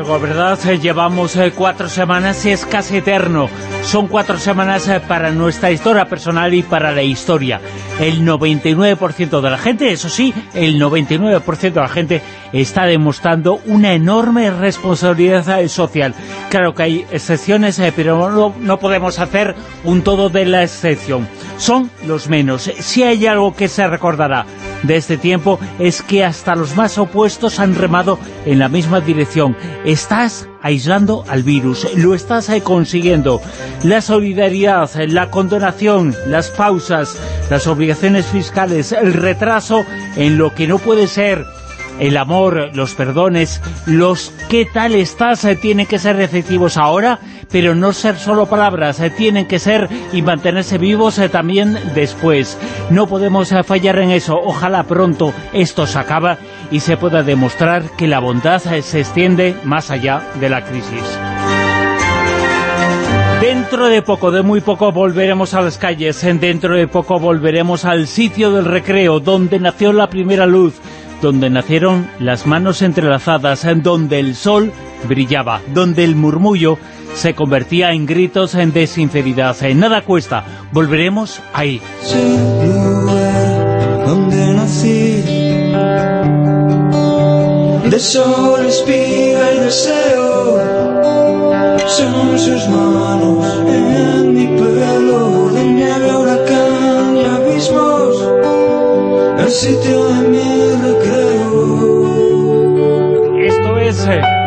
Largo, ¿verdad? Eh, llevamos eh, cuatro semanas y es casi eterno. Son cuatro semanas eh, para nuestra historia personal y para la historia. El 99% de la gente, eso sí, el 99% de la gente está demostrando una enorme responsabilidad social. Claro que hay excepciones, pero no, no podemos hacer un todo de la excepción. Son los menos. Si hay algo que se recordará de este tiempo es que hasta los más opuestos han remado en la misma dirección. Estás aislando al virus, lo estás eh, consiguiendo. La solidaridad, la condonación, las pausas, las obligaciones fiscales, el retraso en lo que no puede ser el amor, los perdones, los qué tal estás, eh, tienen que ser efectivos ahora, pero no ser solo palabras, eh, tienen que ser y mantenerse vivos también después. No podemos fallar en eso, ojalá pronto esto se acaba y se pueda demostrar que la bondad se extiende más allá de la crisis. Dentro de poco, de muy poco, volveremos a las calles. Dentro de poco volveremos al sitio del recreo, donde nació la primera luz, donde nacieron las manos entrelazadas, en donde el sol brillaba, donde el murmullo se convertía en gritos en desinceridad. En nada cuesta, volveremos ahí. De sol, espiga y deseo, son sus manos en mi pelo, de nieve, huracán y abismos, el sitio de mi recreo.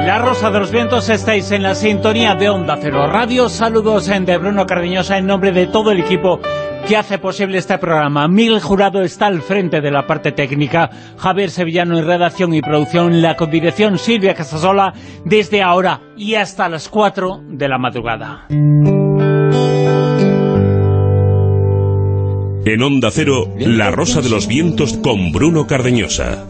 La Rosa de los Vientos, estáis en la sintonía de Onda Cero Radio. Saludos en de Bruno Cardeñosa en nombre de todo el equipo que hace posible este programa. Miguel Jurado está al frente de la parte técnica, Javier Sevillano en redacción y producción, la codirección Silvia Casasola, desde ahora y hasta las 4 de la madrugada. En Onda Cero, La Rosa de los Vientos con Bruno Cardeñosa.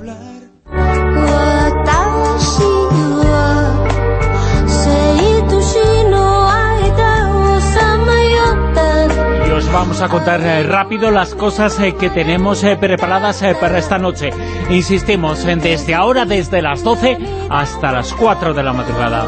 Vamos a contar eh, rápido las cosas eh, que tenemos eh, preparadas para esta noche. Insistimos, desde ahora, desde las 12 hasta las 4 de la madrugada.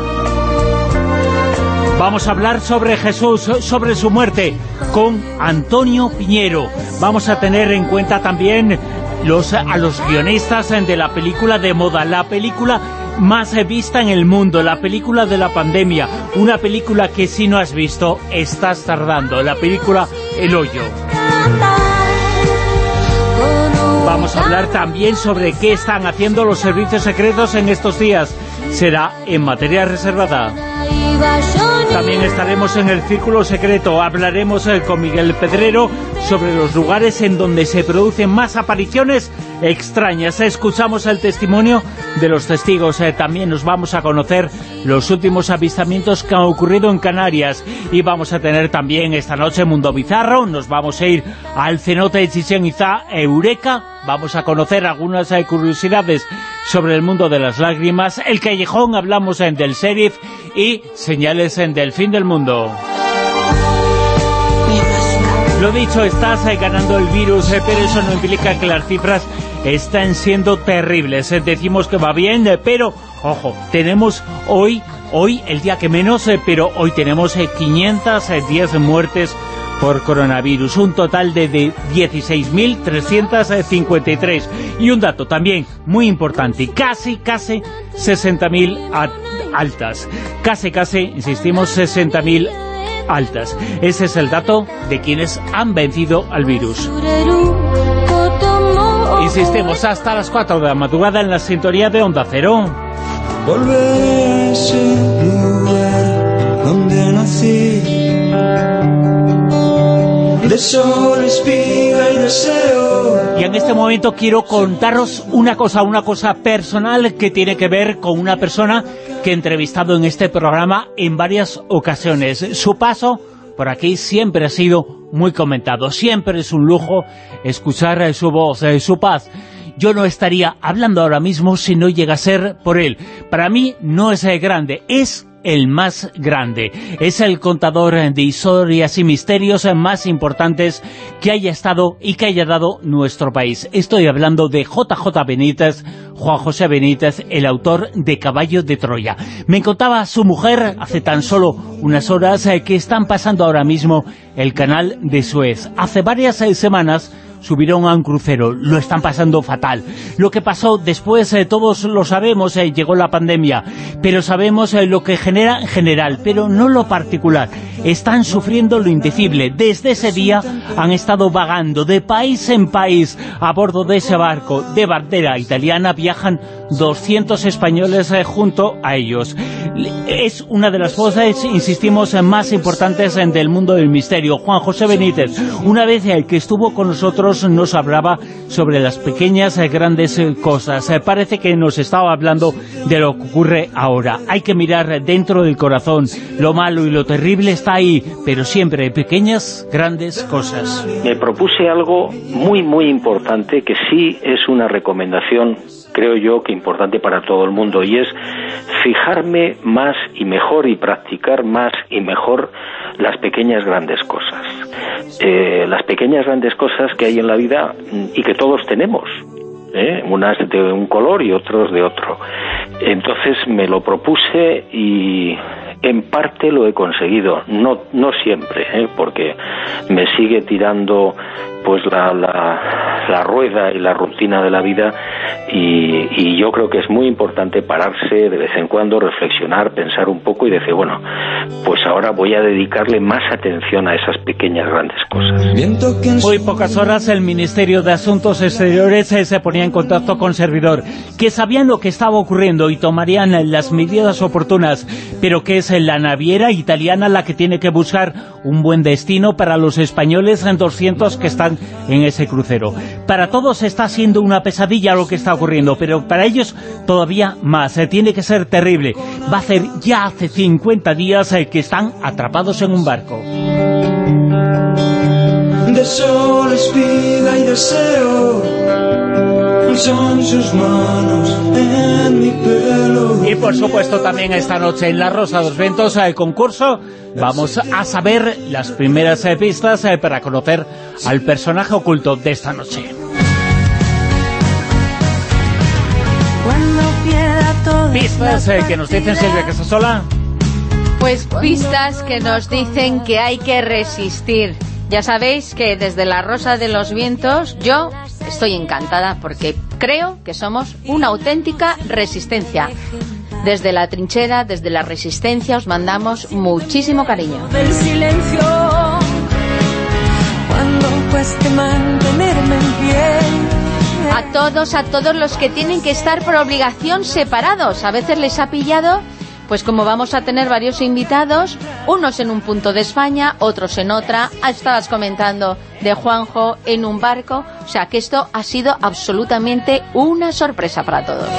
Vamos a hablar sobre Jesús, sobre su muerte, con Antonio Piñero. Vamos a tener en cuenta también los, a los guionistas de la película de moda, la película más vista en el mundo, la película de la pandemia, una película que si no has visto, estás tardando, la película El Hoyo. Vamos a hablar también sobre qué están haciendo los servicios secretos en estos días. Será en materia reservada. También estaremos en el Círculo Secreto, hablaremos eh, con Miguel Pedrero sobre los lugares en donde se producen más apariciones extrañas. Escuchamos el testimonio de los testigos. Eh, también nos vamos a conocer los últimos avistamientos que han ocurrido en Canarias. Y vamos a tener también esta noche Mundo Bizarro. Nos vamos a ir al cenote de Chichen Itzá, Eureka. Vamos a conocer algunas eh, curiosidades sobre el mundo de las lágrimas. El Callejón, hablamos en del Sheriff y señales en del fin del mundo. Lo dicho, estás eh, ganando el virus, pero eso no implica que las cifras están siendo terribles. Eh, decimos que va bien, eh, pero, ojo, tenemos hoy, hoy el día que menos, eh, pero hoy tenemos 510 muertes por coronavirus, un total de, 16.353. Y un dato también muy importante, casi, casi 60.000 altas. Casi, casi, insistimos, 60.000 altas. Ese es el dato de quienes han vencido al virus. Insistimos hasta las 4 de la madrugada en la sintonía de Onda Cero. Y en este momento quiero contaros una cosa, una cosa personal que tiene que ver con una persona que he entrevistado en este programa en varias ocasiones. Su paso por aquí siempre ha sido muy comentado. Siempre es un lujo escuchar su voz, eh, su paz yo no estaría hablando ahora mismo si no llega a ser por él. Para mí no es el grande, es el más grande. Es el contador de historias y misterios más importantes que haya estado y que haya dado nuestro país. Estoy hablando de JJ Benítez, Juan José Benítez, el autor de Caballo de Troya. Me contaba su mujer hace tan solo unas horas eh, que están pasando ahora mismo el canal de Suez. Hace varias eh, semanas subieron a un crucero, lo están pasando fatal. Lo que pasó después, eh, todos lo sabemos, eh, llegó la pandemia, pero sabemos eh, lo que genera en general, pero no lo particular. Están sufriendo lo indecible. Desde ese día han estado vagando de país en país a bordo de ese barco de bandera italiana, viajan 200 españoles junto a ellos. Es una de las voces, insistimos, más importantes del mundo del misterio. Juan José Benítez, una vez que estuvo con nosotros nos hablaba sobre las pequeñas y grandes eh, cosas. Eh, parece que nos estaba hablando de lo que ocurre ahora. Hay que mirar dentro del corazón. Lo malo y lo terrible está ahí, pero siempre pequeñas, grandes cosas. Me propuse algo muy, muy importante que sí es una recomendación creo yo que importante para todo el mundo y es fijarme más y mejor y practicar más y mejor las pequeñas grandes cosas. Eh, las pequeñas grandes cosas que hay en la vida y que todos tenemos. ¿eh? unas de un color y otros de otro. Entonces me lo propuse y en parte lo he conseguido, no, no siempre, ¿eh? porque me sigue tirando pues la, la, rueda y la rutina de la vida y, y, yo creo que es muy importante pararse de vez en cuando, reflexionar, pensar un poco y decir, bueno, pues ahora voy a dedicarle más atención a esas pequeñas grandes cosas. Hoy pocas horas el Ministerio de Asuntos Exteriores eh, se ponía en contacto con Servidor, que sabían lo que estaba ocurriendo y tomarían las medidas oportunas, pero que es la naviera italiana la que tiene que buscar un buen destino para los españoles en 200 que están en ese crucero. Para todos está siendo una pesadilla lo que está ocurriendo, pero para ellos todavía más. Eh, tiene que ser terrible. Va a ser ya hace 50 días eh, que están atrapados en un barco. Son sus manos en mi pelo. Y por supuesto también esta noche en La Rosa de los Ventos, el concurso, vamos a saber las primeras eh, pistas eh, para conocer al personaje oculto de esta noche. Pistas eh, que nos dicen Silvia sola Pues pistas que nos dicen que hay que resistir. Ya sabéis que desde La Rosa de los Vientos yo estoy encantada porque creo que somos una auténtica resistencia. Desde la trinchera, desde la resistencia, os mandamos muchísimo cariño. A todos, a todos los que tienen que estar por obligación separados. A veces les ha pillado pues como vamos a tener varios invitados, unos en un punto de España, otros en otra, ah, estabas comentando de Juanjo en un barco, o sea que esto ha sido absolutamente una sorpresa para todos.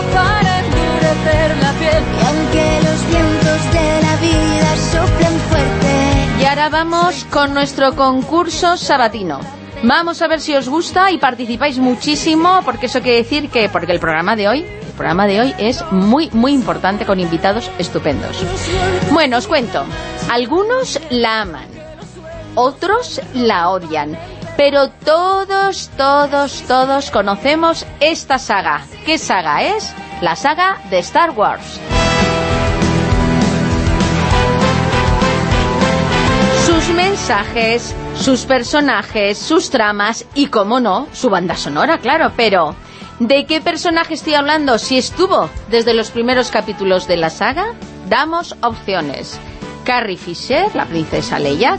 Y ahora vamos con nuestro concurso sabatino. Vamos a ver si os gusta y participáis muchísimo, porque eso quiere decir que, porque el programa de hoy programa de hoy es muy, muy importante con invitados estupendos. Bueno, os cuento. Algunos la aman, otros la odian, pero todos, todos, todos conocemos esta saga. ¿Qué saga es? La saga de Star Wars. Sus mensajes, sus personajes, sus tramas y, como no, su banda sonora, claro, pero ¿De qué personaje estoy hablando? Si estuvo desde los primeros capítulos de la saga, damos opciones. Carrie Fisher, la princesa Leia,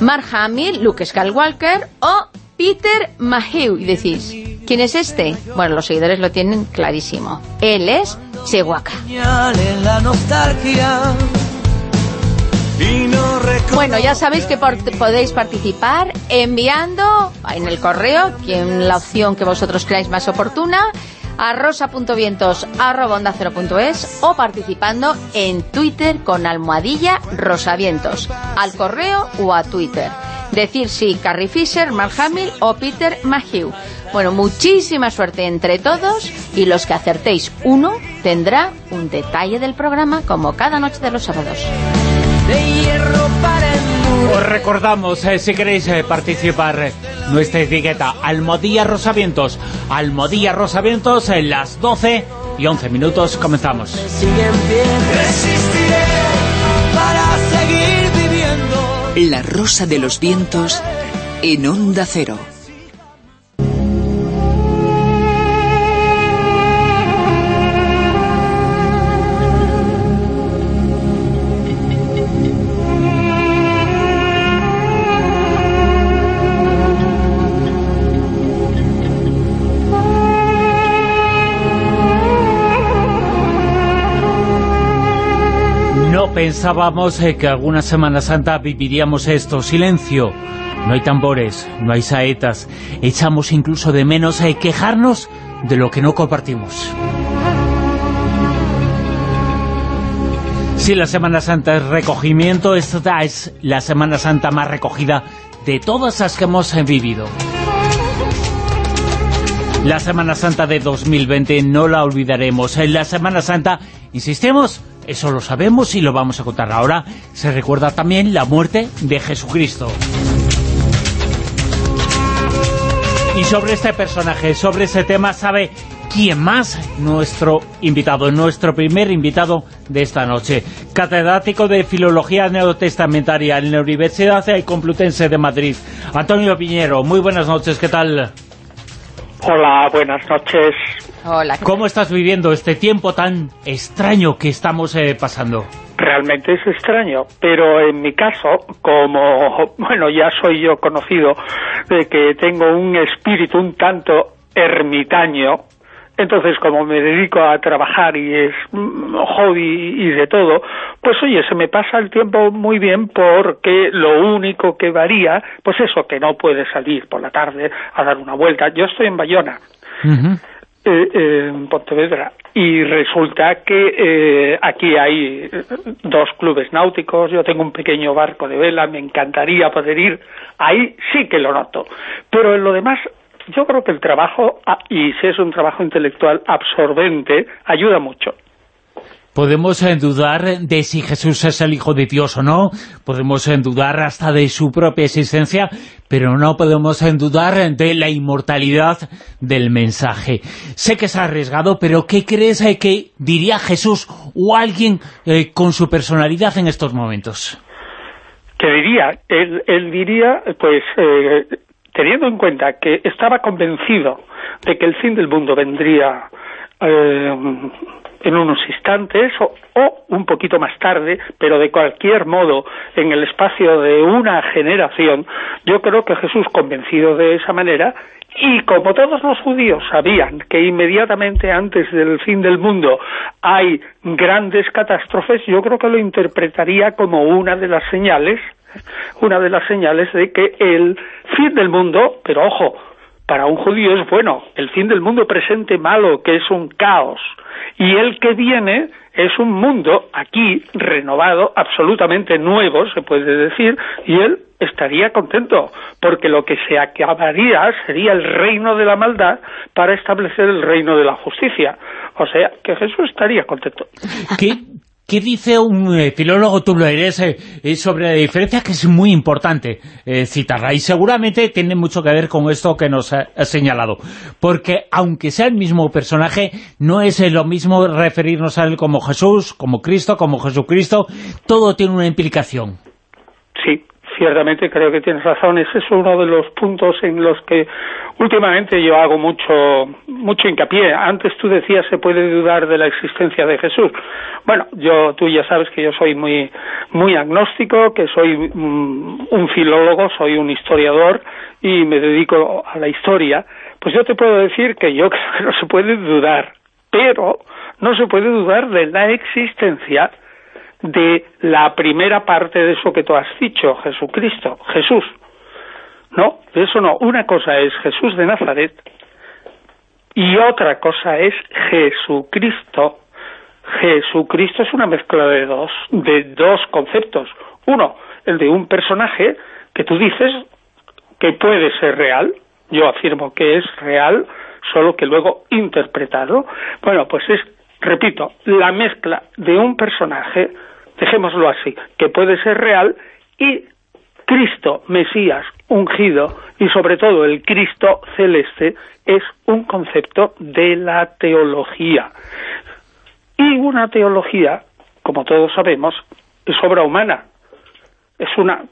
Mark Hamill, Luke Skywalker o Peter Mayhew. Y decís, ¿quién es este? Bueno, los seguidores lo tienen clarísimo. Él es Chewbacca. Bueno, ya sabéis que podéis participar enviando en el correo, quien la opción que vosotros creáis más oportuna, a rosa.vientos.es o participando en Twitter con almohadilla rosavientos, al correo o a Twitter. Decir si Carrie Fisher, Mark Hamill o Peter Mayhew. Bueno, muchísima suerte entre todos y los que acertéis uno tendrá un detalle del programa como cada noche de los sábados. Os recordamos, eh, si queréis eh, participar, eh, nuestra etiqueta Almodía Rosavientos. Almodía Rosavientos en las 12 y 11 minutos comenzamos. La Rosa de los Vientos en Onda Cero. Pensábamos eh, que alguna Semana Santa viviríamos esto, silencio. No hay tambores, no hay saetas. Echamos incluso de menos a eh, quejarnos de lo que no compartimos. Si la Semana Santa es recogimiento, esta es la Semana Santa más recogida de todas las que hemos eh, vivido. La Semana Santa de 2020 no la olvidaremos. En la Semana Santa, insistimos, eso lo sabemos y lo vamos a contar ahora. Se recuerda también la muerte de Jesucristo. Y sobre este personaje, sobre ese tema, sabe quién más nuestro invitado, nuestro primer invitado de esta noche. Catedrático de Filología Neotestamentaria en la Universidad Complutense de Madrid. Antonio Piñero, muy buenas noches, ¿qué tal? Hola, buenas noches. Hola. ¿Cómo estás viviendo este tiempo tan extraño que estamos eh, pasando? Realmente es extraño, pero en mi caso, como, bueno, ya soy yo conocido de que tengo un espíritu un tanto ermitaño, entonces, como me dedico a trabajar y es mm, hobby y de todo, pues oye, se me pasa el tiempo muy bien porque lo único que varía, pues eso, que no puede salir por la tarde a dar una vuelta. Yo estoy en Bayona. Eh, en Pontevedra y resulta que eh, aquí hay dos clubes náuticos, yo tengo un pequeño barco de vela, me encantaría poder ir, ahí sí que lo noto, pero en lo demás yo creo que el trabajo, ah, y si es un trabajo intelectual absorbente, ayuda mucho. Podemos eh, dudar de si Jesús es el Hijo de Dios o no, podemos eh, dudar hasta de su propia existencia, pero no podemos eh, dudar de la inmortalidad del mensaje. Sé que es arriesgado, pero ¿qué crees que diría Jesús o alguien con su personalidad en estos momentos? ¿Qué diría? Él, diría, pues, teniendo en cuenta que estaba convencido de que el fin del mundo vendría en unos instantes o, un poquito más tarde, pero de cualquier modo en el espacio de una generación, yo creo que Jesús, convencido de esa manera, y como todos los judíos sabían que inmediatamente antes del fin del mundo hay grandes catástrofes, yo creo que lo interpretaría como una de las señales, una de las señales de que el fin del mundo, pero ojo, para un judío es bueno, el fin del mundo presente malo, que es un caos, y el que viene es un mundo aquí renovado, absolutamente nuevo, se puede decir, y él estaría contento, porque lo que se acabaría sería el reino de la maldad para establecer el reino de la justicia. O sea, que Jesús estaría contento. ¿Qué, ¿Qué dice un eh, filólogo, eres, eh, eh, sobre la diferencia que es muy importante citarla? Y seguramente tiene mucho que ver con esto que nos ha, señalado. Porque aunque sea el mismo personaje, no es lo mismo referirnos a él como Jesús, como Cristo, como Jesucristo. Todo tiene una implicación. Sí, ciertamente creo que tienes razón. Ese es uno de los puntos en los que últimamente yo hago mucho, mucho hincapié. Antes tú decías se puede dudar de la existencia de Jesús. Bueno, yo, tú ya sabes que yo soy muy, muy agnóstico, que soy mm, un filólogo, soy un historiador y me dedico a la historia. Pues yo te puedo decir que yo creo que no se puede dudar, pero no se puede dudar de la existencia de la primera parte de eso que tú has dicho, Jesucristo, Jesús. No, eso no. Una cosa es Jesús de Nazaret y otra cosa es Jesucristo. Jesucristo es una mezcla de dos, de dos conceptos. Uno, el de un personaje que tú dices que puede ser real. Yo afirmo que es real, solo que luego interpretado. Bueno, pues es, repito, la mezcla de un personaje, dejémoslo así, que puede ser real y Cristo, Mesías, ungido y sobre todo el Cristo celeste es un concepto de la teología. Y una teología, como todos sabemos, es obra humana. Es una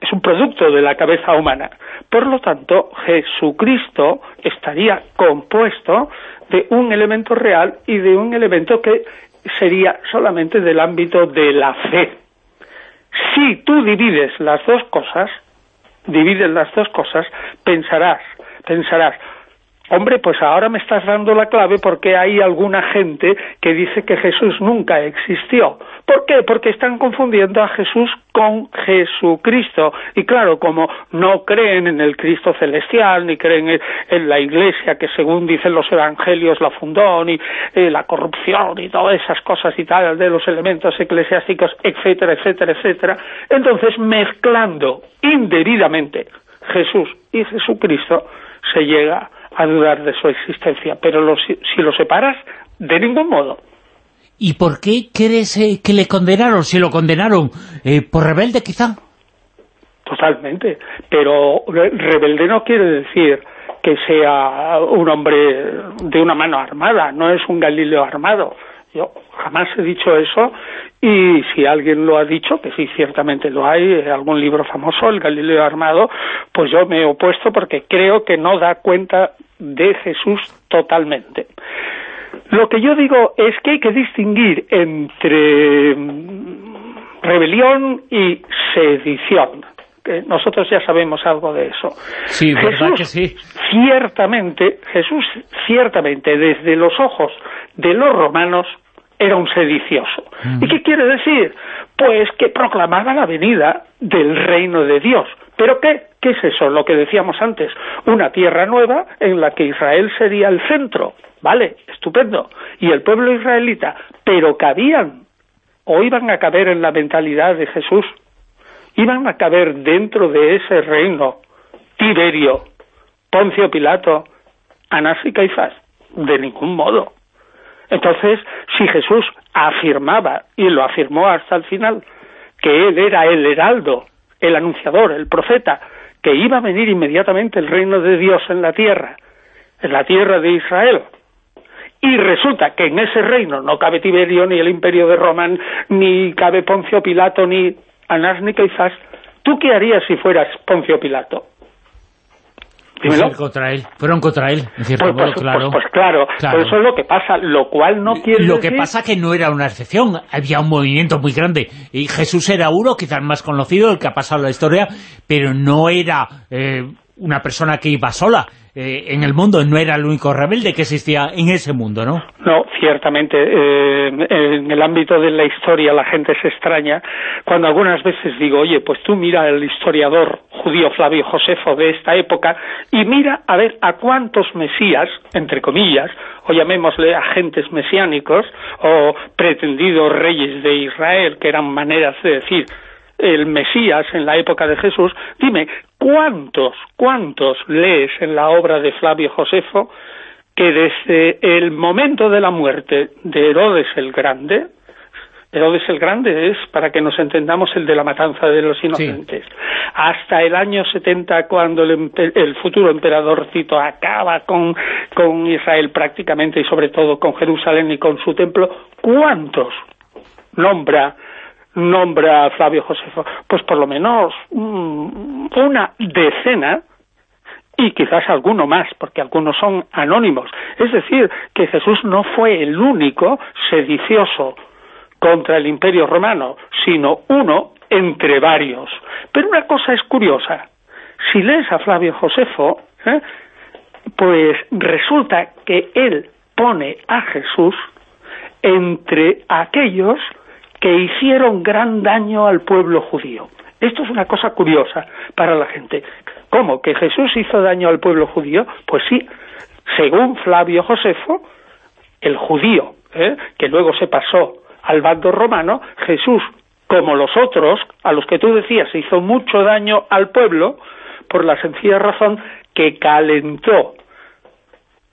es un producto de la cabeza humana. Por lo tanto, Jesucristo estaría compuesto de un elemento real y de un elemento que sería solamente del ámbito de la fe. Si tú divides las dos cosas, divides las dos cosas, pensarás, pensarás, Hombre, pues ahora me estás dando la clave porque hay alguna gente que dice que Jesús nunca existió. ¿Por qué? Porque están confundiendo a Jesús con Jesucristo. Y claro, como no creen en el Cristo celestial, ni creen en la Iglesia que según dicen los evangelios la fundó, ni eh, la corrupción y todas esas cosas y tal, de los elementos eclesiásticos, etcétera, etcétera, etcétera, entonces mezclando indebidamente Jesús y Jesucristo se llega a dudar de su existencia, pero si lo separas, de ningún modo. ¿Y por qué crees eh, que le condenaron? Si lo condenaron eh, por rebelde, quizá. Totalmente, pero rebelde no quiere decir que sea un hombre de una mano armada, no es un Galileo armado. Yo jamás he dicho eso y si alguien lo ha dicho, que sí, ciertamente lo hay, algún libro famoso, el Galileo Armado, pues yo me he opuesto porque creo que no da cuenta de Jesús totalmente. Lo que yo digo es que hay que distinguir entre mm, rebelión y sedición. Que nosotros ya sabemos algo de eso. Sí, verdad que sí. Ciertamente, Jesús ciertamente desde los ojos de los romanos era un sedicioso. ¿Y qué quiere decir? Pues que proclamaba la venida del reino de Dios. ¿Pero qué? ¿Qué es eso? Lo que decíamos antes, una tierra nueva en la que Israel sería el centro. Vale, estupendo. Y el pueblo israelita, pero cabían o iban a caber en la mentalidad de Jesús, iban a caber dentro de ese reino Tiberio, Poncio Pilato, Anás y Caifás, de ningún modo. Entonces, si Jesús afirmaba, y lo afirmó hasta el final, que él era el heraldo, el anunciador, el profeta, que iba a venir inmediatamente el reino de Dios en la tierra, en la tierra de Israel, y resulta que en ese reino no cabe Tiberio, ni el imperio de Roma, ni cabe Poncio Pilato, ni Anás ni Caifás, ¿tú qué harías si fueras Poncio Pilato? Fueron contra él, fueron contra él, en cierto pues, modo, pues, claro. Pues, claro, eso es lo que pasa, lo cual no quiere Lo que pasa que no era una excepción, había un movimiento muy grande, y Jesús era uno, quizás más conocido, el que ha pasado la historia, pero no era eh, una persona que iba sola, eh, en el mundo, no era el único rebelde que existía en ese mundo, ¿no? No, ciertamente. Eh, en el ámbito de la historia la gente se extraña cuando algunas veces digo, oye, pues tú mira al historiador judío Flavio Josefo de esta época y mira a ver a cuántos mesías, entre comillas, o llamémosle agentes mesiánicos o pretendidos reyes de Israel, que eran maneras de decir el Mesías en la época de Jesús, dime, ¿cuántos, cuántos lees en la obra de Flavio Josefo que desde el momento de la muerte de Herodes el Grande, Herodes el Grande es, para que nos entendamos, el de la matanza de los inocentes. Hasta el año 70, cuando el, el, futuro emperador Tito acaba con, con Israel prácticamente y sobre todo con Jerusalén y con su templo, ¿cuántos nombra nombra a Flavio Josefo? Pues por lo menos mm, una decena y quizás alguno más, porque algunos son anónimos. Es decir, que Jesús no fue el único sedicioso contra el imperio romano, sino uno entre varios. Pero una cosa es curiosa. Si lees a Flavio Josefo, ¿eh? pues resulta que él pone a Jesús entre aquellos que hicieron gran daño al pueblo judío. Esto es una cosa curiosa para la gente. ¿Cómo? ¿Que Jesús hizo daño al pueblo judío? Pues sí, según Flavio Josefo, el judío, ¿eh? que luego se pasó al bando romano, Jesús, como los otros, a los que tú decías, hizo mucho daño al pueblo, por la sencilla razón que calentó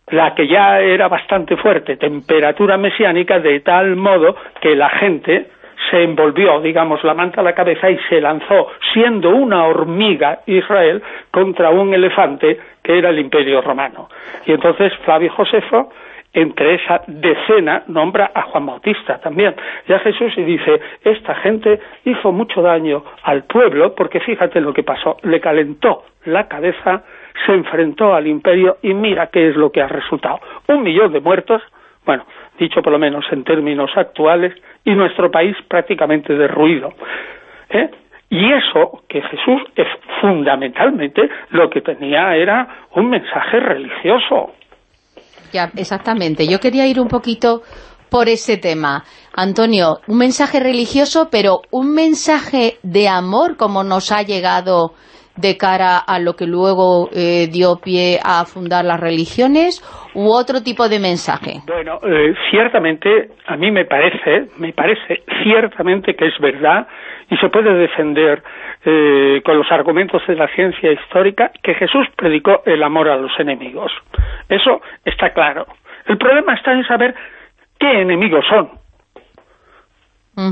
la que ya era bastante fuerte temperatura mesiánica de tal modo que la gente se envolvió, digamos, la manta a la cabeza y se lanzó, siendo una hormiga Israel, contra un elefante que era el imperio romano. Y entonces Flavio Josefo, entre esa decena, nombra a Juan Bautista también. Ya Jesús y dice, esta gente hizo mucho daño al pueblo, porque fíjate lo que pasó, le calentó la cabeza, se enfrentó al imperio y mira qué es lo que ha resultado. Un millón de muertos, bueno, dicho por lo menos en términos actuales, y nuestro país prácticamente derruido. ¿eh? Y eso que Jesús es fundamentalmente lo que tenía era un mensaje religioso. Ya, exactamente. Yo quería ir un poquito por ese tema. Antonio, un mensaje religioso, pero un mensaje de amor como nos ha llegado de cara a lo que luego eh, dio pie a fundar las religiones u otro tipo de mensaje? Bueno, eh, ciertamente a mí me parece, me parece ciertamente que es verdad y se puede defender eh, con los argumentos de la ciencia histórica que Jesús predicó el amor a los enemigos. Eso está claro. El problema está en saber qué enemigos son.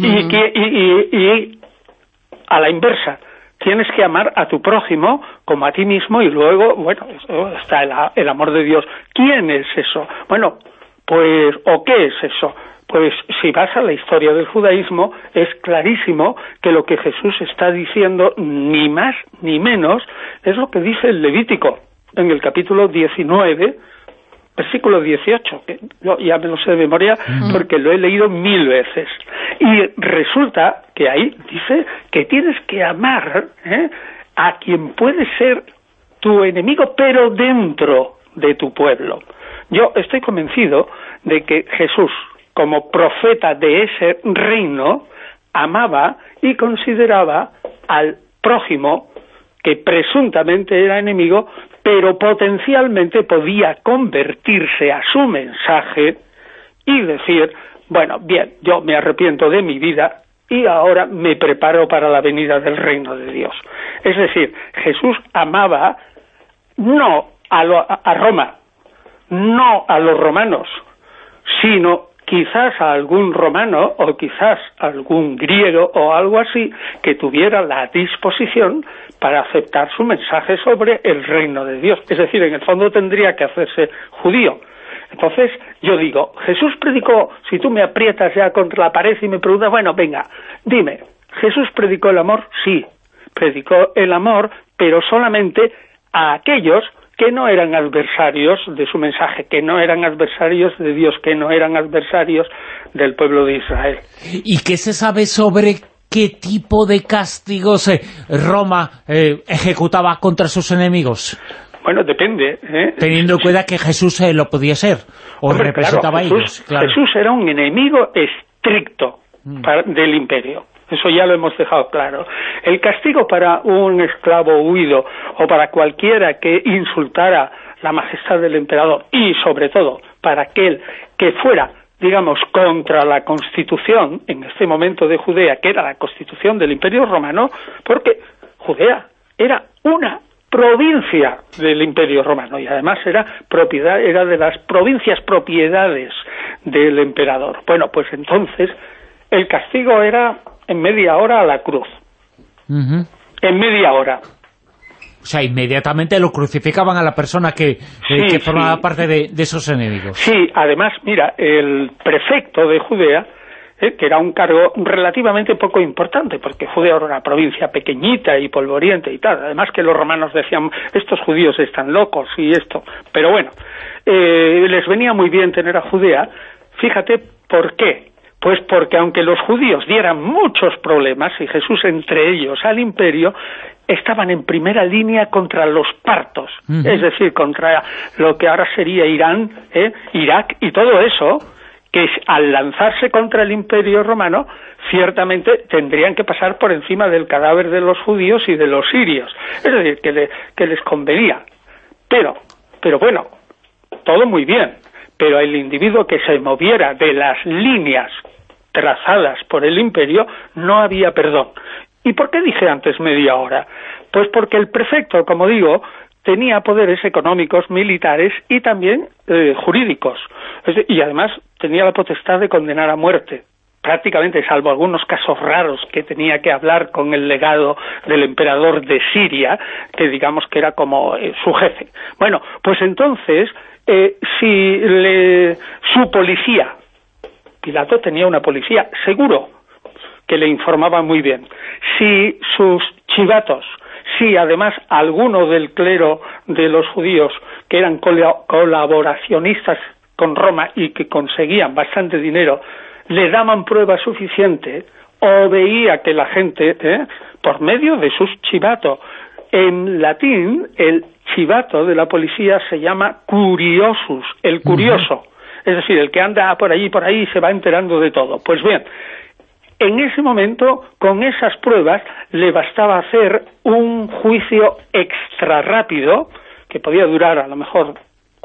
y, y a la inversa, tienes que amar a tu prójimo como a ti mismo y luego, bueno, está el, amor de Dios. ¿Quién es eso? Bueno, pues, ¿o qué es eso? Pues si vas a la historia del judaísmo, es clarísimo que lo que Jesús está diciendo, ni más ni menos, es lo que dice el Levítico en el capítulo 19, versículo 18, que yo ya me lo sé de memoria porque lo he leído mil veces. Y resulta que ahí dice que tienes que amar ¿eh? a quien puede ser tu enemigo, pero dentro de tu pueblo. Yo estoy convencido de que Jesús, como profeta de ese reino, amaba y consideraba al prójimo que presuntamente era enemigo, pero potencialmente podía convertirse a su mensaje y decir, bueno, bien, yo me arrepiento de mi vida y ahora me preparo para la venida del reino de Dios. Es decir, Jesús amaba no a, a Roma, no a los romanos, sino quizás a algún romano o quizás algún griego o algo así que tuviera la disposición para aceptar su mensaje sobre el reino de Dios. Es decir, en el fondo tendría que hacerse judío. Entonces, yo digo, Jesús predicó, si tú me aprietas ya contra la pared y me preguntas, bueno, venga, dime, ¿Jesús predicó el amor? Sí, predicó el amor, pero solamente a aquellos que no eran adversarios de su mensaje, que no eran adversarios de Dios, que no eran adversarios del pueblo de Israel. ¿Y qué se sabe sobre qué tipo de castigos eh, Roma eh, ejecutaba contra sus enemigos? Bueno, depende. ¿eh? Teniendo en cuenta que Jesús lo podía ser, o representaba a ellos. Jesús era un enemigo estricto mm. del imperio. Eso ya lo hemos dejado claro. El castigo para un esclavo huido o para cualquiera que insultara la majestad del emperador y, sobre todo, para aquel que fuera digamos, contra la constitución en este momento de Judea, que era la constitución del Imperio Romano, porque Judea era una provincia del Imperio Romano y además era propiedad era de las provincias propiedades del emperador. Bueno, pues entonces el castigo era en media hora a la cruz. En media hora. O sea, inmediatamente lo crucificaban a la persona que, eh, formaba parte de, esos enemigos. Sí, además, mira, el prefecto de Judea, eh, que era un cargo relativamente poco importante, porque Judea era una provincia pequeñita y polvoriente y tal, además que los romanos decían, estos judíos están locos y esto, pero bueno, eh, les venía muy bien tener a Judea, fíjate por qué, pues porque aunque los judíos dieran muchos problemas, y Jesús entre ellos al imperio, estaban en primera línea contra los partos, es decir, contra lo que ahora sería Irán, ¿eh? Irak y todo eso, que al lanzarse contra el imperio romano, ciertamente tendrían que pasar por encima del cadáver de los judíos y de los sirios. Es decir, que, que les convenía. Pero, pero bueno, todo muy bien, pero el individuo que se moviera de las líneas trazadas por el imperio, no había perdón. ¿Y por qué dije antes media hora? Pues porque el prefecto, como digo, tenía poderes económicos, militares y también eh, jurídicos. Y además tenía la potestad de condenar a muerte prácticamente, salvo algunos casos raros que tenía que hablar con el legado del emperador de Siria, que digamos que era como eh, su jefe. Bueno, pues entonces, eh, si le, su policía, Pilato tenía una policía, seguro, que le informaba muy bien, si sus chivatos, si además alguno del clero de los judíos que eran colaboracionistas con Roma y que conseguían bastante dinero, le daban prueba suficiente o veía que la gente, ¿eh? por medio de sus chivatos, en latín el chivato de la policía se llama curiosus, el curioso, es decir, el que anda por allí por ahí se va enterando de todo. Pues bien, en ese momento, con esas pruebas, le bastaba hacer un juicio extra rápido, que podía durar a lo mejor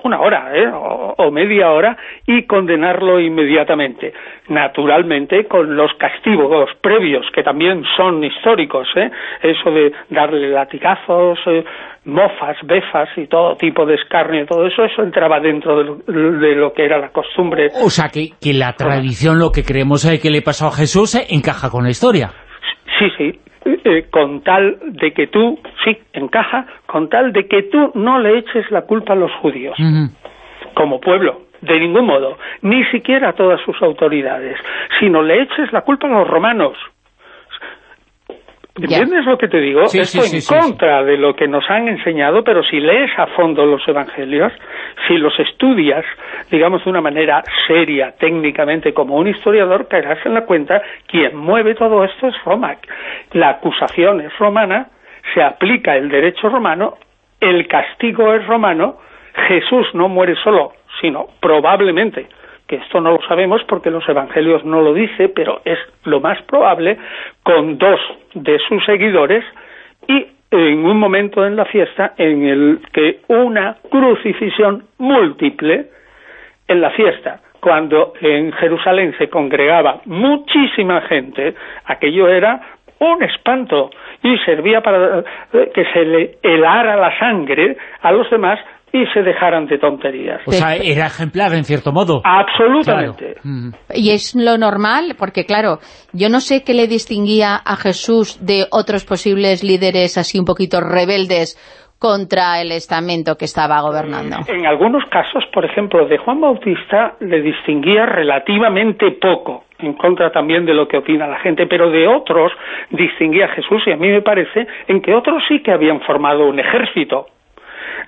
una hora ¿eh? o, media hora y condenarlo inmediatamente. Naturalmente con los castigos previos que también son históricos, ¿eh? eso de darle latigazos, eh, mofas, befas y todo tipo de escarnio, todo eso, eso entraba dentro de lo, que era la costumbre. O sea que, que la tradición, lo que creemos que le pasó a Jesús, encaja con la historia. Sí, sí, eh, con tal de que tú, sí, encaja, con tal de que tú no le eches la culpa a los judíos, como pueblo, de ningún modo, ni siquiera a todas sus autoridades, sino le eches la culpa a los romanos, ¿Entiendes lo que te digo? Esto en contra de lo que nos han enseñado, pero si lees a fondo los evangelios, si los estudias, digamos, de una manera seria, técnicamente, como un historiador, caerás en la cuenta, quien mueve todo esto es Roma. La acusación es romana, se aplica el derecho romano, el castigo es romano, Jesús no muere solo, sino probablemente que esto no lo sabemos porque los evangelios no lo dice, pero es lo más probable, con dos de sus seguidores y en un momento en la fiesta en el que una crucifixión múltiple en la fiesta, cuando en Jerusalén se congregaba muchísima gente, aquello era un espanto y servía para que se le helara la sangre a los demás y se dejaran de tonterías. O sea, era ejemplar en cierto modo. Absolutamente. Y es lo normal, porque claro, yo no sé qué le distinguía a Jesús de otros posibles líderes así un poquito rebeldes contra el estamento que estaba gobernando. En algunos casos, por ejemplo, de Juan Bautista le distinguía relativamente poco, en contra también de lo que opina la gente, pero de otros distinguía a Jesús, y a mí me parece en que otros sí que habían formado un ejército,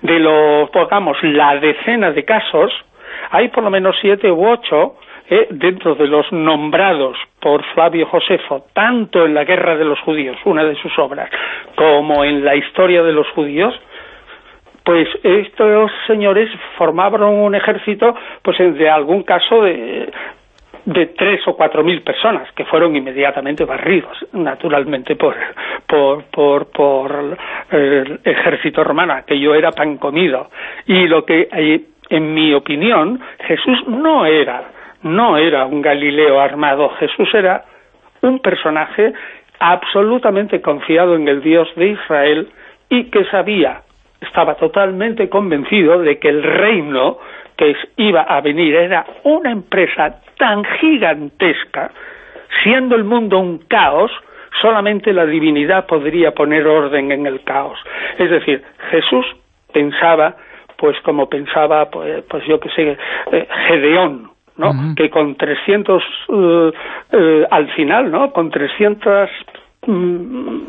de los, pongamos, la decena de casos, hay por lo menos siete u ocho eh, dentro de los nombrados por Flavio Josefo, tanto en la Guerra de los Judíos, una de sus obras, como en la historia de los judíos, pues estos señores formaron un ejército, pues de algún caso de, de tres o cuatro mil personas que fueron inmediatamente barridos, naturalmente, por, por, por, por el ejército romano. Aquello era pan comido. Y lo que, en mi opinión, Jesús no era, no era un Galileo armado. Jesús era un personaje absolutamente confiado en el Dios de Israel y que sabía, estaba totalmente convencido de que el reino que iba a venir era una empresa tan gigantesca, siendo el mundo un caos, solamente la divinidad podría poner orden en el caos. Es decir, Jesús pensaba, pues como pensaba, pues, pues yo que sé, eh, Gedeón, ¿no? Que con 300, uh, uh, al final, ¿no? Con 300 mm,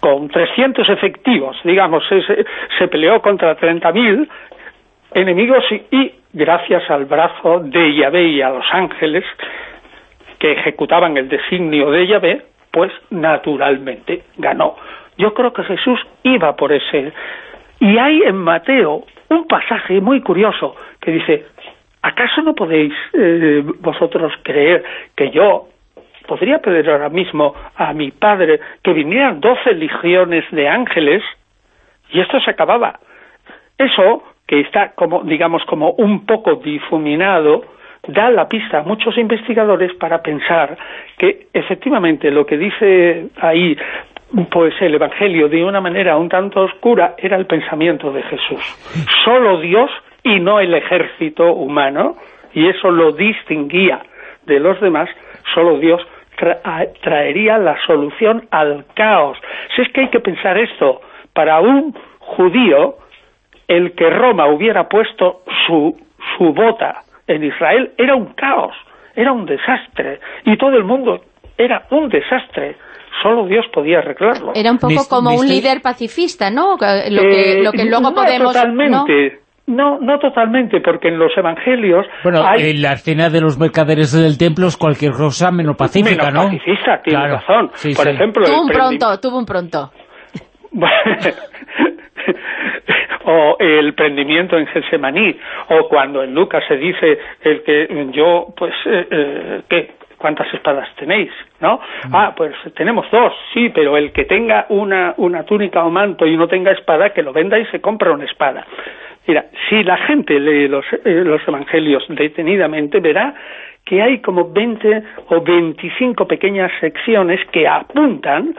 con 300 efectivos, digamos, se, se peleó contra 30.000 enemigos y, gracias al brazo de Yahvé y a los ángeles que ejecutaban el designio de Yahvé, pues naturalmente ganó. Yo creo que Jesús iba por ese. Y hay en Mateo un pasaje muy curioso que dice, ¿acaso no podéis eh, vosotros creer que yo podría pedir ahora mismo a mi padre que vinieran doce legiones de ángeles y esto se acababa? Eso, que está como, digamos, como un poco difuminado, da la pista a muchos investigadores para pensar que efectivamente lo que dice ahí pues el Evangelio de una manera un tanto oscura era el pensamiento de Jesús. Solo Dios y no el ejército humano, y eso lo distinguía de los demás, solo Dios traería la solución al caos. Si es que hay que pensar esto, para un judío, el que Roma hubiera puesto su, su bota en Israel era un caos, era un desastre, y todo el mundo era un desastre. Solo Dios podía arreglarlo. Era un poco como un líder pacifista, ¿no? Lo que, lo que eh, luego no podemos... Totalmente. ¿no? No, totalmente, porque en los evangelios... Bueno, en la escena de los mercaderes del templo es cualquier cosa menos pacífica, menos pacifista, tiene razón. Por ejemplo... Tuvo un pronto, tuvo un pronto. o el prendimiento en Getsemaní, o cuando en Lucas se dice el que yo, pues, eh, eh, ¿qué? ¿Cuántas espadas tenéis? ¿No? Mm. Ah, pues tenemos dos, sí, pero el que tenga una, una túnica o manto y no tenga espada, que lo venda y se compra una espada. Mira, si la gente lee los, eh, los evangelios detenidamente, verá que hay como 20 o 25 pequeñas secciones que apuntan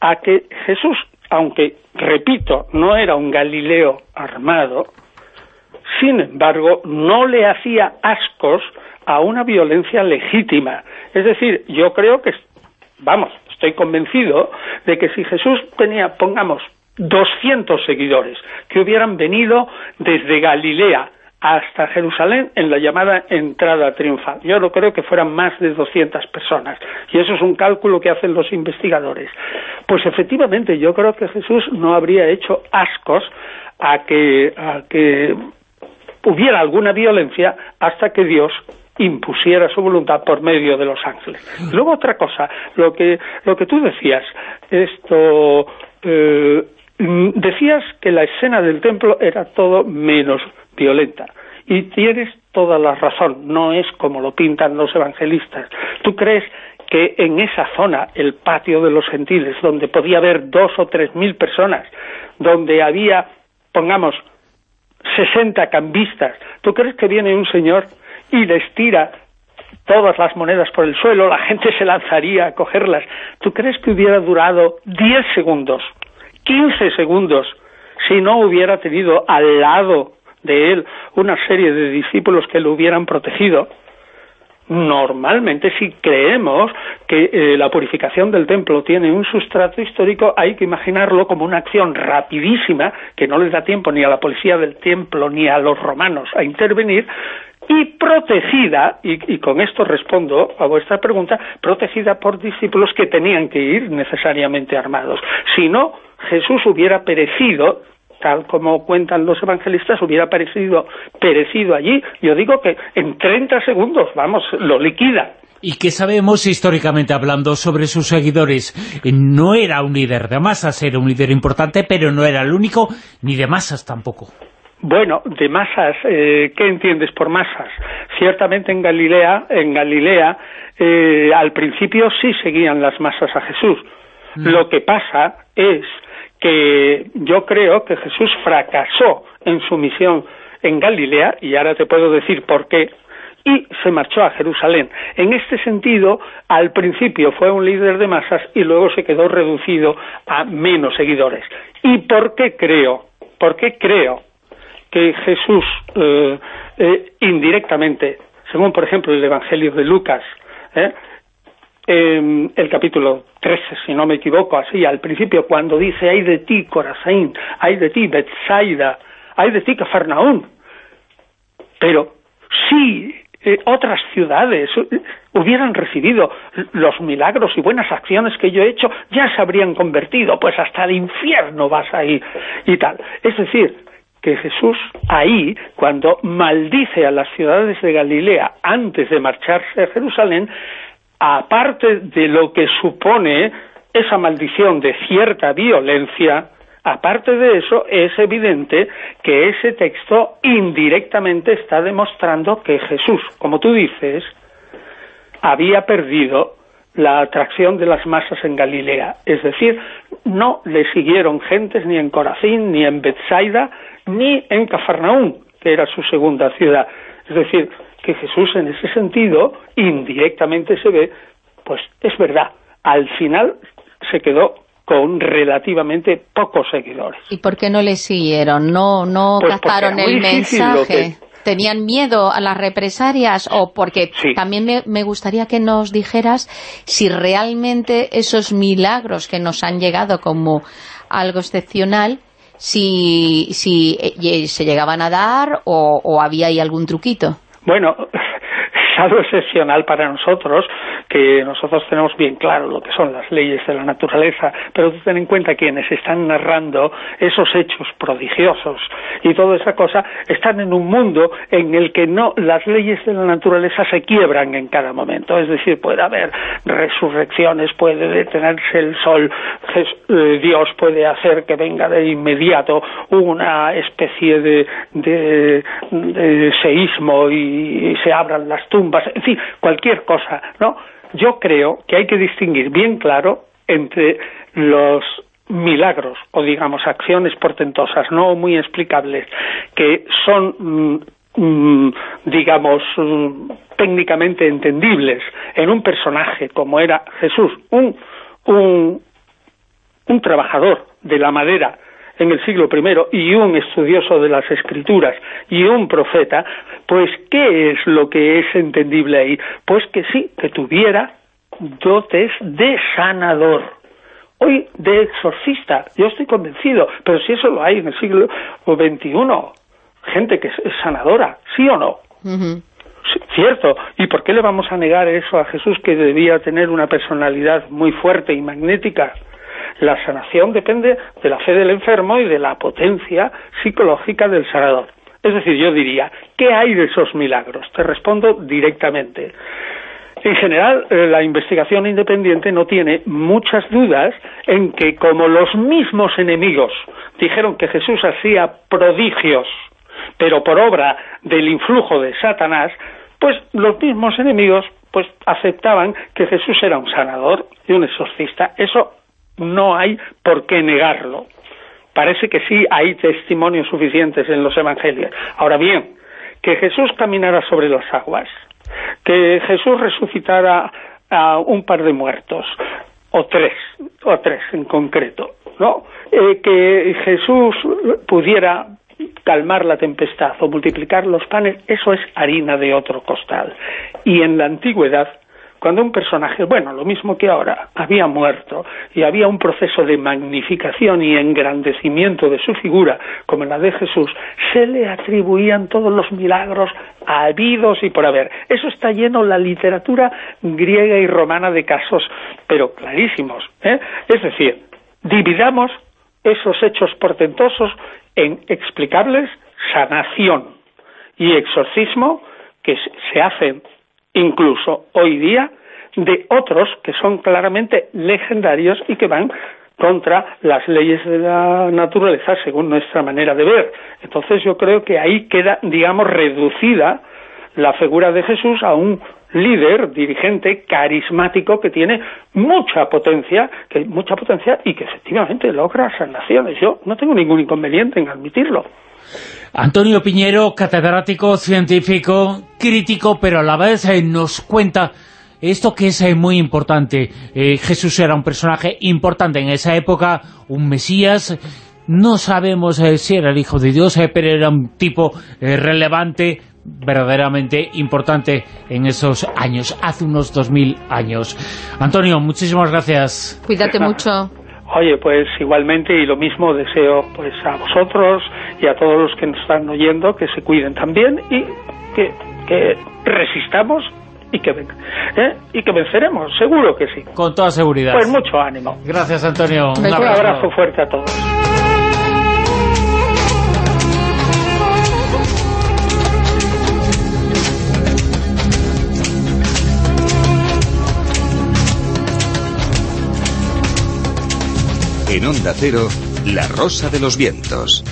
a que Jesús aunque, repito, no era un Galileo armado, sin embargo, no le hacía ascos a una violencia legítima. Es decir, yo creo que, vamos, estoy convencido de que si Jesús tenía, pongamos, 200 seguidores que hubieran venido desde Galilea hasta Jerusalén en la llamada entrada triunfal. Yo no creo que fueran más de 200 personas, y eso es un cálculo que hacen los investigadores. Pues efectivamente, yo creo que Jesús no habría hecho ascos a que, a que hubiera alguna violencia hasta que Dios impusiera su voluntad por medio de los ángeles. Luego otra cosa, lo que, lo que tú decías, esto, eh, decías que la escena del templo era todo menos violenta. Y tienes toda la razón, no es como lo pintan los evangelistas. ¿Tú crees que en esa zona, el patio de los gentiles, donde podía haber dos o tres mil personas, donde había, pongamos, sesenta cambistas, ¿tú crees que viene un señor y les tira todas las monedas por el suelo, la gente se lanzaría a cogerlas? ¿Tú crees que hubiera durado diez segundos, quince segundos, si no hubiera tenido al lado de él una serie de discípulos que lo hubieran protegido, normalmente si creemos que eh, la purificación del templo tiene un sustrato histórico, hay que imaginarlo como una acción rapidísima que no les da tiempo ni a la policía del templo ni a los romanos a intervenir y protegida, y, y con esto respondo a vuestra pregunta, protegida por discípulos que tenían que ir necesariamente armados. Si no, Jesús hubiera perecido tal como cuentan los evangelistas, hubiera perecido, perecido allí. Yo digo que en 30 segundos, vamos, lo liquida. ¿Y qué sabemos históricamente hablando sobre sus seguidores? No era un líder de masas, era un líder importante, pero no era el único, ni de masas tampoco. Bueno, de masas, eh, ¿qué entiendes por masas? Ciertamente en Galilea, en Galilea, eh, al principio sí seguían las masas a Jesús. Mm. Lo que pasa es que yo creo que Jesús fracasó en su misión en Galilea, y ahora te puedo decir por qué, y se marchó a Jerusalén. En este sentido, al principio fue un líder de masas y luego se quedó reducido a menos seguidores. ¿Y por qué creo? ¿Por qué creo que Jesús eh, eh, indirectamente, según por ejemplo el Evangelio de Lucas, eh, el capítulo 13, si no me equivoco, así al principio, cuando dice, hay de ti, Corazín, hay de ti, Betsaida, hay de ti, Cafarnaún. Pero si eh, otras ciudades hubieran recibido los milagros y buenas acciones que yo he hecho, ya se habrían convertido, pues hasta el infierno vas ahí y tal. Es decir, que Jesús ahí, cuando maldice a las ciudades de Galilea antes de marcharse a Jerusalén, aparte de lo que supone esa maldición de cierta violencia, Aparte de eso, es evidente que ese texto indirectamente está demostrando que Jesús, como tú dices, había perdido la atracción de las masas en Galilea. Es decir, no le siguieron gentes ni en Corazín, ni en Bethsaida, ni en Cafarnaún, que era su segunda ciudad. Es decir, que Jesús en ese sentido indirectamente se ve, pues es verdad, al final se quedó con relativamente pocos seguidores. ¿Y por qué no le siguieron? ¿No, no Pues captaron el mensaje? ¿Tenían miedo a las represalias? O porque Sí. también me, me gustaría que nos dijeras si realmente esos milagros que nos han llegado como algo excepcional, si, si eh, se llegaban a dar o, o había ahí algún truquito. Bueno, es algo excepcional para nosotros, que nosotros tenemos bien claro lo que son las leyes de la naturaleza, pero ten en cuenta quienes están narrando esos hechos prodigiosos y toda esa cosa, están en un mundo en el que no las leyes de la naturaleza se quiebran en cada momento, es decir, puede haber resurrecciones, puede detenerse el sol, eh, Dios puede hacer que venga de inmediato una especie de, de, de seísmo y se abran las tumbas, en fin, cualquier cosa, ¿no? Yo creo que hay que distinguir bien claro entre los milagros o digamos acciones portentosas no muy explicables que son mm, mm, digamos mm, técnicamente entendibles en un personaje como era Jesús un, un un trabajador de la madera en el siglo I y un estudioso de las escrituras y un profeta, pues ¿qué es lo que es entendible ahí? Pues que sí, que tuviera dotes de sanador. Hoy de exorcista, yo estoy convencido, pero si eso lo hay en el siglo XXI, gente que es sanadora, ¿sí o no? Sí, Cierto. ¿Y por qué le vamos a negar eso a Jesús que debía tener una personalidad muy fuerte y magnética? La sanación depende de la fe del enfermo y de la potencia psicológica del sanador. Es decir, yo diría, ¿qué hay de esos milagros? Te respondo directamente. En general, eh, la investigación independiente no tiene muchas dudas en que como los mismos enemigos dijeron que Jesús hacía prodigios, pero por obra del influjo de Satanás, pues los mismos enemigos pues aceptaban que Jesús era un sanador y un exorcista. Eso no hay por qué negarlo. Parece que sí hay testimonios suficientes en los evangelios. Ahora bien, que Jesús caminara sobre las aguas, que Jesús resucitara a un par de muertos, o tres, o tres en concreto, ¿no? Eh, que Jesús pudiera calmar la tempestad o multiplicar los panes, eso es harina de otro costal. Y en la antigüedad, cuando un personaje, bueno, lo mismo que ahora, había muerto y había un proceso de magnificación y engrandecimiento de su figura, como la de Jesús, se le atribuían todos los milagros habidos y por haber. Eso está lleno la literatura griega y romana de casos, pero clarísimos. ¿eh? Es decir, dividamos esos hechos portentosos en explicables, sanación y exorcismo que se hacen incluso hoy día de otros que son claramente legendarios y que van contra las leyes de la naturaleza según nuestra manera de ver. Entonces yo creo que ahí queda, digamos, reducida la figura de Jesús a un líder, dirigente, carismático que tiene mucha potencia, que mucha potencia y que efectivamente logra sanaciones. Yo no tengo ningún inconveniente en admitirlo. Antonio Piñero, catedrático, científico, crítico, pero a la vez eh, nos cuenta esto que es eh, muy importante. Eh, Jesús era un personaje importante en esa época, un Mesías. No sabemos si era el Hijo de Dios, pero era un tipo relevante, verdaderamente importante en esos años, hace unos 2000 años. Antonio, muchísimas gracias. Cuídate mucho. Oye, pues igualmente y lo mismo deseo pues a vosotros y a todos los que nos están oyendo que se cuiden también y que, que resistamos y que, ven- ¿eh? y que venceremos, seguro que sí. Con toda seguridad. Pues mucho ánimo. Gracias, Antonio. Un Un abrazo fuerte a todos. En Onda Cero, La Rosa de los Vientos.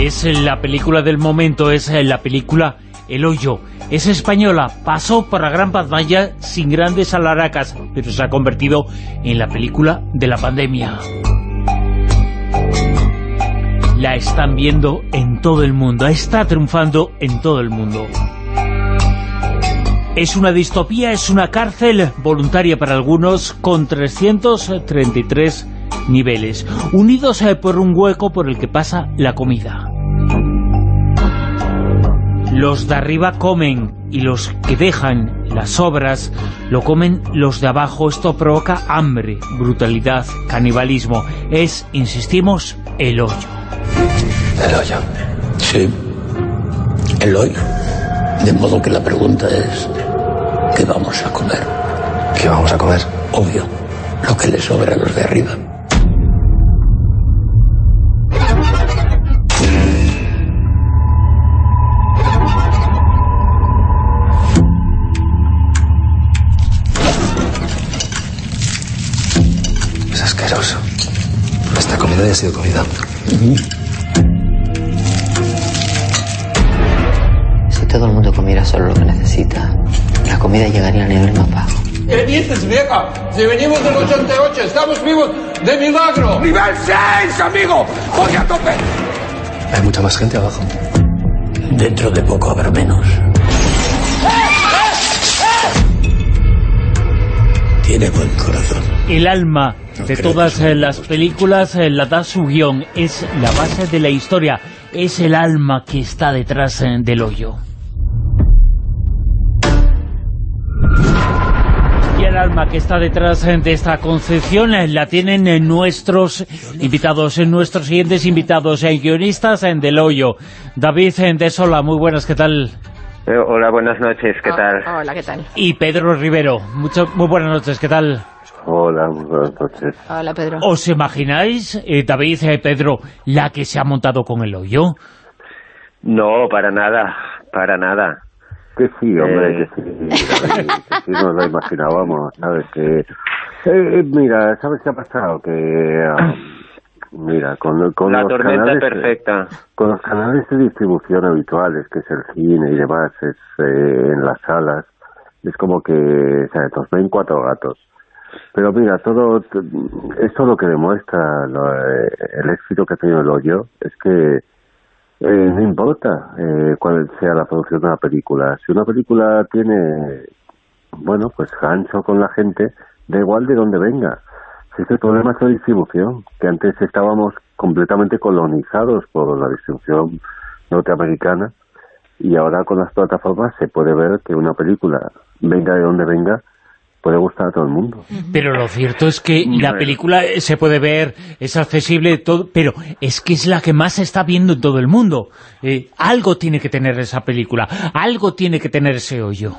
Es la película del momento, es la película El Hoyo. Es española, pasó por la gran pantalla sin grandes alaracas, pero se ha convertido en la película de la pandemia. La están viendo en todo el mundo, está triunfando en todo el mundo. Es una distopía, es una cárcel voluntaria para algunos, con 333 niveles, unidos eh, por un hueco por el que pasa la comida. Los de arriba comen y los que dejan las sobras lo comen los de abajo. Esto provoca hambre, brutalidad, canibalismo. Es, insistimos, el hoyo. El hoyo. Sí. El hoyo. De modo que la pregunta es, ¿qué vamos a comer? ¿Qué vamos a comer? Obvio, lo que les sobra a los de arriba. Esta comida ya ha sido comida. Si todo el mundo comiera solo lo que necesita, la comida llegaría al nivel más bajo. ¿Qué dices, vieja? Si venimos del 88, estamos vivos de milagro. ¡Nivel 6, amigo! ¡Voy a tope! Hay mucha más gente abajo. Dentro de poco habrá menos. Tiene buen corazón. El alma de todas eh, las películas eh, la da su guion, es la base de la historia, es el alma que está detrás eh, del hoyo. Y el alma que está detrás de esta concepción la tienen nuestros invitados, nuestros siguientes invitados, guionistas en Del Hoyo. David de Sola, muy buenas, ¿qué tal? Hola, buenas noches, ¿qué tal? Hola, ¿qué tal? Y Pedro Rivero, mucho, muy buenas noches, ¿qué tal? Hola, muy buenas noches. Hola, Pedro. ¿Os imagináis, eh, David, eh, Pedro, la que se ha montado con el hoyo? No, para nada, para nada. Que sí, hombre, Eh. que sí, que sí nos lo imaginábamos, ¿sabes? Que, eh, mira, ¿sabes qué ha pasado? Que, ah, mira, con, con La los tormenta canales, perfecta. con los canales de distribución habituales, que es el cine y demás, es eh, en las salas, es como que, o sea, nos ven cuatro gatos. Pero mira, todo esto lo que demuestra lo, eh, el éxito que ha tenido el hoyo es que eh, no importa eh, cuál sea la producción de una película. Si una película tiene, bueno, pues gancho con la gente, da igual de dónde venga. Si es el problema es la distribución, que antes estábamos completamente colonizados por la distribución norteamericana y ahora con las plataformas se puede ver que una película, venga de donde venga, puede gustar a todo el mundo. Pero lo cierto es que la película eh, se puede ver, es accesible, todo, pero es que es la que más se está viendo en todo el mundo. Eh, algo tiene que tener esa película, algo tiene que tener ese hoyo.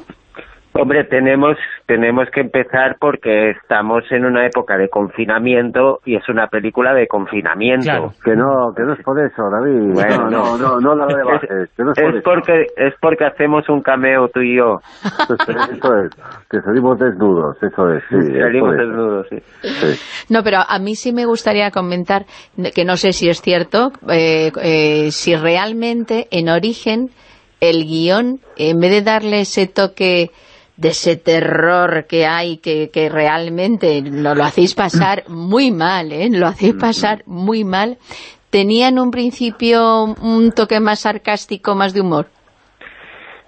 Hombre, tenemos, tenemos que empezar porque estamos en una época de confinamiento y es una película de confinamiento. Claro. Que no, que no es por eso, David. Bueno, no, no, no, no la rebajes, que no es, por Es eso. porque, es porque hacemos un cameo tú y yo. Eso es, que salimos desnudos, eso es, sí. Salimos desnudos, sí. Sí. No, pero a mí sí me gustaría comentar, que no sé si es cierto, eh, eh, si realmente en origen el guion, en vez de darle ese toque de ese terror que hay, que, que realmente lo, lo hacéis pasar muy mal, ¿eh? lo hacéis pasar muy mal, tenía en un principio un toque más sarcástico, más de humor.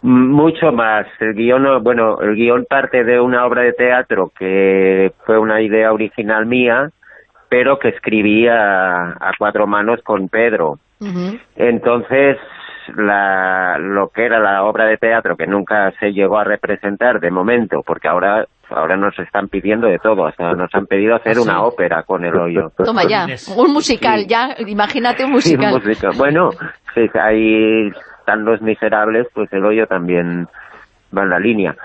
Mucho más. El guion, no- bueno, el guion parte de una obra de teatro que fue una idea original mía, pero que escribí a, a cuatro manos con Pedro. Entonces, la, lo que era la obra de teatro, que nunca se llegó a representar de momento, porque ahora ahora nos están pidiendo de todo, hasta nos han pedido hacer ¿Ah, sí? una ópera con el hoyo. Toma ya, un musical, ya, imagínate un Sí, musical. Bueno, sí, ahí están los miserables, pues el hoyo también va en la línea.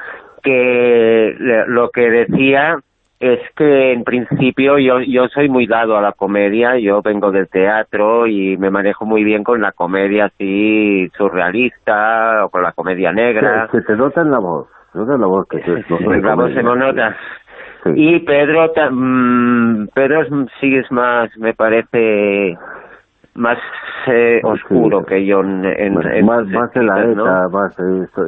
Que le- lo que decía es que en principio yo, yo soy muy dado a la comedia, yo vengo del teatro y me manejo muy bien con la comedia así surrealista o con la comedia negra. Se, te nota en la voz, se nota en la voz que es, la voz se me nota. Y Pedro, mm, Pedro sí es más, me parece más eh, oscuro que yo en, en, más, más de la ETA, más esto,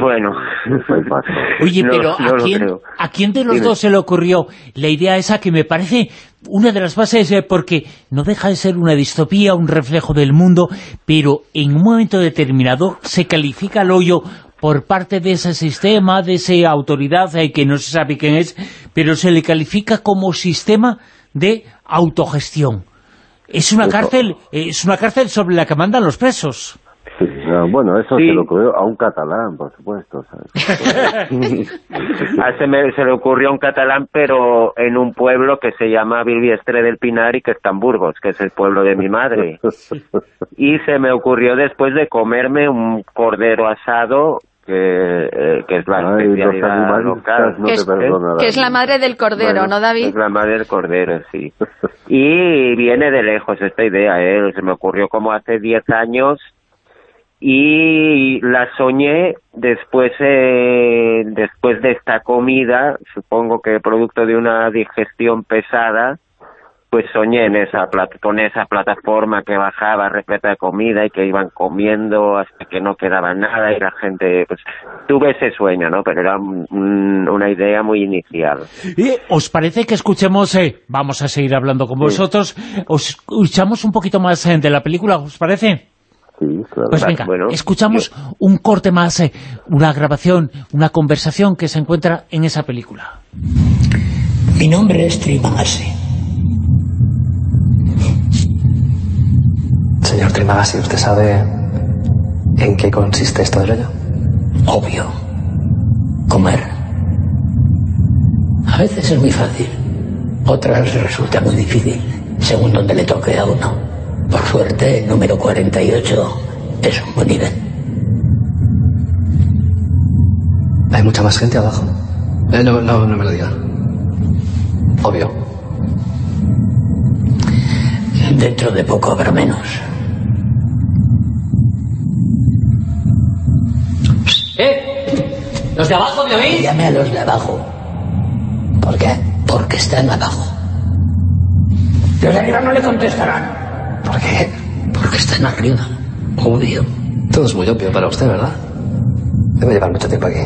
bueno. Oye pero ¿a, quién, ¿a quién de los dos se le ocurrió la idea esa que me parece una de las bases eh, porque no deja de ser una distopía, un reflejo del mundo pero en un momento determinado se califica el hoyo por parte de ese sistema, de esa autoridad eh, que no se sabe quién es, pero se le califica como sistema de autogestión es una cárcel es una cárcel sobre la que mandan los presos. bueno, eso se lo ocurrió a un catalán, por supuesto. Se, me, se le ocurrió a un catalán, pero en un pueblo que se llama Bilbiestre del Pinar y que está en Burgos, que es el pueblo de mi madre. Y se me ocurrió después de comerme un cordero asado que, eh, que es la especialidad local. que, es, que, es, la madre del cordero, ¿no, David? Es la madre del cordero, sí. y viene de lejos esta idea, ¿eh? Se me ocurrió como hace 10 años y la soñé después eh, después de esta comida, supongo que producto de una digestión pesada, pues soñé en esa con esa plataforma que bajaba repleta de comida y que iban comiendo hasta que no quedaba nada y la gente, pues tuve ese sueño, ¿no? Pero era una idea muy inicial. ¿Y ¿Os parece que escuchemos, eh, vamos a seguir hablando con vosotros, os escuchamos un poquito más eh, de la película, ¿os parece? Sí, claro. Pues venga, escuchamos un corte más, eh, una grabación, una conversación que se encuentra en esa película. Mi nombre es Trimagasi Señor Trimagasi, ¿usted sabe en qué consiste esto del hoyo? Obvio. Comer. A veces es muy fácil. Otras resulta muy difícil, según donde le toque a uno. Por suerte, el número 48 es un buen nivel. ¿Hay mucha más gente abajo? Eh, no, no, no me lo diga. Obvio. Dentro de poco habrá menos. ¿Los de abajo me oís? Llame a los de abajo. ¿Por qué? Porque están abajo. Los de arriba no le contestarán. ¿Por qué? Porque están arriba. Obvio. Todo es muy obvio para usted, ¿verdad? Debe llevar mucho tiempo aquí.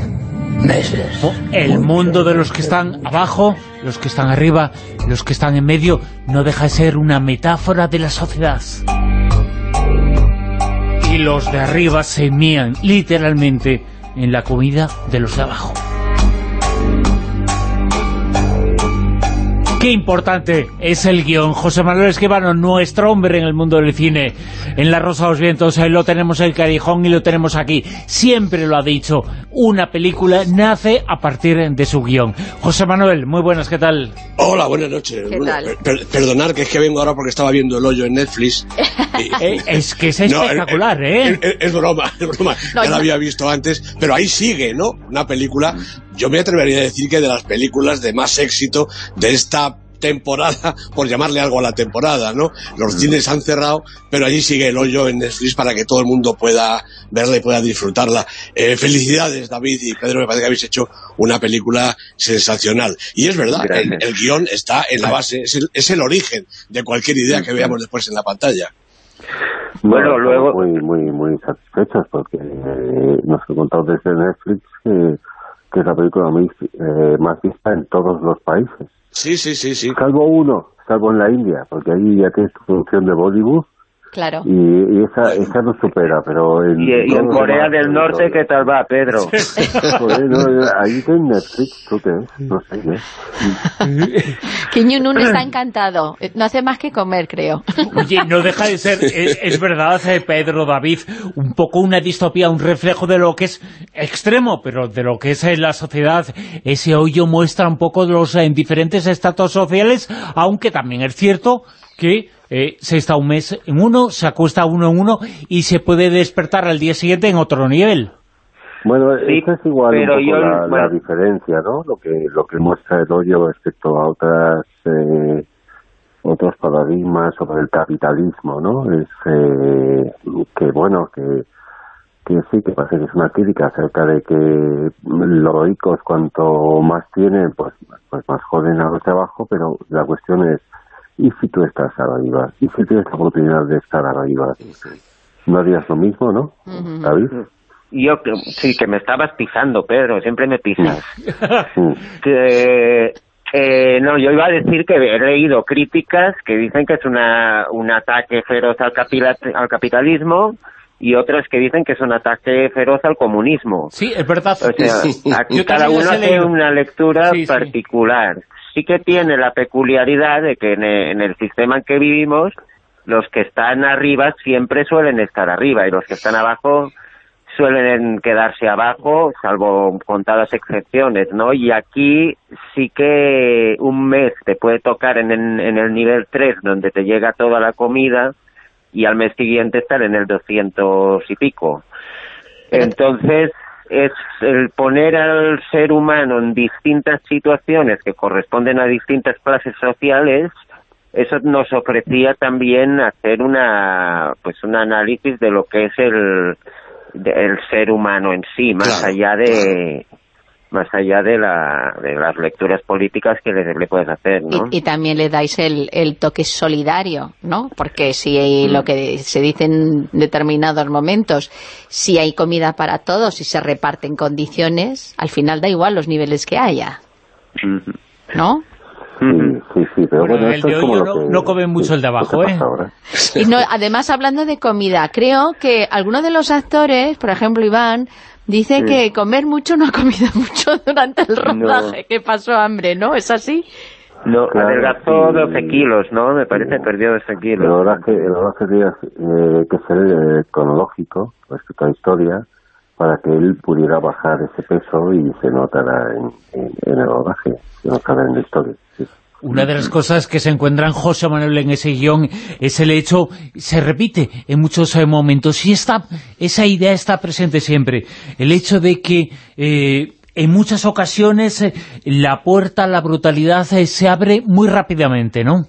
Meses. El mundo de los que están abajo, los que están arriba, los que están en medio, no deja de ser una metáfora de la sociedad y los de arriba se mían literalmente en la comida de los de abajo. Qué importante es el guion. José Manuel Esquivano, nuestro hombre en el mundo del cine. En La Rosa de los Vientos eh, lo tenemos en el Carijón y lo tenemos aquí. Siempre lo ha dicho. Una película nace a partir de su guion. José Manuel, muy buenas, ¿qué tal? Hola, buenas noches. perdonar que es que vengo ahora porque estaba viendo El Hoyo en Netflix. Eh, es que es espectacular, ¿eh? Es, broma, es broma. ya lo había visto antes, pero ahí sigue, ¿no? Una película, yo me atrevería a decir que de las películas de más éxito de esta temporada, por llamarle algo a la temporada, ¿no? Los mm. cines han cerrado, pero allí sigue el hoyo en Netflix para que todo el mundo pueda verla y pueda disfrutarla. Eh, felicidades, David y Pedro, me parece que habéis hecho una película sensacional. Y es verdad, el, guion está en la base, es el, origen de cualquier idea que veamos después en la pantalla. Bueno, luego... Muy, muy, muy satisfechos porque eh, nos he contado desde Netflix que, es la película eh, más vista en todos los países. Sí, sí, sí, sí. Salvo uno, salvo en la India, porque ahí ya tienes tu producción de Bollywood Claro. Y, esa, esa no supera, pero en... Y, en Corea del Norte, ¿qué tal va, Pedro? ahí en Netflix, ¿tú qué? No sé, ¿eh? Kim Jong-un está encantado. No hace más que comer, creo. Oye, no deja de ser, es, verdad, eh, Pedro, David, un poco una distopía, un reflejo de lo que es extremo, pero de lo que es en la sociedad. Ese hoyo muestra un poco los en diferentes estatus sociales, aunque también es cierto que eh, se está un mes en uno, se acuesta uno en uno y se puede despertar al día siguiente en otro nivel. Bueno, Sí, esa es igual pero un poco yo- la, la diferencia, ¿no? Lo que lo que muestra el hoyo respecto a otras eh, otros paradigmas sobre el capitalismo, ¿no? Es eh, que bueno que que sí que parece que es una crítica acerca de que los ricos cuanto más tienen pues pues más joden a los de abajo, pero la cuestión es ¿y si tú estás arriba? ¿y si tienes la oportunidad de estar arriba? ¿No harías lo mismo, no? David. Yo que- sí, que me estabas pisando, Pedro, siempre me pisas. Que eh, no, yo iba a decir que he leído críticas que dicen que es una, un ataque feroz al, capila- al capitalismo y otras que dicen que es un ataque feroz al comunismo. Sí, es verdad. O sea, aquí Yo cada uno hace leído. una lectura Sí, sí. particular. Sí que tiene la peculiaridad de que en e- en el sistema en que vivimos, los que están arriba siempre suelen estar arriba y los que están abajo suelen quedarse abajo, salvo contadas excepciones, ¿no? Y aquí sí que un mes te puede tocar en, el- en el nivel 3, donde te llega toda la comida, y al mes siguiente estar en el 200 y pico. Entonces, es el poner al ser humano en distintas situaciones que corresponden a distintas clases sociales, eso nos ofrecía también hacer una pues un análisis de lo que es el el ser humano en sí, más allá de más allá de, la, de las lecturas políticas que le, le puedes hacer, ¿no? Y, y también le dais el, el toque solidario, ¿no? Porque si hay lo que se dice en determinados momentos, si hay comida para todos y se reparte en condiciones, al final da igual los niveles que haya, ¿no? Sí, sí, sí, pero Bueno, bueno, el esto de es hoy como yo lo no, que, no come mucho el de abajo, ¿eh? Y no, además, hablando de comida, creo que algunos de los actores, por ejemplo Iván, dice Sí. que comer mucho no ha comido mucho durante el rodaje, que pasó hambre, ¿no? ¿Es así? No, Claro, adelgazó sí. 12 kilos, ¿no? Me parece perdió 12 El kilos. rodaje, el rodaje tenía eh, que ser eh, cronológico respecto a la historia para que él pudiera bajar ese peso y se notara en, en- en el rodaje, se notara en la historia. Una de las cosas que se encuentran José Manuel en ese guion es el hecho, se repite en muchos eh, momentos, y esta, esa idea está presente siempre, el hecho de que eh, en muchas ocasiones eh, la puerta a la brutalidad se abre muy rápidamente, ¿no?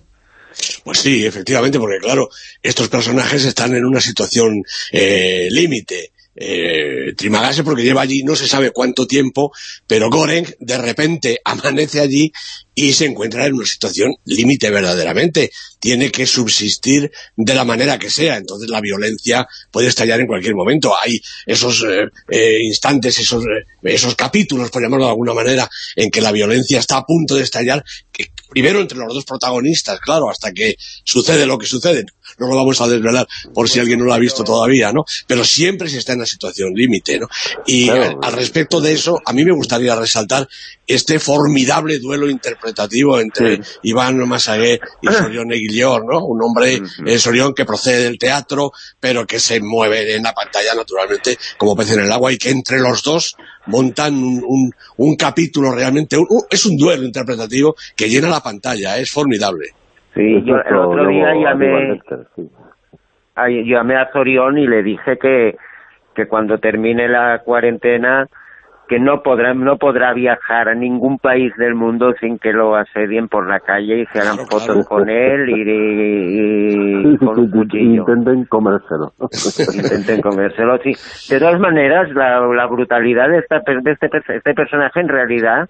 Pues sí, efectivamente, porque claro, estos personajes están en una situación eh, límite. Eh, Trimagase porque lleva allí no se sabe cuánto tiempo, pero Goreng de repente amanece allí y se encuentra en una situación límite verdaderamente. Tiene que subsistir de la manera que sea, entonces la violencia puede estallar en cualquier momento. Hay esos eh, eh, instantes, esos, eh, esos capítulos, por llamarlo de alguna manera, en que la violencia está a punto de estallar, que primero entre los dos protagonistas, claro, hasta que sucede lo que sucede. No lo vamos a desvelar por si alguien no lo ha visto todavía, ¿no? Pero siempre se está en una situación límite, ¿no? Y Claro. al, al respecto de eso, a mí me gustaría resaltar este formidable duelo interpretativo entre Iván Masagué y Sorión Eguillor, ¿no? Un hombre, eh, Sorión, que procede del teatro, pero que se mueve en la pantalla, naturalmente, como pez en el agua, y que entre los dos montan un, un- un capítulo realmente, un- un- es un duelo interpretativo que llena la pantalla, es formidable. Sí, yo el Otro día llamé, sí. llamé a Zorión y le dije que, que cuando termine la cuarentena que no podrá no podrá viajar a ningún país del mundo sin que lo asedien por la calle y se hagan fotos con él y, y- y con un cuchillo. Intenten comérselo. Intenten comérselo, sí. De todas maneras, la, la brutalidad de, esta, de este, per- este personaje en realidad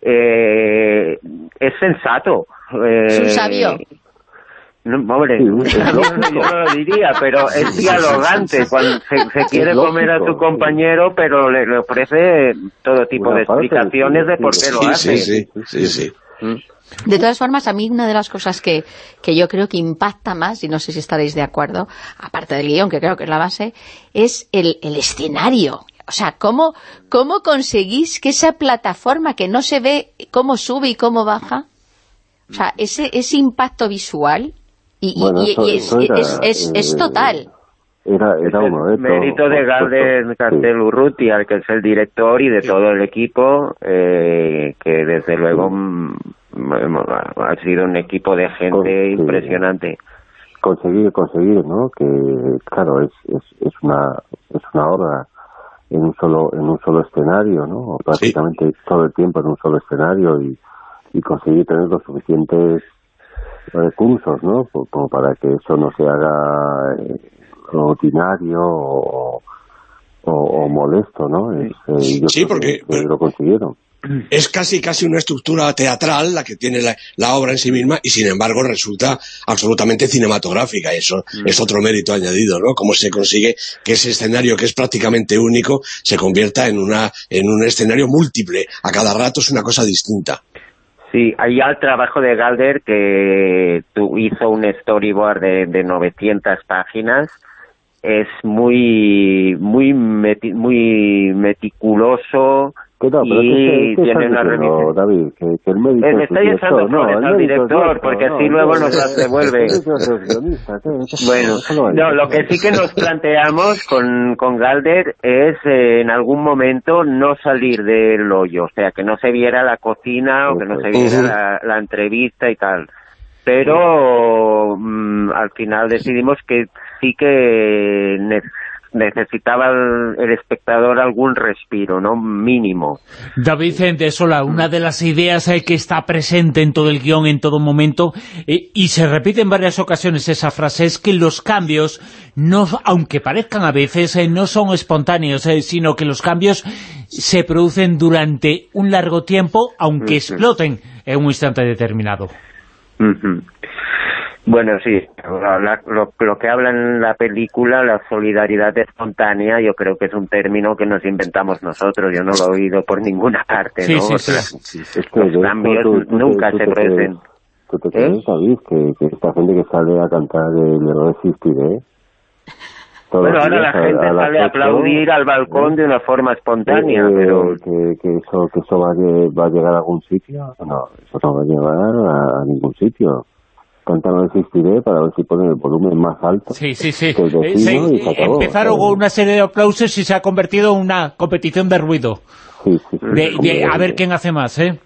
eh, es sensato. Eh, Es un sabio. No, hombre, Sí, yo no lo diría, pero es dialogante cuando se, se quiere comer a su compañero, pero le, le ofrece todo tipo Una de explicaciones de por sí, qué lo hace. sí, sí, sí, sí. De todas formas, a mí una de las cosas que, que yo creo que impacta más, y no sé si estaréis de acuerdo, aparte del guion, que creo que es la base, es el, el escenario. O sea, ¿cómo, ¿cómo conseguís que esa plataforma que no se ve cómo sube y cómo baja, o sea, ese, ese impacto visual, y, y- Bueno, y- eso- y es, era, es, es, es eh, total. Era, era un reto. Mérito de supuesto. Castel Urrutia, que es el director y de todo el equipo, eh, que desde luego mm, ha sido un equipo de gente impresionante. conseguir conseguir no que claro es, es, es una es una obra en un solo en un solo escenario, ¿no? O prácticamente todo el tiempo en un solo escenario y, y conseguir tener los suficientes recursos, ¿no? Como para que eso no se haga eh, rutinario o, o, molesto, ¿no? Es, eh, sí, porque lo consiguieron es casi casi una estructura teatral la que tiene la, obra en sí misma y sin embargo resulta absolutamente cinematográfica y eso mm. es otro mérito añadido, ¿no? Cómo se consigue que ese escenario que es prácticamente único se convierta en una en un escenario múltiple, a cada rato es una cosa distinta. Sí, hay el trabajo de Galder que hizo un storyboard de, de 900 páginas. Es muy muy muy meticuloso pero y tiene una revisión. David, que, el médico estoy echando flores al director, porque así luego nos las devuelve. bueno, no, lo que sí que nos planteamos con, con Galder es eh, en algún momento no salir del hoyo, o sea, que no se viera la cocina o que no se viera la, la entrevista y tal. Pero mm, al final decidimos que sí que necesitaba el, espectador algún respiro, ¿no? Mínimo. David de Sola, una de las ideas eh, que está presente en todo el guion, en todo momento, eh, y se repite en varias ocasiones esa frase, es que los cambios, no, aunque parezcan a veces, eh, no son espontáneos, sino que los cambios se producen durante un largo tiempo, aunque exploten en un instante determinado. Bueno, sí, lo, que habla en la película, la solidaridad espontánea, yo creo que es un término que nos inventamos nosotros, yo no lo he oído por ninguna parte, ¿no? Sí, sí, los cambios nunca se presentan. ¿Tú te crees, David, que, que, esta gente que sale a cantar el Resistiré... Bueno, ahora la gente sale a aplaudir al balcón de una forma espontánea, pero... Que, que, eso, que eso va, a, va a llegar a algún sitio, no, eso no va a llegar a ningún sitio cantaron Existiré para ver si ponen el volumen más alto. Sí, sí, sí. Eh, empezaron con una serie de aplausos y se ha convertido en una competición de ruido. Sí, sí, de, a ver quién hace más, ¿eh?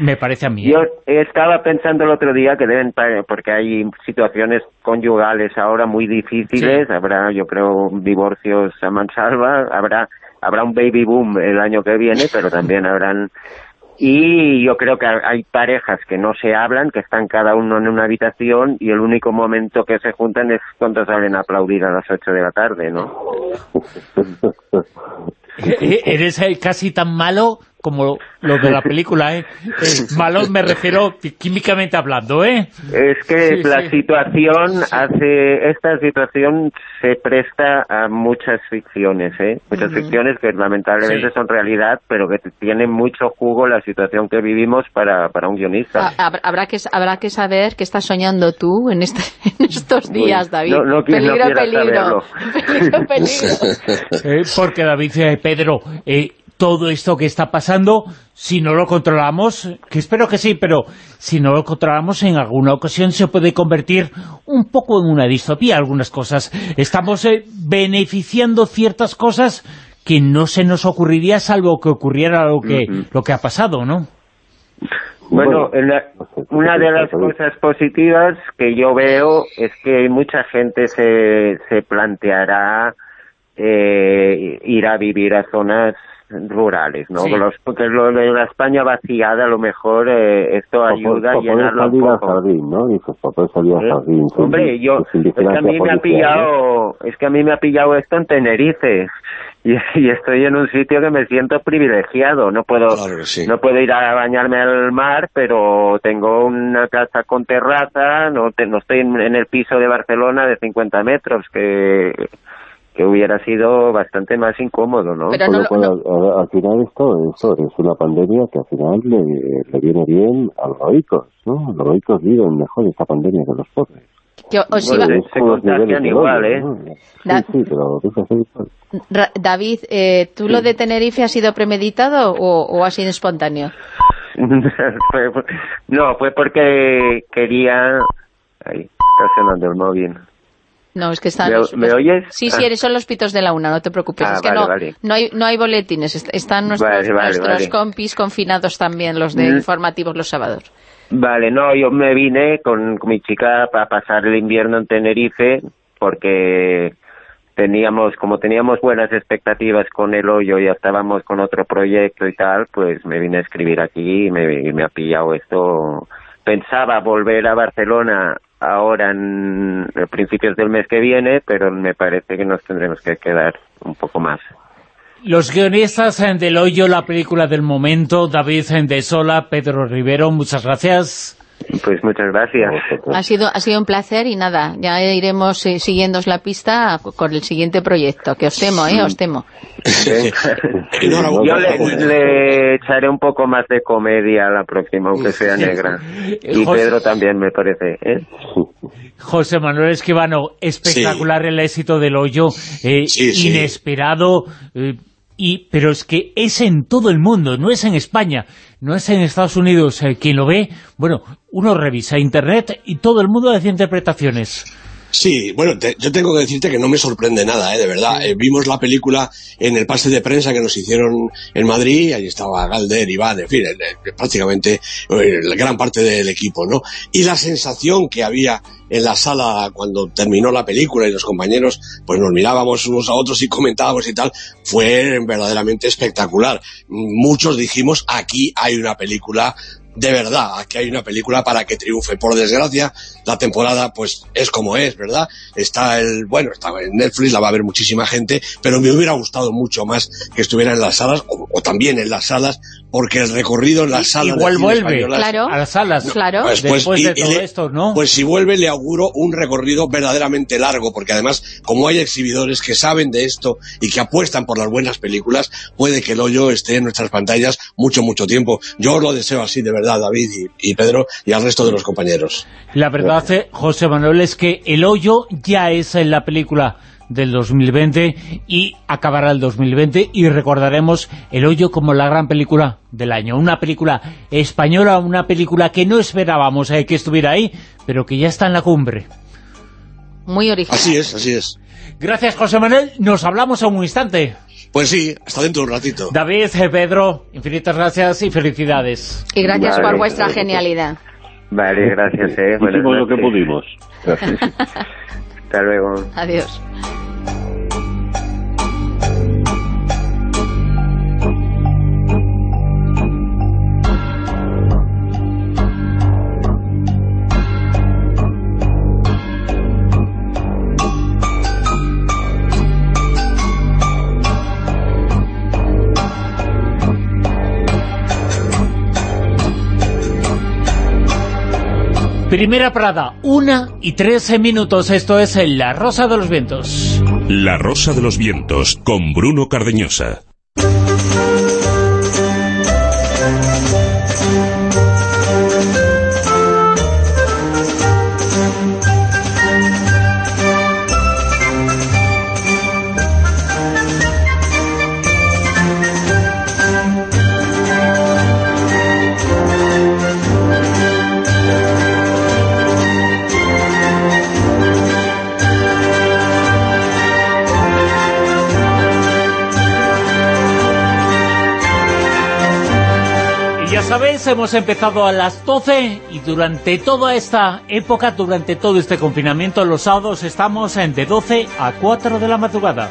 Me parece a mí. Yo ¿eh? estaba pensando el otro día que deben, porque hay situaciones conyugales ahora muy difíciles, habrá, yo creo, divorcios a mansalva, habrá habrá un baby boom el año que viene, pero también habrán y yo creo que hay parejas que no se hablan, que están cada uno en una habitación y el único momento que se juntan es cuando salen a aplaudir a las 8 de la tarde, ¿no? Eres casi tan malo como lo de la película, ¿eh? eh malo me refiero químicamente hablando, ¿eh? Es que la situación hace... Esta situación se presta a muchas ficciones, ¿eh? Muchas ficciones que lamentablemente son realidad, pero que tienen mucho jugo la situación que vivimos para, para un guionista. Habrá que, habrá que saber qué estás soñando tú en, este, en estos días, David. No, peligro, peligro. peligro, peligro. Eh, porque David, eh, Pedro, eh, todo esto que está pasando, si no lo controlamos, que espero que sí, pero si no lo controlamos en alguna ocasión se puede convertir un poco en una distopía algunas cosas. Estamos eh, beneficiando ciertas cosas que no se nos ocurriría salvo que ocurriera lo que, lo que ha pasado, ¿no? Bueno, una de las cosas positivas que yo veo es que mucha gente se, se planteará eh, ir a vivir a zonas rurales, ¿no? porque lo de la España vaciada, a lo mejor eh, esto ayuda a llenarlo un poco. Jardín, ¿no? salir ¿Eh? jardín. Hombre, yo, es que a mí me ha pillado, es que a mí me ha pillado esto en Tenerife. Y, estoy en un sitio que me siento privilegiado, no puedo no puedo ir a bañarme al mar, pero tengo una casa con terraza, no, no estoy en, en el piso de Barcelona de 50 metros, que que hubiera sido bastante más incómodo, ¿no? Pero al, final esto, esto es una pandemia que al final le, viene bien a los ricos, ¿no? Los ricos viven mejor esta pandemia que los pobres. Que os Se contagian igual, ¿eh? Sí, pero David, eh, ¿tú lo de Tenerife ha sido premeditado o, o ha sido espontáneo? no, fue porque quería... Ahí, está sonando el móvil. No, es que están... ¿Me, oyes? Sí, sí, ah. son los pitos de la una, no te preocupes. Ah, es que no, no, hay, no hay boletines, están nuestros, nuestros compis confinados también, los de mm. informativos los sábados. Vale, no, yo me vine con, mi chica para pasar el invierno en Tenerife porque teníamos, como teníamos buenas expectativas con el hoyo y ya estábamos con otro proyecto y tal, pues me vine a escribir aquí y me, y me ha pillado esto. Pensaba volver a Barcelona ahora en principios del mes que viene, pero me parece que nos tendremos que quedar un poco más. Los guionistas del Hoyo, la película del momento, David de Sola, Pedro Rivero, muchas gracias. Pues muchas gracias. Ha sido, ha sido un placer y nada, ya iremos eh, siguiéndoos la pista con el siguiente proyecto, que os temo, ¿eh? Os temo. Yo le, echaré un poco más de comedia a la próxima, aunque sea negra. Y Pedro también, me parece. ¿eh? José Manuel Esquivano, espectacular el éxito del hoyo, eh, inesperado... Eh, y, pero es que es en todo el mundo, no es en España, no es en Estados Unidos. Eh, quien lo ve, bueno, uno revisa Internet y todo el mundo hace interpretaciones. Sí, bueno, yo tengo que decirte que no me sorprende nada, ¿eh? de verdad. Eh, vimos la película en el pase de prensa que nos hicieron en Madrid, ahí estaba Galder, Iván, en fin, prácticamente la gran parte del equipo, ¿no? Y la sensación que había en la sala cuando terminó la película y los compañeros pues nos mirábamos unos a otros y comentábamos y tal, fue verdaderamente espectacular. Muchos dijimos, aquí hay una película de verdad, aquí hay una película para que triunfe. Por desgracia, la temporada pues es como es, ¿verdad? Está el, bueno, está en Netflix, la va a ver muchísima gente, pero me hubiera gustado mucho más que estuviera en las salas, o, también en las salas, porque el recorrido en las salas... Igual vuelve, claro, a las salas, claro. Pues, pues Después de todo esto, ¿no? Pues si vuelve le auguro un recorrido verdaderamente largo, porque además, como hay exhibidores que saben de esto y que apuestan por las buenas películas, puede que el hoyo esté en nuestras pantallas mucho, mucho tiempo. Yo lo deseo así, de verdad David y, Pedro y al resto de los compañeros. La verdad, eh, José Manuel, es que El Hoyo ya es en la película del 2020 y acabará el 2020 y recordaremos El Hoyo como la gran película del año. Una película española, una película que no esperábamos eh, que estuviera ahí, pero que ya está en la cumbre. Muy original. Así es, así es. Gracias, José Manuel. Nos hablamos a un instante. Pues sí, hasta dentro de un ratito. David, eh, Pedro, infinitas gracias y felicidades. Y gracias por vuestra genialidad. Vale, gracias. Eh. Hicimos lo que pudimos. Hasta luego. Adiós. Primera Prada, una y trece minutos. Esto es La Rosa de los Vientos. La Rosa de los Vientos, con Bruno Cardeñosa. Hemos empezado a las 12 y durante toda esta época, durante todo este confinamiento, los sábados estamos de 12 a 4 de la madrugada.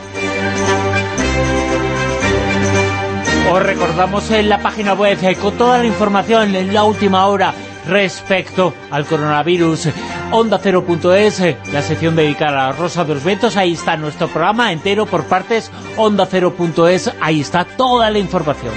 Os recordamos en la página web eh, con toda la información en la última hora respecto al coronavirus. Onda0.es, eh, la sección dedicada a Rosa de los Ventos, ahí está nuestro programa entero por partes, Onda0.es, ahí está toda la información.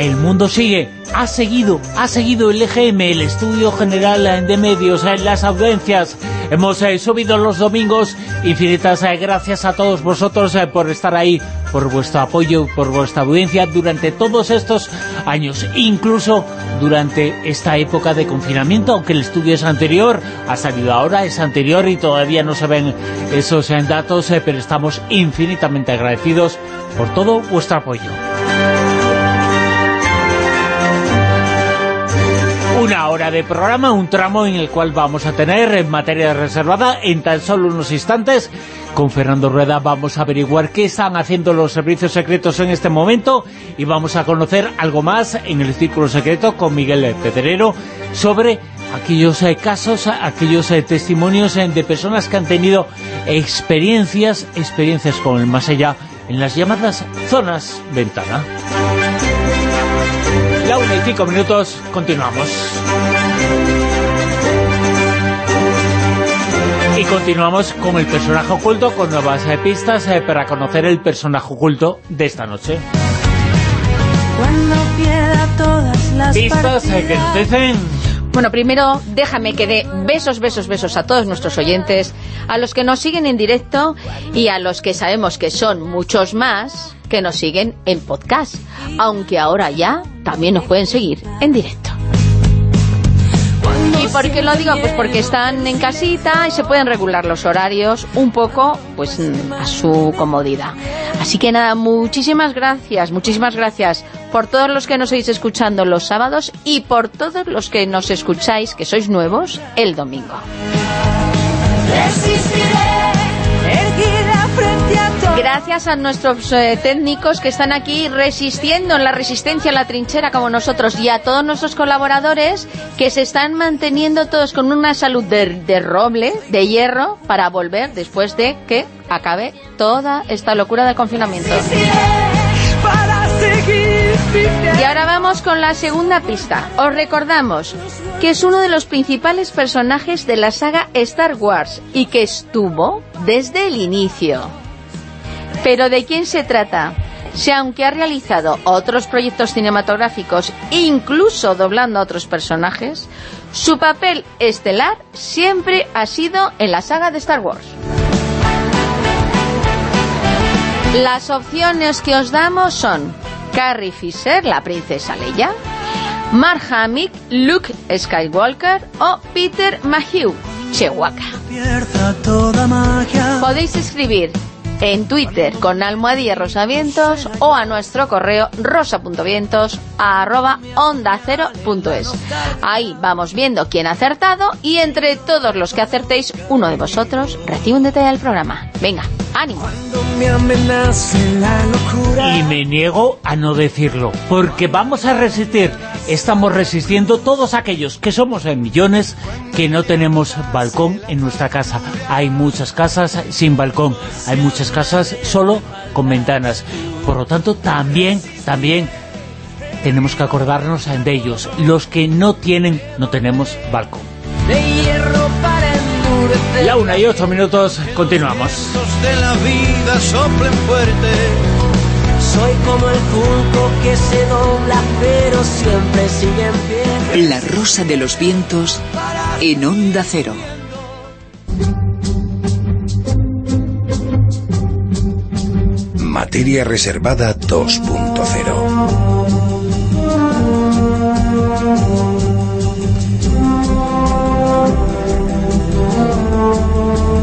El mundo sigue, ha seguido, ha seguido el EGM, el Estudio General de Medios, en las audiencias. Hemos eh, subido los domingos, infinitas eh, gracias a todos vosotros eh, por estar ahí, por vuestro apoyo, por vuestra audiencia durante todos estos años, incluso durante esta época de confinamiento, aunque el estudio es anterior, ha salido ahora, es anterior y todavía no se ven esos datos, pero estamos infinitamente agradecidos por todo vuestro apoyo. Hora de programa, un tramo en el cual vamos a tener en materia reservada en tan solo unos instantes. Con Fernando Rueda vamos a averiguar qué están haciendo los servicios secretos en este momento y vamos a conocer algo más en el Círculo Secreto con Miguel Pedrero sobre aquellos eh, casos, aquellos eh, testimonios eh, de personas que han tenido experiencias, experiencias con el más allá en las llamadas zonas ventana. La una y cinco minutos, continuamos. Y continuamos con el personaje oculto, con nuevas pistas para conocer el personaje oculto de esta noche. Pistas que nos dicen bueno, primero déjame que dé besos, besos, besos a todos nuestros oyentes, a los que nos siguen en directo y a los que sabemos que son muchos más que nos siguen en podcast, aunque ahora ya también nos pueden seguir en directo. ¿Y por qué lo digo? Pues porque están en casita y se pueden regular los horarios un poco pues a su comodidad. Así que nada, muchísimas gracias, muchísimas gracias por todos los que nos seguís escuchando los sábados y por todos los que nos escucháis, que sois nuevos, el domingo. Gracias a nuestros eh, técnicos que están aquí resistiendo en la resistencia a la trinchera como nosotros y a todos nuestros colaboradores que se están manteniendo todos con una salud de roble, de hierro, para volver después de que acabe toda esta locura del confinamiento. Y ahora vamos con la segunda pista. Os recordamos que es uno de los principales personajes de la saga Star Wars y que estuvo desde el inicio. Pero ¿de quién se trata? Si aunque ha realizado otros proyectos cinematográficos, incluso doblando a otros personajes, su papel estelar siempre ha sido en la saga de Star Wars. Las opciones que os damos son Carrie Fisher, la princesa Leia, Mark Hamill, Luke Skywalker o Peter Mayhew, Chewbacca. Podéis escribir en Twitter con almohadilla rosavientos o a nuestro correo rosa.vientos arroba onda cero punto es. Ahí vamos viendo quién ha acertado y entre todos los que acertéis, uno de vosotros recibe un detalle del programa. Venga, ánimo. Y me niego a no decirlo, porque vamos a resistir. Estamos resistiendo todos aquellos que somos en millones que no tenemos balcón en nuestra casa. Hay muchas casas sin balcón, hay muchas casas solo con ventanas. Por lo tanto, también, también tenemos que acordarnos de ellos, los que no tienen, no tenemos balcón. La una y ocho minutos, continuamos. De la vida soplen fuerte. Soy como el junco que se dobla, pero siempre sigue en pie. La rosa de los vientos en onda cero. Materia reservada 2.0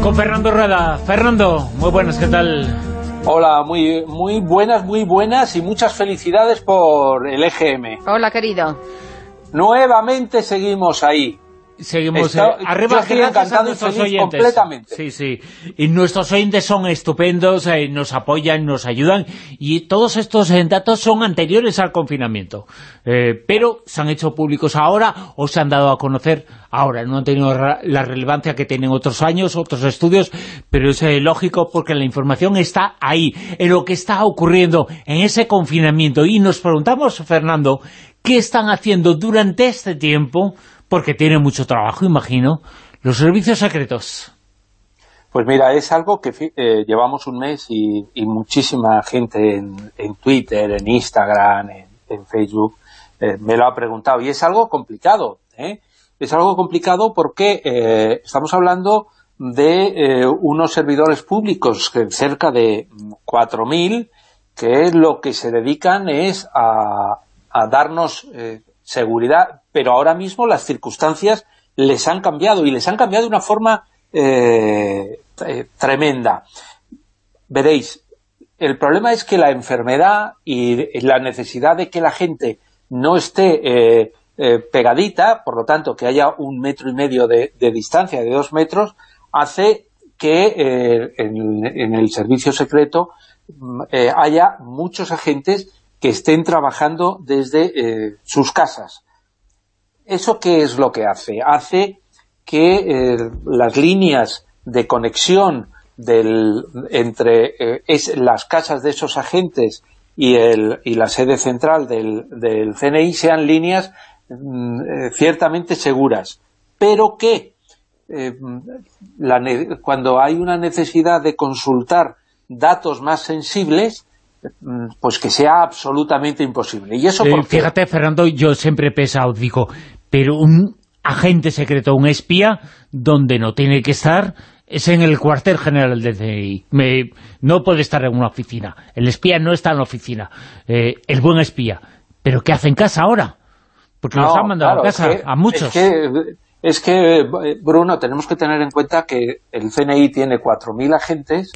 con Fernando Rueda. Fernando, muy buenas, ¿qué tal? Hola, muy, muy buenas, muy buenas y muchas felicidades por el EGM. Hola, querido. Nuevamente seguimos ahí. Seguimos eh, arriba gracias a nuestros oyentes. Completamente. Sí, sí. Y nuestros oyentes son estupendos, eh, nos apoyan, nos ayudan y todos estos eh, datos son anteriores al confinamiento. pero se han hecho públicos ahora o se han dado a conocer ahora. No han tenido la relevancia que tienen otros años, otros estudios, pero es lógico porque la información está ahí, en lo que está ocurriendo en ese confinamiento. Y nos preguntamos, Fernando, ¿qué están haciendo durante este tiempo porque tiene mucho trabajo, imagino, los servicios secretos. Pues mira, es algo que eh, llevamos un mes y, muchísima gente en, Twitter, en Instagram, en, Facebook, eh, me lo ha preguntado. Y es algo complicado, ¿eh? Es algo complicado porque estamos hablando de unos servidores públicos, cerca de 4.000, que lo que se dedican es a, a darnos seguridad, pero ahora mismo las circunstancias les han cambiado y les han cambiado de una forma eh, eh, tremenda. Veréis, el problema es que la enfermedad y la necesidad de que la gente no esté pegadita, por lo tanto que haya un metro y medio de, distancia, de dos metros, hace que en, el servicio secreto mm, haya muchos agentes que estén trabajando desde sus casas. ¿Eso qué es lo que hace? Hace que las líneas de conexión del, entre eh, las casas de esos agentes y, la sede central del, CNI sean líneas mm, eh, ciertamente seguras, pero que eh, cuando hay una necesidad de consultar datos más sensibles, pues que sea absolutamente imposible. Y eso Fíjate, Fernando, yo siempre he pensado, digo, pero un agente secreto, un espía, donde no tiene que estar es en el cuartel general del CNI. no puede estar en una oficina. El espía no está en la oficina. Eh, el buen espía. ¿Pero qué hace en casa ahora? Porque nos han mandado a casa a muchos. Es que, Bruno, tenemos que tener en cuenta que el CNI tiene 4.000 agentes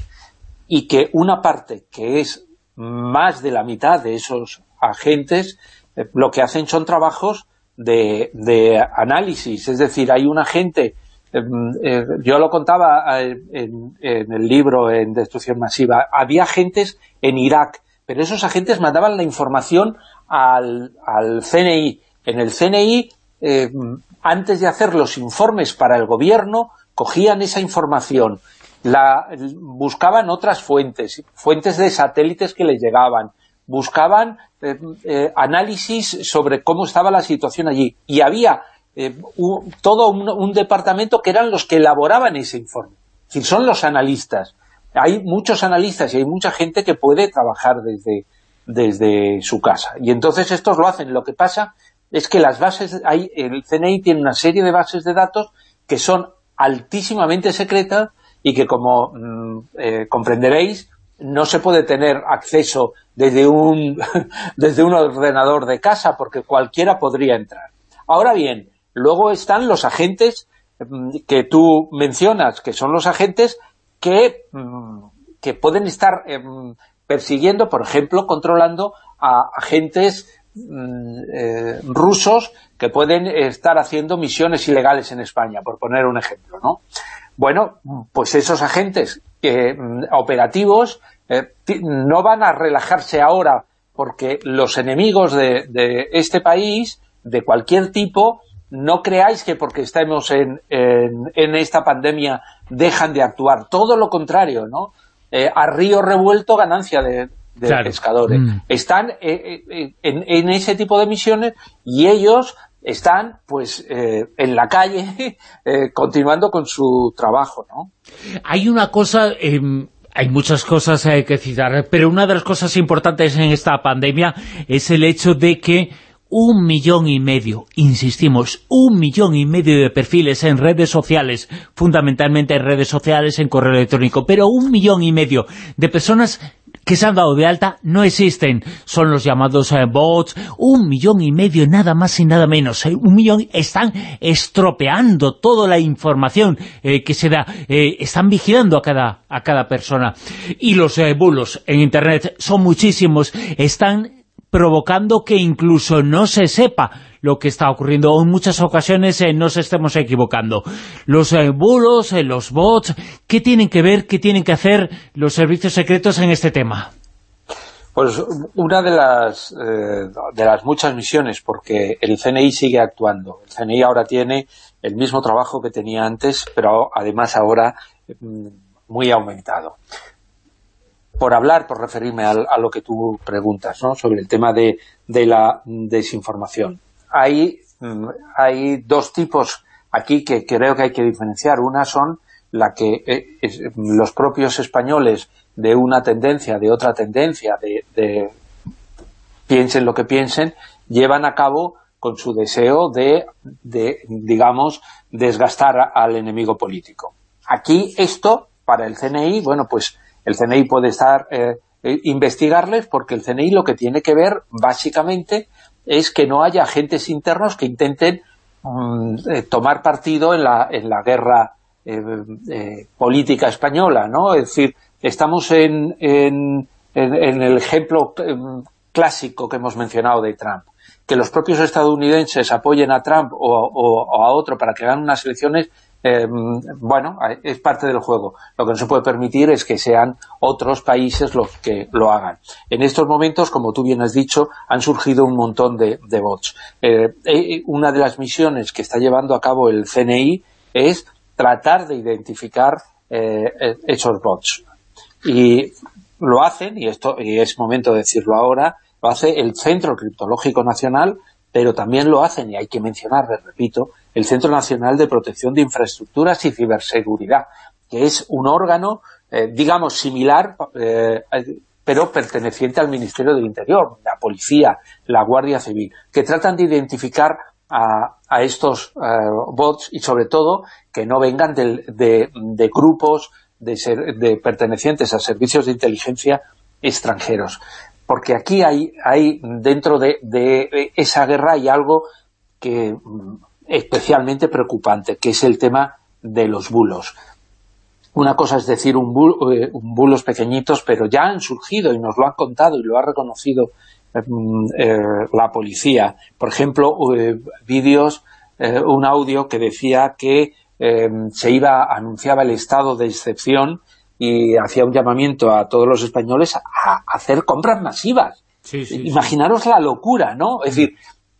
y que una parte, que es más de la mitad de esos agentes, eh, lo que hacen son trabajos de, de análisis. Es decir, hay un agente Em, eh, yo lo contaba eh, en, el libro en Destrucción Masiva, había agentes en Irak, pero esos agentes mandaban la información al, CNI. En el CNI, antes de hacer los informes para el gobierno, cogían esa información, la buscaban otras fuentes, fuentes de satélites que les llegaban, buscaban em, eh, análisis sobre cómo estaba la situación allí, y había eh, todo un, departamento que eran los que elaboraban ese informe. Es decir, son los analistas. Hay muchos analistas y hay mucha gente que puede trabajar desde, desde su casa. Y entonces estos lo hacen. Lo que pasa es que las bases, hay, el CNI tiene una serie de bases de datos que son altísimamente secretas y que, como mm, eh, comprenderéis, no se puede tener acceso desde un, desde un ordenador de casa porque cualquiera podría entrar. Ahora bien, Luego están los agentes mm, que tú mencionas, que son los agentes que, mm, que pueden estar em, persiguiendo, por ejemplo, controlando a agentes eh, rusos que pueden estar haciendo misiones ilegales en España, por poner un ejemplo, ¿no? Bueno, pues esos agentes operativos eh, no van a relajarse ahora porque los enemigos de, de este país, de cualquier tipo, no creáis que porque estemos en, en, esta pandemia dejan de actuar, todo lo contrario, ¿no? Eh, a río revuelto ganancia de, pescadores. Mm. Están eh, eh, en, ese tipo de misiones y ellos están pues en la calle continuando con su trabajo, ¿no? Hay una cosa... Em, hay muchas cosas que citar, pero una de las cosas importantes en esta pandemia es el hecho de que un millón y medio, insistimos, un millón y medio de perfiles en redes sociales, fundamentalmente en redes sociales, en correo electrónico, pero un millón y medio de personas que se han dado de alta no existen. Son los llamados eh, bots, un millón y medio, nada más y nada menos. Eh, un millón están estropeando toda la información eh, que se da. están vigilando a cada, a cada persona. Y los bulos en Internet son muchísimos. Están provocando que incluso no se sepa lo que está ocurriendo, en muchas ocasiones eh, nos estemos equivocando. Los eh, bulos, eh, los bots, ¿qué tienen que ver, qué tienen que hacer los servicios secretos en este tema? Pues una de las, de las muchas misiones, porque el CNI sigue actuando. El CNI ahora tiene el mismo trabajo que tenía antes, pero además ahora mm, muy aumentado por hablar, por referirme a, lo que tú preguntas, ¿no? sobre el tema de, la desinformación. Hay, mm, hay dos tipos aquí que creo que hay que diferenciar. Una son la que eh, los propios españoles de una tendencia, de otra tendencia, de, piensen lo que piensen, llevan a cabo con su deseo de, de, digamos, desgastar al enemigo político. Aquí esto, para el CNI, bueno, pues el CNI puede estar eh, eh, investigarles porque el CNI lo que tiene que ver básicamente es que no haya agentes internos que intenten mm, eh, tomar partido en la, en la guerra política española, ¿no? Es decir, estamos en, en, en, el ejemplo clásico que hemos mencionado de Trump. que los propios estadounidenses apoyen a Trump o, a otro para que hagan unas elecciones, eh, bueno, es parte del juego. Lo que no se puede permitir es que sean otros países los que lo hagan. En estos momentos, como tú bien has dicho, han surgido un montón de, bots. Eh, eh, una de las misiones que está llevando a cabo el CNI es tratar de identificar esos bots. Y lo hacen, y esto y es momento de decirlo ahora, lo hace el Centro Criptológico Nacional, pero también lo hacen, y hay que mencionar, repito, el Centro Nacional de Protección de Infraestructuras y Ciberseguridad, que es un órgano, eh, digamos, similar, eh, pero perteneciente al Ministerio del Interior, la Policía, la Guardia Civil, que tratan de identificar a, estos eh, bots y sobre todo que no vengan de, grupos de, de pertenecientes a servicios de inteligencia extranjeros porque aquí hay, hay dentro de, esa guerra hay algo que mm, especialmente preocupante, que es el tema de los bulos. Una cosa es decir un, eh, bulos pequeñitos, pero ya han surgido y nos lo han contado y lo ha reconocido mm, eh, la policía. Por ejemplo, eh, vídeos, un audio que decía que se iba, anunciaba el estado de excepción y hacía un llamamiento a todos los españoles a hacer compras masivas. Imaginaros la locura, ¿no? Es decir,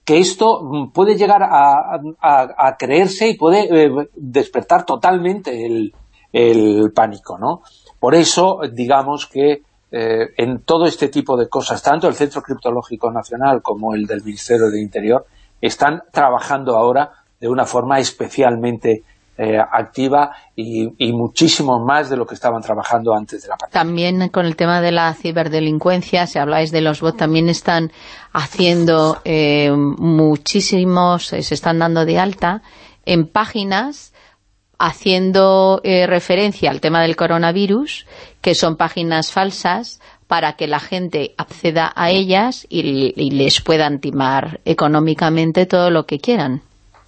que esto puede llegar a, creerse y puede eh, despertar totalmente el, pánico, ¿no? Por eso, digamos que eh, en todo este tipo de cosas, tanto el Centro Criptológico Nacional como el del Ministerio del Interior, están trabajando ahora de una forma especialmente eh, activa y, muchísimo más de lo que estaban trabajando antes de la pandemia. También con el tema de la ciberdelincuencia, si habláis de los bots, también están haciendo eh, muchísimos, eh, se están dando de alta en páginas haciendo referencia al tema del coronavirus, que son páginas falsas, para que la gente acceda a ellas y les puedan timar económicamente todo lo que quieran.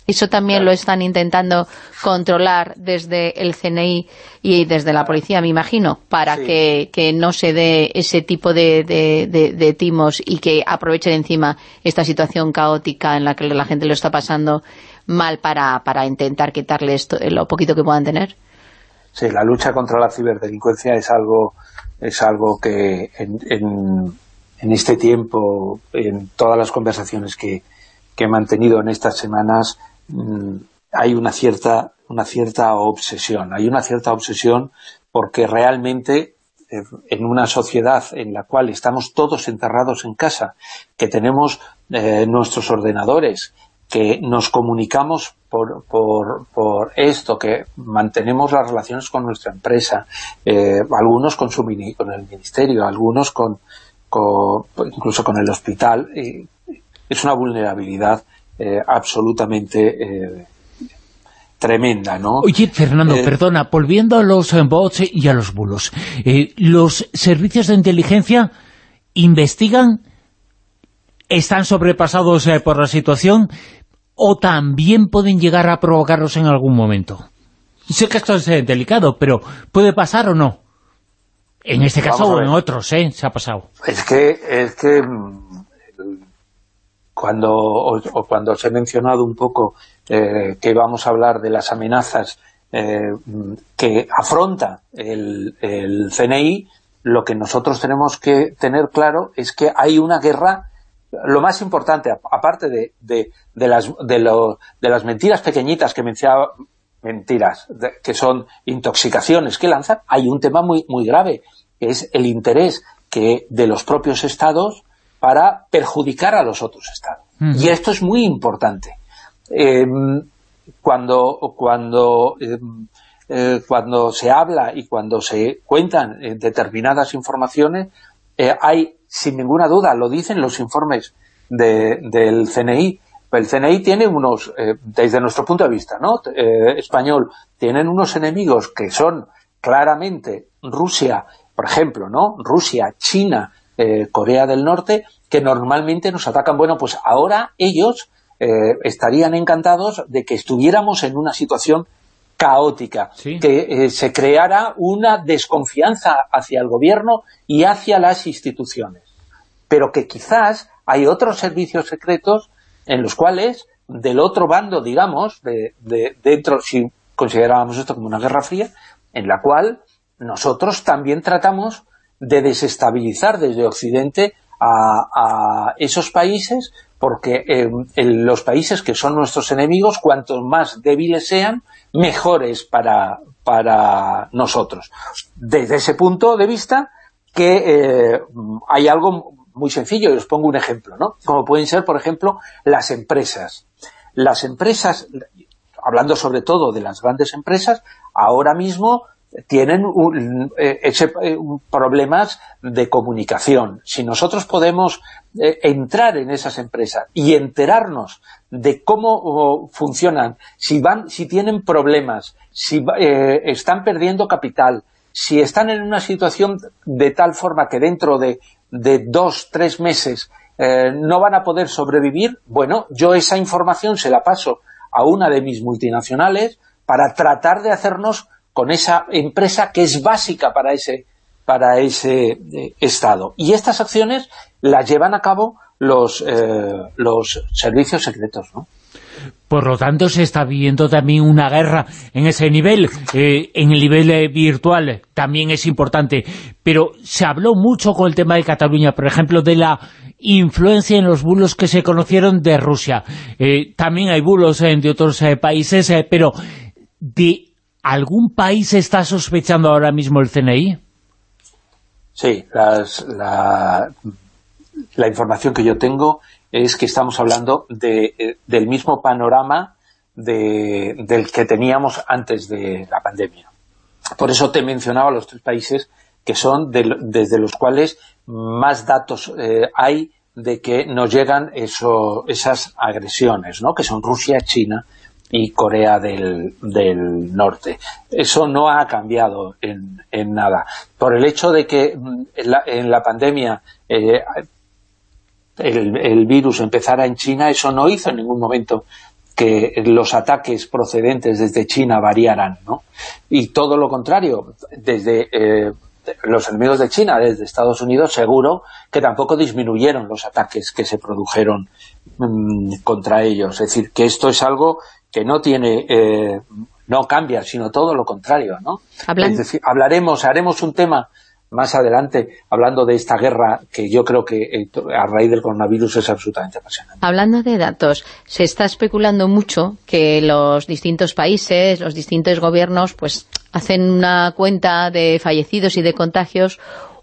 Eso también lo están intentando controlar desde el CNI y desde la policía, me imagino, para que, no se dé ese tipo de, timos y que aprovechen encima esta situación caótica en la que la gente lo está pasando mal para, para intentar quitarle esto, lo poquito que puedan tener. Sí, la lucha contra la ciberdelincuencia es algo, es algo que en, en, este tiempo, en todas las conversaciones que, que he mantenido en estas semanas, hay una cierta, una cierta obsesión. Hay una cierta obsesión porque realmente eh, en una sociedad en la cual estamos todos enterrados en casa, que tenemos eh, nuestros ordenadores, que nos comunicamos por, por, esto, que mantenemos las relaciones con nuestra empresa, eh, algunos con, su, con el ministerio, algunos con, incluso con el hospital, es una vulnerabilidad eh, absolutamente eh, tremenda, ¿no? Oye, Fernando, eh, perdona, volviendo a los bots y a los bulos, ¿los servicios de inteligencia investigan, están sobrepasados por la situación o también pueden llegar a provocarlos en algún momento? Sé que esto es delicado, pero ¿puede pasar o no? En este caso o en otros, ¿eh? Se ha pasado. Es que, es que mm, cuando, o, cuando os he mencionado un poco eh, que vamos a hablar de las amenazas eh, que afronta el, CNI, lo que nosotros tenemos que tener claro es que hay una guerra lo más importante, aparte de, de, las, de, de las mentiras pequeñitas que mencionaba, mentiras, que son intoxicaciones que lanzan, hay un tema muy, muy grave, que es el interés que de los propios estados para perjudicar a los otros estados. Y esto es muy importante. Em, cuando cuando em, eh, cuando se habla y cuando se cuentan eh, determinadas informaciones, eh, hay, sin ninguna duda, lo dicen los informes del CNI, el CNI tiene unos, desde nuestro punto de vista ¿no? español, tienen unos enemigos que son claramente Rusia, por ejemplo, ¿no? Rusia, China, eh, Corea del Norte, que normalmente nos atacan. Bueno, pues ahora ellos eh, estarían encantados de que estuviéramos en una situación caótica, que eh, se creara una desconfianza hacia el gobierno y hacia las instituciones, pero que quizás hay otros servicios secretos en los cuales, del otro bando, digamos, de, de dentro, si considerábamos esto como una guerra fría, en la cual nosotros también tratamos de desestabilizar desde Occidente a, esos países, porque eh, los países que son nuestros enemigos, cuanto más débiles sean, mejores para, para nosotros. Desde ese punto de vista, que eh, hay algo muy sencillo, y os pongo un ejemplo, ¿no? Como pueden ser, por ejemplo, las empresas. Las empresas, hablando sobre todo de las grandes empresas, ahora mismo tienen eh, eh, problemas de comunicación. Si nosotros podemos eh, entrar en esas empresas y enterarnos de cómo funcionan, si van, si tienen problemas, si están perdiendo capital, si están en una situación de tal forma que dentro de, de dos, tres meses no van a poder sobrevivir, bueno, yo esa información se la paso a una de mis multinacionales para tratar de hacernos con esa empresa que es básica para ese, para ese eh, Estado. Y estas acciones las llevan a cabo los, eh, los servicios secretos, ¿no? Por lo tanto, se está viviendo también una guerra en ese nivel, eh, en el nivel virtual, también es importante. Pero se habló mucho con el tema de Cataluña, por ejemplo, de la influencia en los bulos que se conocieron de Rusia. también hay bulos de otros países, pero de ¿Algún país está sospechando ahora mismo el CNI? Sí, la, información que yo tengo es que estamos hablando eh, del mismo panorama del que teníamos antes de la pandemia. Por eso te mencionaba los tres países que son desde los cuales más datos eh, hay de que nos llegan esas agresiones, ¿no? que son Rusia, China y Corea del, Norte. Eso no ha cambiado en, nada. Por el hecho de que mm, en la, pandemia eh, el, virus empezara en China, eso no hizo en ningún momento que los ataques procedentes desde China variaran, ¿no? Y todo lo contrario, desde eh, los enemigos de China, desde Estados Unidos, seguro que tampoco disminuyeron los ataques que se produjeron mm, contra ellos. Es decir, que esto es algo que no tiene, eh, no cambia, sino todo lo contrario, ¿no? Es decir, hablaremos, haremos un tema más adelante hablando de esta guerra que yo creo que eh, a raíz del coronavirus es absolutamente apasionante. Hablando de datos, se está especulando mucho que los distintos países, los distintos gobiernos, pues hacen una cuenta de fallecidos y de contagios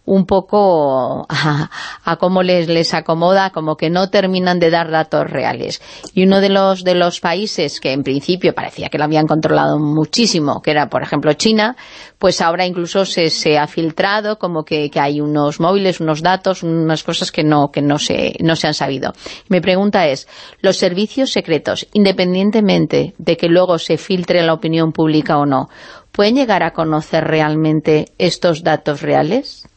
un poco a, cómo les, les acomoda, como que no terminan de dar datos reales. Y uno de los, de los países que en principio parecía que lo habían controlado muchísimo, que era, por ejemplo, China, pues ahora incluso se, se ha filtrado como que, que, hay unos móviles, unos datos, unas cosas que no, que no se, no se han sabido. Mi pregunta es, ¿los servicios secretos, independientemente de que luego se filtre la opinión pública o no, pueden llegar a conocer realmente estos datos reales?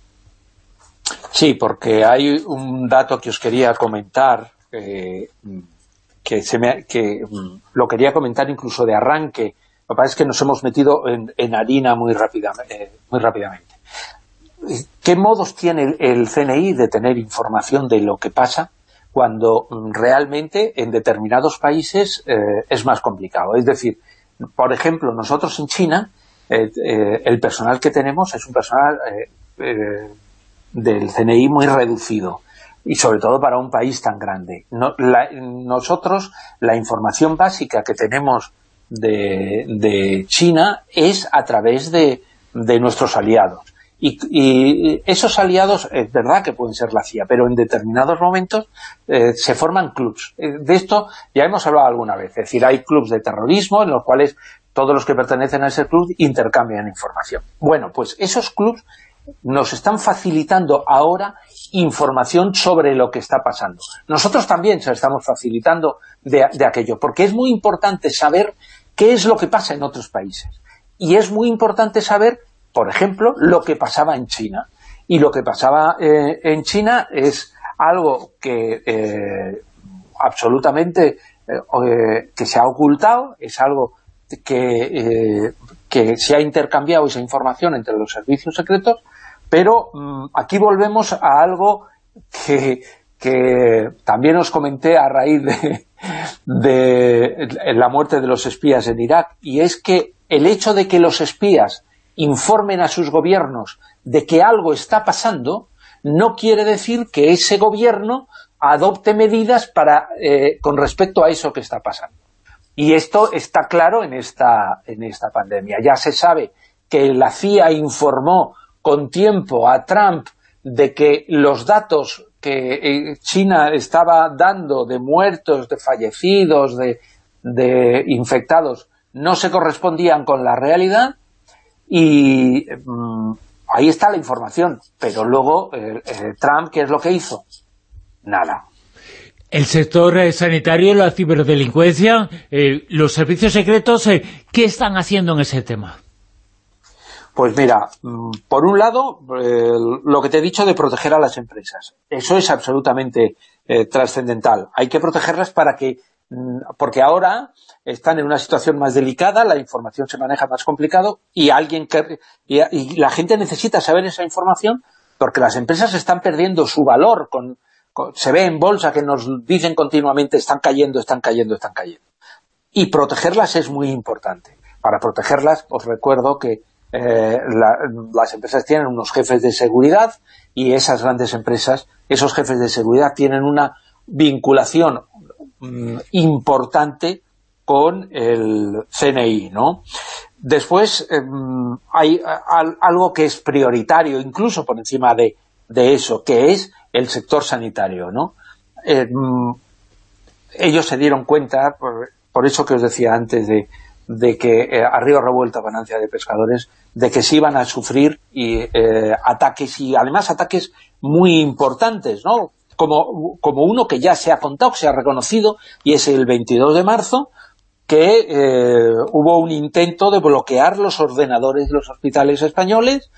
Sí, porque hay un dato que os quería comentar, eh, que, se me, que mm, lo quería comentar incluso de arranque, lo que pasa es que nos hemos metido en, harina muy, rápidamente, muy rápidamente. ¿Qué modos tiene el, CNI de tener información de lo que pasa cuando mm, realmente en determinados países eh, es más complicado? Es decir, por ejemplo, nosotros en China, eh, el personal que tenemos es un personal del CNI muy reducido y sobre todo para un país tan grande. nosotros, la información básica que tenemos de, China es a través de, nuestros aliados. Y, esos aliados, es verdad que pueden ser la CIA, pero en determinados momentos eh, se forman clubs. Eh, de esto ya hemos hablado alguna vez. Es decir, hay clubs de terrorismo en los cuales todos los que pertenecen a ese club intercambian información. Bueno, pues esos clubs nos están facilitando ahora información sobre lo que está pasando. Nosotros también se estamos facilitando de, aquello, porque es muy importante saber qué es lo que pasa en otros países. Y es muy importante saber, por ejemplo, lo que pasaba en China. Y lo que pasaba eh, en China es algo que eh, absolutamente eh, que se ha ocultado, es algo que, que se ha intercambiado esa información entre los servicios secretos pero mm, aquí volvemos a algo que, también os comenté a raíz de, de la muerte de los espías en Irak, y es que el hecho de que los espías informen a sus gobiernos de que algo está pasando, no quiere decir que ese gobierno adopte medidas para eh, con respecto a eso que está pasando. Y esto está claro en esta, en esta pandemia. Ya se sabe que la CIA informó con tiempo a Trump de que los datos que eh, China estaba dando de muertos, de fallecidos, de, de infectados, no se correspondían con la realidad y mm, ahí está la información. Pero luego eh, eh, Trump, ¿qué es lo que hizo? Nada. El sector sanitario, la ciberdelincuencia, los servicios secretos, ¿qué están haciendo en ese tema? Pues mira, mm, por un lado, eh, lo que te he dicho de proteger a las empresas. Eso es absolutamente eh, trascendental. Hay que protegerlas para que, mm, porque ahora están en una situación más delicada, la información se maneja más complicado y alguien que, y, la gente necesita saber esa información porque las empresas están perdiendo su valor. Con, se ve en bolsa que nos dicen continuamente están cayendo, están cayendo, están cayendo. Y protegerlas es muy importante. Para protegerlas, os recuerdo que eh, las empresas tienen unos jefes de seguridad y esas grandes empresas, esos jefes de seguridad tienen una vinculación mm, importante con el CNI, ¿no? Después em, hay algo que es prioritario, incluso por encima de, eso, que es el sector sanitario, ¿no? Em, ellos se dieron cuenta, por, eso que os decía antes de, que eh, a río revuelto ganancia de pescadores, de que se iban a sufrir y, eh, ataques y además ataques muy importantes, ¿no? Como, como uno que ya se ha contado, que se ha reconocido, y es el 22 de marzo, que eh, hubo un intento de bloquear los ordenadores de los hospitales españoles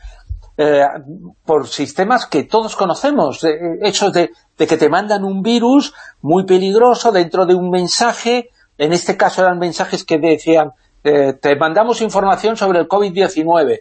por sistemas que todos conocemos, hechos de, que te mandan un virus muy peligroso dentro de un mensaje en este caso eran mensajes que decían, eh, te mandamos información sobre el COVID-19.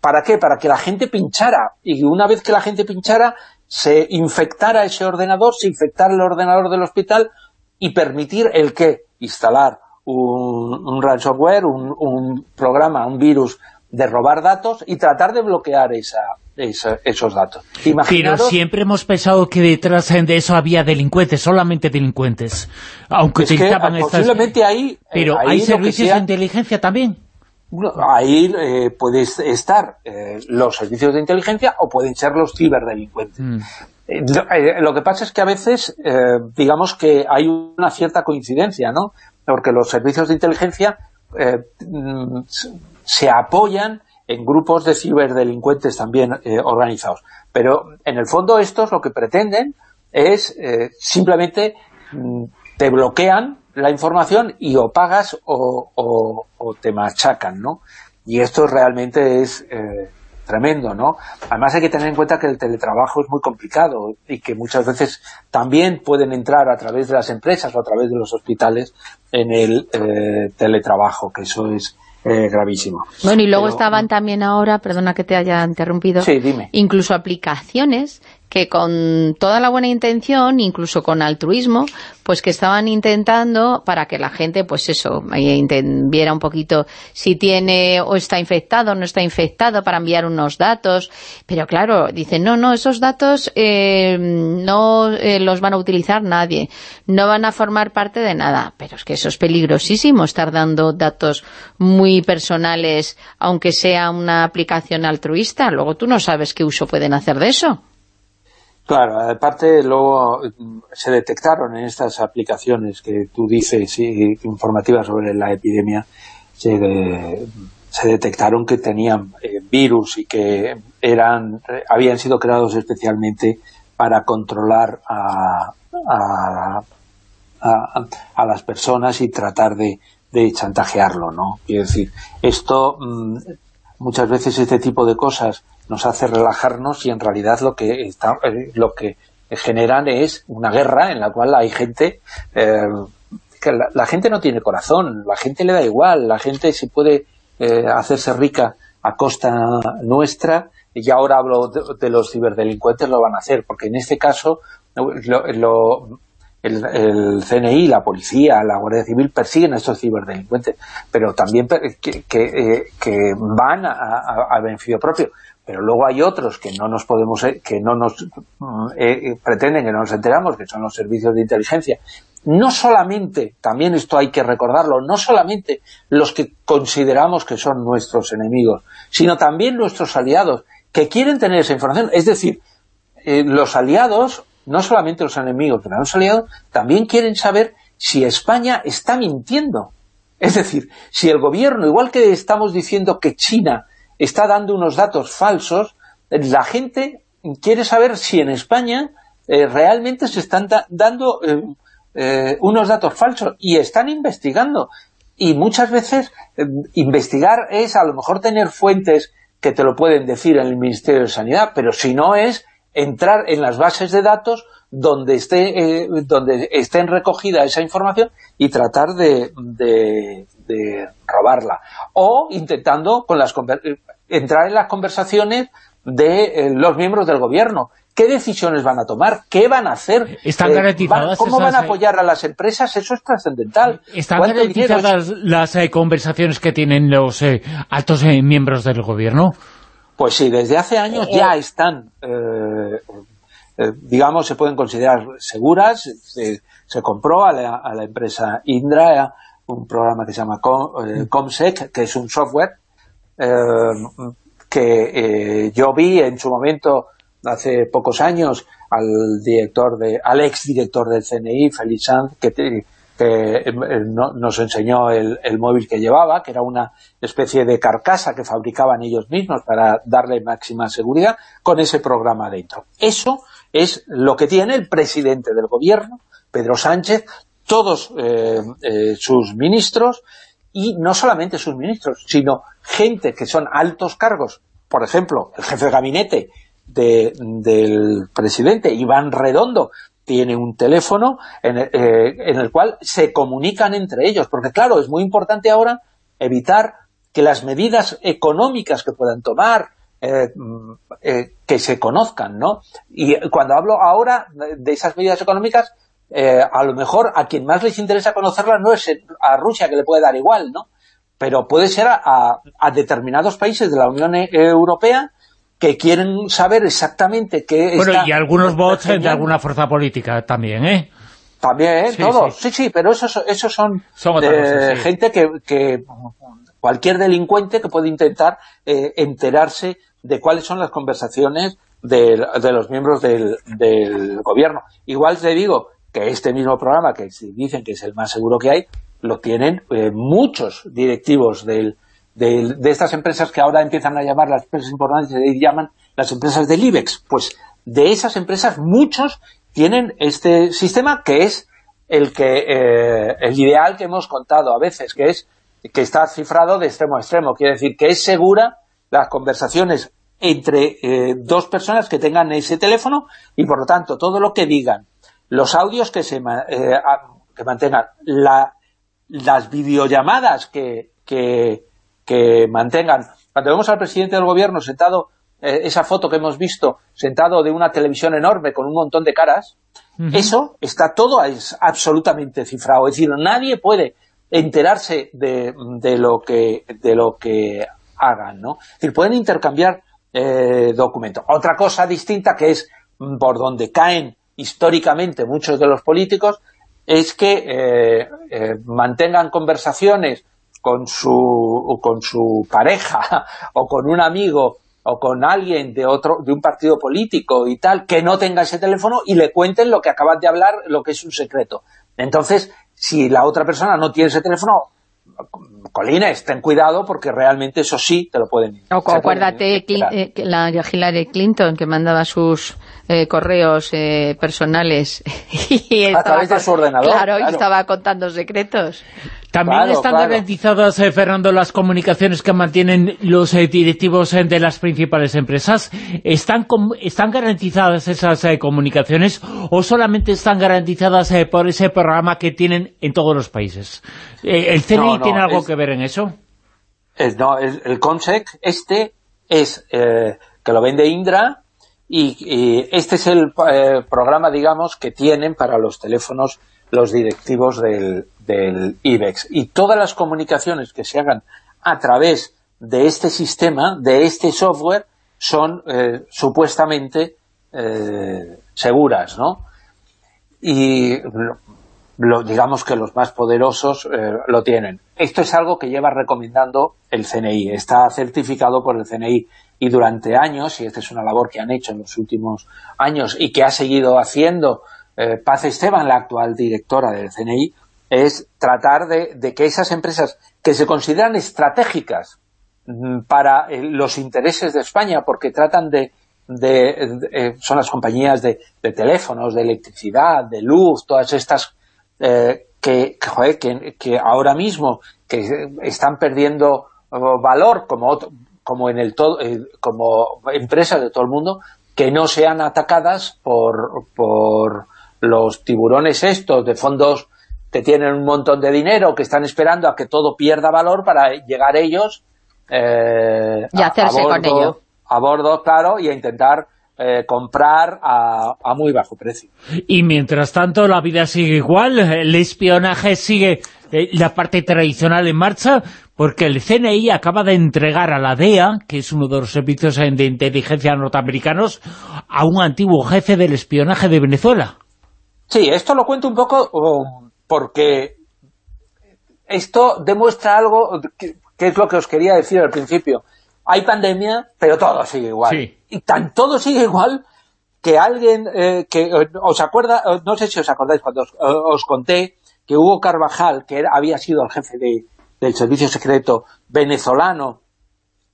¿Para qué? Para que la gente pinchara. Y una vez que la gente pinchara, se infectara ese ordenador, se infectara el ordenador del hospital y permitir el qué? Instalar un, ransomware, un programa, un virus de robar datos y tratar de bloquear esa, esos datos. Pero siempre hemos pensado que detrás de eso había delincuentes, solamente delincuentes. Aunque utilizaban estas... ahí... Pero hay servicios de inteligencia también. Ahí eh, pueden estar eh, los servicios de inteligencia o pueden ser los ciberdelincuentes. Mm. Eh, eh, lo, que pasa es que a veces, digamos que hay una cierta coincidencia, ¿no? Porque los servicios de inteligencia mm, se apoyan en grupos de ciberdelincuentes también eh, organizados. Pero en el fondo estos lo que pretenden es eh, simplemente mm, te bloquean la información y o pagas o, te machacan, ¿no? Y esto realmente es eh, tremendo, ¿no? Además hay que tener en cuenta que el teletrabajo es muy complicado y que muchas veces también pueden entrar a través de las empresas o a través de los hospitales en el teletrabajo, que eso es eh, gravísimo. Bueno, y luego estaban también ahora, perdona que te haya interrumpido, incluso aplicaciones que con toda la buena intención, incluso con altruismo, pues que estaban intentando para que la gente, pues eso, viera un poquito si tiene o está infectado o no está infectado para enviar unos datos, pero claro, dicen, no, no, esos datos eh, no eh, los van a utilizar nadie, no van a formar parte de nada, pero es que eso es peligrosísimo, estar dando datos muy personales, aunque sea una aplicación altruista, luego tú no sabes qué uso pueden hacer de eso. Claro, aparte luego se detectaron en estas aplicaciones que tú dices informativas sobre la epidemia, se, detectaron que tenían eh, virus y que eran habían sido creados especialmente para controlar a, a, las personas y tratar de, de chantajearlo, ¿no? Quiero decir, esto, mm, muchas veces este tipo de cosas nos hace relajarnos y en realidad lo que eh, lo que generan es una guerra en la cual hay gente eh, que la, gente no tiene corazón, la gente le da igual, la gente si puede eh, hacerse rica a costa nuestra y ahora hablo de, los ciberdelincuentes lo van a hacer, porque en este caso el, CNI, la policía, la Guardia Civil persiguen a estos ciberdelincuentes, pero también que, que, van a, beneficio propio pero luego hay otros que no nos podemos que no nos pretenden que no nos enteramos que son los servicios de inteligencia no solamente, también esto hay que recordarlo, no solamente los que consideramos que son nuestros enemigos, sino también nuestros aliados, que quieren tener esa información. Es decir, eh, los aliados, no solamente los enemigos, pero los aliados, también quieren saber si España está mintiendo. Es decir, si el gobierno, igual que estamos diciendo que China está dando unos datos falsos, la gente quiere saber si en España eh, realmente se están dando... Eh, eh, unos datos falsos y están investigando. Y muchas veces investigar es a lo mejor tener fuentes que te lo pueden decir en el Ministerio de Sanidad, pero si no es entrar en las bases de datos donde esté eh, donde estén recogida esa información y tratar de, robarla. O intentando con las entrar en las conversaciones de los miembros del gobierno. Qué decisiones van a tomar, qué van a hacer, ¿Están eh, cómo van a apoyar a las empresas, eso es trascendental. ¿Están garantizadas las eh, conversaciones que tienen los eh, altos miembros del gobierno? Pues sí, desde hace años ya están, digamos, se pueden considerar seguras, se compró a la, empresa Indra un programa que se llama Comsec, que es un software que yo vi en su momento hace pocos años al director de al ex director del CNI, Félix Sanz, que, eh, nos enseñó el, móvil que llevaba, que era una especie de carcasa que fabricaban ellos mismos para darle máxima seguridad, con ese programa dentro. Eso es lo que tiene el presidente del gobierno, Pedro Sánchez, todos eh, eh, sus ministros, y no solamente sus ministros, sino gente que son altos cargos, por ejemplo, el jefe de gabinete del presidente, Iván Redondo, tiene un teléfono en el, eh, cual se comunican entre ellos, porque claro, es muy importante ahora evitar que las medidas económicas que puedan tomar, mm, que se conozcan, ¿no? Y cuando hablo ahora de esas medidas económicas, a lo mejor a quien más les interesa conocerlas no es a Rusia, que le puede dar igual, ¿no? Pero puede ser a, a determinados países de la Unión Europea que quieren saber exactamente qué Bueno, y algunos bots de alguna fuerza política también, ¿eh? También, ¿eh? todos, sí. sí, pero esos, esos son, gente que, que, cualquier delincuente que puede intentar eh, enterarse de cuáles son las conversaciones de, de los miembros del, del, gobierno. Igual te digo que este mismo programa, que dicen que es el más seguro que hay, lo tienen eh, muchos directivos del, de, estas empresas que ahora empiezan a llamar las empresas importantes, se llaman las empresas del IBEX. Pues de esas empresas muchos tienen este sistema que es el que eh, el ideal que hemos contado a veces, que es que está cifrado de extremo a extremo, quiere decir que es segura las conversaciones entre eh, dos personas que tengan ese teléfono y por lo tanto todo lo que digan, los audios que se eh, que mantengan, las videollamadas que, que, que mantengan. Cuando vemos al presidente del gobierno sentado, eh, esa foto que hemos visto, sentado de una televisión enorme con un montón de caras, eso está todo es absolutamente cifrado. Es decir, nadie puede enterarse de, de, lo, que, de lo que hagan, ¿no? Es decir, pueden intercambiar eh, documentos. Otra cosa distinta que es por donde caen históricamente muchos de los políticos es que eh, mantengan conversaciones con su, con su pareja o con un amigo o con alguien de otro de un partido político y tal, que no tenga ese teléfono y le cuenten lo que acabas de hablar, lo que es un secreto. Entonces, si la otra persona no tiene ese teléfono, colines, ten cuidado porque realmente eso sí te lo pueden... O acuérdate eh, la Hillary Clinton que mandaba sus eh, correos eh, personales y a través de su ordenador. Claro, y estaba contando secretos. También están garantizadas, Fernando, las comunicaciones que mantienen los directivos de las principales empresas. ¿Están, están garantizadas esas comunicaciones o solamente están garantizadas por ese programa que tienen en todos los países? ¿El CNI tiene algo que ver en eso? no, el, el, CONSEC este es que lo vende Indra y, este es el eh, programa, digamos, que tienen para los teléfonos los directivos del, IBEX. Y todas las comunicaciones que se hagan a través de este sistema, de este software, son eh, supuestamente eh, seguras, ¿no? Y lo, digamos que los más poderosos eh, lo tienen. Esto es algo que lleva recomendando el CNI, está certificado por el CNI y durante años, y esta es una labor que han hecho en los últimos años y que ha seguido haciendo eh, Paz Esteban, la actual directora del CNI, es tratar de, que esas empresas que se consideran estratégicas mm, para eh, los intereses de España, porque tratan de, son las compañías de, teléfonos, de electricidad, de luz, todas estas eh, que, que, ahora mismo que están perdiendo valor como, como, en el todo, eh, como empresas de todo el mundo, que no sean atacadas por, por los tiburones estos de fondos que tienen un montón de dinero, que están esperando a que todo pierda valor para llegar ellos eh, y hacerse con ello. a bordo, claro, y a intentar eh, comprar a, muy bajo precio. Y mientras tanto la vida sigue igual, el espionaje sigue eh, la parte tradicional en marcha, porque el CNI acaba de entregar a la DEA, que es uno de los servicios de inteligencia norteamericanos, a un antiguo jefe del espionaje de Venezuela. Sí, esto lo cuento un poco porque esto demuestra algo que, que, es lo que os quería decir al principio. Hay pandemia, pero todo sigue igual. Sí y tan todo sigue igual que alguien eh, que eh, os acuerda, eh, no sé si os acordáis cuando os, conté que Hugo Carvajal, que había sido el jefe del servicio secreto venezolano,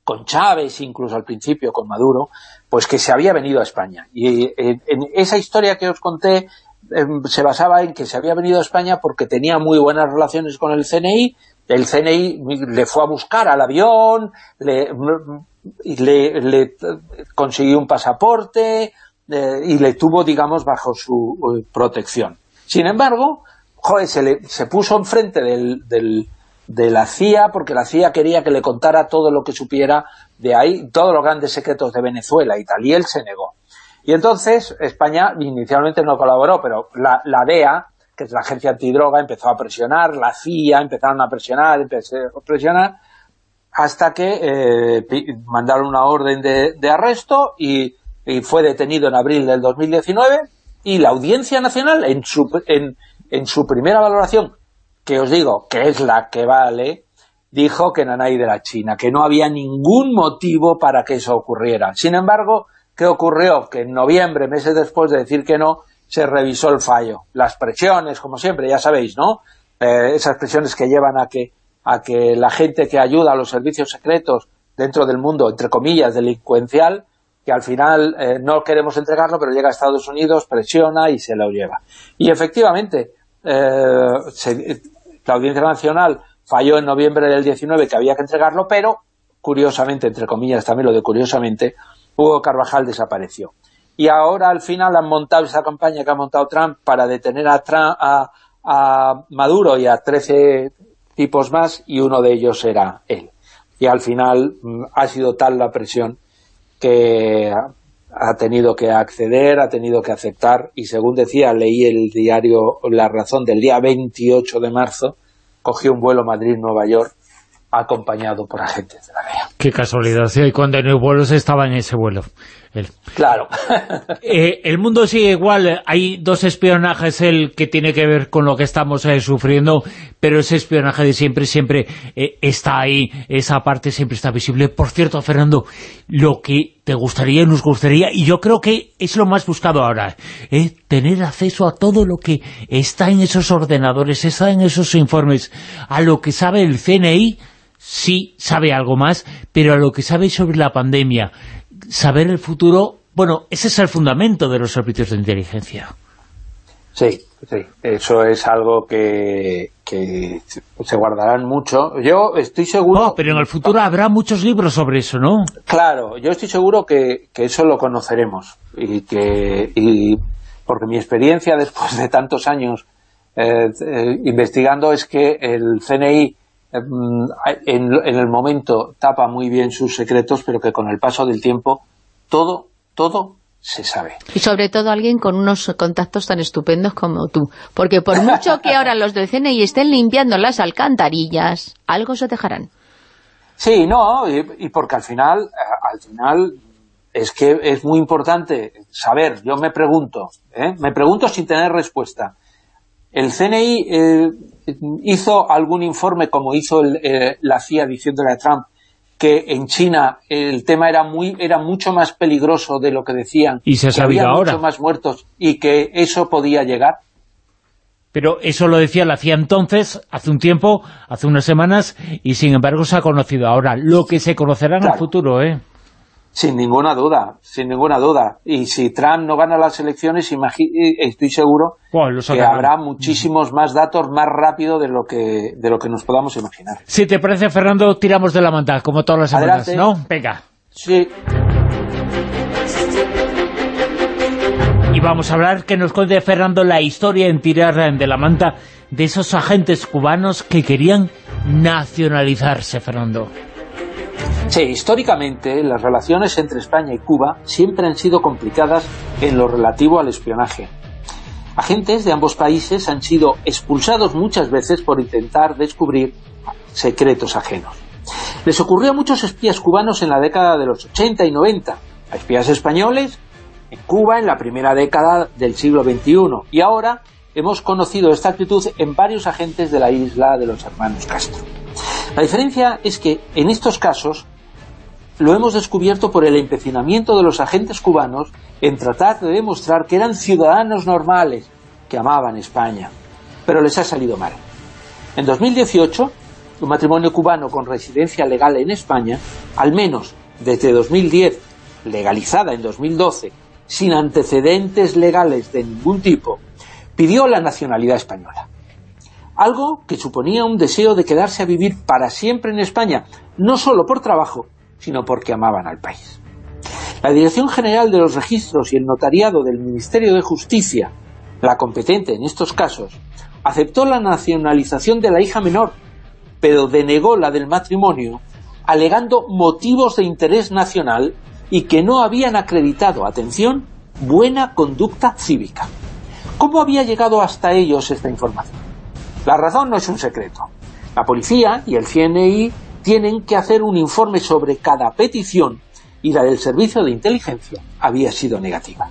con Chávez, incluso al principio con Maduro, pues que se había venido a España. Y en, esa historia que os conté em, se basaba en que se había venido a España porque tenía muy buenas relaciones con el CNI, el CNI le fue a buscar al avión, le, le, le consiguió un pasaporte eh, y le tuvo, digamos, bajo su eh, protección. Sin embargo, joder, se, le, se puso enfrente del, de la CIA porque la CIA quería que le contara todo lo que supiera de ahí, todos los grandes secretos de Venezuela y tal, y él se negó. Y entonces España inicialmente no colaboró, pero la, DEA, que es la agencia antidroga, empezó a presionar, la CIA empezaron a presionar, empezó a presionar, hasta que eh, mandaron una orden de, arresto y, fue detenido en abril del 2019 y la Audiencia Nacional en su, en su primera valoración, que os digo que es la que vale, dijo que Nanay de la China, que no había ningún motivo para que eso ocurriera. Sin embargo, ¿qué ocurrió? Que en noviembre, meses después de decir que no, se revisó el fallo. Las presiones, como siempre, ya sabéis, ¿no? Eh, esas presiones que llevan a que a que la gente que ayuda a los servicios secretos dentro del mundo, entre comillas, delincuencial, que al final eh, no queremos entregarlo, pero llega a Estados Unidos, presiona y se lo lleva. Y efectivamente, eh, la Audiencia Nacional falló en noviembre del 19 que había que entregarlo, pero, curiosamente, entre comillas también lo de curiosamente, Hugo Carvajal desapareció. Y ahora al final han montado esa campaña que ha montado Trump para detener a, Trump, a, Maduro y a 13 tipos más y uno de ellos era él. Y al final mm, ha sido tal la presión que ha tenido que acceder, ha tenido que aceptar y según decía, leí el diario La Razón del día 28 de marzo, cogió un vuelo Madrid-Nueva York acompañado por agentes de la DEA. Qué casualidad, y cuando en el vuelo se estaba en ese vuelo. Claro. Eh, el mundo sigue igual, hay dos espionajes, el que tiene que ver con lo que estamos eh, sufriendo, pero ese espionaje de siempre, siempre eh, está ahí, esa parte siempre está visible. Por cierto, Fernando, lo que te gustaría y nos gustaría, y yo creo que es lo más buscado ahora, tener acceso a todo lo que está en esos ordenadores, está en esos informes, a lo que sabe el CNI, sí sabe algo más, pero a lo que sabe sobre la pandemia, saber el futuro, bueno, ese es el fundamento de los servicios de inteligencia. Sí, sí, eso es algo que, se guardarán mucho. Yo estoy seguro... No, pero en el futuro habrá muchos libros sobre eso, ¿no? Claro, yo estoy seguro que, eso lo conoceremos y que y porque mi experiencia después de tantos años eh, eh, investigando es que el CNI Em, en, el momento tapa muy bien sus secretos, pero que con el paso del tiempo todo, todo se sabe. Y sobre todo alguien con unos contactos tan estupendos como tú. Porque por mucho que ahora los del CNI estén limpiando las alcantarillas, algo se dejarán. Sí, no, y, porque al final, eh, al final es que es muy importante saber, yo me pregunto, ¿eh? me pregunto sin tener respuesta. ¿El CNI eh, hizo algún informe como hizo la CIA diciéndole a Trump que en China el tema era muy era mucho más peligroso de lo que decían. Y se ha sabido había mucho más muertos y que eso podía llegar. Pero eso lo decía la CIA entonces, hace un tiempo, hace unas semanas, y sin embargo se ha conocido ahora. Lo que se conocerá en el futuro, ¿eh? Sin ninguna duda, sin ninguna duda. Y si Trump no gana las elecciones, eh, estoy seguro que habrá muchísimos más datos más rápido de lo que de lo que nos podamos imaginar. Si te parece, Fernando, tiramos de la manta, como todas las semanas, ¿no? Venga. Sí. Y vamos a hablar, que nos cuente Fernando la historia en tirar de la manta de esos agentes cubanos que querían nacionalizarse, Fernando. Sí, históricamente las relaciones entre España y Cuba siempre han sido complicadas en lo relativo al espionaje. Agentes de ambos países han sido expulsados muchas veces por intentar descubrir secretos ajenos. Les ocurrió a muchos espías cubanos en la década de los 80 y 90, a espías españoles en Cuba en la primera década del siglo XXI, y ahora hemos conocido esta actitud en varios agentes de la isla de los hermanos Castro. La diferencia es que en estos casos lo hemos descubierto por el empecinamiento de los agentes cubanos en tratar de demostrar que eran ciudadanos normales, que amaban España, pero les ha salido mal. En 2018, un matrimonio cubano con residencia legal en España, al menos desde 2010, legalizada en 2012, sin antecedentes legales de ningún tipo, pidió la nacionalidad española. Algo que suponía un deseo de quedarse a vivir para siempre en España, no solo por trabajo, sino porque amaban al país. La Dirección General de los Registros y el Notariado del Ministerio de Justicia, la competente en estos casos, aceptó la nacionalización de la hija menor, pero denegó la del matrimonio, alegando motivos de interés nacional y que no habían acreditado, atención, buena conducta cívica. ¿Cómo había llegado hasta ellos esta información? La razón no es un secreto. La policía y el CNI tienen que hacer un informe sobre cada petición y la del servicio de inteligencia había sido negativa.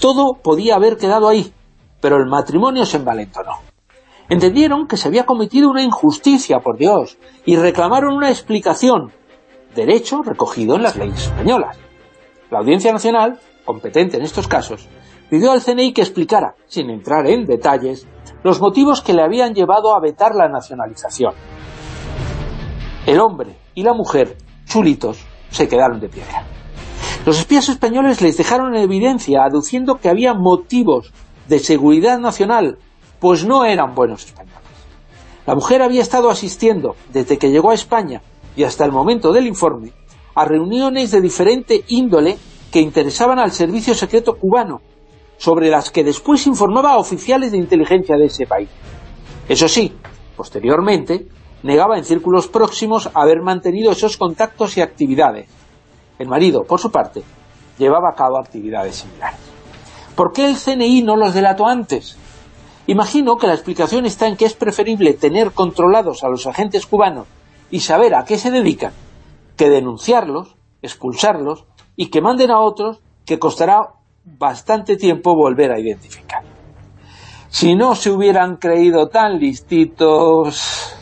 Todo podía haber quedado ahí, pero el matrimonio se envalentonó. Entendieron que se había cometido una injusticia, por Dios, y reclamaron una explicación, derecho recogido en las leyes españolas. La Audiencia Nacional, competente en estos casos, pidió al CNI que explicara, sin entrar en detalles, los motivos que le habían llevado a vetar la nacionalización. El hombre y la mujer, chulitos, se quedaron de piedra. Los espías españoles les dejaron en evidencia, aduciendo que había motivos de seguridad nacional, pues no eran buenos españoles. La mujer había estado asistiendo, desde que llegó a España y hasta el momento del informe, a reuniones de diferente índole que interesaban al servicio secreto cubano, sobre las que después informaba a oficiales de inteligencia de ese país. Eso sí, posteriormente, negaba en círculos próximos haber mantenido esos contactos y actividades. El marido, por su parte, llevaba a cabo actividades similares. ¿Por qué el CNI no los delató antes? Imagino que la explicación está en que es preferible tener controlados a los agentes cubanos y saber a qué se dedican, que denunciarlos, expulsarlos y que manden a otros que costará bastante tiempo volver a identificar. Si no se hubieran creído tan listitos...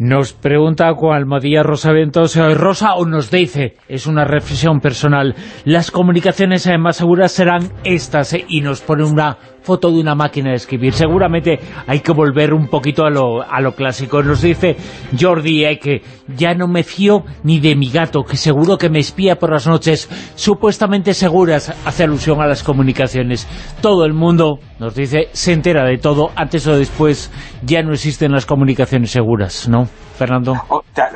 Nos pregunta Juan Almodía Rosa Ventos, eh, Rosa, o nos dice, es una reflexión personal, las comunicaciones eh, más seguras serán estas, eh, y nos pone una foto de una máquina de escribir. Seguramente hay que volver un poquito a lo, a lo clásico. Nos dice Jordi que ya no me fío ni de mi gato, que seguro que me espía por las noches, supuestamente seguras, hace alusión a las comunicaciones. Todo el mundo, nos dice, se entera de todo, antes o después ya no existen las comunicaciones seguras, ¿no? Fernando.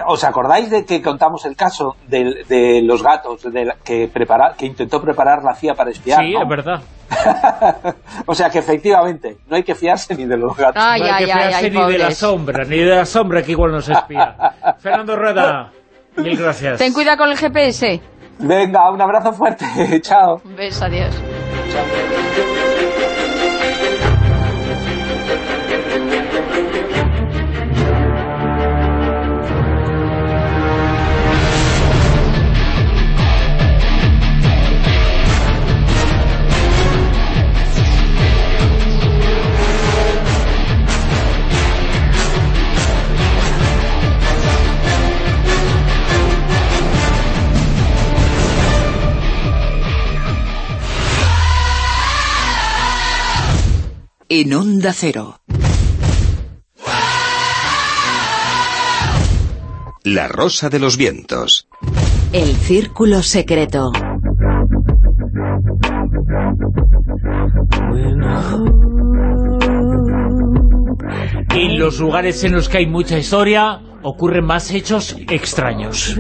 ¿Os acordáis de que contamos el caso de, los gatos que, prepara, que intentó preparar la CIA para espiar? Sí, es verdad. o sea que efectivamente, no hay que fiarse ni de los gatos. no hay que fiarse ni de la sombra, ni de la sombra que igual nos espía. Fernando Rueda, mil gracias. Ten cuidado con el GPS. Venga, un abrazo fuerte. Chao. Un beso, adiós. En Onda Cero. La Rosa de los Vientos. El Círculo Secreto. En los lugares en los que hay mucha historia ocurren más hechos extraños.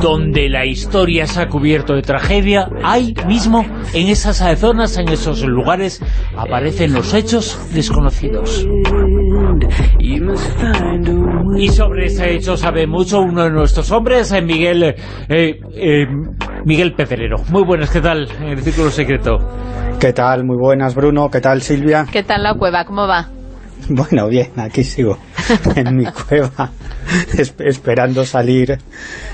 Donde la historia se ha cubierto de tragedia, ahí mismo, en esas zonas, en esos lugares, aparecen los hechos desconocidos. Y sobre ese hecho sabe mucho uno de nuestros hombres, eh, Miguel eh, eh, Miguel Pedrero. Muy buenas, ¿qué tal? En el Círculo Secreto. ¿Qué tal? Muy buenas, Bruno. ¿Qué tal, Silvia? ¿Qué tal la cueva? ¿Cómo va? Bueno, bien, aquí sigo, en mi cueva, esperando salir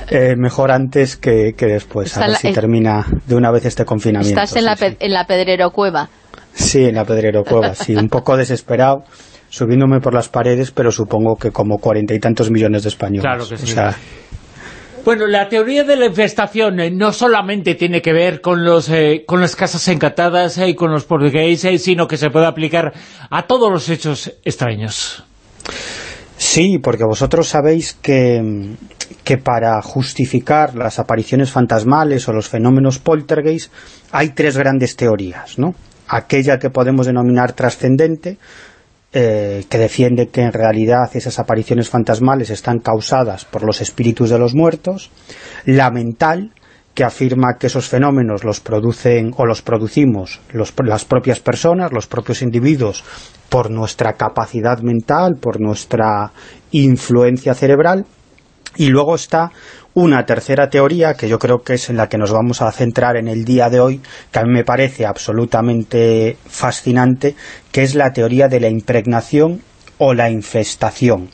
eh, mejor antes que, después, a ver si termina de una vez este confinamiento. ¿Estás en, la, en la Pedrero Cueva? Sí, en la Pedrero Cueva, sí, un poco desesperado, subiéndome por las paredes, pero supongo que como cuarenta y tantos millones de españoles. Claro que sí. Bueno, la teoría de la infestación eh, no solamente tiene que ver con los eh, con las casas encantadas y con los portugueses, sino que se puede aplicar a todos los hechos extraños. Sí, porque vosotros sabéis que, que para justificar las apariciones fantasmales o los fenómenos poltergeist hay tres grandes teorías, ¿no? Aquella que podemos denominar trascendente, eh, que defiende que en realidad esas apariciones fantasmales están causadas por los espíritus de los muertos, la mental, que afirma que esos fenómenos los producen o los producimos las propias personas, los propios individuos, por nuestra capacidad mental, por nuestra influencia cerebral, y luego está una tercera teoría, que yo creo que es en la que nos vamos a centrar en el día de hoy, que a mí me parece absolutamente fascinante, que es la teoría de la impregnación o la infestación.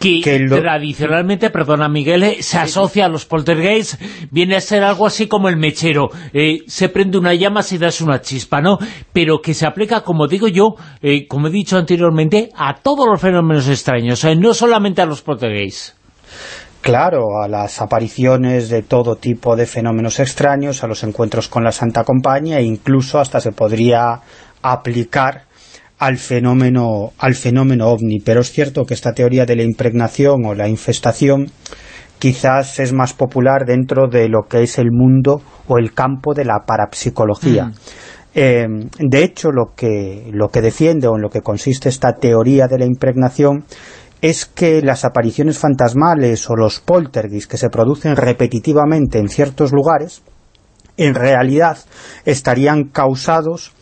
Que, tradicionalmente, perdona Miguel, eh, se asocia a los poltergeists, viene a ser algo así como el mechero. Eh, se prende una llama si das una chispa, ¿no? Pero que se aplica, como digo yo, eh, como he dicho anteriormente, a todos los fenómenos extraños, no solamente a los poltergeists. Claro, a las apariciones de todo tipo de fenómenos extraños, a los encuentros con la Santa Compañía e incluso hasta se podría aplicar al fenómeno, al fenómeno ovni. Pero es cierto que esta teoría de la impregnación o la infestación quizás es más popular dentro de lo que es el mundo o el campo de la parapsicología. Mm. Eh, de hecho, lo que, lo que defiende o en lo que consiste esta teoría de la impregnación es que las apariciones fantasmales o los poltergeist que se producen repetitivamente en ciertos lugares, en realidad estarían causados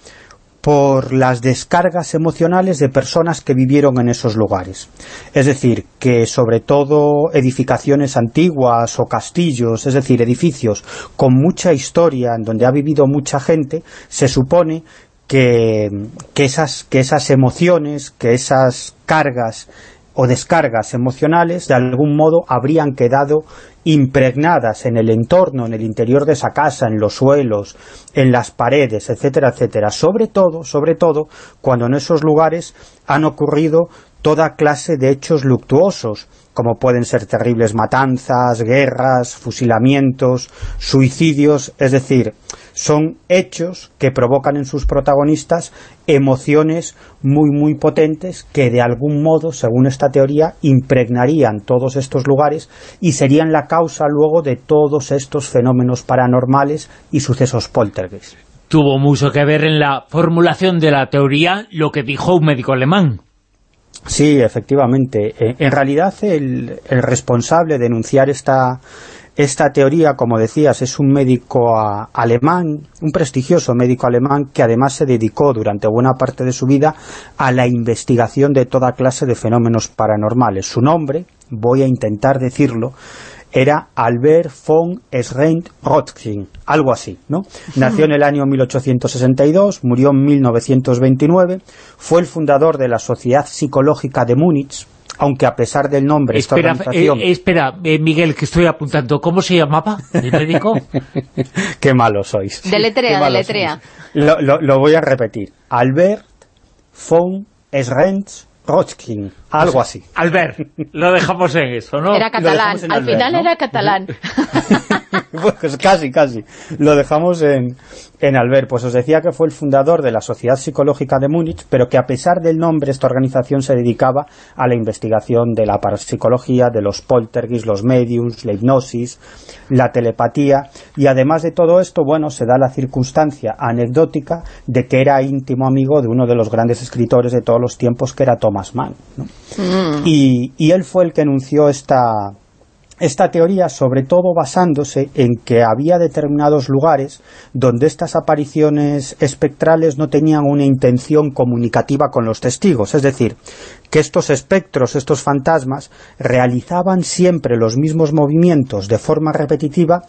por las descargas emocionales de personas que vivieron en esos lugares. Es decir, que sobre todo edificaciones antiguas o castillos, es decir, edificios con mucha historia, en donde ha vivido mucha gente, se supone que, que, esas, que esas emociones, que esas cargas o descargas emocionales de algún modo habrían quedado impregnadas en el entorno, en el interior de esa casa, en los suelos, en las paredes, etcétera, etcétera. Sobre todo, sobre todo, cuando en esos lugares han ocurrido toda clase de hechos luctuosos, como pueden ser terribles matanzas, guerras, fusilamientos, suicidios, es decir, son hechos que provocan en sus protagonistas emociones muy muy potentes que de algún modo, según esta teoría, impregnarían todos estos lugares y serían la causa luego de todos estos fenómenos paranormales y sucesos poltergeist. Tuvo mucho que ver en la formulación de la teoría lo que dijo un médico alemán, Sí, efectivamente. Eh, en realidad el, responsable de enunciar esta, esta teoría, como decías, es un médico alemán, un prestigioso médico alemán que además se dedicó durante buena parte de su vida a la investigación de toda clase de fenómenos paranormales. Su nombre, voy a intentar decirlo, era Albert von Schrenk Rothschild, algo así, ¿no? Nació en el año 1862, murió en 1929, fue el fundador de la Sociedad Psicológica de Múnich, aunque a pesar del nombre espera, esta organización... Eh, espera, eh, Miguel, que estoy apuntando. ¿Cómo se llamaba el médico? Qué malo sois. Deletrea, deletrea. Lo, lo, lo voy a repetir. Albert von Schrenk Rothschild, algo así. Albert, lo dejamos en eso, ¿no? Era catalán, al Albert, final ¿no? era catalán. pues casi, casi. Lo dejamos en, en Albert. Pues os decía que fue el fundador de la Sociedad Psicológica de Múnich, pero que a pesar del nombre, esta organización se dedicaba a la investigación de la parapsicología, de los poltergeist, los mediums, la hipnosis, la telepatía, y además de todo esto, bueno, se da la circunstancia anecdótica de que era íntimo amigo de uno de los grandes escritores de todos los tiempos, que era Thomas Mann. ¿no? Mm. Y, y él fue el que enunció esta, esta teoría, sobre todo basándose en que había determinados lugares donde estas apariciones espectrales no tenían una intención comunicativa con los testigos, es decir, que estos espectros, estos fantasmas, realizaban siempre los mismos movimientos de forma repetitiva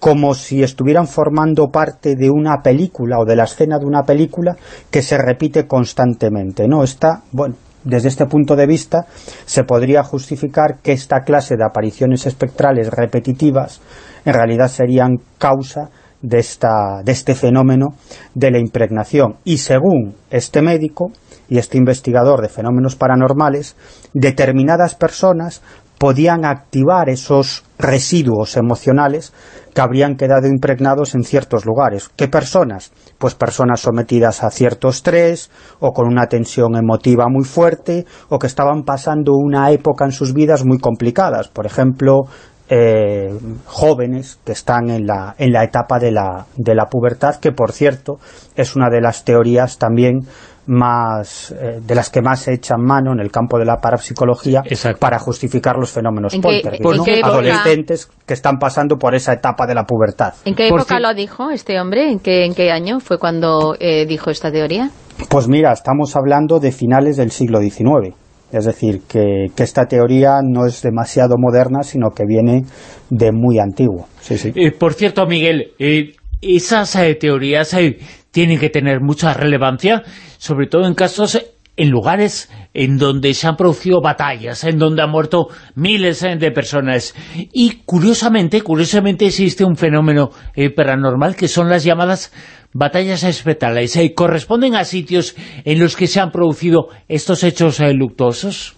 como si estuvieran formando parte de una película o de la escena de una película que se repite constantemente, ¿no? Está, bueno, desde este punto de vista, se podría justificar que esta clase de apariciones espectrales repetitivas en realidad serían causa de, esta, de este fenómeno de la impregnación. Y según este médico y este investigador de fenómenos paranormales, determinadas personas podían activar esos residuos emocionales que habrían quedado impregnados en ciertos lugares. ¿Qué personas? Pues personas sometidas a cierto estrés, o con una tensión emotiva muy fuerte, o que estaban pasando una época en sus vidas muy complicadas. Por ejemplo, eh, jóvenes que están en la, en la etapa de la, de la pubertad, que por cierto es una de las teorías también más eh, de las que más se echan mano en el campo de la parapsicología para justificar los fenómenos ¿En qué- poltergeist, adolescentes que están pasando por esa etapa de la pubertad. ¿En qué época lo dijo este hombre? ¿En qué, en qué año fue cuando eh, dijo esta teoría? Pues mira, estamos hablando de finales del siglo XIX. Es decir, que, que esta teoría no es demasiado moderna, sino que viene de muy antiguo. Sí, sí. Eh, por cierto, Miguel, eh, esas eh, teorías eh, tienen que tener mucha relevancia, sobre todo en casos, en lugares en donde se han producido batallas, en donde han muerto miles eh, de personas. Y curiosamente, curiosamente existe un fenómeno eh, paranormal que son las llamadas batallas espectrales. Eh, ¿Corresponden a sitios en los que se han producido estos hechos eh, luctuosos?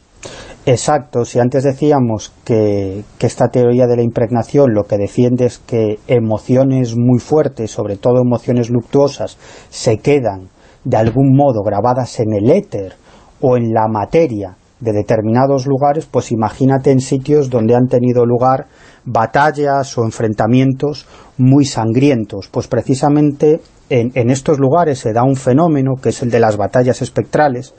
Exacto, si antes decíamos que, que esta teoría de la impregnación lo que defiende es que emociones muy fuertes, sobre todo emociones luctuosas, se quedan de algún modo grabadas en el éter o en la materia de determinados lugares, pues imagínate en sitios donde han tenido lugar batallas o enfrentamientos muy sangrientos. Pues precisamente en, en estos lugares se da un fenómeno que es el de las batallas espectrales,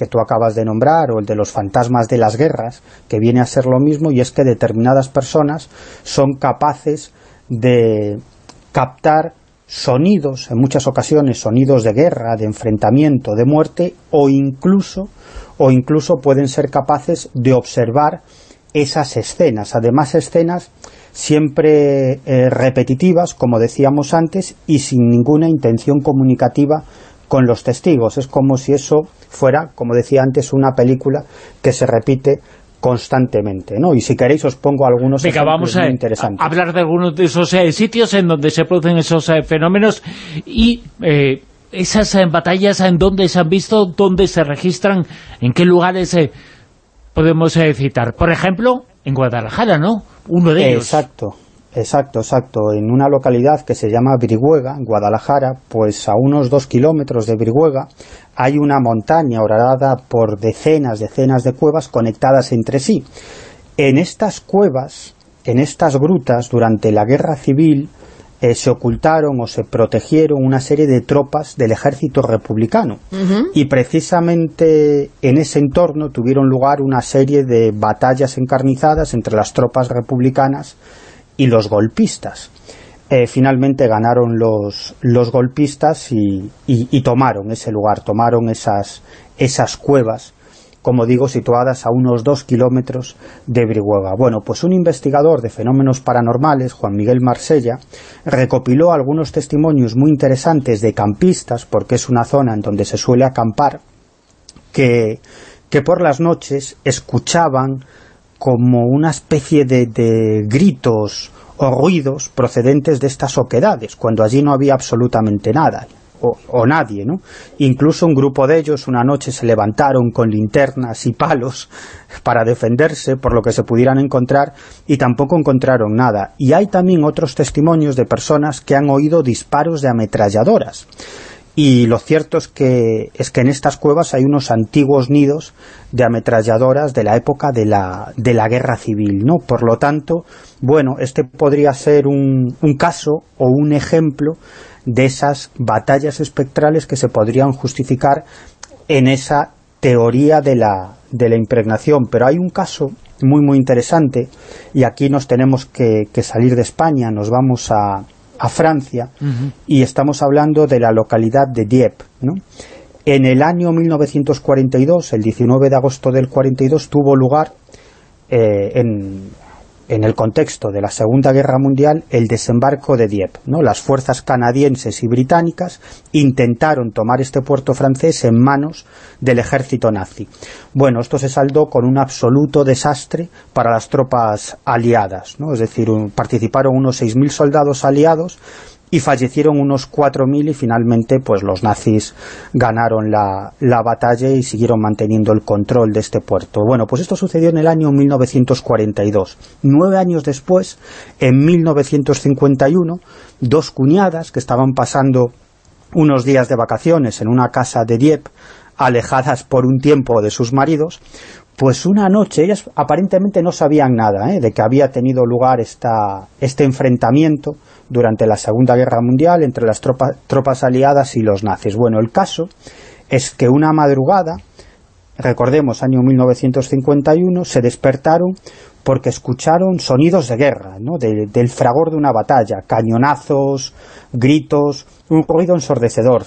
que tú acabas de nombrar, o el de los fantasmas de las guerras, que viene a ser lo mismo, y es que determinadas personas son capaces de captar sonidos, en muchas ocasiones sonidos de guerra, de enfrentamiento, de muerte, o incluso, o incluso pueden ser capaces de observar esas escenas, además escenas siempre eh, repetitivas, como decíamos antes, y sin ninguna intención comunicativa con los testigos. Es como si eso fuera, como decía antes, una película que se repite constantemente, ¿no? Y si queréis os pongo algunos Venga, ejemplos vamos a, muy interesantes. a hablar de algunos de esos eh, sitios en donde se producen esos eh, fenómenos y eh, esas eh, batallas en donde se han visto, dónde se registran, en qué lugares podemos eh, citar. Por ejemplo, en Guadalajara, ¿no? Uno de ellos. Exacto, exacto, exacto. En una localidad que se llama Brihuega, en Guadalajara, pues a unos dos kilómetros de Brihuega, hay una montaña horadada por decenas, decenas de cuevas conectadas entre sí. En estas cuevas, en estas grutas, durante la Guerra Civil, eh, se ocultaron o se protegieron una serie de tropas del ejército republicano. Y precisamente en ese entorno tuvieron lugar una serie de batallas encarnizadas entre las tropas republicanas y los golpistas. Eh, finalmente ganaron los, los golpistas y, y- y tomaron ese lugar, tomaron esas, esas cuevas como digo, situadas a unos dos kilómetros de Brihuega. Bueno, pues un investigador de fenómenos paranormales, Juan Miguel Marsella, recopiló algunos testimonios muy interesantes de campistas, porque es una zona en donde se suele acampar, que, que por las noches escuchaban como una especie de, de gritos o ruidos procedentes de estas oquedades, cuando allí no había absolutamente nada o, nadie, ¿no? Incluso un grupo de ellos una noche se levantaron con linternas y palos para defenderse por lo que se pudieran encontrar y tampoco encontraron nada. Y hay también otros testimonios de personas que han oído disparos de ametralladoras. Y lo cierto es que, es que en estas cuevas hay unos antiguos nidos de ametralladoras de la época de la, de la guerra civil, ¿no? Por lo tanto, bueno, este podría ser un, un caso o un ejemplo de esas batallas espectrales que se podrían justificar en esa teoría de la, de la impregnación. Pero hay un caso muy muy interesante y aquí nos tenemos que, salir de España, nos vamos a, a Francia y estamos hablando de la localidad de Dieppe. ¿no? En el año 1942, el 19 de agosto del 42, tuvo lugar eh, en, en el contexto de la Segunda Guerra Mundial el desembarco de Dieppe. ¿no? Las fuerzas canadienses y británicas intentaron tomar este puerto francés en manos del ejército nazi. Bueno, esto se saldó con un absoluto desastre para las tropas aliadas, ¿no? es decir, participaron unos 6.000 soldados aliados y fallecieron unos 4.000 y finalmente pues los nazis ganaron la, la, batalla y siguieron manteniendo el control de este puerto. Bueno, pues esto sucedió en el año 1942. Nueve años después, en 1951, dos cuñadas que estaban pasando unos días de vacaciones en una casa de Dieppe, alejadas por un tiempo de sus maridos, pues una noche, ellas aparentemente no sabían nada ¿eh? de que había tenido lugar esta, este enfrentamiento durante la Segunda Guerra Mundial entre las tropas aliadas y los nazis. Bueno, el caso es que una madrugada, recordemos año 1951, se despertaron porque escucharon sonidos de guerra, ¿no? del fragor de una batalla, cañonazos, gritos, un ruido ensordecedor.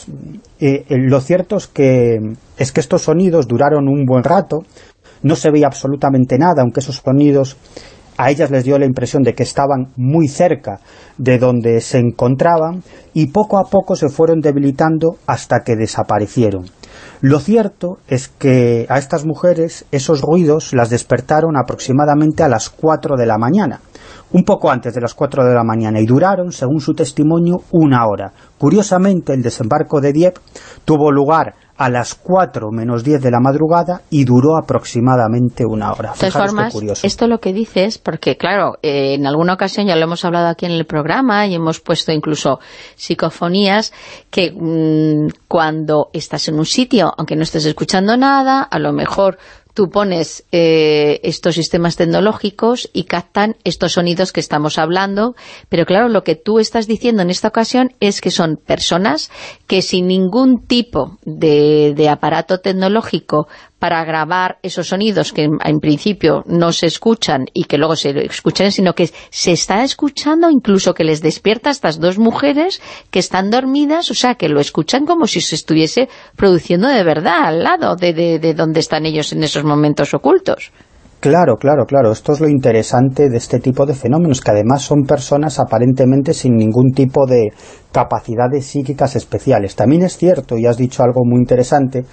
Eh, lo cierto es que, es que estos sonidos duraron un buen rato, no se veía absolutamente nada, aunque esos sonidos a ellas les dio la impresión de que estaban muy cerca de donde se encontraban y poco a poco se fueron debilitando hasta que desaparecieron. Lo cierto es que a estas mujeres esos ruidos las despertaron aproximadamente a las 4 de la mañana, un poco antes de las 4 de la mañana, y duraron, según su testimonio, una hora. Curiosamente, el desembarco de Dieppe tuvo lugar a las 4 menos 10 de la madrugada y duró aproximadamente una hora. De todas formas, esto lo que dices, porque claro, eh, en alguna ocasión ya lo hemos hablado aquí en el programa y hemos puesto incluso psicofonías, que mm, cuando estás en un sitio, aunque no estés escuchando nada, a lo mejor tú pones eh, estos sistemas tecnológicos y captan estos sonidos que estamos hablando, pero claro, lo que tú estás diciendo en esta ocasión es que son personas que sin ningún tipo de, de aparato tecnológico para grabar esos sonidos que en, principio no se escuchan y que luego se escuchan, sino que se está escuchando incluso que les despierta a estas dos mujeres que están dormidas, o sea, que lo escuchan como si se estuviese produciendo de verdad al lado de, de donde están ellos en esos momentos ocultos. Claro, claro, claro. Esto es lo interesante de este tipo de fenómenos, que además son personas aparentemente sin ningún tipo de capacidades psíquicas especiales. También es cierto, y has dicho algo muy interesante,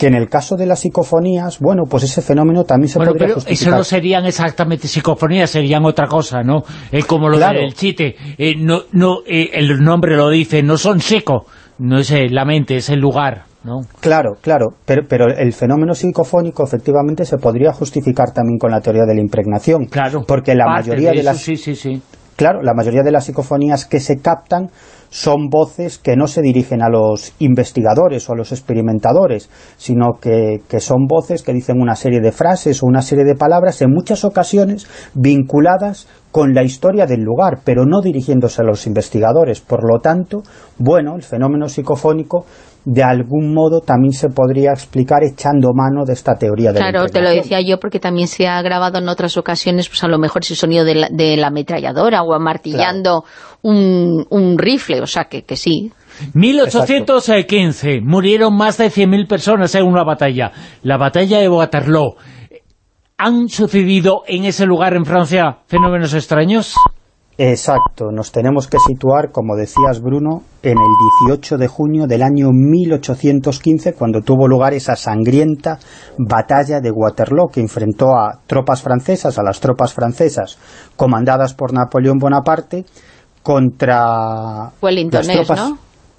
que en el caso de las psicofonías, bueno, pues ese fenómeno también se bueno, podría pero eso no serían exactamente psicofonías, serían otra cosa, ¿no? Eh, como lo del chite, eh, no, no, eh, el nombre lo dice, no son psico, no es la mente, es el lugar, ¿no? Claro, claro, pero, pero el fenómeno psicofónico efectivamente se podría justificar también con la teoría de la impregnación. Claro, porque la mayoría de, las... Sí, sí, sí. Claro, la mayoría de las psicofonías que se captan son voces que no se dirigen a los investigadores o a los experimentadores, sino que, que, son voces que dicen una serie de frases o una serie de palabras, en muchas ocasiones vinculadas con la historia del lugar, pero no dirigiéndose a los investigadores. Por lo tanto, bueno, el fenómeno psicofónico de algún modo también se podría explicar echando mano de esta teoría de Claro, te lo decía yo porque también se ha grabado en otras ocasiones, pues a lo mejor ese sonido de la, ametralladora o amartillando un, un, rifle, o sea que, que sí. 1815, murieron más de 100.000 personas en una batalla, la batalla de Waterloo. ¿Han sucedido en ese lugar en Francia fenómenos extraños? Exacto, nos tenemos que situar, como decías Bruno, en el 18 de junio del año 1815, cuando tuvo lugar esa sangrienta batalla de Waterloo, que enfrentó a tropas francesas, a las tropas francesas comandadas por Napoleón Bonaparte, contra las tropas... ¿no?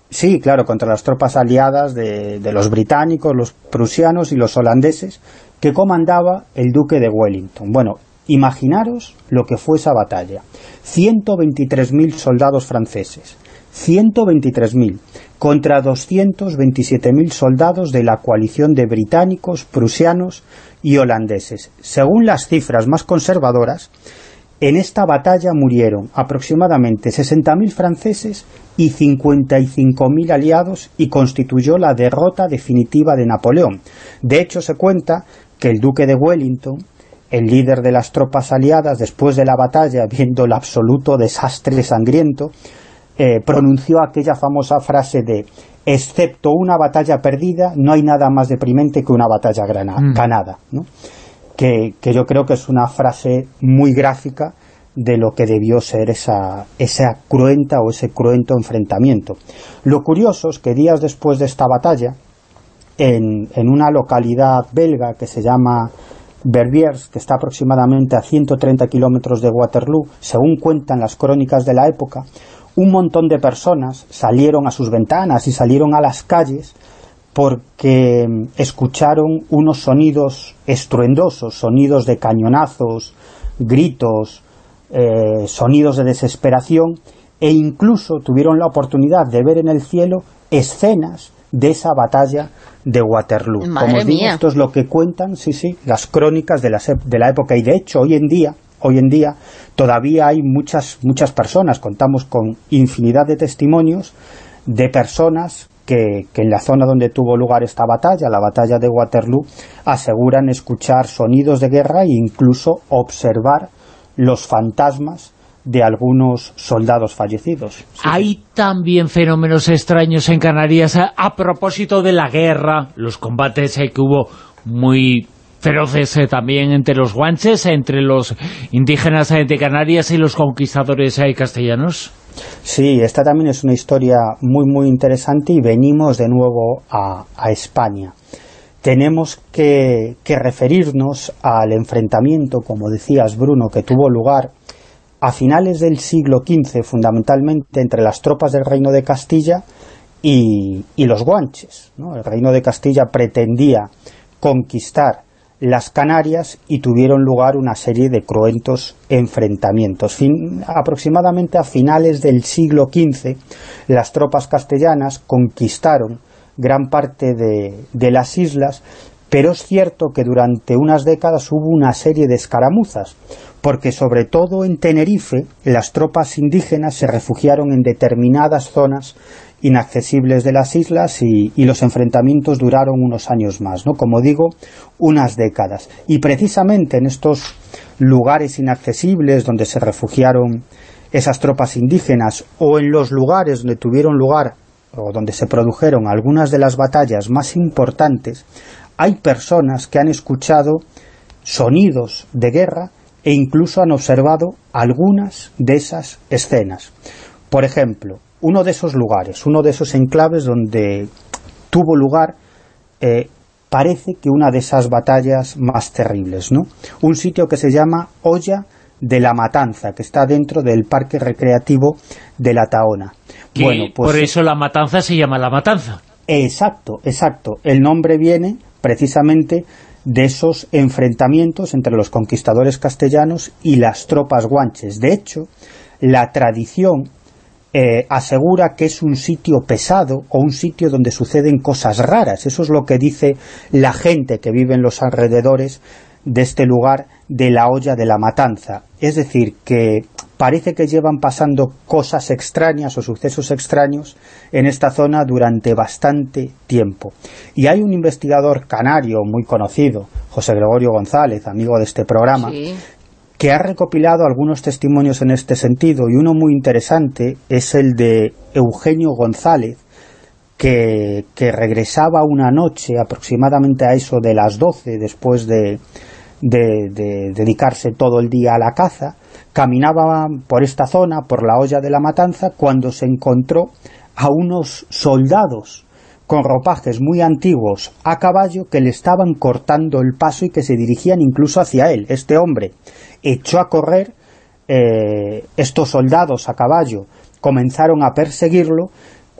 Sí, claro, contra las tropas aliadas de, de los británicos, los prusianos y los holandeses, que comandaba el duque de Wellington. Bueno, Imaginaros lo que fue esa batalla. 123.000 soldados franceses, 123.000 contra 227.000 soldados de la coalición de británicos, prusianos y holandeses. Según las cifras más conservadoras, en esta batalla murieron aproximadamente 60.000 franceses y 55.000 aliados y constituyó la derrota definitiva de Napoleón. De hecho, se cuenta que el duque de Wellington el líder de las tropas aliadas, después de la batalla, viendo el absoluto desastre sangriento, eh, pronunció aquella famosa frase de excepto una batalla perdida, no hay nada más deprimente que una batalla Mm. ganada, ¿no? que, que yo creo que es una frase muy gráfica de lo que debió ser esa, esa cruenta o ese cruento enfrentamiento. Lo curioso es que días después de esta batalla, en, en una localidad belga que se llama Verviers, que está aproximadamente a 130 kilómetros de Waterloo, según cuentan las crónicas de la época, un montón de personas salieron a sus ventanas y salieron a las calles porque escucharon unos sonidos estruendosos, sonidos de cañonazos, gritos, eh, sonidos de desesperación, e incluso tuvieron la oportunidad de ver en el cielo escenas de esa batalla de Waterloo. Madre Como os digo, mía. esto es lo que cuentan, sí, sí, las crónicas de la, de la época, y de hecho hoy en día hoy en día todavía hay muchas muchas personas, contamos con infinidad de testimonios de personas que, que en la zona donde tuvo lugar esta batalla, la batalla de Waterloo, aseguran escuchar sonidos de guerra e incluso observar los fantasmas de algunos soldados fallecidos. Hay también fenómenos extraños en Canarias a, a propósito de la guerra, los combates eh, que hubo muy feroces eh, también entre los guanches, entre los indígenas eh, de Canarias y los conquistadores eh, castellanos. Sí, esta también es una historia muy muy interesante y venimos de nuevo a, a España. Tenemos que, que referirnos al enfrentamiento, como decías Bruno, que tuvo lugar a finales del siglo XV, fundamentalmente entre las tropas del Reino de Castilla y, y los guanches. El Reino de Castilla pretendía conquistar las Canarias y tuvieron lugar una serie de cruentos enfrentamientos. Aproximadamente a finales del siglo XV, las tropas castellanas conquistaron gran parte de, de las islas, pero es cierto que durante unas décadas hubo una serie de escaramuzas, porque sobre todo en Tenerife las tropas indígenas se refugiaron en determinadas zonas inaccesibles de las islas y, y los enfrentamientos duraron unos años más, ¿no? Como digo, unas décadas. Y precisamente en estos lugares inaccesibles donde se refugiaron esas tropas indígenas o en los lugares donde tuvieron lugar o donde se produjeron algunas de las batallas más importantes, hay personas que han escuchado sonidos de guerra e incluso han observado algunas de esas escenas. Por ejemplo, uno de esos lugares, uno de esos enclaves donde tuvo lugar, eh, parece que una de esas batallas más terribles, ¿no? Un sitio que se llama Olla de la Matanza, que está dentro del parque recreativo de la Taona. Que Bueno, pues por eso la matanza se llama la matanza. Exacto, exacto. El nombre viene precisamente de esos enfrentamientos entre los conquistadores castellanos y las tropas guanches. De hecho, la tradición eh, asegura que es un sitio pesado o un sitio donde suceden cosas raras. Eso es lo que dice la gente que vive en los alrededores de este lugar de la olla de la matanza. Es decir, que parece que llevan pasando cosas extrañas o sucesos extraños en esta zona durante bastante tiempo. Y hay un investigador canario muy conocido, José Gregorio González, amigo de este programa, Sí. que ha recopilado algunos testimonios en este sentido y uno muy interesante es el de Eugenio González, que, regresaba una noche aproximadamente a eso de las 12 después de, de, dedicarse todo el día a la caza, caminaba por esta zona, por la olla de la matanza, cuando se encontró a unos soldados con ropajes muy antiguos a caballo que le estaban cortando el paso y que se dirigían incluso hacia él. Este hombre echó a correr, eh, estos soldados a caballo comenzaron a perseguirlo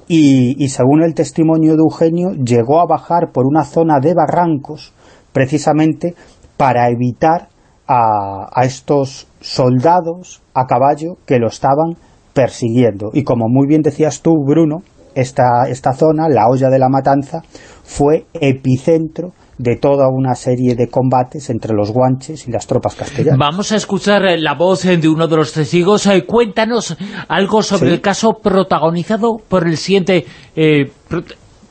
y, según el testimonio de Eugenio llegó a bajar por una zona de barrancos precisamente para evitar a, a estos soldados a caballo que lo estaban persiguiendo. Y como muy bien decías tú, Bruno, esta, esta zona, la olla de la matanza, fue epicentro de toda una serie de combates entre los guanches y las tropas castellanas. Vamos a escuchar eh, la voz de uno de los testigos. Eh, cuéntanos algo sobre el caso protagonizado por el siguiente eh,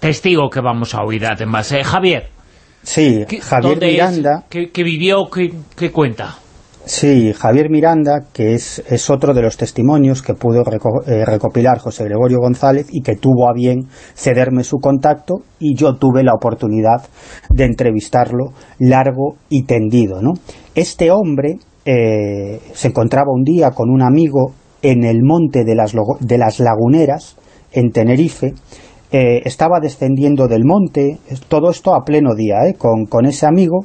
testigo que vamos a oír además. Javier. Sí, Javier Miranda. que, vivió, que cuenta? Sí, Javier Miranda, que es, es otro de los testimonios que pudo eh, recopilar José Gregorio González y que tuvo a bien cederme su contacto y yo tuve la oportunidad de entrevistarlo largo y tendido. ¿no? Este hombre eh, se encontraba un día con un amigo en el monte de las, de las Laguneras, en Tenerife, eh, estaba descendiendo del monte, todo esto a pleno día, con, con ese amigo,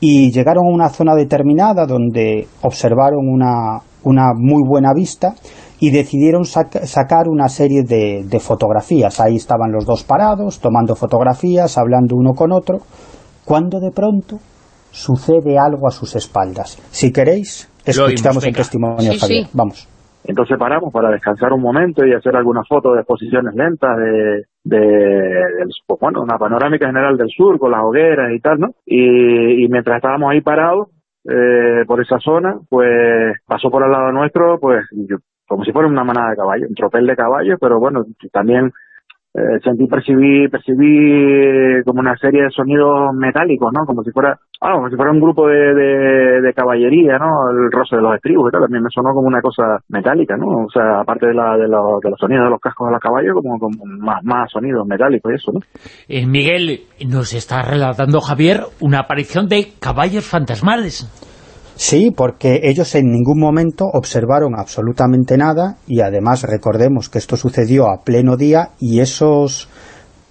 y llegaron a una zona determinada donde observaron una, una muy buena vista y decidieron sacar una serie de, de, fotografías. Ahí estaban los dos parados, tomando fotografías, hablando uno con otro, cuando de pronto sucede algo a sus espaldas. Si queréis, escuchamos el testimonio, Javier. Vamos. Entonces paramos para descansar un momento y hacer algunas fotos de exposiciones lentas de, de, pues, bueno, una panorámica general del sur con las hogueras y tal, ¿no? Y, mientras estábamos ahí parados eh, por esa zona, pues pasó por al lado nuestro, pues como si fuera una manada de caballos, un tropel de caballos, pero bueno, también eh, sentí, percibí, percibí como una serie de sonidos metálicos, ¿no? Como si fuera, ah, como si fuera un grupo de, de, caballería, ¿no? El roce de los estribos y tal, también me sonó como una cosa metálica, ¿no? O sea, aparte de, la, de, los sonidos de los cascos de los caballos, como, como más, más sonidos metálicos y eso, ¿no? Eh, Miguel, nos está relatando Javier una aparición de caballos fantasmales. Sí, porque ellos en ningún momento observaron absolutamente nada y además recordemos que esto sucedió a pleno día y esos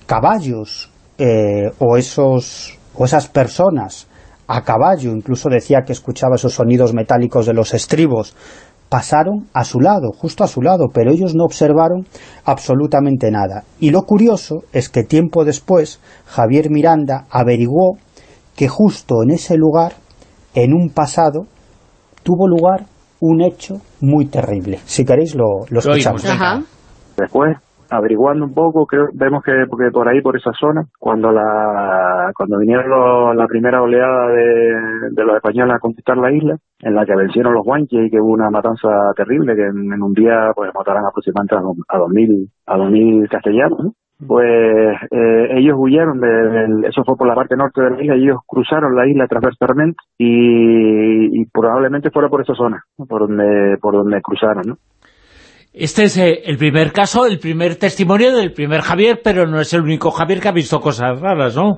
caballos eh, o, esos, o esas personas a caballo, incluso decía que escuchaba esos sonidos metálicos de los estribos, pasaron a su lado, justo a su lado, pero ellos no observaron absolutamente nada. Y lo curioso es que tiempo después Javier Miranda averiguó que justo en ese lugar en un pasado tuvo lugar un hecho muy terrible. Si queréis lo, lo escuchamos. Después, averiguando un poco, creo, vemos que porque por ahí, por esa zona, cuando la cuando vinieron la primera oleada de, los españoles a conquistar la isla, en la que vencieron los guanches y que hubo una matanza terrible, que en, un día pues mataron aproximadamente a, dos mil a dos mil castellanos, ¿no? Pues eh, ellos huyeron, de, eso fue por la parte norte de la isla, ellos cruzaron la isla transversalmente y, y probablemente fuera por esa zona, por donde por donde cruzaron, ¿no? Este es eh, el primer caso, el primer testimonio del primer Javier, pero no es el único Javier que ha visto cosas raras, ¿no?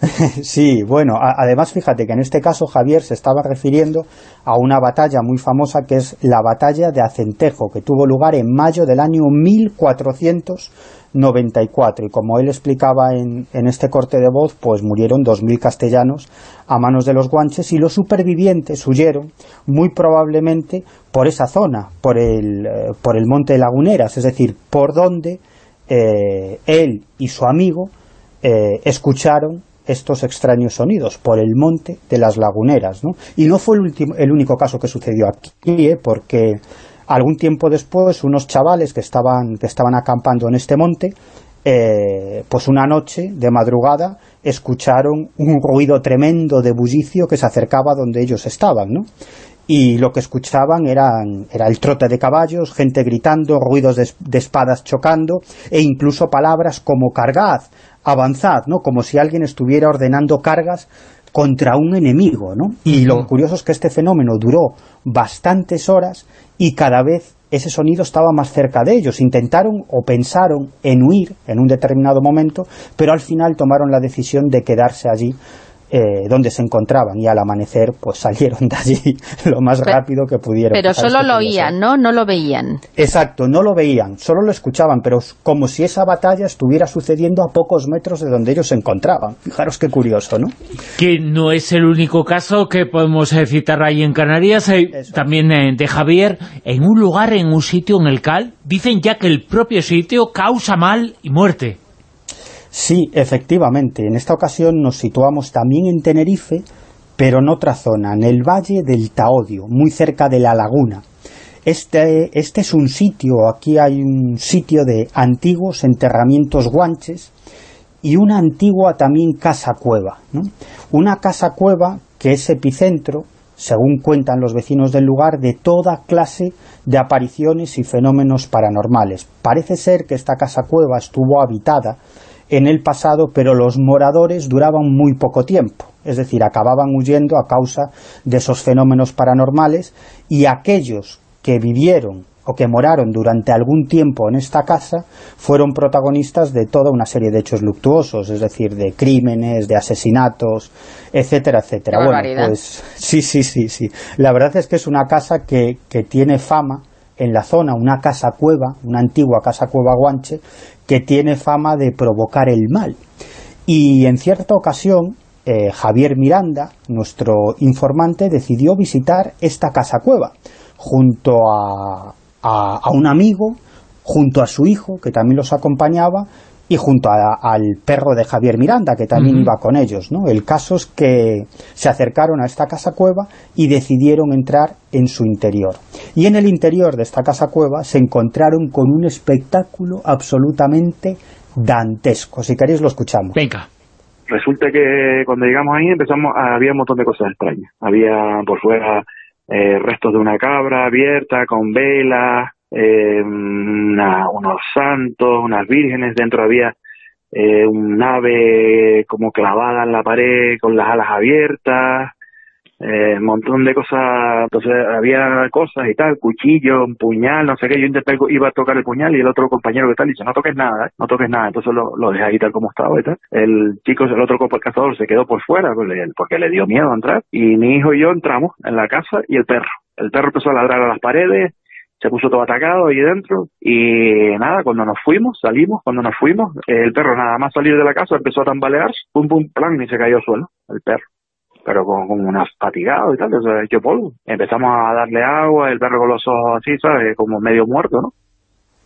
sí, bueno, además fíjate que en este caso Javier se estaba refiriendo a una batalla muy famosa que es la batalla de Acentejo, que tuvo lugar en mayo del año 1494 y como él explicaba en, en este corte de voz, pues murieron 2.000 castellanos a manos de los guanches y los supervivientes huyeron muy probablemente por esa zona, por el, eh, por el monte de Laguneras, es decir, por donde eh, él y su amigo eh, escucharon estos extraños sonidos por el monte de las laguneras. ¿no? Y no fue el, último, el único caso que sucedió aquí, porque algún tiempo después unos chavales que estaban, que estaban acampando en este monte, eh, pues una noche de madrugada escucharon un ruido tremendo de bullicio que se acercaba donde ellos estaban, ¿no? y lo que escuchaban eran, era el trote de caballos, gente gritando, ruidos de, de, espadas chocando e incluso palabras como cargad, avanzad, ¿no? Como si alguien estuviera ordenando cargas contra un enemigo, ¿no? Y lo curioso es que este fenómeno duró bastantes horas y cada vez ese sonido estaba más cerca de ellos. Intentaron o pensaron en huir en un determinado momento, pero al final tomaron la decisión de quedarse allí eh, donde se encontraban y al amanecer pues salieron de allí lo más rápido que pudieron. Pero solo lo oían, ¿no? No lo veían. Exacto, no lo veían, solo lo escuchaban, pero como si esa batalla estuviera sucediendo a pocos metros de donde ellos se encontraban. Fijaros qué curioso, ¿no? Que no es el único caso que podemos eh, citar ahí en Canarias, eh, también de Javier, en un lugar, en un sitio, en el CAL, dicen ya que el propio sitio causa mal y muerte. Sí, efectivamente. En esta ocasión nos situamos también en Tenerife, pero en otra zona, en el Valle del Taodio, muy cerca de la laguna. Este, este es un sitio, aquí hay un sitio de antiguos enterramientos guanches y una antigua también casa cueva. Una casa cueva que es epicentro, según cuentan los vecinos del lugar, de toda clase de apariciones y fenómenos paranormales. Parece ser que esta casa cueva estuvo habitada en el pasado, pero los moradores duraban muy poco tiempo, es decir, acababan huyendo a causa de esos fenómenos paranormales y aquellos que vivieron o que moraron durante algún tiempo en esta casa fueron protagonistas de toda una serie de hechos luctuosos, es decir, de crímenes, de asesinatos, etcétera, etcétera. Bueno, pues sí, sí, sí, sí. La verdad es que es una casa que, que tiene fama en la zona, una casa cueva, una antigua casa cueva guanche, que tiene fama de provocar el mal. Y en cierta ocasión, eh, Javier Miranda, nuestro informante, decidió visitar esta casa cueva, junto a, a, un amigo, junto a su hijo, que también los acompañaba, y junto al perro de Javier Miranda, que también iba con ellos. ¿no? El caso es que se acercaron a esta casa cueva y decidieron entrar en su interior. Y en el interior de esta casa cueva se encontraron con un espectáculo absolutamente dantesco. Si queréis lo escuchamos. Venga. Resulta que cuando llegamos ahí empezamos había un montón de cosas extrañas. Había por fuera eh, restos de una cabra abierta con velas, eh, unos santos, unas vírgenes, dentro había eh, un ave como clavada en la pared con las alas abiertas, eh, un montón de cosas, entonces había cosas y tal, cuchillo, un puñal, no sé qué, yo intenté, iba a tocar el puñal y el otro compañero que tal dice, no toques nada, no toques nada, entonces lo, dejé ahí tal como estaba y tal. El chico, el otro cazador se quedó por fuera pues, porque le dio miedo entrar. Y mi hijo y yo entramos en la casa y el perro. El perro empezó a ladrar a las paredes, se puso todo atacado ahí dentro y nada, cuando nos fuimos, salimos, cuando nos fuimos, el perro nada más salir de la casa empezó a tambalearse, pum pum plan y se cayó al suelo, el perro pero con, con unas fatigado y tal, o sea, hecho polvo. Empezamos a darle agua, el perro con los ojos así, ¿sabes? Como medio muerto.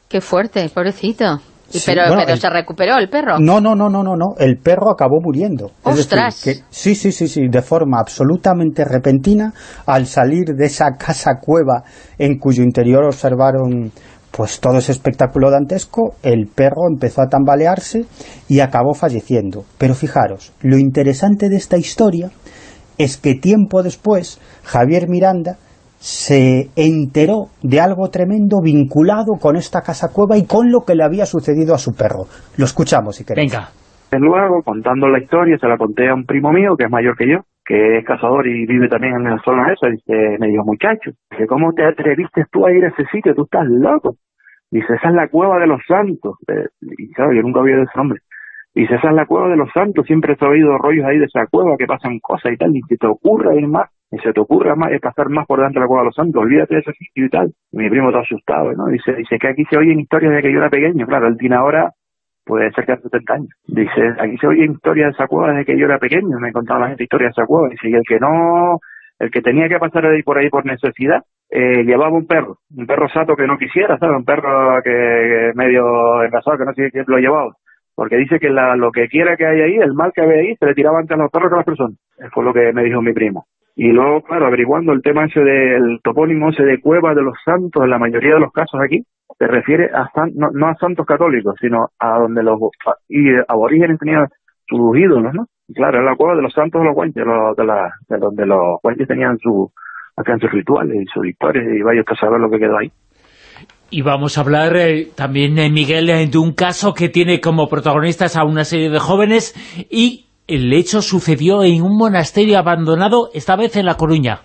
Qué fuerte, pobrecito pero, se recuperó el perro. No, no, no, no, no, no. El perro acabó muriendo. ¡Ostras! que, sí, sí, sí, sí, de forma absolutamente repentina, al salir de esa casa cueva en cuyo interior observaron pues todo ese espectáculo dantesco, el perro empezó a tambalearse y acabó falleciendo. Pero fijaros, lo interesante de esta historia es que tiempo después Javier Miranda se enteró de algo tremendo vinculado con esta casa cueva y con lo que le había sucedido a su perro. Lo escuchamos si queréis. Venga. Luego, contando la historia, se la conté a un primo mío que es mayor que yo, que es cazador y vive también en la zona esa, dice, me dijo, muchacho, ¿cómo te atreviste tú a ir a ese sitio? Tú estás loco. Dice, esa es la cueva de los santos. Eh, y claro, yo nunca había oído ese nombre. Dice, esa es la cueva de los santos, siempre he oído rollos ahí de esa cueva que pasan cosas y tal, y si te ocurre ir más, y se te ocurra más, es pasar más por delante de la cueva de los santos, olvídate de sitio y tal. mi primo está asustado, ¿no? Dice, dice que aquí se oyen historias de que yo era pequeño, claro, él tiene ahora, puede que hace 70 años. Dice, aquí se oyen historias de esa cueva desde que yo era pequeño, me contaba la gente historias de esa cueva. Dice, y el que no, el que tenía que pasar ahí por ahí por necesidad, eh, llevaba un perro, un perro sato que no quisiera, ¿sabes? Un perro que, medio engasado, que no sé quién lo llevaba. Porque dice que la, lo que quiera que haya ahí, el mal que había ahí, se le tiraba antes a los perros que a las personas. Eso fue lo que me dijo mi primo. Y luego, claro, averiguando el tema ese del topónimo ese de Cueva de los Santos, en la mayoría de los casos aquí, se refiere a no, a santos católicos, sino a donde los y aborígenes tenían sus ídolos, ¿no? Claro, es la cueva de los santos de los guanches, de, la, de donde los guanches tenían su, sus rituales y sus historias, y vaya a saber lo que quedó ahí. Y vamos a hablar eh, también, Miguel, eh, de un caso que tiene como protagonistas a una serie de jóvenes y el hecho sucedió en un monasterio abandonado, esta vez en La Coruña.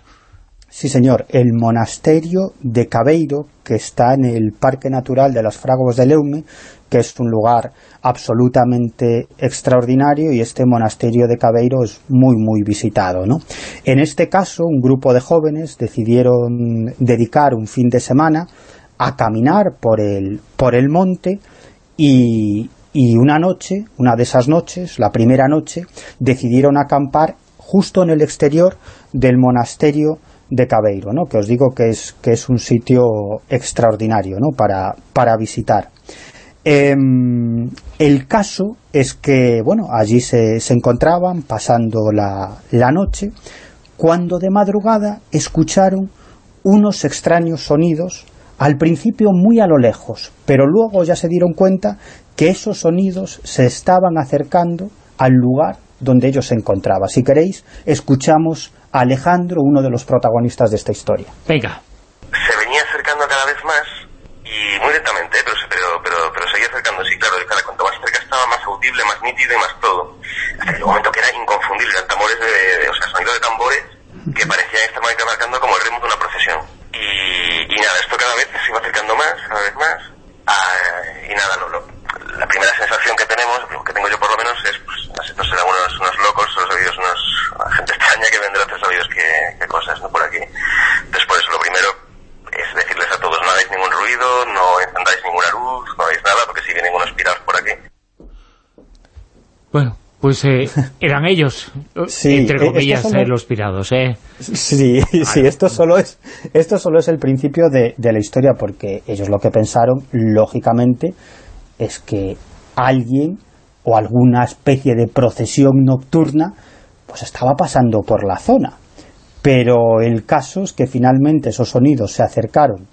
Sí, señor, el monasterio de Cabeiro, que está en el Parque Natural de las Fragos de Leume, que es un lugar absolutamente extraordinario y este monasterio de Cabeiro es muy, muy visitado. ¿no? En este caso, un grupo de jóvenes decidieron dedicar un fin de semana a caminar por el, por el monte y, y una noche, una de esas noches, la primera noche, decidieron acampar justo en el exterior del monasterio de Cabeiro, ¿no? que os digo que es, que es un sitio extraordinario ¿no? para, para visitar. Em, el caso es que, bueno, allí se, se encontraban pasando la, la noche, cuando de madrugada escucharon unos extraños sonidos, al principio muy a lo lejos, pero luego ya se dieron cuenta que esos sonidos se estaban acercando al lugar donde ellos se encontraban. Si queréis, escuchamos a Alejandro, uno de los protagonistas de esta historia. Venga. Se venía acercando cada vez más y muy lentamente, pero, pero, pero, pero seguía acercando, sí, claro, cada cuanto más cerca estaba, más audible, más nítido y más todo. Hasta un momento que era inconfundible, eran tambores de, o sea, sonido de tambores que parecían estar marcando como el ritmo de una procesión. Y, nada, esto cada vez se iba acercando más, cada vez más, ah, y nada, lo, lo, la primera sensación que tenemos, lo que tengo yo por lo menos, es, pues, estos serán unos, unos locos, los oídos, unos, gente extraña que vendrá a sabidos qué, qué cosas, ¿no? Por aquí. Después, lo primero es decirles a todos, no hagáis ningún ruido, no encendáis ninguna luz, no hagáis nada, porque si vienen unos pirados por aquí. Bueno, pues eh, eran ellos, sí, entre comillas, solo... eh, los pirados, ¿eh? Sí, sí, esto solo es esto solo es el principio de, de la historia, porque ellos lo que pensaron, lógicamente, es que alguien o alguna especie de procesión nocturna pues estaba pasando por la zona. Pero el caso es que finalmente esos sonidos se acercaron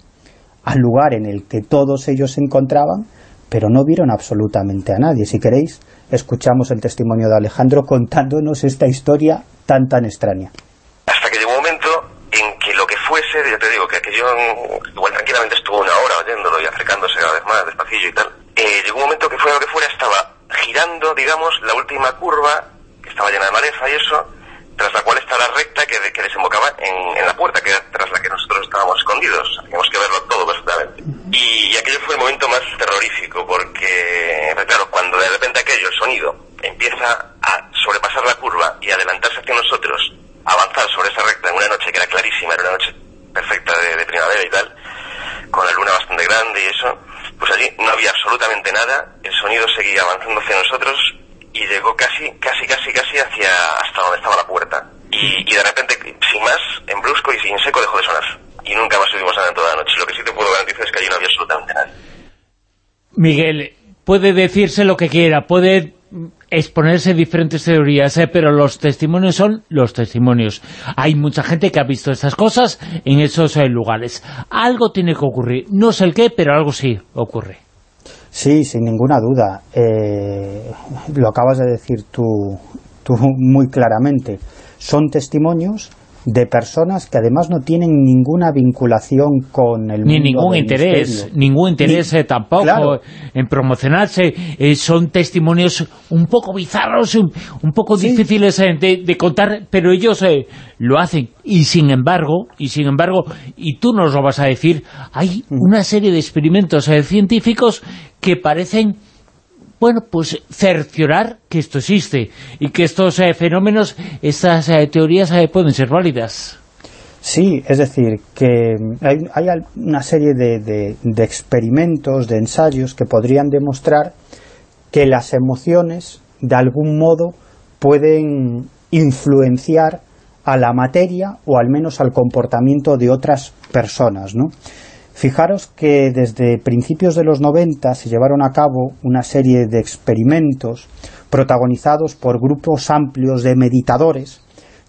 al lugar en el que todos ellos se encontraban, pero no vieron absolutamente a nadie. Si queréis, escuchamos el testimonio de Alejandro contándonos esta historia tan tan extraña. Hasta que llegó un momento en que lo que fuese, ya te digo, que aquello igual tranquilamente estuvo una hora oyéndolo y acercándose cada vez más despacillo y tal, eh, llegó un momento que fuera lo que fuera, estaba girando, digamos, la última curva, que estaba llena de maleza y eso, tras la cual está la recta que, que desembocaba en, en, la puerta, que era tras la que nosotros estábamos escondidos. Teníamos que verlo todo perfectamente. Y, y, aquello fue el momento más terrorífico, porque, claro, cuando de repente aquello, el sonido, empieza a sobrepasar la curva y adelantarse hacia nosotros, avanzar sobre esa recta en una noche que era clarísima, era una noche perfecta de, de primavera y tal, con la luna bastante grande y eso, pues allí no había absolutamente nada, el sonido seguía avanzando hacia nosotros y llegó casi, casi, casi, casi hacia hasta donde estaba la puerta. Y, y de repente, sin más, en brusco y sin seco dejó de sonar. Y nunca más subimos nada en toda la noche. Lo que sí te puedo garantizar es que allí no había absolutamente nadie. Miguel, puede decirse lo que quiera, puede exponerse diferentes teorías, ¿eh? pero los testimonios son los testimonios. Hay mucha gente que ha visto estas cosas en esos eh, lugares. Algo tiene que ocurrir. No sé el qué, pero algo sí ocurre. Sí, sin ninguna duda. Eh, lo acabas de decir tú, tú muy claramente. Son testimonios de personas que además no tienen ninguna vinculación con el Ni mundo ningún interés, misterio. ningún interés Ni- eh, tampoco claro. en promocionarse. Eh, son testimonios un poco bizarros, un, un poco difíciles eh, de, de contar, pero ellos eh, lo hacen. Y sin embargo, y sin embargo, y tú nos lo vas a decir, hay una serie de experimentos eh, científicos que parecen bueno, pues cerciorar que esto existe y que estos eh, fenómenos, estas eh, teorías eh, pueden ser válidas. Sí, es decir, que hay, una serie de experimentos, de ensayos que podrían demostrar que las emociones, de algún modo, pueden influenciar a la materia o al menos al comportamiento de otras personas, ¿no? Fijaros que desde principios de los 90 se llevaron a cabo una serie de experimentos protagonizados por grupos amplios de meditadores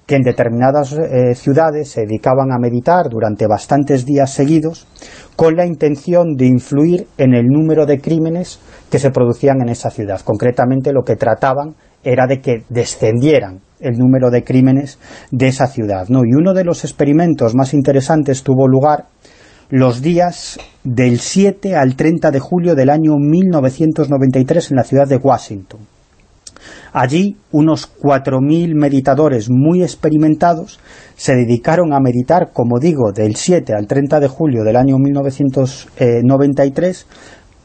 que en determinadas eh, ciudades se dedicaban a meditar durante bastantes días seguidos con la intención de influir en el número de crímenes que se producían en esa ciudad. Concretamente lo que trataban era de que descendieran el número de crímenes de esa ciudad. ¿no? Y uno de los experimentos más interesantes tuvo lugar los días del 7 al 30 de julio del año 1993 en la ciudad de Washington. Allí, unos 4.000 meditadores muy experimentados se dedicaron a meditar, como digo, del 7 al 30 de julio del año 1993,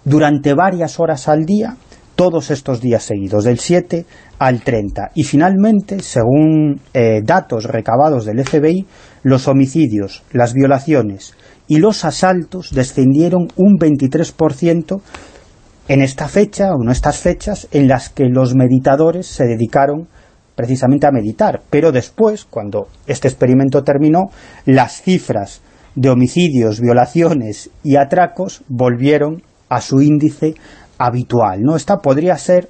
durante varias horas al día, todos estos días seguidos, del 7 al 30. Y finalmente, según eh, datos recabados del FBI, los homicidios, las violaciones y los asaltos descendieron un 23% en esta fecha, o en estas fechas, en las que los meditadores se dedicaron precisamente a meditar. Pero después, cuando este experimento terminó, las cifras de homicidios, violaciones y atracos volvieron a su índice habitual. ¿no? Esta podría ser,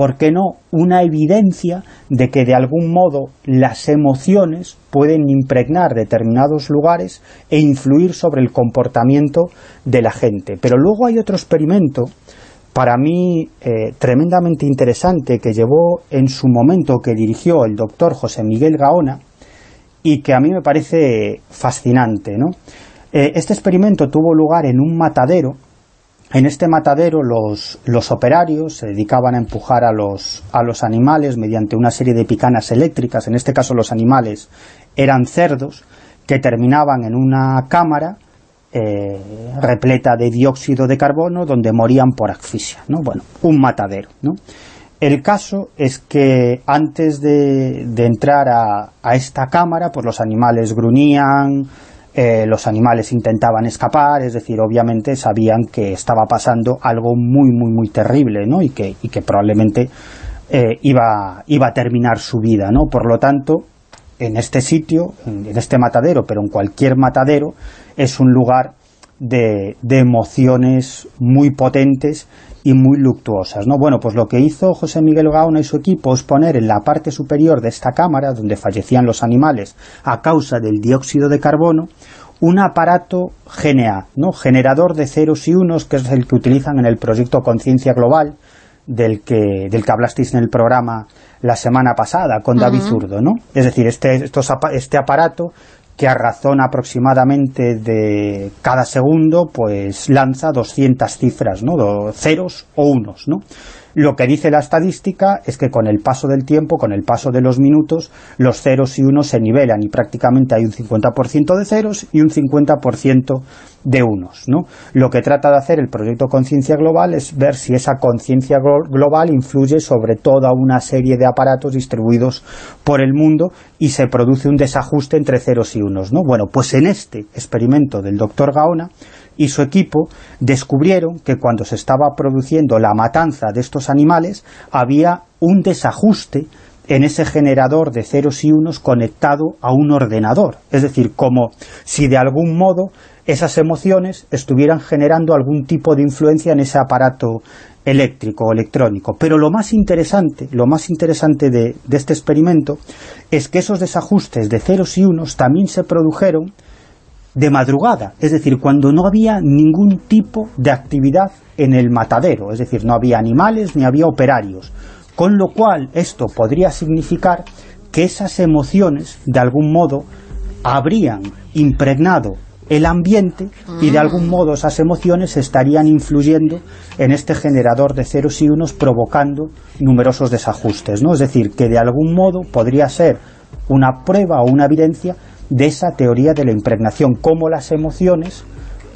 ¿por qué no?, una evidencia de que de algún modo las emociones pueden impregnar determinados lugares e influir sobre el comportamiento de la gente. Pero luego hay otro experimento para mí eh, tremendamente interesante que llevó en su momento, que dirigió el doctor José Miguel Gaona y que a mí me parece fascinante. ¿no? Eh, este experimento tuvo lugar en un matadero en este matadero los, los, operarios se dedicaban a empujar a los, a los animales mediante una serie de picanas eléctricas, en este caso los animales eran cerdos, que terminaban en una cámara eh, repleta de dióxido de carbono donde morían por asfixia, ¿no? Bueno, un matadero, ¿no? El caso es que antes de, de entrar a, a, esta cámara, pues los animales gruñían, eh, los animales intentaban escapar, es decir, obviamente sabían que estaba pasando algo muy, muy, muy terrible, ¿no? Y que, y que probablemente eh, iba, iba a terminar su vida, ¿no? Por lo tanto, en este sitio, en este matadero, pero en cualquier matadero, es un lugar de, de emociones muy potentes y muy luctuosas. ¿no? Bueno, pues lo que hizo José Miguel Gaona y su equipo es poner en la parte superior de esta cámara, donde fallecían los animales a causa del dióxido de carbono, un aparato GNA, ¿no? generador de ceros y unos, que es el que utilizan en el proyecto Conciencia Global, del que, del que hablasteis en el programa la semana pasada con David Zurdo, ¿no? Es decir, este, este aparato que a razón aproximadamente de cada segundo, pues lanza 200 cifras, ¿no? ceros o unos, ¿no? Lo que dice la estadística es que con el paso del tiempo, con el paso de los minutos, los ceros y unos se nivelan y prácticamente hay un 50% de ceros y un 50% de unos. ¿no? Lo que trata de hacer el proyecto Conciencia Global es ver si esa conciencia global influye sobre toda una serie de aparatos distribuidos por el mundo y se produce un desajuste entre ceros y unos. ¿no? Bueno, pues en este experimento del doctor Gaona y su equipo descubrieron que cuando se estaba produciendo la matanza de estos animales había un desajuste en ese generador de ceros y unos conectado a un ordenador. Es decir, como si de algún modo esas emociones estuvieran generando algún tipo de influencia en ese aparato eléctrico o electrónico. Pero lo más interesante, lo más interesante de, de este experimento es que esos desajustes de ceros y unos también se produjeron de madrugada, es decir, cuando no había ningún tipo de actividad en el matadero, es decir, no había animales ni había operarios, con lo cual esto podría significar que esas emociones, de algún modo, habrían impregnado el ambiente y de algún mm. modo esas emociones estarían influyendo en este generador de ceros y unos provocando numerosos desajustes, ¿no? Es decir, que de algún modo podría ser una prueba o una evidencia de esa teoría de la impregnación, cómo las emociones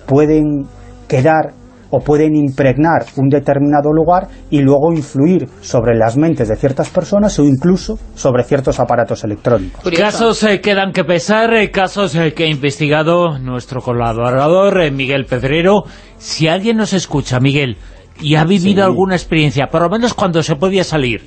pueden quedar o pueden impregnar un determinado lugar y luego influir sobre las mentes de ciertas personas o incluso sobre ciertos aparatos electrónicos. Casos eh, quedan que pesar, eh, casos eh, que ha investigado nuestro colaborador Miguel Pedrero. Si alguien nos escucha, Miguel, y ha vivido alguna experiencia, por lo menos cuando se podía salir,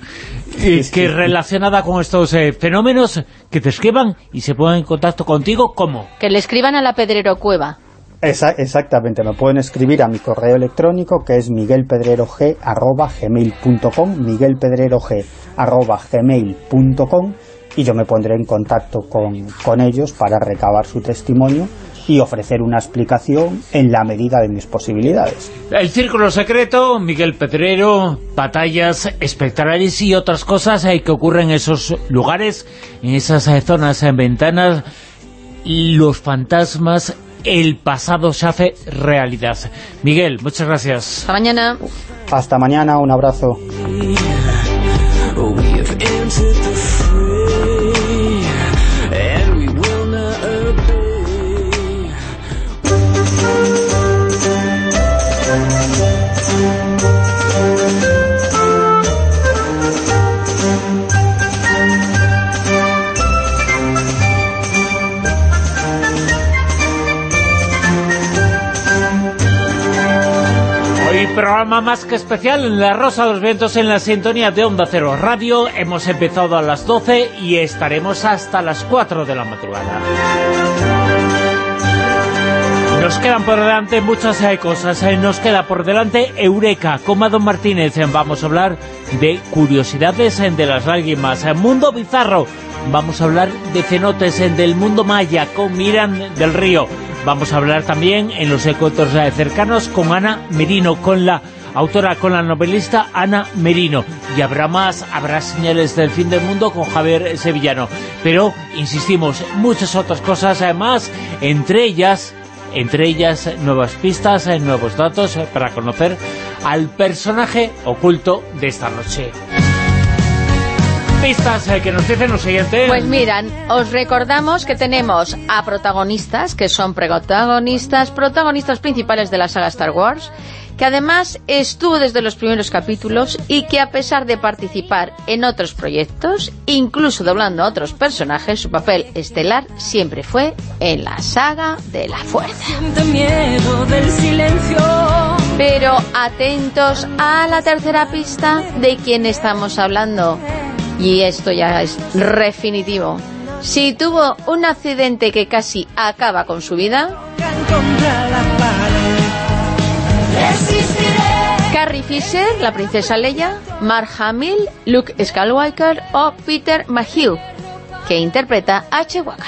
eh, que relacionada con estos eh, fenómenos, que te escriban y se pongan en contacto contigo, ¿cómo? Que le escriban a la Pedrero Cueva. exactamente, me pueden escribir a mi correo electrónico que es miguelpedrerog.gmail.com miguelpedrerog.gmail.com y yo me pondré en contacto con, con ellos para recabar su testimonio y ofrecer una explicación en la medida de mis posibilidades. El Círculo Secreto, Miguel Pedrero, batallas espectrales y otras cosas hay que ocurren en esos lugares, en esas zonas en ventanas, los fantasmas, el pasado se hace realidad. Miguel, muchas gracias. Hasta mañana. Hasta mañana, un abrazo. Programa más que especial en La Rosa de los Vientos en la sintonía de Onda Cero Radio. Hemos empezado a las 12 y estaremos hasta las 4 de la madrugada. Nos quedan por delante muchas eh, cosas. Eh, nos queda por delante Eureka con Don Martínez. Vamos a hablar de curiosidades eh, de las lágrimas. Mundo Bizarro. Vamos a hablar de cenotes del mundo maya con Miran del Río. Vamos a hablar también en los encuentros cercanos con Ana Merino, con la autora, con la novelista Ana Merino. Y habrá más, habrá señales del fin del mundo con Javier Sevillano. Pero, insistimos, muchas otras cosas además, entre ellas entre ellas nuevas pistas, nuevos datos para conocer al personaje oculto de esta noche. Pistas que nos dicen los siguientes. Pues miran, os recordamos que tenemos a protagonistas, que son protagonistas, protagonistas principales de la saga Star Wars, que además estuvo desde los primeros capítulos y que a pesar de participar en otros proyectos, incluso doblando a otros personajes, su papel estelar siempre fue en la saga de la fuerza. Pero atentos a la tercera pista de quién estamos hablando. Y esto ya es definitivo. Si tuvo un accidente que casi acaba con su vida... Carrie Fisher, la princesa Leia, Mark Hamill, Luke Skywalker o Peter Mayhew, que interpreta a Chewbacca.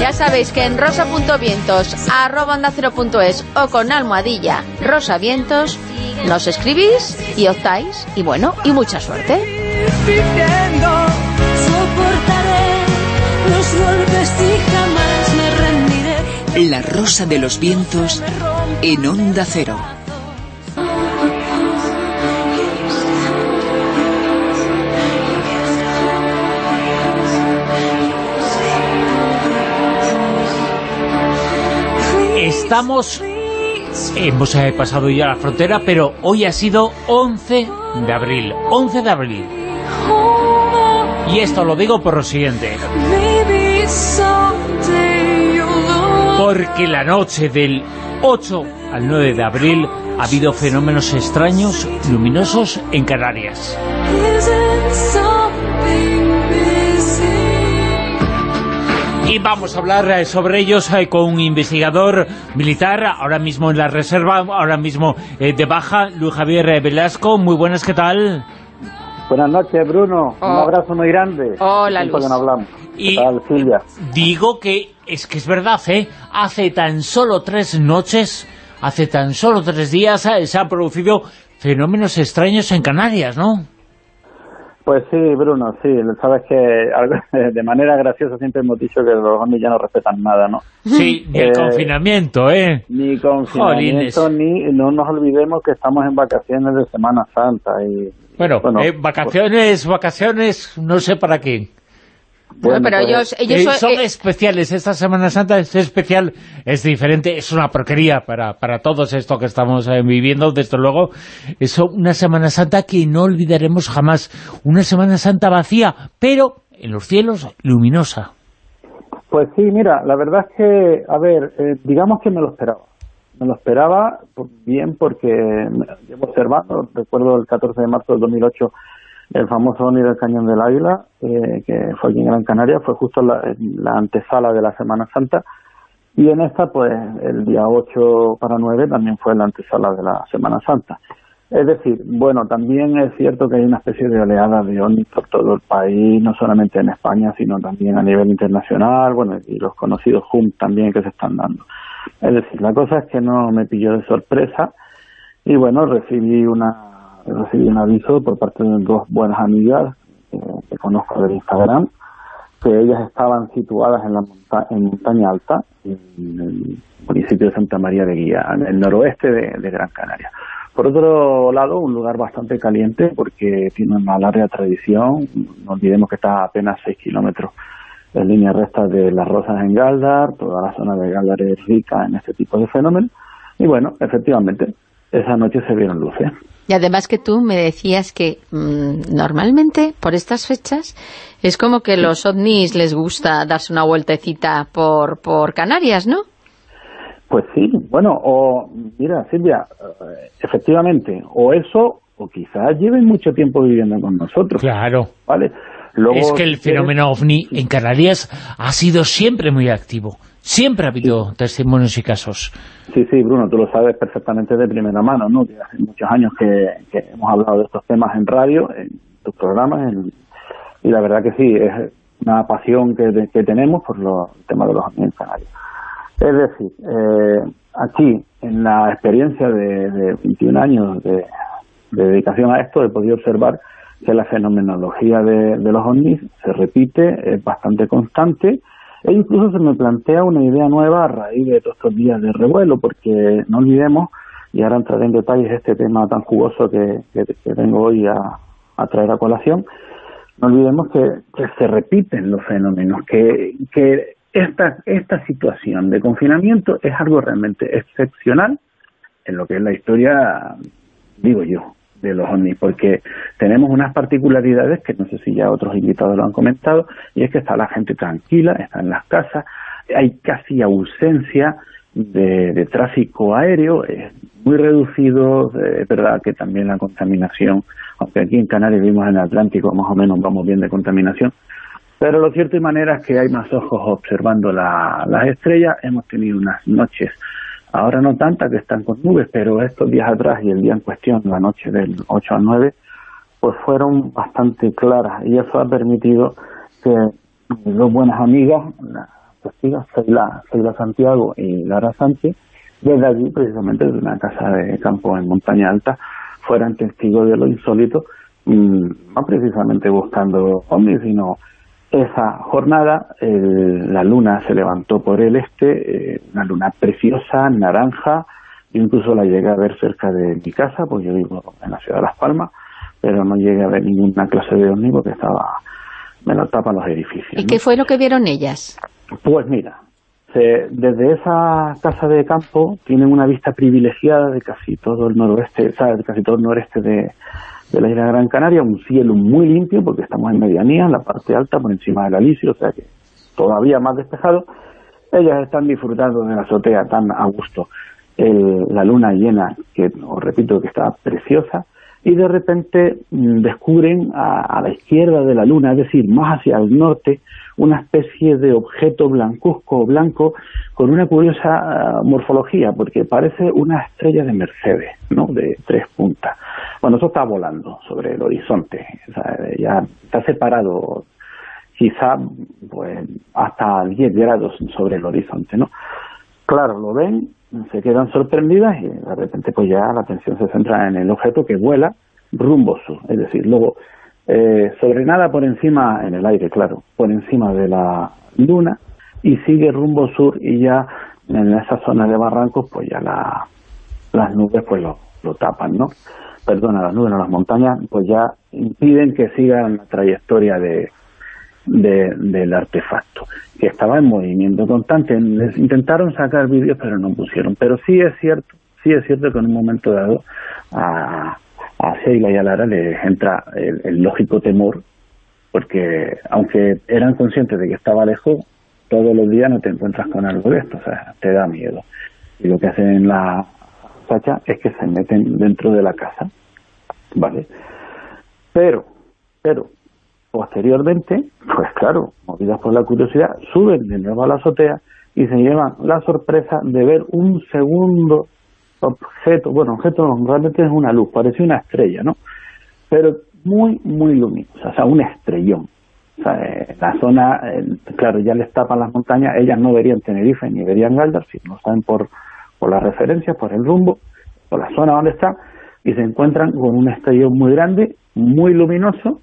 Ya sabéis que en rosa.vientos, arroba o con almohadilla rosavientos nos escribís y optáis, y bueno, y mucha suerte. la Rosa de los Vientos en Onda Cero. Estamos... Hemos eh, pasado ya la frontera, pero hoy ha sido 11 de abril. 11 de abril. Y esto lo digo por lo siguiente porque la noche del 8 al 9 de abril ha habido fenómenos extraños, luminosos en Canarias. Y vamos a hablar eh, sobre ellos eh, con un investigador militar, ahora mismo en la reserva, ahora mismo eh, de baja, Luis Javier Velasco. Muy buenas, ¿qué tal? Buenas noches, Bruno. Un oh. abrazo muy grande. Hola, Luis. Que no hablamos. Y Silvia? digo que es que es verdad, ¿eh? Hace tan solo tres noches, hace tan solo tres días se han producido fenómenos extraños en Canarias, ¿no? Pues sí, Bruno, sí. Sabes que de manera graciosa siempre hemos dicho que los hombres ya no respetan nada, ¿no? Sí, ni el eh, confinamiento, ¿eh? Ni confinamiento, ni no nos olvidemos que estamos en vacaciones de Semana Santa y... Bueno, eh, vacaciones, vacaciones, no sé para qué pero pues, ellos, son, eh, especiales, esta Semana Santa es especial, es diferente, es una porquería para, para todos esto que estamos eh, viviendo, desde luego, es una Semana Santa que no olvidaremos jamás, una Semana Santa vacía, pero en los cielos luminosa. Pues sí, mira, la verdad es que, a ver, eh, digamos que me lo esperaba. Me lo esperaba bien porque llevo observando, recuerdo el 14 de marzo del 2008 el famoso ONI del Cañón del Águila, eh, que fue aquí en Gran Canaria, fue justo la, la antesala de la Semana Santa, y en esta, pues, el día 8 para 9 también fue la antesala de la Semana Santa. Es decir, bueno, también es cierto que hay una especie de oleada de ONI por todo el país, no solamente en España, sino también a nivel internacional, bueno, y los conocidos HUM también que se están dando. Es decir, la cosa es que no me pilló de sorpresa y bueno, recibí una recibí un aviso por parte de dos buenas amigas eh, que conozco del Instagram, que ellas estaban situadas en la en montaña alta, en el municipio de Santa María de Guía, en el noroeste de, Gran Canaria. Por otro lado, un lugar bastante caliente porque tiene una larga tradición, no olvidemos que está a apenas 6 kilómetros en línea recta de las Rosas en Galdar, toda la zona de Galdar es rica en este tipo de fenómenos, y bueno, efectivamente, esa noche se vieron luces. Y además que tú me decías que mm, normalmente por estas fechas es como que los ovnis les gusta darse una vueltecita por, por Canarias, ¿no? Pues sí, bueno, o mira, Silvia, eh, efectivamente, o eso, o quizás lleven mucho tiempo viviendo con nosotros. Claro. ¿Vale? es que el fenómeno OVNI en Canarias ha sido siempre muy activo. Siempre ha habido testimonios y casos. Sí, sí, Bruno, tú lo sabes perfectamente de primera mano, ¿no? Que hace muchos años que, hemos hablado de estos temas en radio, en tus programas, y la verdad que sí, es una pasión que, que tenemos por los, el tema de los OVNI en Canarias. Es decir, eh, aquí, en la experiencia de, de 21 años de, dedicación a esto, he podido observar que la fenomenología de, los ovnis se repite, es bastante constante, e incluso se me plantea una idea nueva a raíz de todos estos días de revuelo, porque no olvidemos, y ahora entraré en detalles este tema tan jugoso que, vengo hoy a, a, traer a colación, no olvidemos que, que se repiten los fenómenos, que, que esta, esta situación de confinamiento es algo realmente excepcional en lo que es la historia, digo yo, de los ovnis, porque tenemos unas particularidades que no sé si ya otros invitados lo han comentado, y es que está la gente tranquila, está en las casas, hay casi ausencia de, tráfico aéreo, es muy reducido, es verdad que también la contaminación, aunque aquí en Canarias vivimos en el Atlántico, más o menos vamos bien de contaminación, pero lo cierto y manera es que hay más ojos observando las estrellas. Hemos tenido unas noches, ahora no tantas que están con nubes, pero estos días atrás y el día en cuestión, la noche del 8 al 9, pues fueron bastante claras. Y eso ha permitido que dos buenas amigas, las testigas, Seila, Santiago y Lara Sánchez, desde allí, precisamente desde una casa de campo en Montaña Alta, fueran testigos de lo insólito, mm, no precisamente buscando ovnis, sino esa jornada la luna se levantó por el este, eh, una luna preciosa, naranja, incluso la llegué a ver cerca de mi casa, pues yo vivo en la ciudad de Las Palmas, pero no llegué a ver ninguna clase de ómnibus que estaba, me lo tapan los edificios. ¿Y qué fue lo que vieron ellas? Pues mira, desde esa casa de campo tienen una vista privilegiada de casi todo el noroeste, de casi todo el noreste de, de la isla Gran Canaria, un cielo muy limpio porque estamos en medianía, en la parte alta, por encima del Alicio, o sea que todavía más despejado. Ellas están disfrutando de la azotea tan a gusto, la luna llena, que os repito que está preciosa, y de repente mm, descubren a, la izquierda de la luna, es decir, más hacia el norte, una especie de objeto blancuzco o blanco con una curiosa ah, morfología, porque parece una estrella de Mercedes, ¿no? de tres puntas. Bueno, eso está volando sobre el horizonte, ya está separado quizá pues hasta 10 grados sobre el horizonte, ¿no? Claro, lo ven, se quedan sorprendidas y de repente pues ya la atención se centra en el objeto que vuela rumbo sur, es decir, luego eh, sobre nada por encima, en el aire, claro, por encima de la luna y sigue rumbo sur y ya en esa zona de barrancos pues ya la, las nubes pues lo, lo tapan, ¿no? Perdona, las nubes, las montañas pues ya impiden que sigan la trayectoria de, del artefacto, que estaba en movimiento constante. Les intentaron sacar vídeos, pero no pusieron. Pero sí es cierto, sí es cierto que en un momento dado a Sheila y a Lara les entra el, lógico temor, porque aunque eran conscientes de que estaba lejos, todos los días no te encuentras con algo de esto, o sea, te da miedo. Y lo que hacen la facha es que se meten dentro de la casa, ¿vale? Pero, pero, posteriormente, pues claro, movidas por la curiosidad, suben de nuevo a la azotea y se llevan la sorpresa de ver un segundo objeto, bueno, objeto realmente es una luz, parece una estrella, ¿no? Pero muy, muy luminosa, o sea, un estrellón. O sea, eh, la zona, claro, ya les tapan las montañas, ellas no verían Tenerife ni verían Galdar, si no saben por, por las referencias, por el rumbo, por la zona donde está, y se encuentran con un estrellón muy grande, muy luminoso,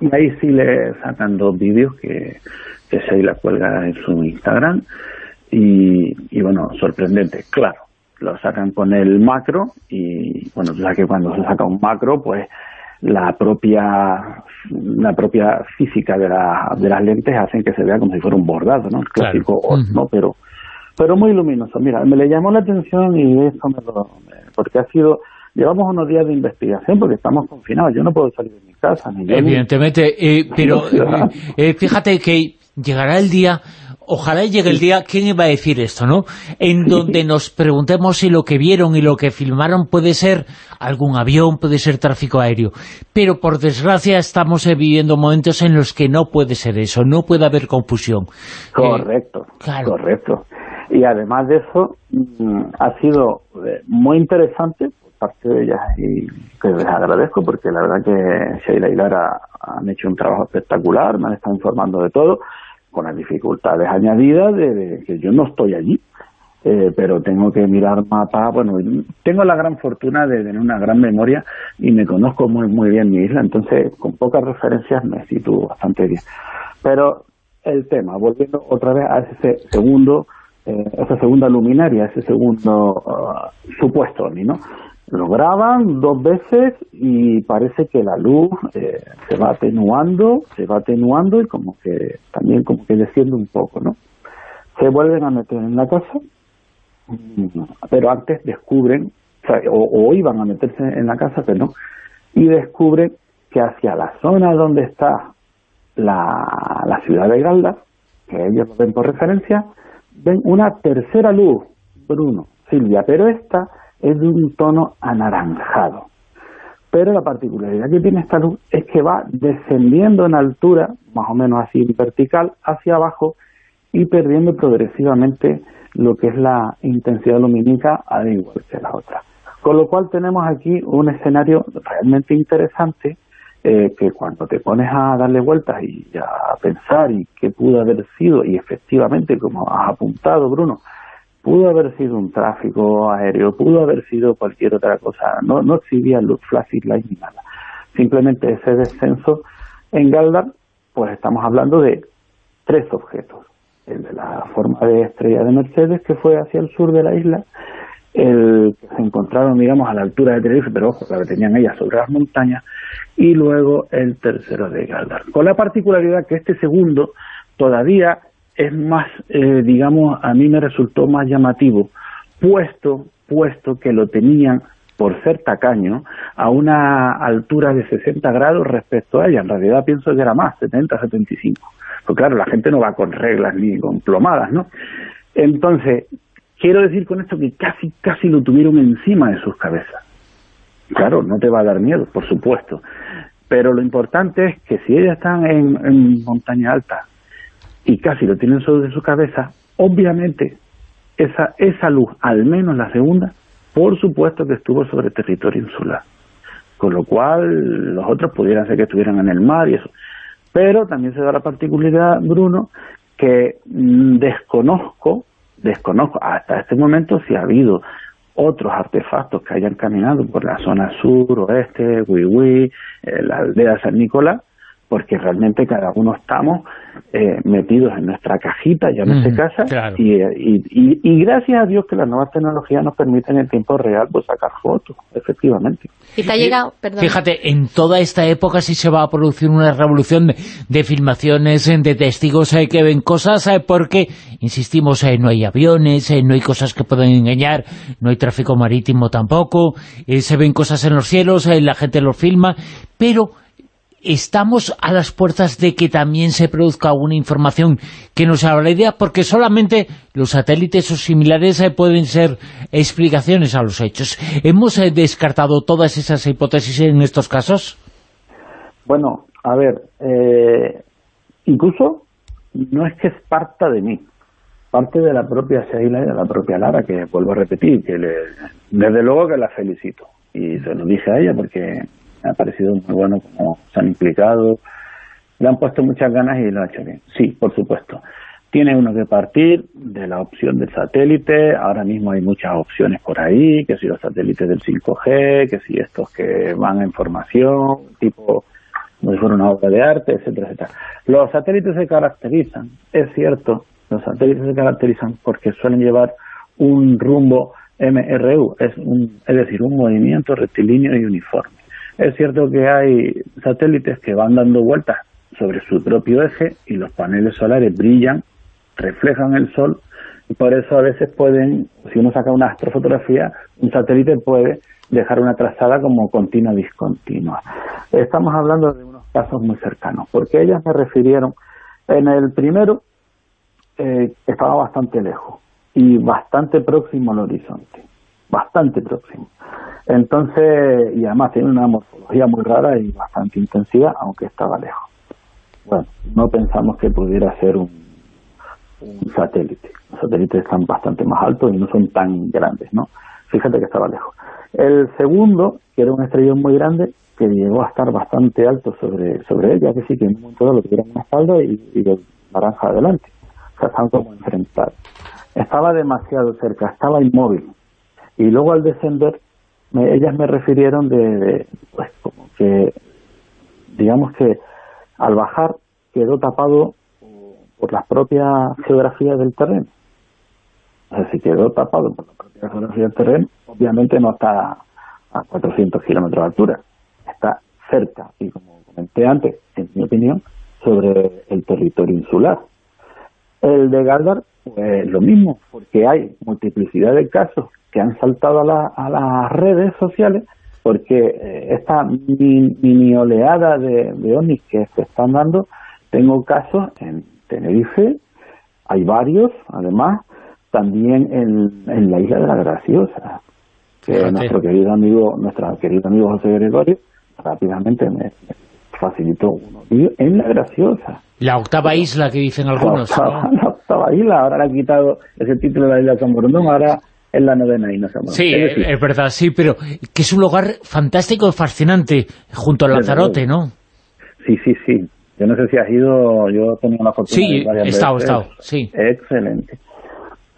y ahí sí le sacan dos vídeos que, que la cuelga en su Instagram, y, y bueno, sorprendente, claro lo sacan con el macro y bueno, sabes que cuando se saca un macro, pues la propia la propia física de, la, de las lentes hacen que se vea como si fuera un bordado, ¿no? El clásico, ¿no? Pero pero muy luminoso. Mira, me le llamó la atención y eso me lo... porque ha sido... Llevamos unos días de investigación porque estamos confinados. Yo no puedo salir de mi casa. Ni Evidentemente, eh, pero eh, fíjate que llegará el día ojalá llegue el día, ¿quién iba a decir esto, no? En donde nos preguntemos si lo que vieron y lo que filmaron puede ser algún avión, puede ser tráfico aéreo. Pero por desgracia estamos eh, viviendo momentos en los que no puede ser eso, no puede haber confusión. Correcto, correcto. Y además de eso, mm, ha sido eh, muy interesante por parte de ellas y que les agradezco porque la verdad que Sheila y Lara han hecho un trabajo espectacular, me han estado informando de todo con las dificultades añadidas de, que yo no estoy allí, eh, pero tengo que mirar mapas, bueno, tengo la gran fortuna de tener una gran memoria y me conozco muy muy bien mi isla, entonces con pocas referencias me sitúo bastante bien. Pero el tema, volviendo otra vez a ese segundo, eh, esa segunda luminaria, ese segundo uh, supuesto ¿no? Lo graban dos veces y parece que la luz eh, se va atenuando, se va atenuando y como que también como que desciende un poco, ¿no? Se vuelven a meter en la casa, pero antes descubren, o, iban a meterse en la casa, pero no, y descubren que hacia la zona donde está la, la ciudad de Galda, que ellos lo ven por referencia, ven una tercera luz, Bruno, Silvia, pero esta es de un tono anaranjado. Pero la particularidad que tiene esta luz es que va descendiendo en altura, más o menos así vertical, hacia abajo y perdiendo progresivamente lo que es la intensidad lumínica al igual que la otra. Con lo cual tenemos aquí un escenario realmente interesante eh, que cuando te pones a darle vueltas y a pensar y qué pudo haber sido, y efectivamente, como has apuntado, Bruno, pudo haber sido un tráfico aéreo, pudo haber sido cualquier otra cosa, no, no exhibía luz flash light ni nada. Simplemente ese descenso en Galdar, pues estamos hablando de tres objetos. El de la forma de estrella de Mercedes, que fue hacia el sur de la isla, el que se encontraron, digamos, a la altura de Tenerife, pero ojo, que tenían ellas sobre las montañas, y luego el tercero de Galdar. Con la particularidad que este segundo todavía es más, eh, digamos, a mí me resultó más llamativo, puesto, puesto que lo tenían, por ser tacaño, a una altura de 60 grados respecto a ella. En realidad pienso que era más, 70, 75. Pues claro, la gente no va con reglas ni con plomadas, ¿no? Entonces, quiero decir con esto que casi, casi lo tuvieron encima de sus cabezas. Claro, no te va a dar miedo, por supuesto. Pero lo importante es que si ellas están en, en montaña alta, y casi lo tienen sobre su cabeza, obviamente esa, esa luz, al menos la segunda, por supuesto que estuvo sobre territorio insular. Con lo cual los otros pudieran ser que estuvieran en el mar y eso. Pero también se da la particularidad, Bruno, que mm, desconozco, desconozco hasta este momento si ha habido otros artefactos que hayan caminado por la zona sur, oeste, Huihui, eh, la aldea San Nicolás, porque realmente cada uno estamos eh, metidos en nuestra cajita, ya en mm, casa, y, y, y, gracias a Dios que las nuevas tecnologías nos permiten en tiempo real pues sacar fotos, efectivamente. Y te ha llegado, perdón. Fíjate, en toda esta época sí se va a producir una revolución de, filmaciones, de testigos eh, que ven cosas, eh, porque, insistimos, no hay aviones, no hay cosas que pueden engañar, no hay tráfico marítimo tampoco, se ven cosas en los cielos, la gente los filma, pero estamos a las puertas de que también se produzca una información que nos la idea, porque solamente los satélites o similares eh, pueden ser explicaciones a los hechos. ¿Hemos eh, descartado todas esas hipótesis en estos casos? Bueno, a ver, eh, incluso no es que es parte de mí, parte de la propia Sheila y de la propia Lara, que vuelvo a repetir, que desde luego que la felicito. Y se lo dije a ella porque ha parecido muy bueno como se han implicado, le han puesto muchas ganas y lo ha hecho bien. Sí, por supuesto. Tiene uno que partir de la opción del satélite, ahora mismo hay muchas opciones por ahí, que si los satélites del 5G, que si estos que van a información, tipo como si fuera una obra de arte, etcétera, etcétera. Los satélites se caracterizan, es cierto, los satélites se caracterizan porque suelen llevar un rumbo MRU, es, un, es decir, un movimiento rectilíneo y uniforme. Es cierto que hay satélites que van dando vueltas sobre su propio eje y los paneles solares brillan, reflejan el sol y por eso a veces pueden, si uno saca una astrofotografía, un satélite puede dejar una trazada como continua discontinua. Estamos hablando de unos casos muy cercanos, porque ellas me refirieron, en el primero eh, estaba bastante lejos y bastante próximo al horizonte, bastante próximo. Entonces, y además tiene una morfología muy rara y bastante intensiva, aunque estaba lejos. Bueno, no pensamos que pudiera ser un, satélite. Los satélites están bastante más altos y no son tan grandes, ¿no? Fíjate que estaba lejos. El segundo, que era un estrellón muy grande, que llegó a estar bastante alto sobre, sobre ella, que sí, que en un momento lo tuvieron en la espalda y, y de naranja adelante. O sea, estaban como enfrentados. Estaba demasiado cerca, estaba inmóvil. Y luego al descender, me, ellas me refirieron de, pues como que, digamos que al bajar quedó tapado por la propia geografía del terreno. O sea, si quedó tapado por la propia geografía del terreno, obviamente no está a 400 kilómetros de altura, está cerca, y como comenté antes, en mi opinión, sobre el territorio insular. El de Galdar, pues lo mismo, porque hay multiplicidad de casos que han saltado a, la, a las redes sociales, porque eh, esta mini, oleada de, de que se están dando, tengo casos en Tenerife, hay varios, además, también en, en la isla de la Graciosa, que Fíjate. nuestro querido amigo, nuestro querido amigo José Gregorio rápidamente me, me facilitó uno. Y en la Graciosa, La octava isla que dicen algunos. la octava, ¿no? la octava isla, ahora le ha quitado ese título de la isla de San Borondón, ahora es la novena de San Borondón. Sí, Es decir, es verdad, sí, pero que es un lugar fantástico y fascinante junto a Desde Lanzarote. ¿no? Sí, sí, sí. Yo no sé si has ido, yo he tenido la fortuna Sí, he estado, he estado, sí. Excelente.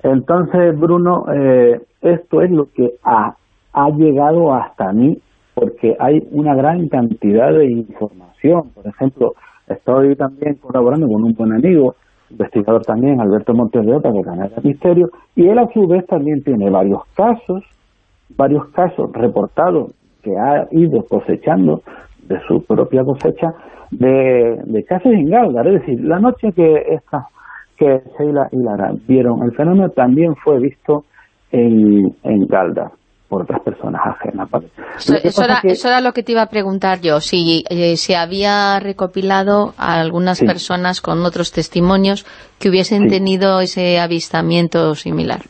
Entonces, Bruno, eh, esto es lo que ha, ha llegado hasta mí, porque hay una gran cantidad de información. Por ejemplo, estoy también colaborando con un buen amigo, investigador también, Alberto Montes de Oca, de Canal Misterio, y él a su vez también tiene varios casos, varios casos reportados que ha ido cosechando de su propia cosecha de, de casos en Galdar. Es decir, la noche que esta, que Sheila y Lara vieron el fenómeno también fue visto en, en por otras personas ajenas. ¿vale? Eso, era, que- eso era lo que te iba a preguntar yo, si eh, se había recopilado a algunas Sí. personas con otros testimonios que hubiesen Sí. tenido ese avistamiento similar.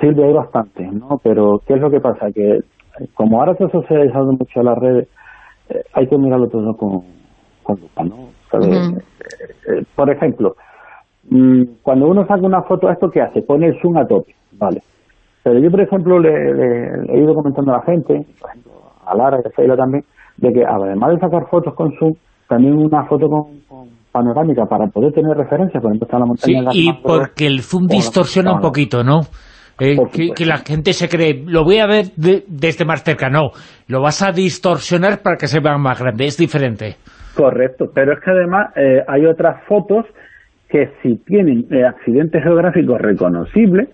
Silvia, hay bastante, ¿no? Pero, ¿qué es lo que pasa? Que eh, como ahora se ha socializado mucho las redes, eh, hay que mirarlo todo con, con lupa, ¿no? Eh, eh, por ejemplo, mm, cuando uno saca una foto, ¿esto qué hace? Pone el zoom a tope, ¿vale? Pero yo, por ejemplo, le, le- le he ido comentando a la gente, por ejemplo, a Lara y a Sheila también, de que además de sacar fotos con zoom, también una foto con, con panorámica para poder tener referencias, por ejemplo, está la montaña Sí, de y porque el zoom distorsiona un poquito, ¿no? Eh, que, la gente se cree, lo voy a ver de- desde más cerca, no. Lo vas a distorsionar para que se vea más grande, es diferente. Correcto, pero es que además eh, hay otras fotos que si tienen eh, accidentes geográficos reconocibles,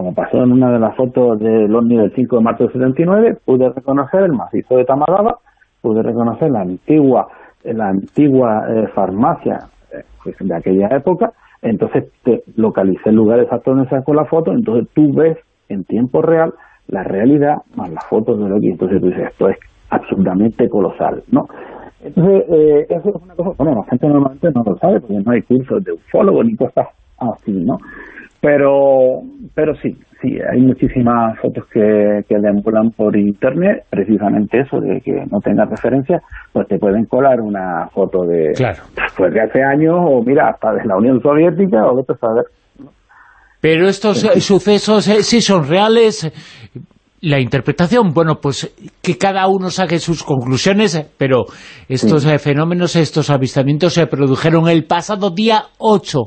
como pasó en una de las fotos del OVNI del 5 de marzo del 79, pude reconocer el macizo de Tamaraba, pude reconocer la antigua la antigua eh, farmacia eh, de aquella época, entonces te localicé el lugar exacto donde sacó la foto, entonces tú ves en tiempo real la realidad más las fotos de lo que entonces tú dices, esto es absolutamente colosal, ¿no? Entonces, eh, eso es una cosa, bueno, la gente normalmente no lo sabe porque no hay cursos de ufólogo ni cosas así, ¿no? Pero, pero sí, sí, hay muchísimas fotos que, que deambulan por internet, precisamente eso, de que no tengas referencia, pues te pueden colar una foto de Claro. después de hace años, o mira, hasta de la Unión Soviética, o vete a saber. Pero estos eh, sucesos eh, sí son reales. La interpretación, bueno, pues que cada uno saque sus conclusiones, pero estos eh, fenómenos, estos avistamientos se produjeron el pasado día 8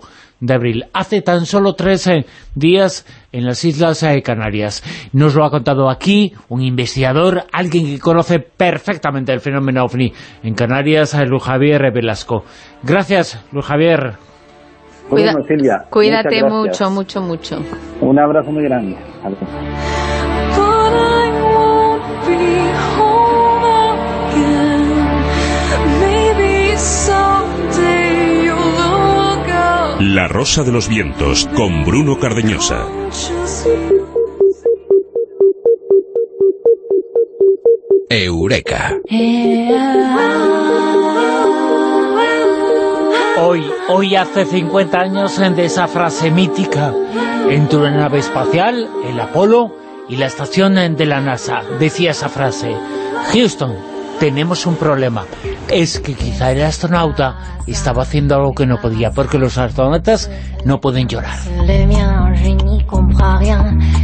de abril, hace tan solo tres días en las Islas eh, Canarias. Nos lo ha contado aquí un investigador, alguien que conoce perfectamente el fenómeno OVNI en Canarias, eh, Luis Javier Velasco. Gracias, Luis Javier. Cuida- bueno, Silvia, Cuídate mucho, mucho, mucho. Un abrazo muy grande. Adiós. La Rosa de los Vientos con Bruno Cardeñosa. Eureka. Hoy, Hoy hace 50 años de esa frase mítica entre una nave espacial, el Apolo, y la estación de la NASA. Decía esa frase, Houston, tenemos un problema. Es que quizá el astronauta estaba haciendo algo que no podía, porque los astronautas no pueden llorar.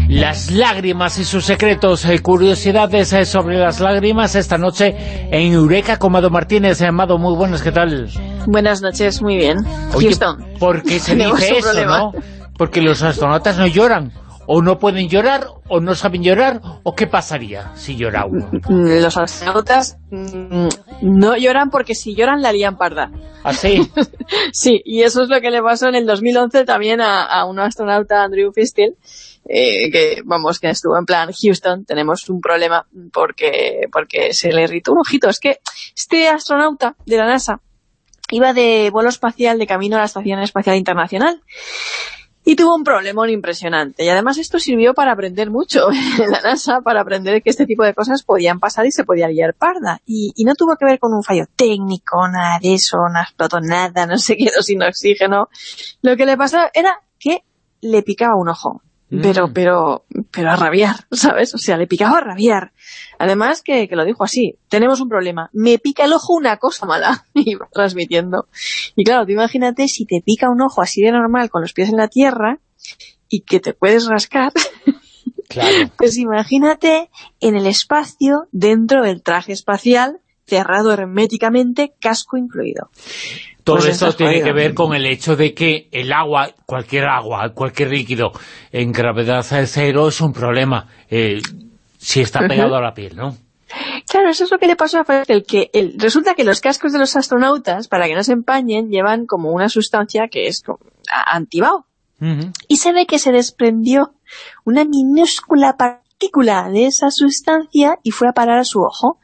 Las lágrimas y sus secretos, eh, curiosidades eh, sobre las lágrimas esta noche en Eureka con Mado Martínez. Amado, muy buenas, ¿qué tal? Buenas noches, muy bien. Oye, Houston. ¿por qué se Tenemos dice un eso, problema. no? Porque los astronautas no lloran. O no pueden llorar, o no saben llorar, o qué pasaría si llora uno. Mm, Los astronautas mm, no lloran porque si lloran la lían parda. ¿Así? sí, y eso es lo que le pasó en el 2011 también a, a un astronauta, Andrew Fistel, eh, que, vamos, que estuvo en plan, Houston, tenemos un problema porque, porque se le irritó un ojito. Es que este astronauta de la NASA iba de vuelo espacial de camino a la Estación Espacial Internacional y tuvo un problemón impresionante. Y además esto sirvió para aprender mucho en la NASA, para aprender que este tipo de cosas podían pasar y se podía liar parda. Y, y no tuvo que ver con un fallo técnico, nada de eso, no explotó nada, no se quedó sin oxígeno. Lo que le pasó era que le picaba un ojo. Pero, pero, pero a rabiar, ¿sabes? O sea, le picaba a rabiar. Además que, que lo dijo así, tenemos un problema, me pica el ojo una cosa mala, y iba transmitiendo. Y claro, tú imagínate si te pica un ojo así de normal con los pies en la tierra y que te puedes rascar, Claro. pues imagínate en el espacio, dentro del traje espacial, cerrado herméticamente, casco incluido. Todo Pues esto tiene que ver con el hecho de que el agua, cualquier agua, cualquier líquido en gravedad cero es un problema eh, si está pegado a la piel, ¿no? Claro, eso es lo que le pasó a Frestel, que el- resulta que los cascos de los astronautas, para que no se empañen, llevan como una sustancia que es antibao. Y se ve que se desprendió una minúscula partícula de esa sustancia y fue a parar a su ojo,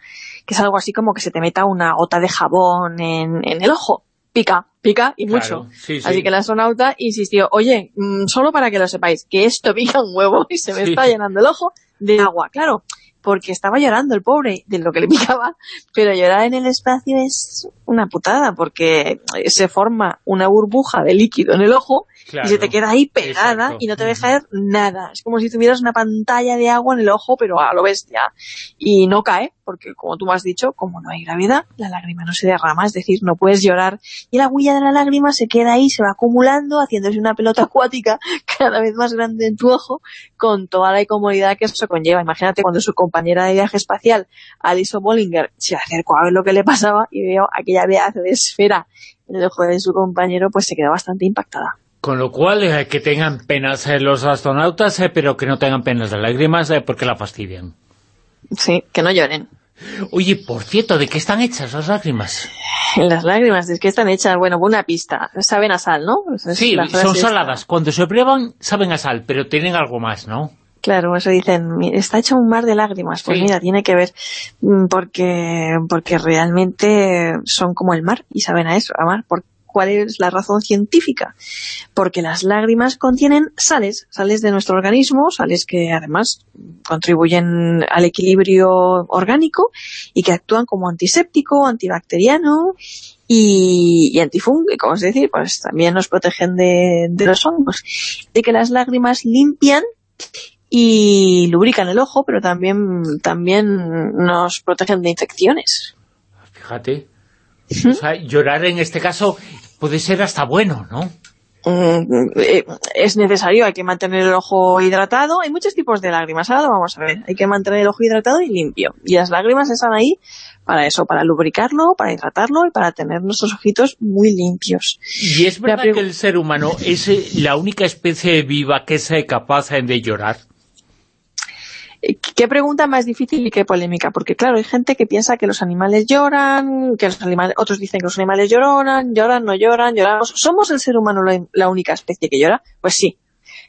que es algo así como que se te meta una gota de jabón en, en el ojo. Pica, pica y Claro, mucho. sí, sí. Así que el astronauta insistió, oye, mm, solo para que lo sepáis, que esto pica un huevo y se me Sí. está llenando el ojo de agua. Claro, porque estaba llorando el pobre de lo que le picaba, pero llorar en el espacio es una putada, porque se forma una burbuja de líquido en el ojo Claro. y se te queda ahí pegada Exacto. y no te deja ver nada. Es como si tuvieras una pantalla de agua en el ojo, pero a lo bestia. Y no cae, porque como tú me has dicho, como no hay gravedad, la lágrima no se derrama, es decir, no puedes llorar. Y la huella de la lágrima se queda ahí, se va acumulando, haciéndose una pelota acuática cada vez más grande en tu ojo, con toda la incomodidad que eso conlleva. Imagínate cuando su compañera de viaje espacial, Alison Bollinger, se acercó a ver lo que le pasaba y veo aquella pedazo de esfera en el ojo de su compañero, pues se quedó bastante impactada. Con lo cual, eh, que tengan penas eh, los astronautas, eh, pero que no tengan penas de lágrimas eh, porque la fastidian. Sí, que no lloren. Oye, por cierto, ¿de qué están hechas las lágrimas? Las lágrimas, ¿de qué están hechas? Bueno, buena pista. Saben a sal, ¿no? Es Sí, son esta. saladas. Cuando se prueban, saben a sal, pero tienen algo más, ¿no? Claro, eso dicen, "Mi- está hecho un mar de lágrimas. Pues Sí. mira, tiene que ver, mm, porque, porque realmente son como el mar y saben a eso, a mar. ¿Por ¿Cuál es la razón científica? Porque las lágrimas contienen sales, sales de nuestro organismo, sales que además contribuyen al equilibrio orgánico y que actúan como antiséptico, antibacteriano y, y antifúngico, es decir, pues también nos protegen de, de los hongos. De que las lágrimas limpian y lubrican el ojo, pero también, también nos protegen de infecciones. Fíjate. O sea, llorar en este caso puede ser hasta bueno, ¿no? Mm, eh, es necesario, hay que mantener el ojo hidratado. Hay muchos tipos de lágrimas, ahora lo vamos a ver. Hay que mantener el ojo hidratado y limpio. Y las lágrimas están ahí para eso, para lubricarlo, para hidratarlo y para tener nuestros ojitos muy limpios. Y es verdad que el ser humano es eh, la única especie viva que es eh, capaz de llorar. ¿Qué pregunta más difícil y qué polémica? Porque claro, hay gente que piensa que los animales lloran, que los animales, otros dicen que los animales lloran, lloran, no lloran, lloramos. ¿Somos el ser humano la, la única especie que llora? Pues sí,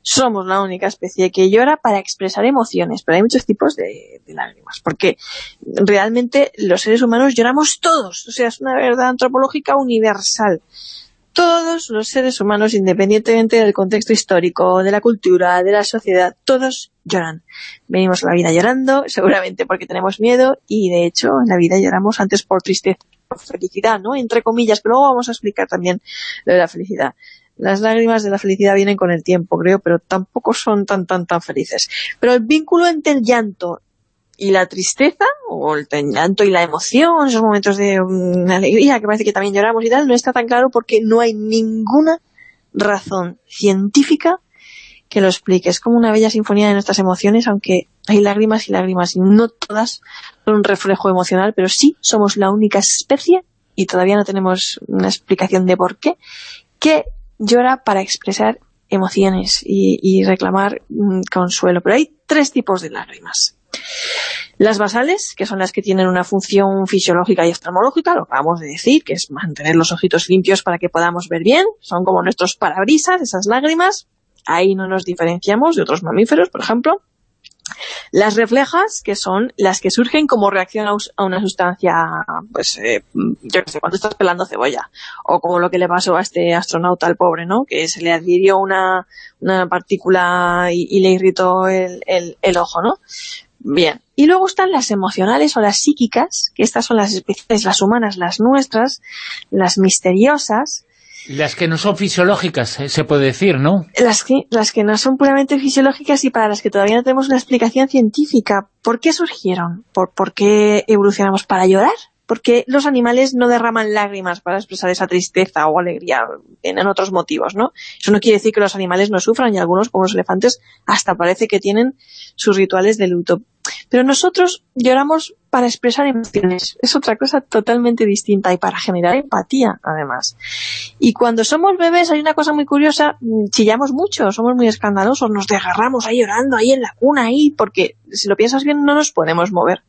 somos la única especie que llora para expresar emociones, pero hay muchos tipos de, de lágrimas, porque realmente los seres humanos lloramos todos, o sea, es una verdad antropológica universal. Todos los seres humanos, independientemente del contexto histórico, de la cultura, de la sociedad, todos lloran. Venimos a la vida llorando, seguramente porque tenemos miedo, y de hecho en la vida lloramos antes por tristeza felicidad, ¿no? Entre comillas, pero luego vamos a explicar también lo de la felicidad. Las lágrimas de la felicidad vienen con el tiempo, creo, pero tampoco son tan, tan, tan felices. Pero el vínculo entre el llanto y la tristeza, o el llanto y la emoción, esos momentos de mm, alegría, que parece que también lloramos y tal, no está tan claro porque no hay ninguna razón científica que lo explique. Es como una bella sinfonía de nuestras emociones, aunque hay lágrimas y lágrimas, y no todas son un reflejo emocional, pero sí somos la única especie, y todavía no tenemos una explicación de por qué, que llora para expresar emociones y, reclamar mm, consuelo. Pero hay tres tipos de lágrimas. Las basales, que son las que tienen una función fisiológica y oftalmológica, lo acabamos de decir, que es mantener los ojitos limpios para que podamos ver bien, son como nuestros parabrisas, esas lágrimas, ahí no nos diferenciamos de otros mamíferos, por ejemplo. Las reflejas, que son las que surgen como reacción a una sustancia, pues, eh, yo qué sé, cuando estás pelando cebolla, o como lo que le pasó a este astronauta al pobre, ¿no?, que se le adhirió una, una partícula y, le irritó el, el, ojo, ¿no? Bien. Y luego están las emocionales o las psíquicas, que estas son las especiales, las humanas, las nuestras, las misteriosas, las que no son fisiológicas, eh, se puede decir, ¿no? Las que, las que no son puramente fisiológicas y para las que todavía no tenemos una explicación científica. ¿Por qué surgieron? ¿Por, por qué evolucionamos para llorar? porque los animales no derraman lágrimas para expresar esa tristeza o alegría, tienen otros motivos, ¿no? Eso no quiere decir que los animales no sufran, y algunos, como los elefantes, hasta parece que tienen sus rituales de luto. Pero nosotros lloramos para expresar emociones, es otra cosa totalmente distinta, y para generar empatía, además. Y cuando somos bebés hay una cosa muy curiosa, chillamos mucho, somos muy escandalosos, nos desgarramos ahí llorando, ahí en la cuna, ahí, porque si lo piensas bien no nos podemos mover.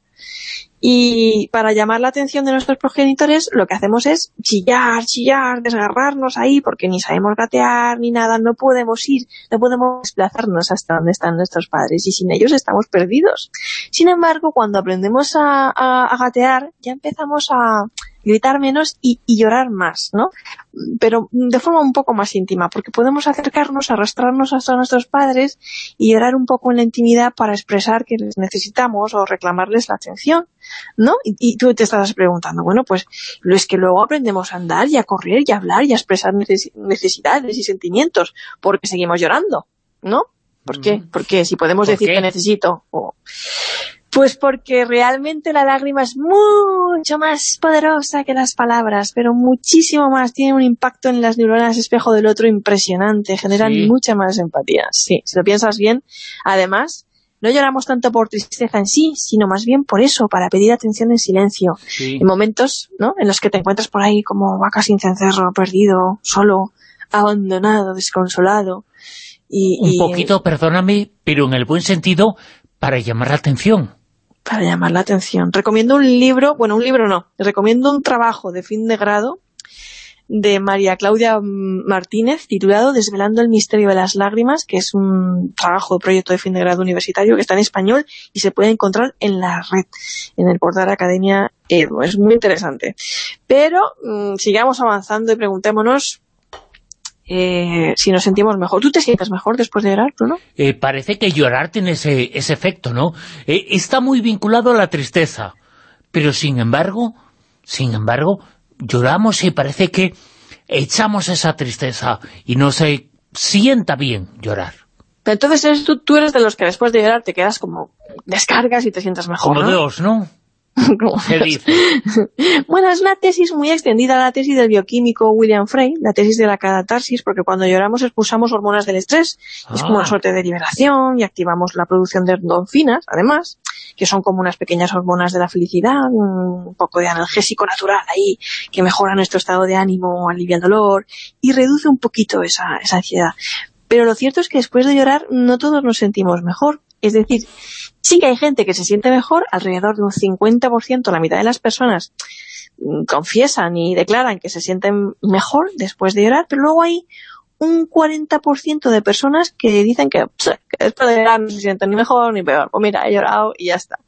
Y para llamar la atención de nuestros progenitores, lo que hacemos es chillar, chillar, desgarrarnos ahí, porque ni sabemos gatear ni nada, no podemos ir, no podemos desplazarnos hasta donde están nuestros padres, y sin ellos estamos perdidos. Sin embargo, cuando aprendemos a, a gatear, ya empezamos a, gritar menos y, llorar más, ¿no? Pero de forma un poco más íntima, porque podemos acercarnos, arrastrarnos hasta nuestros padres y llorar un poco en la intimidad para expresar que les necesitamos o reclamarles la atención, ¿no? Y, tú te estás preguntando, bueno, pues lo es que luego aprendemos a andar y a correr y a hablar y a expresar necesidades y sentimientos porque seguimos llorando, ¿no? ¿Por qué? Porque si podemos decir que necesito... Pues porque realmente la lágrima es mucho más poderosa que las palabras, pero muchísimo más, tiene un impacto en las neuronas espejo del otro impresionante, generan mucha más empatía. Sí, si lo piensas bien, además, no lloramos tanto por tristeza en sí, sino más bien por eso, para pedir atención en silencio. En momentos ¿no? en los que te encuentras por ahí como vaca sin cencerro, perdido, solo, abandonado, desconsolado. Y, un poquito, perdóname, pero en el buen sentido, para llamar la atención para llamar la atención. Recomiendo un libro, bueno, un libro no, recomiendo un trabajo de fin de grado de María Claudia Martínez, titulado Desvelando el misterio de las lágrimas, que es un trabajo de proyecto de fin de grado universitario que está en español y se puede encontrar en la red, en el portal Academia Edu. Es muy interesante. Pero mm, sigamos avanzando y preguntémonos eh, si nos sentimos mejor. ¿Tú te sientes mejor después de llorar, Bruno? Eh, parece que llorar tiene ese, ese efecto, ¿no? Eh, está muy vinculado a la tristeza, pero sin embargo, sin embargo, lloramos y parece que echamos esa tristeza y no se sienta bien llorar. entonces tú, tú eres de los que después de llorar te quedas como descargas y te sientas mejor, Como Dios, ¿no? bueno, es una tesis muy extendida, la tesis del bioquímico William Frey, la tesis de la catarsis, porque cuando lloramos expulsamos hormonas del estrés, es como una ah. suerte de liberación y activamos la producción de endorfinas, además, que son como unas pequeñas hormonas de la felicidad, un poco de analgésico natural ahí, que mejora nuestro estado de ánimo, alivia el dolor y reduce un poquito esa, esa ansiedad. Pero lo cierto es que después de llorar no todos nos sentimos mejor. Es decir, Sí que hay gente que se siente mejor, alrededor de un 50%, la mitad de las personas mm, confiesan y declaran que se sienten mejor después de llorar, pero luego hay un 40% de personas que dicen que, después de llorar no se sienten ni mejor ni peor. Pues mira, he llorado y ya está.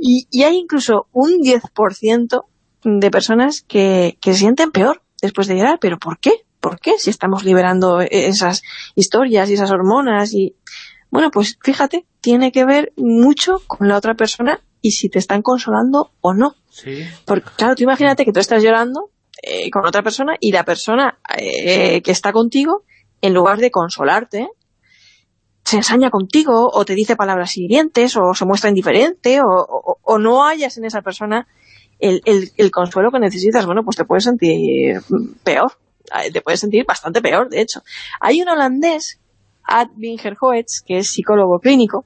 Y, hay incluso un 10% de personas que, que se sienten peor después de llorar. ¿Pero por qué? ¿Por qué? Si estamos liberando esas historias y esas hormonas y bueno, pues fíjate, tiene que ver mucho con la otra persona y si te están consolando o no. Sí. Porque, claro, tú imagínate que tú estás llorando eh, con otra persona y la persona eh, que está contigo, en lugar de consolarte, se ensaña contigo o te dice palabras hirientes o se muestra indiferente o, o, o no hayas en esa persona el, el, el, consuelo que necesitas, bueno, pues te puedes sentir peor, te puedes sentir bastante peor, de hecho. Hay un holandés, Ad Wingerhoets, que es psicólogo clínico,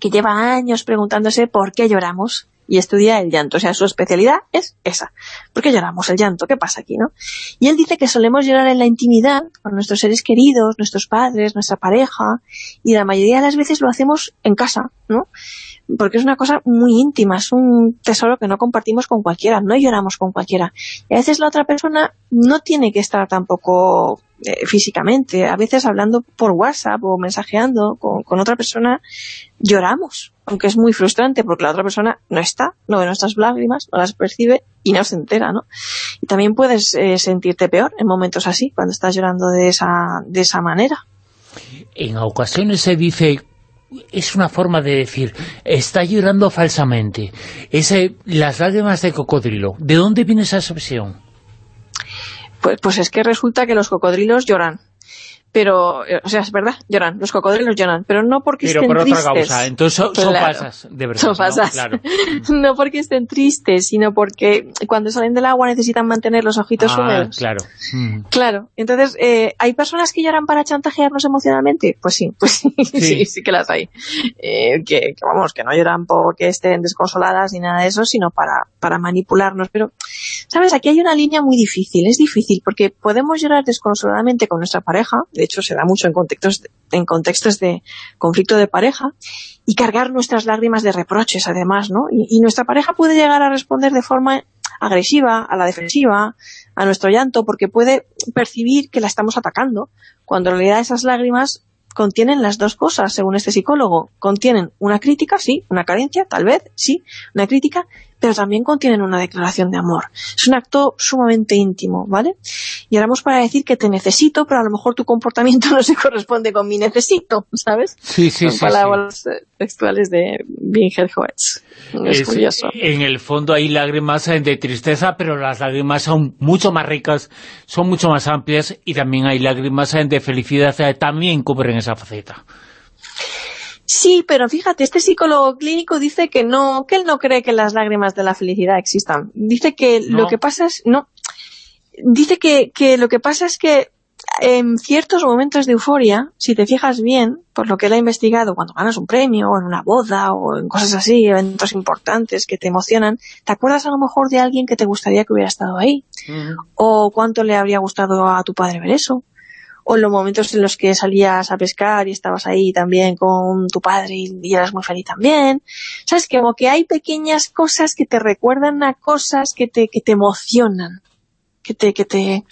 que lleva años preguntándose por qué lloramos y estudia el llanto. O sea, su especialidad es esa. ¿Por qué lloramos el llanto? ¿Qué pasa aquí, no? Y él dice que solemos llorar en la intimidad con nuestros seres queridos, nuestros padres, nuestra pareja, y la mayoría de las veces lo hacemos en casa, ¿no? Porque es una cosa muy íntima, es un tesoro que no compartimos con cualquiera, no lloramos con cualquiera. Y a veces la otra persona no tiene que estar tampoco eh, físicamente, a veces hablando por WhatsApp o mensajeando con, otra persona, lloramos, aunque es muy frustrante porque la otra persona no está, no ve nuestras lágrimas, no las percibe y no se entera, ¿no? Y también puedes eh, sentirte peor en momentos así, cuando estás llorando de esa, de esa manera. En ocasiones se dice, es una forma de decir, está llorando falsamente. Ese, las lágrimas de cocodrilo, ¿de dónde viene esa expresión? Pues, pues es que resulta que los cocodrilos lloran pero, o sea, es verdad, lloran, los cocodrilos lloran, pero no porque pero estén por tristes. otra causa, entonces son, son Claro. pasas, de verdad, Son ¿no? pasas. Claro. no porque estén tristes, sino porque cuando salen del agua necesitan mantener los ojitos Ah, húmedos. claro. Mm. Claro, entonces, eh, ¿hay personas que lloran para chantajearnos emocionalmente? Pues sí, pues sí, sí, sí, que las hay. Eh, que, que, vamos, que no lloran porque estén desconsoladas ni nada de eso, sino para, para manipularnos. Pero, ¿sabes? Aquí hay una línea muy difícil, es difícil, porque podemos llorar desconsoladamente con nuestra pareja, de hecho se da mucho en contextos, en contextos de conflicto de pareja, y cargar nuestras lágrimas de reproches además, ¿no? Y, y nuestra pareja puede llegar a responder de forma agresiva, a la defensiva, a nuestro llanto, porque puede percibir que la estamos atacando, cuando en realidad esas lágrimas contienen las dos cosas, según este psicólogo. Contienen una crítica, sí, una carencia, tal vez, sí, una crítica, pero también contienen una declaración de amor. Es un acto sumamente íntimo, ¿vale? Y ahora vamos para decir que te necesito, pero a lo mejor tu comportamiento no se corresponde con mi necesito, ¿sabes? Sí, sí, Son sí, palabras eh, textuales de Wingerhoetz. Es, Es- curioso. En el fondo hay lágrimas eh, de tristeza, pero las lágrimas son mucho más ricas, son mucho más amplias y también hay lágrimas eh, de felicidad, también cubren esa faceta. Sí, pero fíjate, este psicólogo clínico dice que no, que él no cree que las lágrimas de la felicidad existan. Dice que ¿No? lo que pasa es, no, dice que, que lo que pasa es que en ciertos momentos de euforia, si te fijas bien, por lo que él ha investigado, cuando ganas un premio, o en una boda, o en cosas así, eventos importantes que te emocionan, ¿te acuerdas a lo mejor de alguien que te gustaría que hubiera estado ahí? ¿O cuánto le habría gustado a tu padre ver eso? O en los momentos en los que salías a pescar y estabas ahí también con tu padre y, y eras muy feliz también. ¿Sabes? Que Como que hay pequeñas cosas que te recuerdan a cosas que te, que te emocionan, que te, que te,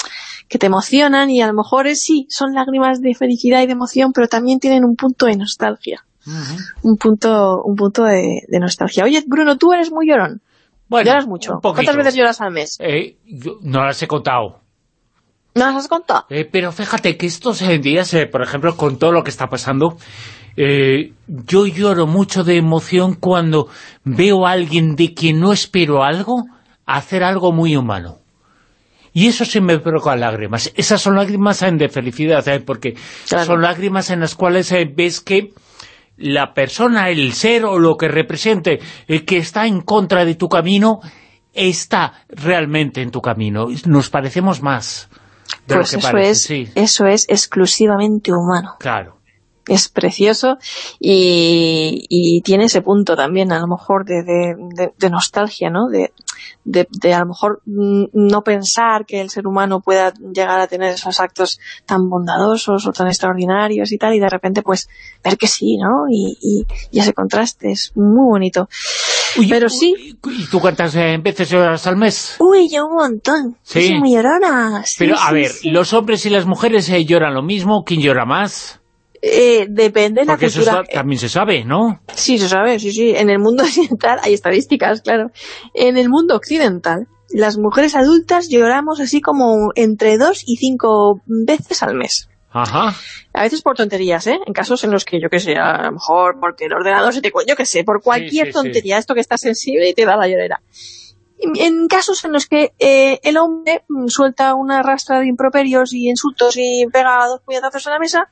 que te emocionan y a lo mejor es, sí, son lágrimas de felicidad y de emoción, pero también tienen un punto de nostalgia. Un punto, un punto de, de nostalgia. Oye, Bruno, tú eres muy llorón. Bueno, lloras mucho. ¿Cuántas veces lloras al mes? Eh, yo no las he contado. ¿No las has contado? Eh, pero fíjate que estos eh, días, eh, por ejemplo, con todo lo que está pasando, eh, yo lloro mucho de emoción cuando veo a alguien de quien no espero algo hacer algo muy humano. Y eso sí me provoca lágrimas. Esas son lágrimas de felicidad, porque son lágrimas en las cuales ves que la persona, el ser o lo que represente, el que está en contra de tu camino, está realmente en tu camino. Nos parecemos más de Pues lo que eso parece, es, sí. eso es exclusivamente humano. Claro. es precioso y, y tiene ese punto también a lo mejor de, de, de- de nostalgia, ¿no? De, de, de a lo mejor no pensar que el ser humano pueda llegar a tener esos actos tan bondadosos o tan extraordinarios y tal, y de repente pues ver que sí, ¿no? Y, y, y ese contraste es muy bonito. Pero sí... ¿Y tú cuántas eh, veces lloras al mes? Uy, yo un montón. Sí. Soy muy llorona. Sí, Pero, a sí, ver, sí. ¿los hombres y las mujeres eh, lloran lo mismo? ¿Quién llora más? Eh, depende de la Porque eso también se sabe, ¿no? Sí, se sabe, sí, sí. En el mundo occidental hay estadísticas, claro. En el mundo occidental, las mujeres adultas lloramos así como entre dos y cinco veces al mes. Ajá. A veces por tonterías, ¿eh? En casos en los que, yo que sé, a lo mejor porque el ordenador se te... Yo que sé, por cualquier sí, sí. tontería, esto que está sensible y te da la llorera. En casos en los que eh, el hombre mm, suelta una rastra de improperios y insultos y pega dos puñetazos a la mesa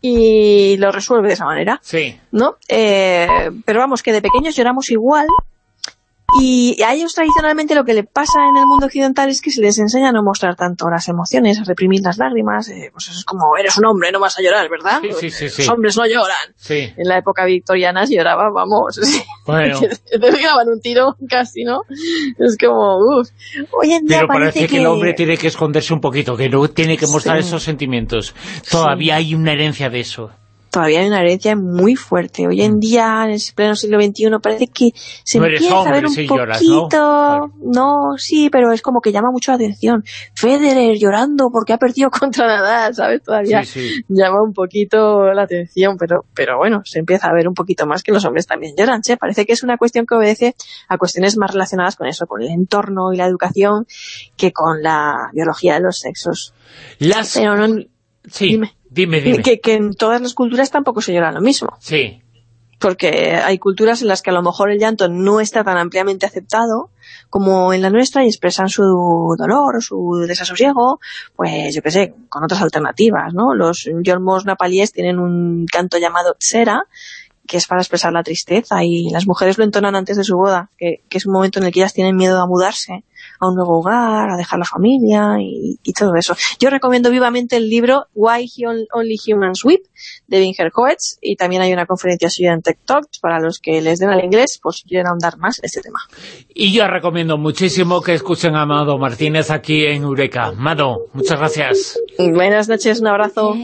y lo resuelve de esa manera. Sí. ¿no? Eh, pero vamos, que de pequeños lloramos igual y a ellos tradicionalmente lo que le pasa en el mundo occidental es que se les enseña a no mostrar tanto las emociones, a reprimir las lágrimas, eh, pues eso es como, eres un hombre, no vas a llorar, ¿verdad? Sí, sí, sí. Los hombres no lloran. Sí. En la época victoriana se lloraba, vamos, Bueno. te pegaban un tiro casi, ¿no? Es como, uff. Hoy en día Pero parece que... el hombre tiene que esconderse un poquito, que no tiene que mostrar esos sentimientos. Todavía hay una herencia de eso. Todavía hay una herencia muy fuerte. Hoy en día, en el pleno siglo XXI, parece que se Mm. No empieza a ver un si lloras, ¿no? poquito... ¿no? sí, pero es como que llama mucho la atención. Federer llorando porque ha perdido contra Nadal, ¿sabes? Todavía Sí, sí. llama un poquito la atención, pero, pero bueno, se empieza a ver un poquito más que los hombres también lloran, che. Parece que es una cuestión que obedece a cuestiones más relacionadas con eso, con el entorno y la educación, que con la biología de los sexos. Las... Pero no... Sí, Dime. Dime, dime. Que, que en todas las culturas tampoco se llora lo mismo. Sí. Porque hay culturas en las que a lo mejor el llanto no está tan ampliamente aceptado como en la nuestra y expresan su dolor o su desasosiego, pues yo qué sé, con otras alternativas, ¿no? Los yolmos napalíes tienen un canto llamado tsera, que es para expresar la tristeza y las mujeres lo entonan antes de su boda, que, que es un momento en el que ellas tienen miedo a mudarse a un nuevo hogar, a dejar la familia y, y todo eso. Yo recomiendo vivamente el libro Why Only Humans Weep de Winger Coetz y también hay una conferencia suya en Tech Talks para los que les den al inglés, pues quieren ahondar más en este tema. Y yo recomiendo muchísimo que escuchen a Mado Martínez aquí en Eureka. Mado, muchas gracias. Buenas noches, un abrazo.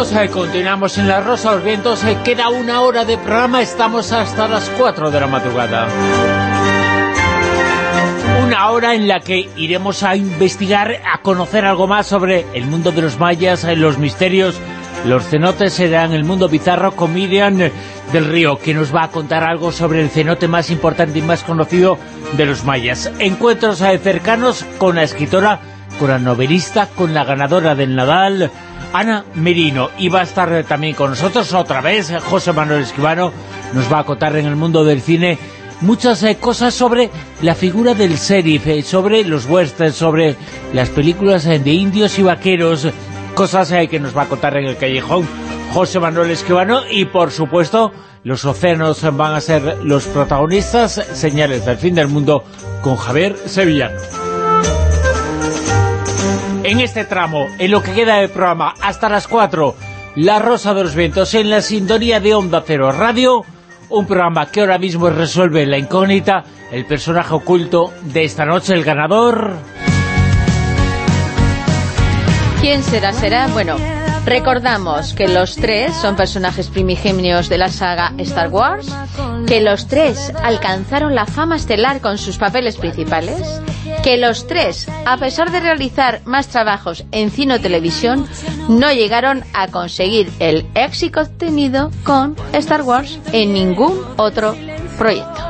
Minutos, eh, continuamos en La Rosa los Vientos. eh, queda una hora de programa, estamos hasta las 4 de la madrugada. Una hora en la que iremos a investigar, a conocer algo más sobre el mundo de los mayas, eh, los misterios. Los cenotes serán el mundo bizarro con Miriam eh, del Río, que nos va a contar algo sobre el cenote más importante y más conocido de los mayas. Encuentros eh, cercanos con la escritora, con la novelista, con la ganadora del Nadal, Ana Merino. Y va a estar eh, también con nosotros otra vez eh, José Manuel Esquivano. Nos va a contar en el mundo del cine muchas eh, cosas sobre la figura del sheriff, eh, sobre los westerns, sobre las películas eh, de indios y vaqueros, cosas que nos va a contar en el callejón José Manuel Esquivano y por supuesto los océanos van a ser los protagonistas, señales del fin del mundo con Javier Sevillano. En este tramo, en lo que queda del programa, hasta las 4, La Rosa de los Vientos, en la sintonía de Onda Cero Radio, un programa que ahora mismo resuelve la incógnita, el personaje oculto de esta noche, el ganador... ¿Quién será? Será, bueno, recordamos que los tres son personajes primigenios de la saga Star Wars, que los tres alcanzaron la fama estelar con sus papeles principales, que los tres, a pesar de realizar más trabajos en cine o televisión, no llegaron a conseguir el éxito obtenido con Star Wars en ningún otro proyecto.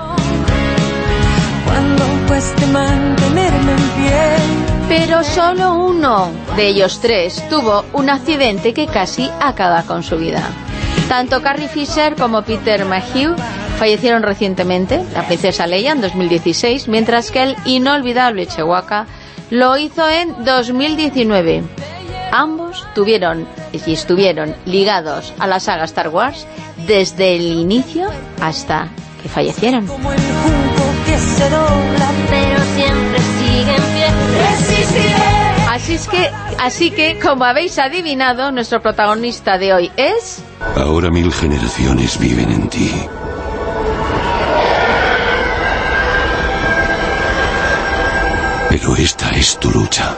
Pero solo uno de ellos tres tuvo un accidente que casi acaba con su vida. Tanto Carrie Fisher como Peter Mayhew fallecieron recientemente, la princesa Leia en 2016, mientras que el inolvidable Chewbacca lo hizo en 2019. Ambos tuvieron y estuvieron ligados a la saga Star Wars desde el inicio hasta que fallecieron. Como el junco que se dobla, pero siempre sigue en pie. Resistiré. Así es que, así que, como habéis adivinado, nuestro protagonista de hoy es... Ahora mil generaciones viven en ti. Pero esta es tu lucha.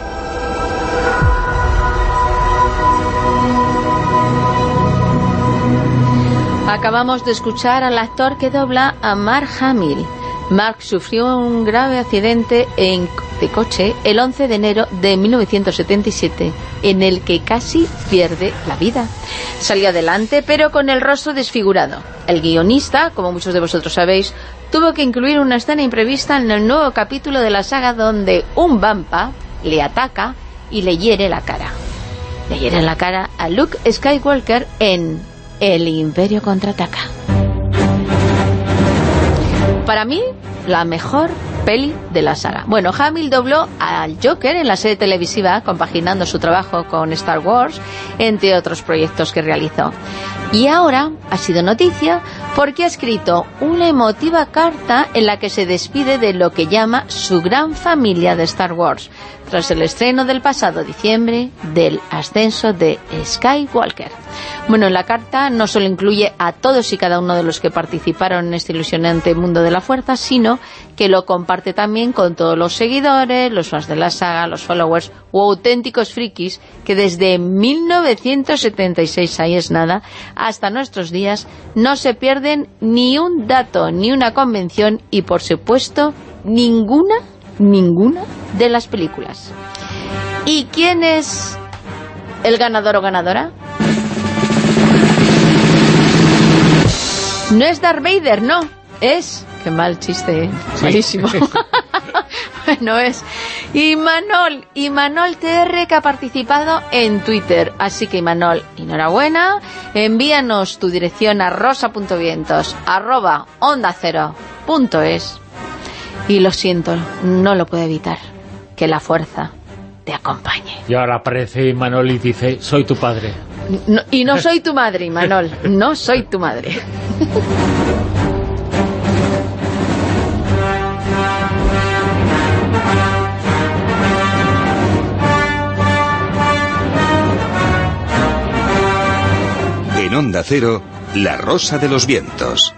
Acabamos de escuchar al actor que dobla a Mark Hamill. Mark sufrió un grave accidente en, de coche el 11 de enero de 1977, en el que casi pierde la vida. Salió adelante, pero con el rostro desfigurado. El guionista, como muchos de vosotros sabéis, tuvo que incluir una escena imprevista en el nuevo capítulo de la saga donde un vampa le ataca y le hiere la cara. Le hiere la cara a Luke Skywalker en El Imperio Contraataca. Para mí, la mejor peli de la saga. Bueno, Hamill dobló al Joker en la serie televisiva, compaginando su trabajo con Star Wars, entre otros proyectos que realizó. Y ahora ha sido noticia porque ha escrito una emotiva carta en la que se despide de lo que llama su gran familia de Star Wars, tras el estreno del pasado diciembre del ascenso de Skywalker. Bueno, la carta no solo incluye a todos y cada uno de los que participaron en este ilusionante mundo de la fuerza, sino que lo comparte también con todos los seguidores, los fans de la saga, los followers o auténticos frikis que desde 1976, ahí es nada, hasta nuestros días no se pierden ni un dato, ni una convención y por supuesto ninguna ninguna de las películas. ¿Y quién es el ganador o ganadora? No es Darth Vader, no. Es... Qué mal chiste, ¿eh? malísimo. bueno, es Imanol, Imanol TR que ha participado en Twitter. Así que Imanol, enhorabuena. Envíanos tu dirección a rosa.vientos arroba onda cero punto es y lo siento, no lo puedo evitar. Que la fuerza te acompañe. Y ahora aparece Manol y dice, soy tu padre. y no soy tu madre, Manol. No soy tu madre. En Onda Cero, La Rosa de los Vientos.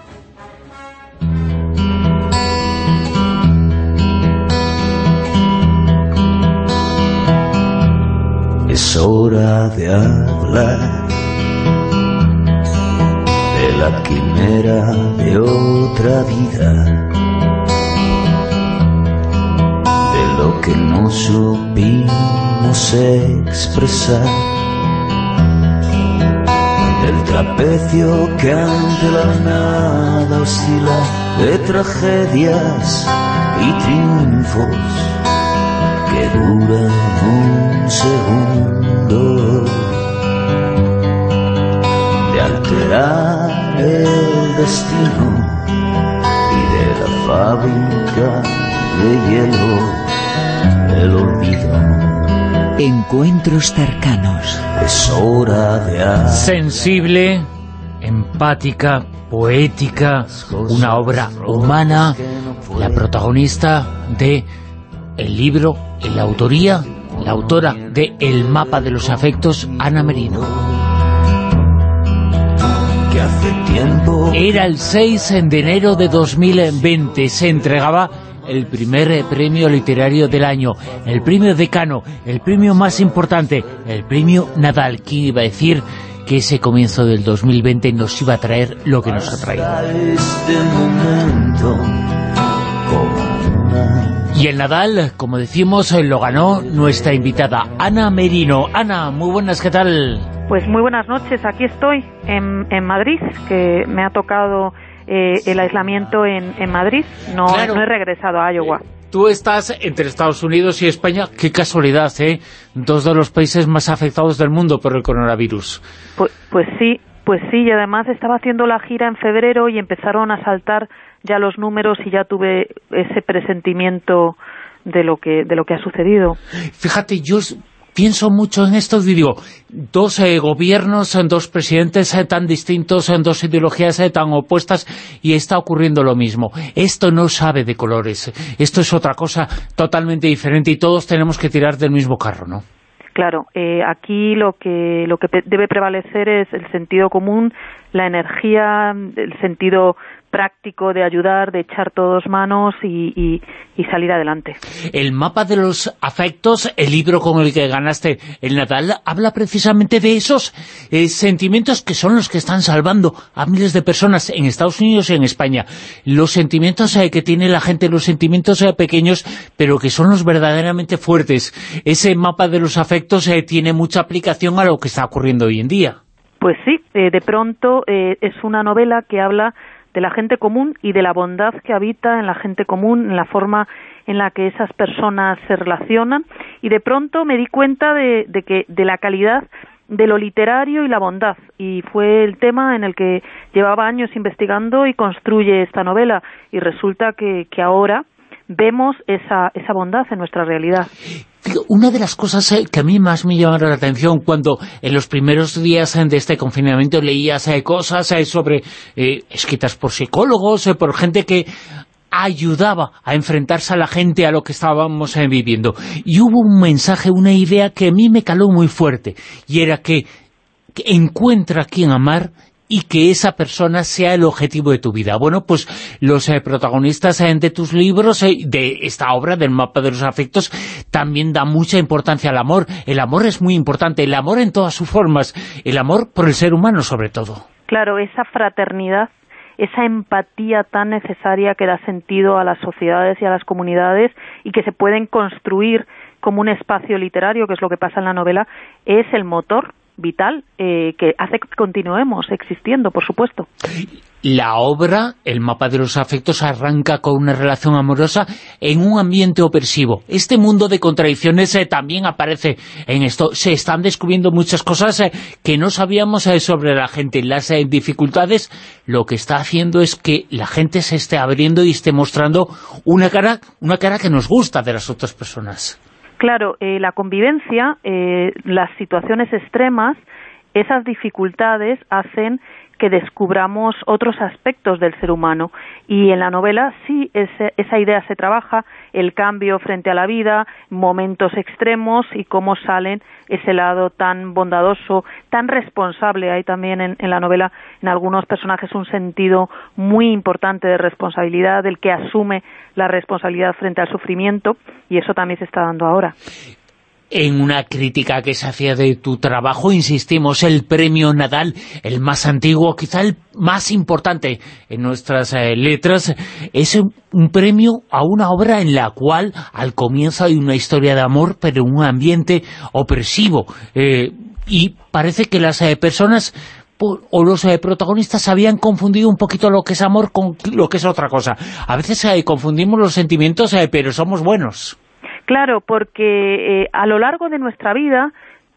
Es hora de hablar de la quimera de otra vida, de lo que no supimos expresar, trapecio que ante la nada oscila, de tragedias y triunfos que duran un segundo de alterar el destino y de la fábrica de hielo el olvido. Encuentros cercanos. Es hora de... Sensible, empática, poética, una obra humana, la protagonista de el libro, en la autoría, la autora de El mapa de los afectos, Ana Merino. Era el 6 de enero de 2020, se entregaba el primer premio literario del año, el premio Decano, el premio más importante, el premio Nadal. ¿Quién iba a decir que ese comienzo del 2020 nos iba a traer lo que nos ha traído? Y el Nadal, como decimos, lo ganó nuestra invitada Ana Merino. Ana, muy buenas, ¿qué tal? Pues muy buenas noches, aquí estoy en, en Madrid, que me ha tocado eh, el aislamiento en, en Madrid, no, no, he regresado a Iowa. Tú estás entre Estados Unidos y España, qué casualidad, ¿eh? Dos de los países más afectados del mundo por el coronavirus. Pues, pues sí, pues sí, y además estaba haciendo la gira en febrero y empezaron a saltar ya los números y ya tuve ese presentimiento de lo que de lo que ha sucedido. Fíjate, yo pienso mucho en esto y digo, dos eh, gobiernos, dos presidentes eh, tan distintos, en dos ideologías eh, tan opuestas y está ocurriendo lo mismo. Esto no sabe de colores, esto es otra cosa totalmente diferente y todos tenemos que tirar del mismo carro, ¿no? Claro, aquí lo que, lo que debe prevalecer es el sentido común, la energía, el sentido práctico de ayudar, de echar todos manos y, salir adelante. El mapa de los afectos, el libro con el que ganaste el Natal, habla precisamente de esos eh, sentimientos que son los que están salvando a miles de personas en Estados Unidos y en España. Los sentimientos eh, que tiene la gente, los sentimientos eh, pequeños, pero que son los verdaderamente fuertes. Ese mapa de los afectos tiene mucha aplicación a lo que está ocurriendo hoy en día. Pues sí, de pronto es una novela que habla de la gente común y de la bondad que habita en la gente común, en la forma en la que esas personas se relacionan. Y de pronto me di cuenta de, que de la calidad de lo literario y la bondad. Y fue el tema en el que llevaba años investigando y construye esta novela. Y resulta que, que ahora vemos esa, esa bondad en nuestra realidad. Una de las cosas eh, que a mí más me llamaron la atención cuando en los primeros días eh, de este confinamiento leías eh, cosas sobre escritas por psicólogos, por gente que ayudaba a enfrentarse a la gente a lo que estábamos viviendo. Y hubo un mensaje, una idea que a mí me caló muy fuerte, y era que, encuentra a quien amar y que esa persona sea el objetivo de tu vida. Bueno, pues los eh, protagonistas eh, de tus libros, eh, de esta obra, del mapa de los afectos, también da mucha importancia al amor. El amor es muy importante, el amor en todas sus formas, el amor por el ser humano sobre todo. Claro, esa fraternidad, esa empatía tan necesaria que da sentido a las sociedades y a las comunidades y que se pueden construir como un espacio literario, que es lo que pasa en la novela, es el motor vital eh, que hace que continuemos existiendo, por supuesto. La obra, el mapa de los afectos, arranca con una relación amorosa en un ambiente opresivo. Este mundo de contradicciones eh, también aparece en esto. Se están descubriendo muchas cosas eh, que no sabíamos sobre la gente. Las dificultades lo que está haciendo es que la gente se esté abriendo y esté mostrando una cara, una cara que nos gusta de las otras personas. Claro, eh, la convivencia, eh, las situaciones extremas, esas dificultades hacen que descubramos otros aspectos del ser humano. Y en la novela sí esa idea se trabaja, el cambio frente a la vida, momentos extremos y cómo salen ese lado tan bondadoso, tan responsable. Hay también en, la novela, en algunos personajes, un sentido muy importante de responsabilidad, del que asume la responsabilidad frente al sufrimiento, y eso también se está dando ahora en una crítica que se hacía de tu trabajo, insistimos, el premio Nadal, el más antiguo, quizá el más importante en nuestras eh, letras, es un premio a una obra en la cual al comienzo hay una historia de amor, pero en un ambiente opresivo. Eh, y parece que las eh, personas o los protagonistas habían confundido un poquito lo que es amor con lo que es otra cosa. A veces confundimos los sentimientos, pero somos buenos. Claro, porque eh, a lo largo de nuestra vida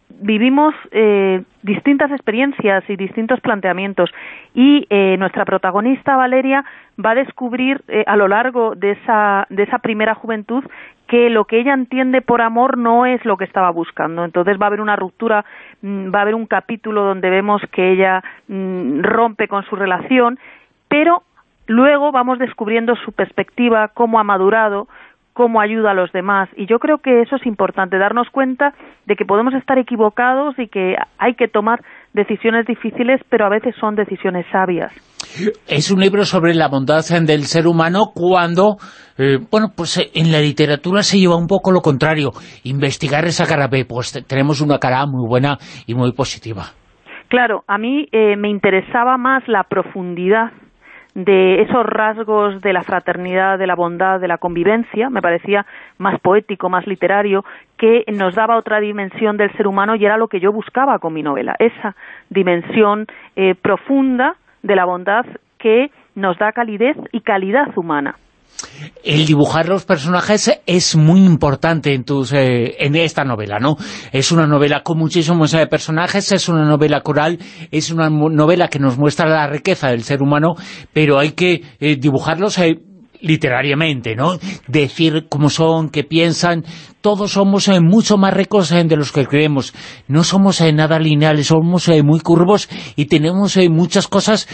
vivimos eh, distintas experiencias y distintos planteamientos y eh, nuestra protagonista Valeria va a descubrir a lo largo de esa, de esa primera juventud que lo que ella entiende por amor no es lo que estaba buscando. Entonces va a haber una ruptura, mm, va a haber un capítulo donde vemos que ella mm, rompe con su relación, pero luego vamos descubriendo su perspectiva, cómo ha madurado, cómo ayuda a los demás. Y yo creo que eso es importante, darnos cuenta de que podemos estar equivocados y que hay que tomar decisiones difíciles, pero a veces son decisiones sabias. Es un libro sobre la bondad del ser humano cuando, eh, bueno, pues eh, en la literatura se lleva un poco lo contrario, investigar esa cara B, pues tenemos una cara muy buena y muy positiva. Claro, a mí eh, me interesaba más la profundidad de esos rasgos de la fraternidad, de la bondad, de la convivencia, me parecía más poético, más literario, que nos daba otra dimensión del ser humano y era lo que yo buscaba con mi novela, esa dimensión eh, profunda de la bondad que nos da calidez y calidad humana el dibujar los personajes es muy importante en, tus, eh, en esta novela, ¿no? Es una novela con muchísimos eh, personajes, es una novela coral, es una novela que nos muestra la riqueza del ser humano, pero hay que eh, dibujarlos literariamente, ¿no? Decir cómo son, qué piensan, todos somos mucho más ricos de los que creemos. No somos nada lineales, somos muy curvos y tenemos muchas cosas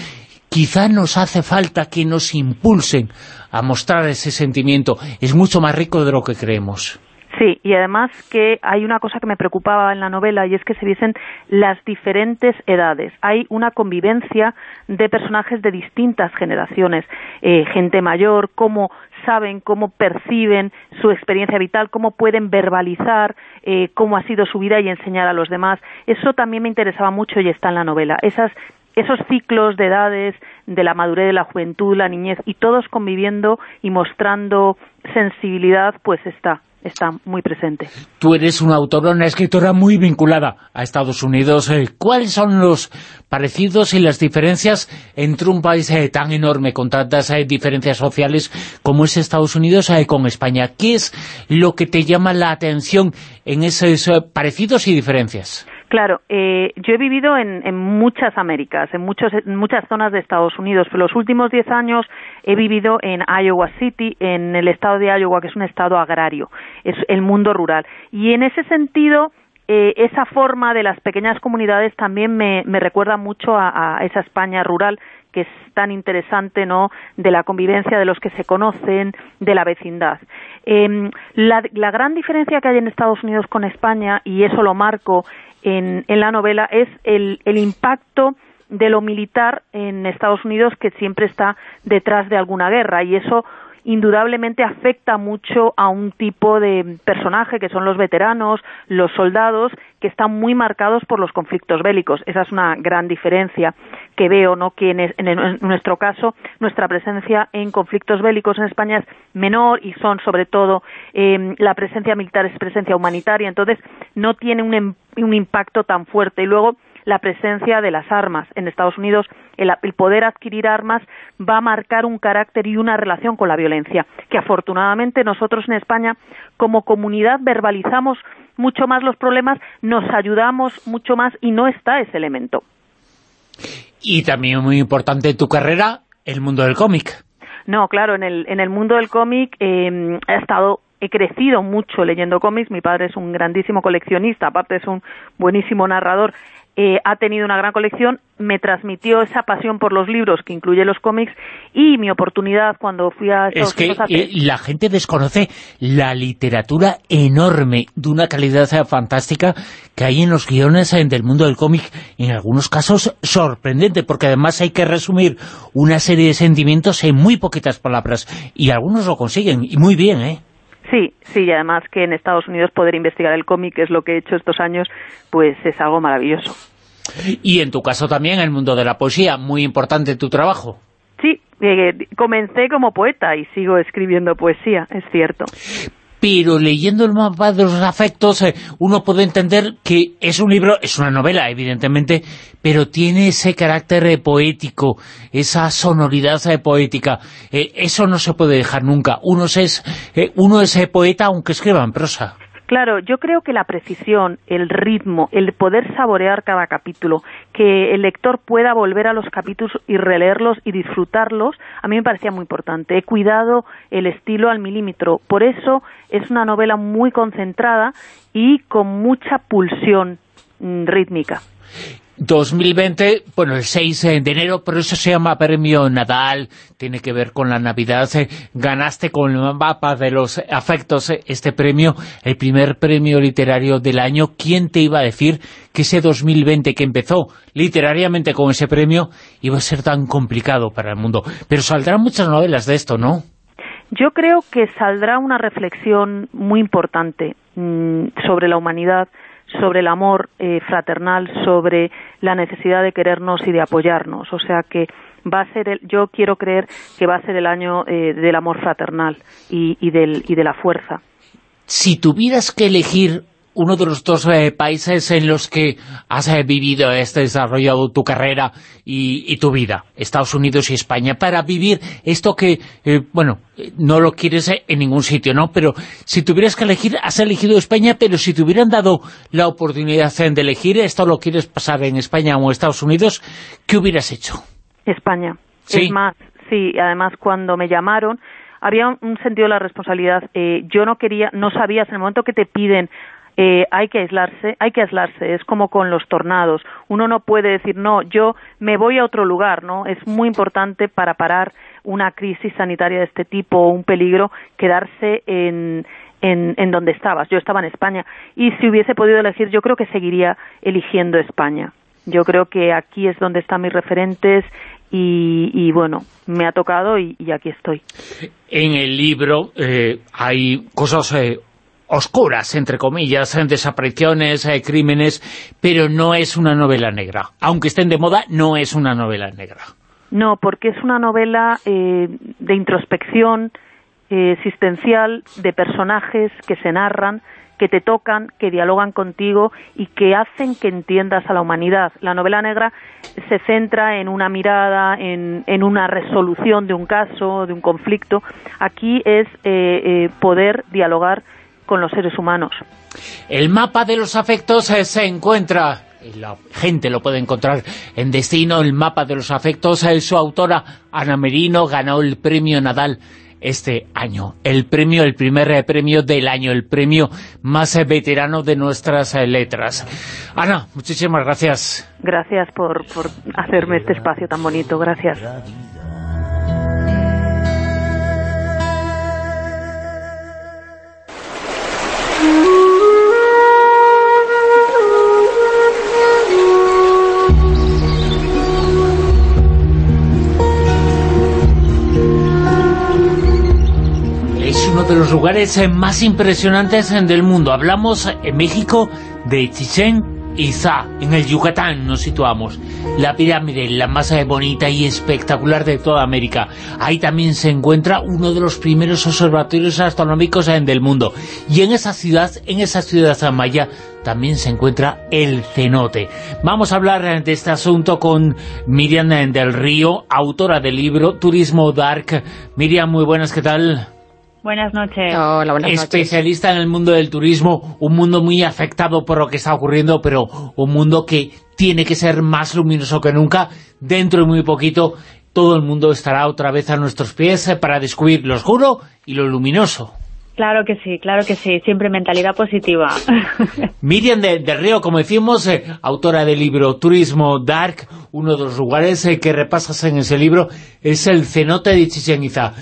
quizá nos hace falta que nos impulsen a mostrar ese sentimiento. Es mucho más rico de lo que creemos. Sí, y además que hay una cosa que me preocupaba en la novela y es que se viesen las diferentes edades. Hay una convivencia de personajes de distintas generaciones, eh, gente mayor, cómo saben, cómo perciben su experiencia vital, cómo pueden verbalizar eh, cómo ha sido su vida y enseñar a los demás. Eso también me interesaba mucho y está en la novela. Esas esos ciclos de edades, de la madurez, de la juventud, la niñez, y todos conviviendo y mostrando sensibilidad, pues está está muy presente. Tú eres una autora, una escritora muy vinculada a Estados Unidos. Eh, ¿Cuáles son los parecidos y las diferencias entre un país eh, tan enorme, con tantas eh, diferencias sociales como es Estados Unidos con España? ¿Qué es lo que te llama la atención en esos parecidos y diferencias? Claro, eh, yo he vivido en, muchas Américas, en, muchos, en muchas zonas de Estados Unidos, pero los últimos diez años he vivido en Iowa City, en el estado de Iowa, que es un estado agrario, es el mundo rural. Y en ese sentido, eh, esa forma de las pequeñas comunidades también me, recuerda mucho a, esa España rural que es tan interesante, ¿no?, de la convivencia de los que se conocen, de la vecindad. La, la, gran diferencia que hay en Estados Unidos con España, y eso lo marco en, la novela es el, el impacto de lo militar en Estados Unidos que siempre está detrás de alguna guerra. Y eso indudablemente afecta mucho a un tipo de personaje que son los veteranos, los soldados, que están muy marcados por los conflictos bélicos. Esa es una gran diferencia que veo, ¿no? que en, nuestro caso nuestra presencia en conflictos bélicos en España es menor y son sobre todo eh, la presencia militar es presencia humanitaria, entonces no tiene un, em, un impacto tan fuerte. Y luego la presencia de las armas. En Estados Unidos el, poder adquirir armas va a marcar un carácter y una relación con la violencia, que afortunadamente nosotros en España como comunidad verbalizamos mucho más los problemas, nos ayudamos mucho más y no está ese elemento. Y también muy importante tu carrera, el mundo del cómic. No, claro, en el, en el mundo del cómic eh, he estado he crecido mucho leyendo cómics, mi padre es un grandísimo coleccionista, aparte es un buenísimo narrador, eh, ha tenido una gran colección, me transmitió esa pasión por los libros que incluye los cómics y mi oportunidad cuando fui a Estados Es que eh, la gente desconoce la literatura enorme, de una calidad fantástica que hay en los guiones del mundo del cómic, en algunos casos sorprendente, porque además hay que resumir una serie de sentimientos en muy poquitas palabras, y algunos lo consiguen, y muy bien, ¿eh? Sí, sí, y además que en Estados Unidos poder investigar el cómic, que es lo que he hecho estos años, pues es algo maravilloso. Y en tu caso también, el mundo de la poesía, muy importante tu trabajo. Sí, eh, comencé como poeta y sigo escribiendo poesía, es cierto pero leyendo el mapa de los afectos eh, uno puede entender que es un libro, es una novela evidentemente, pero tiene ese carácter eh, poético, esa sonoridad eh, poética. eso no se puede dejar nunca. Uno es, uno es poeta aunque escriba en prosa. Claro, yo creo que la precisión, el ritmo, el poder saborear cada capítulo, que el lector pueda volver a los capítulos y releerlos y disfrutarlos, a mí me parecía muy importante. He cuidado el estilo al milímetro. Por eso es una novela muy concentrada y con mucha pulsión mm, rítmica. 2020, bueno, el 6 de enero, pero eso se llama Premio Nadal, tiene que ver con la Navidad. Eh, ganaste con el mapa de los afectos eh, este premio, el primer premio literario del año. ¿Quién te iba a decir que ese 2020 que empezó literariamente con ese premio iba a ser tan complicado para el mundo? Pero saldrán muchas novelas de esto, ¿no? Yo creo que saldrá una reflexión muy importante mm, sobre la humanidad, sobre el amor eh, fraternal, sobre la necesidad de querernos y de apoyarnos. O sea que va a ser, el, yo quiero creer que va a ser el año eh, del amor fraternal y, y, del, y de la fuerza. Si tuvieras que elegir uno de los dos eh, países en los que has eh, vivido, has desarrollado tu carrera y, tu vida, Estados Unidos y España, para vivir esto que, eh, bueno, no lo quieres en ningún sitio, ¿no? Pero si tuvieras que elegir, has elegido España, pero si te hubieran dado la oportunidad de elegir, esto lo quieres pasar en España o Estados Unidos, ¿qué hubieras hecho? España. Es más, sí, además cuando me llamaron, había un, sentido de la responsabilidad. yo no quería, no sabías, en el momento que te piden eh, hay que aislarse, hay que aislarse, es como con los tornados. Uno no puede decir, no, yo me voy a otro lugar, ¿no? Es muy importante para parar una crisis sanitaria de este tipo o un peligro, quedarse en, en, en donde estabas. Yo estaba en España y si hubiese podido elegir, yo creo que seguiría eligiendo España. Yo creo que aquí es donde están mis referentes y, bueno, me ha tocado y, aquí estoy. En el libro eh, hay cosas eh, oscuras, entre comillas, desapariciones, eh, crímenes, pero no es una novela negra. Aunque estén de moda, no es una novela negra. No, porque es una novela de introspección existencial, de personajes que se narran, que te tocan, que dialogan contigo y que hacen que entiendas a la humanidad. La novela negra se centra en una mirada, en, en una resolución de un caso, de un conflicto. Aquí es eh, eh, poder dialogar con los seres humanos. El mapa de los afectos eh, se encuentra la gente lo puede encontrar en Destino, el mapa de los afectos. Su autora, Ana Merino, ganó el premio Nadal este año. El premio, el primer eh, premio del año, el premio más eh, veterano de nuestras eh, letras. Ana, muchísimas gracias. Gracias por, por hacerme este espacio tan bonito, gracias. De los lugares eh, más impresionantes eh, del mundo. Hablamos eh, en México de Chichen Itza, en el Yucatán nos situamos. La pirámide, la más bonita y espectacular de toda América. Ahí también se encuentra uno de los primeros observatorios astronómicos del mundo. Y en esa ciudad, en esa ciudad maya, también se encuentra el cenote. Vamos a hablar de este asunto con Miriam del Río, autora del libro Turismo Dark. Miriam, muy buenas, ¿qué tal? Buenas noches. Hola, buenas Especialista en el mundo del turismo, un mundo muy afectado por lo que está ocurriendo, pero un mundo que tiene que ser más luminoso que nunca. Dentro de muy poquito, todo el mundo estará otra vez a nuestros pies eh, para descubrir lo oscuro y lo luminoso. Claro que sí, claro que sí, siempre mentalidad positiva. Miriam del de Río, como decimos, eh, autora del libro Turismo Dark, uno de los lugares eh, que repasas en ese libro es el cenote de Chichen Itza.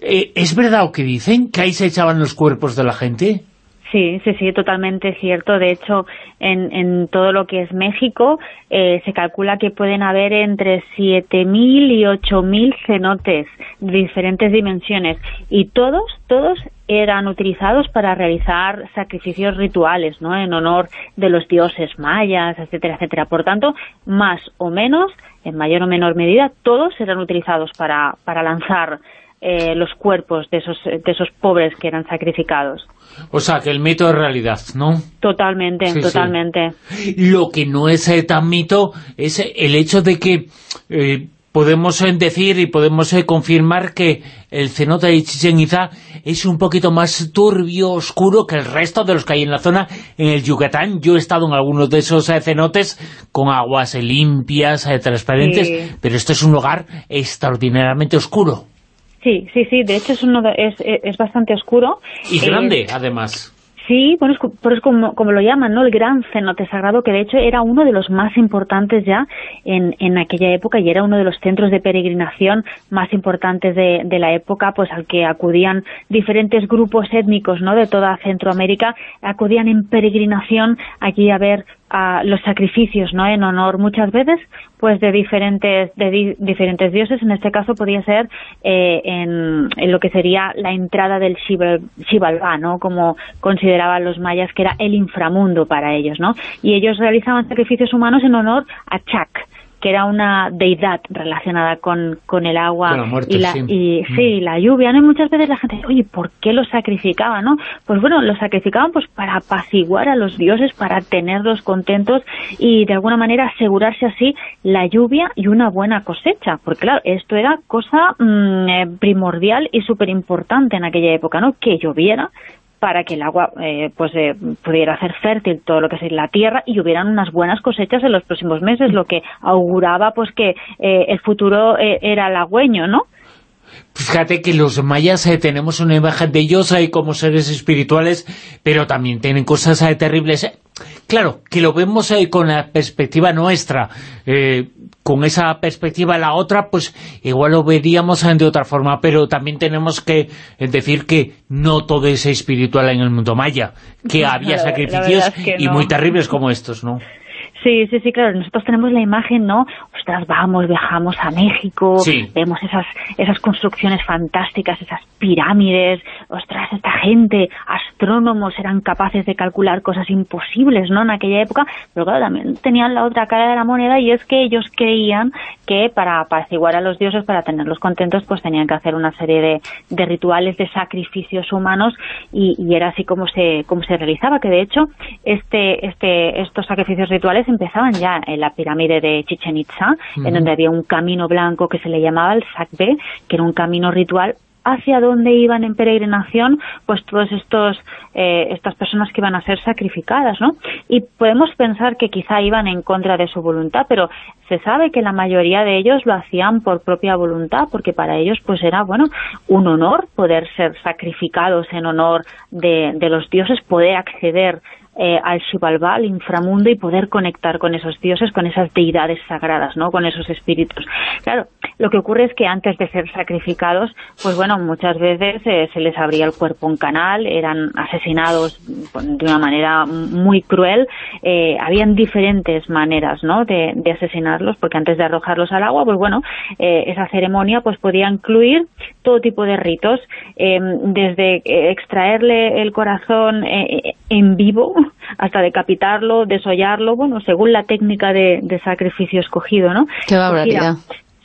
Eh, ¿Es verdad lo que dicen? ¿Que ahí se echaban los cuerpos de la gente? Sí, sí, sí, totalmente cierto. De hecho, en, en todo lo que es México, eh, se calcula que pueden haber entre 7.000 y 8.000 cenotes de diferentes dimensiones. Y todos, todos eran utilizados para realizar sacrificios rituales, ¿no? En honor de los dioses mayas, etcétera, etcétera. Por tanto, más o menos, en mayor o menor medida, todos eran utilizados para, para lanzar eh, los cuerpos de esos, de esos pobres que eran sacrificados. O sea, que el mito es realidad, ¿no? Totalmente, totalmente. Lo que no es eh, tan mito es el hecho de que eh, podemos decir y podemos confirmar que el cenote de Chichen Itza es un poquito más turbio, oscuro que el resto de los que hay en la zona. En el Yucatán yo he estado en algunos de esos cenotes con aguas limpias, transparentes, pero esto es un lugar extraordinariamente oscuro. Sí, sí, sí, de hecho es, uno es, es bastante oscuro. Y grande, además. Sí, bueno, es, por eso como, como lo llaman, ¿no? El gran cenote sagrado, que de hecho era uno de los más importantes ya en, en aquella época y era uno de los centros de peregrinación más importantes de, de la época, pues al que acudían diferentes grupos étnicos, ¿no? De toda Centroamérica, acudían en peregrinación allí a ver a los sacrificios, ¿no? En honor muchas veces, pues de diferentes de diferentes dioses. En este caso podía ser eh, en, lo que sería la entrada del Xibalbá, ¿no? Como consideraban los mayas que era el inframundo para ellos, ¿no? Y ellos realizaban sacrificios humanos en honor a Chak, que era una deidad relacionada con, con el agua y, la, y mm. sí, la lluvia, ¿no? Y muchas veces la gente dice, oye, ¿por qué lo sacrificaban, no? Pues bueno, lo sacrificaban pues para apaciguar a los dioses, para tenerlos contentos y de alguna manera asegurarse así la lluvia y una buena cosecha, porque claro, esto era cosa mm, eh, primordial y súper importante en aquella época, ¿no? Que lloviera para que el agua eh, pues eh, pudiera hacer fértil todo lo que es la tierra y hubieran unas buenas cosechas en los próximos meses, lo que auguraba pues que eh, el futuro era halagüeño, ¿no? Fíjate que los mayas tenemos una imagen de ellos como seres espirituales, pero también tienen cosas terribles. Claro, que lo vemos eh, con la perspectiva nuestra, eh, con esa perspectiva la otra, pues igual lo veríamos de otra forma, pero también tenemos que decir que no todo es espiritual en el mundo maya, que había sacrificios y muy terribles como estos, ¿no? Sí, sí, sí, claro. Nosotros tenemos la imagen, ¿no? Ostras, vamos, viajamos a México, vemos esas esas construcciones fantásticas, esas pirámides, ostras, esta gente, astrónomos, eran capaces de calcular cosas imposibles, ¿no?, en aquella época, pero claro, también tenían la otra cara de la moneda y es que ellos creían que para apaciguar a los dioses, para tenerlos contentos, pues tenían que hacer una serie de, de rituales, de sacrificios humanos y, y, era así como se, como se realizaba, que de hecho este, este, estos sacrificios rituales empezaban ya en la pirámide de Chichen Itza, en donde había un camino blanco que se le llamaba el Sakbe, que era un camino ritual hacia dónde iban en peregrinación pues todos estos eh, estas personas que iban a ser sacrificadas, ¿no? Y podemos pensar que quizá iban en contra de su voluntad, pero se sabe que la mayoría de ellos lo hacían por propia voluntad, porque para ellos pues era, bueno, un honor poder ser sacrificados en honor de, de los dioses, poder acceder eh, al Xibalbá, al inframundo, y poder conectar con esos dioses, con esas deidades sagradas, ¿no? con esos espíritus. Claro, lo que ocurre es que antes de ser sacrificados, pues bueno, muchas veces eh, se les abría el cuerpo en canal, eran asesinados de una manera muy cruel, eh, habían diferentes maneras ¿no? de, de, asesinarlos, porque antes de arrojarlos al agua, pues bueno, eh, esa ceremonia pues podía incluir todo tipo de ritos, em, desde extraerle el corazón en vivo, hasta decapitarlo, desollarlo, bueno, según la técnica de, sacrificio escogido, ¿no? Qué barbaridad.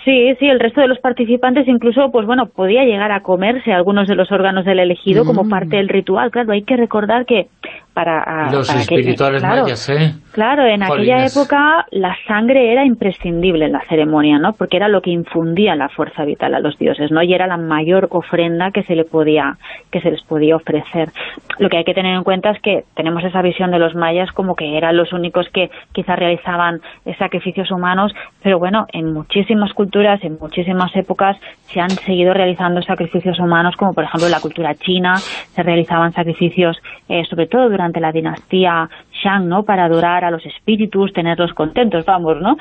Sí, sí, el resto de los participantes incluso, pues bueno, podía llegar a comerse algunos de los órganos del elegido como mm. parte del ritual. Claro, hay que recordar que para... Los espirituales mayas, ¿eh? Claro, en aquella época la sangre era imprescindible en la ceremonia, ¿no? Porque era lo que infundía la fuerza vital a los dioses, ¿no? Y era la mayor ofrenda que se le podía que se les podía ofrecer. Lo que hay que tener en cuenta es que tenemos esa visión de los mayas como que eran los únicos que quizás realizaban sacrificios humanos, pero bueno, en muchísimas culturas, en muchísimas épocas se han seguido realizando sacrificios humanos, como por ejemplo en la cultura china, se realizaban sacrificios eh, sobre todo durante la dinastía Shang, ¿no? Para adorar a los espíritus, tenerlos contentos, vamos, ¿no?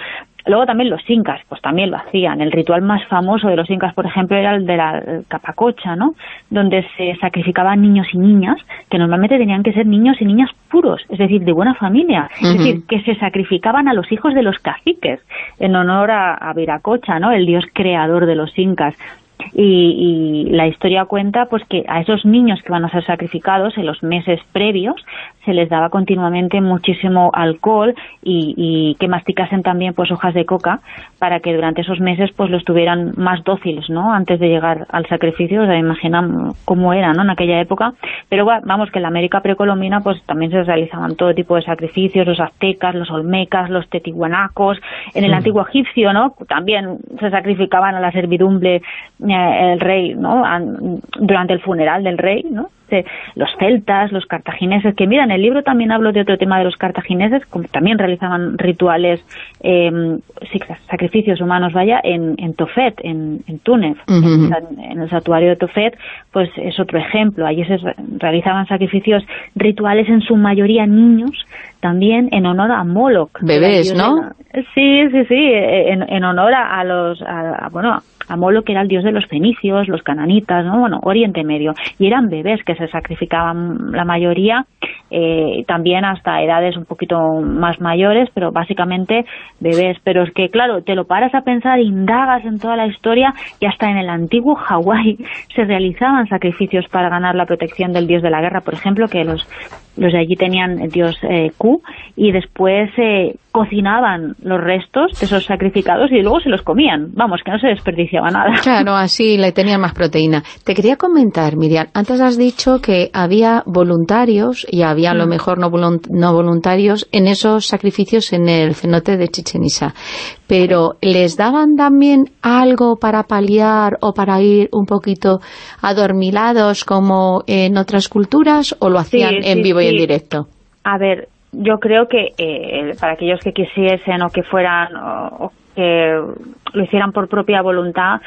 Luego también los incas, pues también lo hacían. El ritual más famoso de los incas, por ejemplo, era el de la capacocha, ¿no? Donde se sacrificaban niños y niñas, que normalmente tenían que ser niños y niñas puros, es decir, de buena familia. Es decir, que se sacrificaban a los hijos de los caciques, en honor a, a Viracocha, ¿no? El dios creador de los incas. Y, y, la historia cuenta pues que a esos niños que van a ser sacrificados en los meses previos se les daba continuamente muchísimo alcohol y, y, que masticasen también pues hojas de coca para que durante esos meses pues los tuvieran más dóciles no antes de llegar al sacrificio o sea imaginan cómo era no en aquella época. Pero vamos que en la América precolombina pues también se realizaban todo tipo de sacrificios los aztecas los olmecas los tetihuanacos en el antiguo egipcio no también se sacrificaban a la servidumbre eh, el rey no durante el funeral del rey no los celtas, los cartagineses, que mira, en el libro también hablo de otro tema de los cartagineses, como también realizaban rituales, eh, sacrificios humanos, vaya, en, en Tofet, en, en Túnez, en, el santuario de Tofet, pues es otro ejemplo. Allí se realizaban sacrificios rituales en su mayoría niños, también en honor a Moloch. Bebés, ¿no? Sí, sí, sí, en, en honor a, los, a, bueno, a que era el dios de los fenicios, los cananitas, ¿no? Bueno, Oriente Medio. Y eran bebés que se sacrificaban la mayoría, eh, también hasta edades un poquito más mayores, pero básicamente bebés. Pero es que, claro, te lo paras a pensar, indagas en toda la historia y hasta en el antiguo Hawái se realizaban sacrificios para ganar la protección del dios de la guerra, por ejemplo, que los los de allí tenían el dios eh, Q y después eh, cocinaban los restos de esos sacrificados y luego se los comían. Vamos, que no se desperdiciaba nada. Claro, así le tenían más proteína. Te quería comentar, Miriam, antes has dicho que había voluntarios y había a lo mm. mejor no, voluntarios en esos sacrificios en el cenote de Chichen Itza. Pero ¿les daban también algo para paliar o para ir un poquito adormilados como en otras culturas o lo hacían en vivo en directo? A ver, yo creo que eh, para aquellos que quisiesen o que fueran o, que lo hicieran por propia voluntad,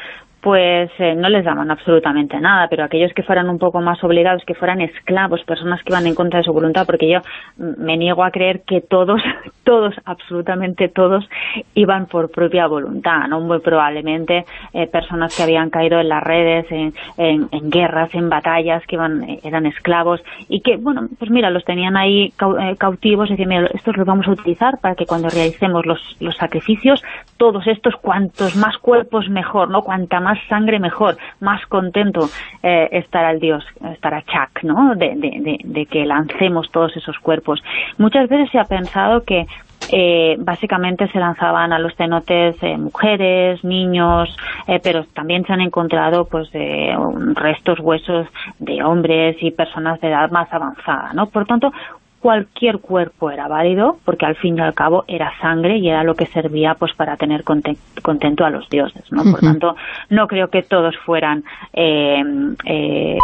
pues eh, no les daban absolutamente nada, pero aquellos que fueran un poco más obligados, que fueran esclavos, personas que iban en contra de su voluntad, porque yo me niego a creer que todos, todos, absolutamente todos, iban por propia voluntad, ¿no? Muy probablemente eh, personas que habían caído en las redes, en, en, guerras, en batallas, que iban, eran esclavos, y que, bueno, pues mira, los tenían ahí eh, cautivos, y decían, mira, estos los vamos a utilizar para que cuando realicemos los, los sacrificios, todos estos, cuantos más cuerpos mejor, ¿no? Cuanta más sangre mejor, más contento eh, estará el Dios, estará Chuck, ¿no? De, de, de, que lancemos todos esos cuerpos. Muchas veces se ha pensado que eh, básicamente se lanzaban a los cenotes eh, mujeres, niños, pero también se han encontrado pues restos, huesos de hombres y personas de edad más avanzada, ¿no? Por tanto, cualquier cuerpo era válido porque al fin y al cabo era sangre y era lo que servía pues para tener contento a los dioses ¿no? por tanto no creo que todos fueran eh, eh,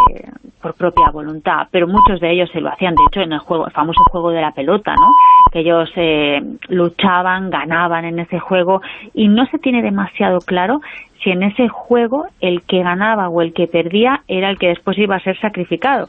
por propia voluntad pero muchos de ellos se lo hacían de hecho en el juego el famoso juego de la pelota ¿no? que ellos eh, luchaban ganaban en ese juego y no se tiene demasiado claro si en ese juego el que ganaba o el que perdía era el que después iba a ser sacrificado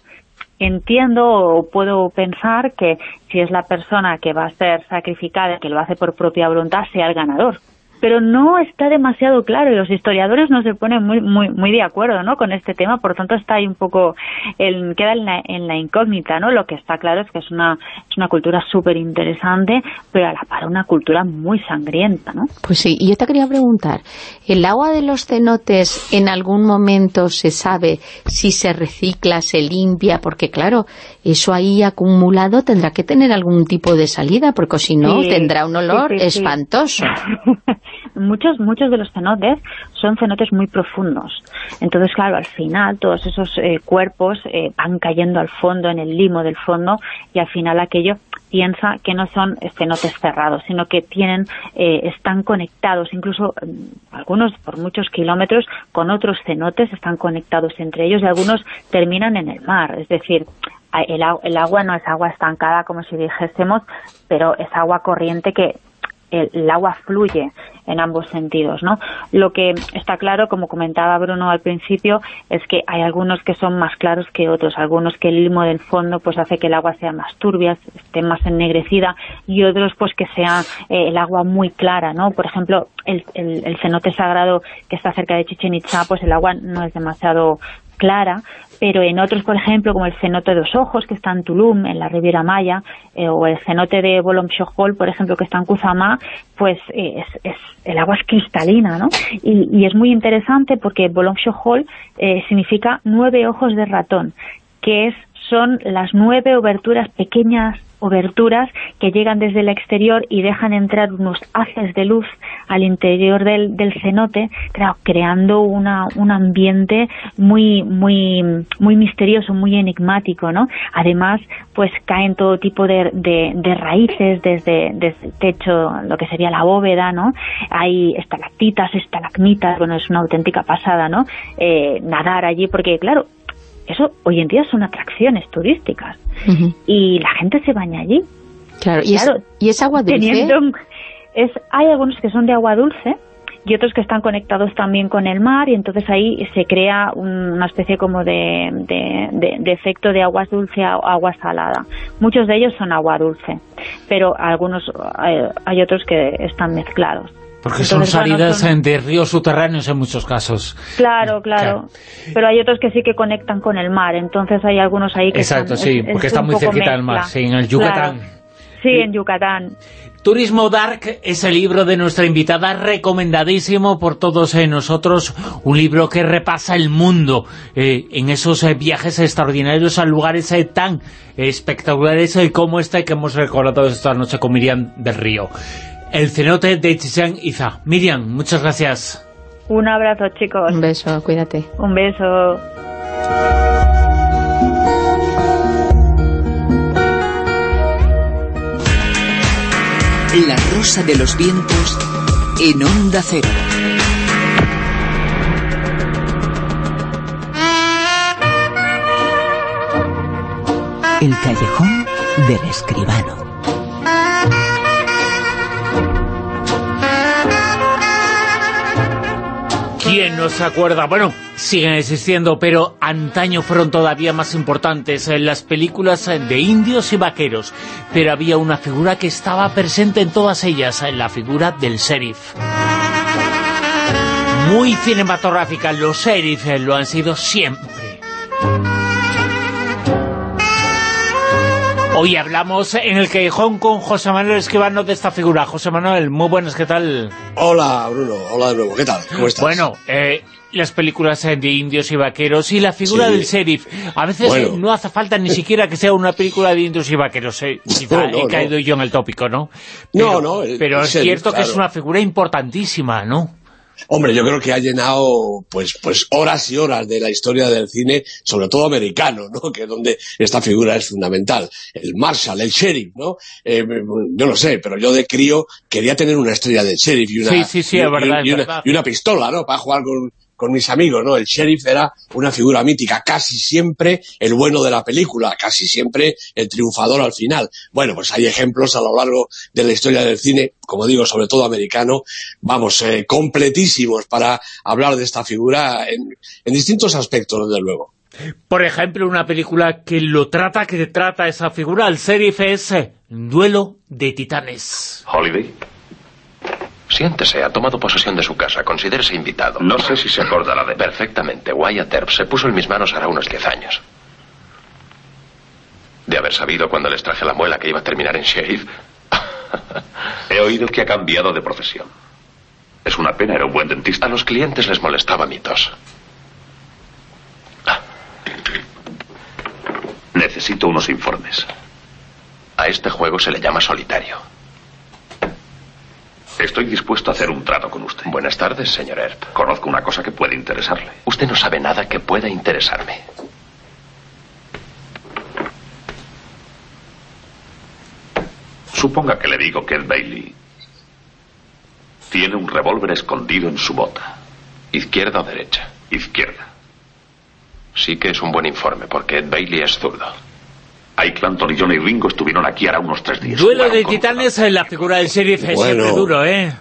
entiendo o puedo pensar que si es la persona que va a ser sacrificada, que lo hace por propia voluntad, sea el ganador pero no está demasiado claro y los historiadores no se ponen muy muy muy de acuerdo ¿no? con este tema, por tanto está ahí un poco, queda en la, en la incógnita, ¿no? Lo que está claro es que es una, es una cultura súper interesante, pero a la par una cultura muy sangrienta, ¿no? Pues sí, y yo te quería preguntar, ¿el agua de los cenotes en algún momento se sabe si se recicla, se limpia? Porque claro, eso ahí acumulado tendrá que tener algún tipo de salida, porque si no tendrá un olor espantoso. muchos muchos de los cenotes son cenotes muy profundos. Entonces, claro, al final todos esos eh, cuerpos eh, van cayendo al fondo, en el limo del fondo, y al final aquello piensa que no son cenotes cerrados, sino que tienen eh, están conectados, incluso mm, algunos por muchos kilómetros, con otros cenotes, están conectados entre ellos y algunos terminan en el mar. Es decir, el, el agua no es agua estancada, como si dijésemos, pero es agua corriente que el, agua fluye en ambos sentidos, ¿no? Lo que está claro, como comentaba Bruno al principio, es que hay algunos que son más claros que otros, algunos que el limo del fondo pues hace que el agua sea más turbia, esté más ennegrecida y otros pues que sea eh, el agua muy clara, ¿no? Por ejemplo, el, el, cenote sagrado que está cerca de Chichen Itza, pues el agua no es demasiado clara, pero en otros, por ejemplo, como el cenote de dos ojos, que está en Tulum, en la Riviera Maya, eh, o el cenote de Bolom-Shohol, por ejemplo, que está en Kuzama, pues eh, es, el agua es cristalina, ¿no? Y, es muy interesante porque Bolom-Shohol eh, significa nueve ojos de ratón, que es son las nueve oberturas pequeñas oberturas que llegan desde el exterior y dejan entrar unos haces de luz al interior del, del cenote, creando una, un ambiente muy, muy, muy misterioso, muy enigmático, ¿no? Además, pues caen todo tipo de, de, raíces desde, desde, el techo, lo que sería la bóveda, ¿no? Hay estalactitas, estalagmitas, bueno, es una auténtica pasada, ¿no? Eh, nadar allí, porque claro, eso hoy en día son atracciones turísticas y la gente se baña allí. Claro, y, es, agua dulce. es, hay algunos que son de agua dulce y otros que están conectados también con el mar y entonces ahí se crea una especie como de, de, efecto de agua dulce a agua salada. Muchos de ellos son agua dulce, pero algunos hay, hay otros que están mezclados. Porque son salidas de ríos subterráneos en muchos casos. Claro, claro, Pero hay otros que sí que conectan con el mar, entonces hay algunos ahí que Exacto, sí, porque están muy cerquita del mar, sí, en el Yucatán. Sí, en Yucatán. Turismo Dark es el libro de nuestra invitada, recomendadísimo por todos eh, nosotros, un libro que repasa el mundo eh, en esos eh, viajes extraordinarios a lugares tan espectaculares como este que hemos recordado esta noche con Miriam del Río el cenote de Chichen Iza. Miriam, muchas gracias. Un abrazo, chicos. Un beso, cuídate. Un beso. La rosa de los vientos en onda cero. El callejón del escribano. ¿Quién ¿Quién no se acuerda? Bueno, siguen existiendo, pero antaño fueron todavía más importantes en las películas de indios y vaqueros. Pero había una figura que estaba presente en todas ellas, la figura del sheriff. Muy cinematográfica, los sheriffs lo han sido siempre. Hoy hablamos en el Callejón con José Manuel Esquivano de esta figura. José Manuel, muy buenas, ¿qué tal? Hola, Bruno. Hola de nuevo. ¿Qué tal? ¿Cómo estás? Bueno, eh, las películas de indios y vaqueros y la figura del sheriff. A veces eh, no hace falta ni siquiera que sea una película de indios y vaqueros. Eh. he caído yo en el tópico, ¿no? no, no. pero es cierto que es una figura importantísima, ¿no? Hombre, yo creo que ha llenado pues pues horas y horas de la historia del cine, sobre todo americano, ¿no? Que es donde esta figura es fundamental. El Marshall, el sheriff, ¿no? Eh, yo no sé, pero yo de crío quería tener una estrella de sheriff y una, y una pistola, ¿no? Para jugar con, con mis amigos, ¿no? El sheriff era una figura mítica, casi siempre el bueno de la película, casi siempre el triunfador al final. Bueno, pues hay ejemplos a lo largo de la historia del cine, como digo, sobre todo americano, vamos, eh, completísimos para hablar de esta figura en, en distintos aspectos, desde luego. Por ejemplo, una película que lo trata, que trata esa figura, el sheriff es Duelo de Titanes. Holiday. Siéntese, ha tomado posesión de su casa, considérese invitado. No sé si se acordará de... Perfectamente, Wyatt Earp se puso en mis manos hará unos diez años. De haber sabido cuando les traje la muela que iba a terminar en sheriff. He oído que ha cambiado de profesión. Es una pena, era un buen dentista. A los clientes les molestaba mi tos. Necesito unos informes. A este juego se le llama solitario. Estoy dispuesto a hacer un trato con usted. Buenas tardes, señor Earp. Conozco una cosa que puede interesarle. Usted no sabe nada que pueda interesarme. Suponga que le digo que Ed Bailey tiene un revólver escondido en su bota. ¿Izquierda o derecha? Izquierda. Sí que es un buen informe, porque Ed Bailey es zurdo. Hay Clanton y Johnny Ringo estuvieron aquí ahora unos tres días. Duelo de titanes en la figura del sheriff es siempre duro, ¿eh?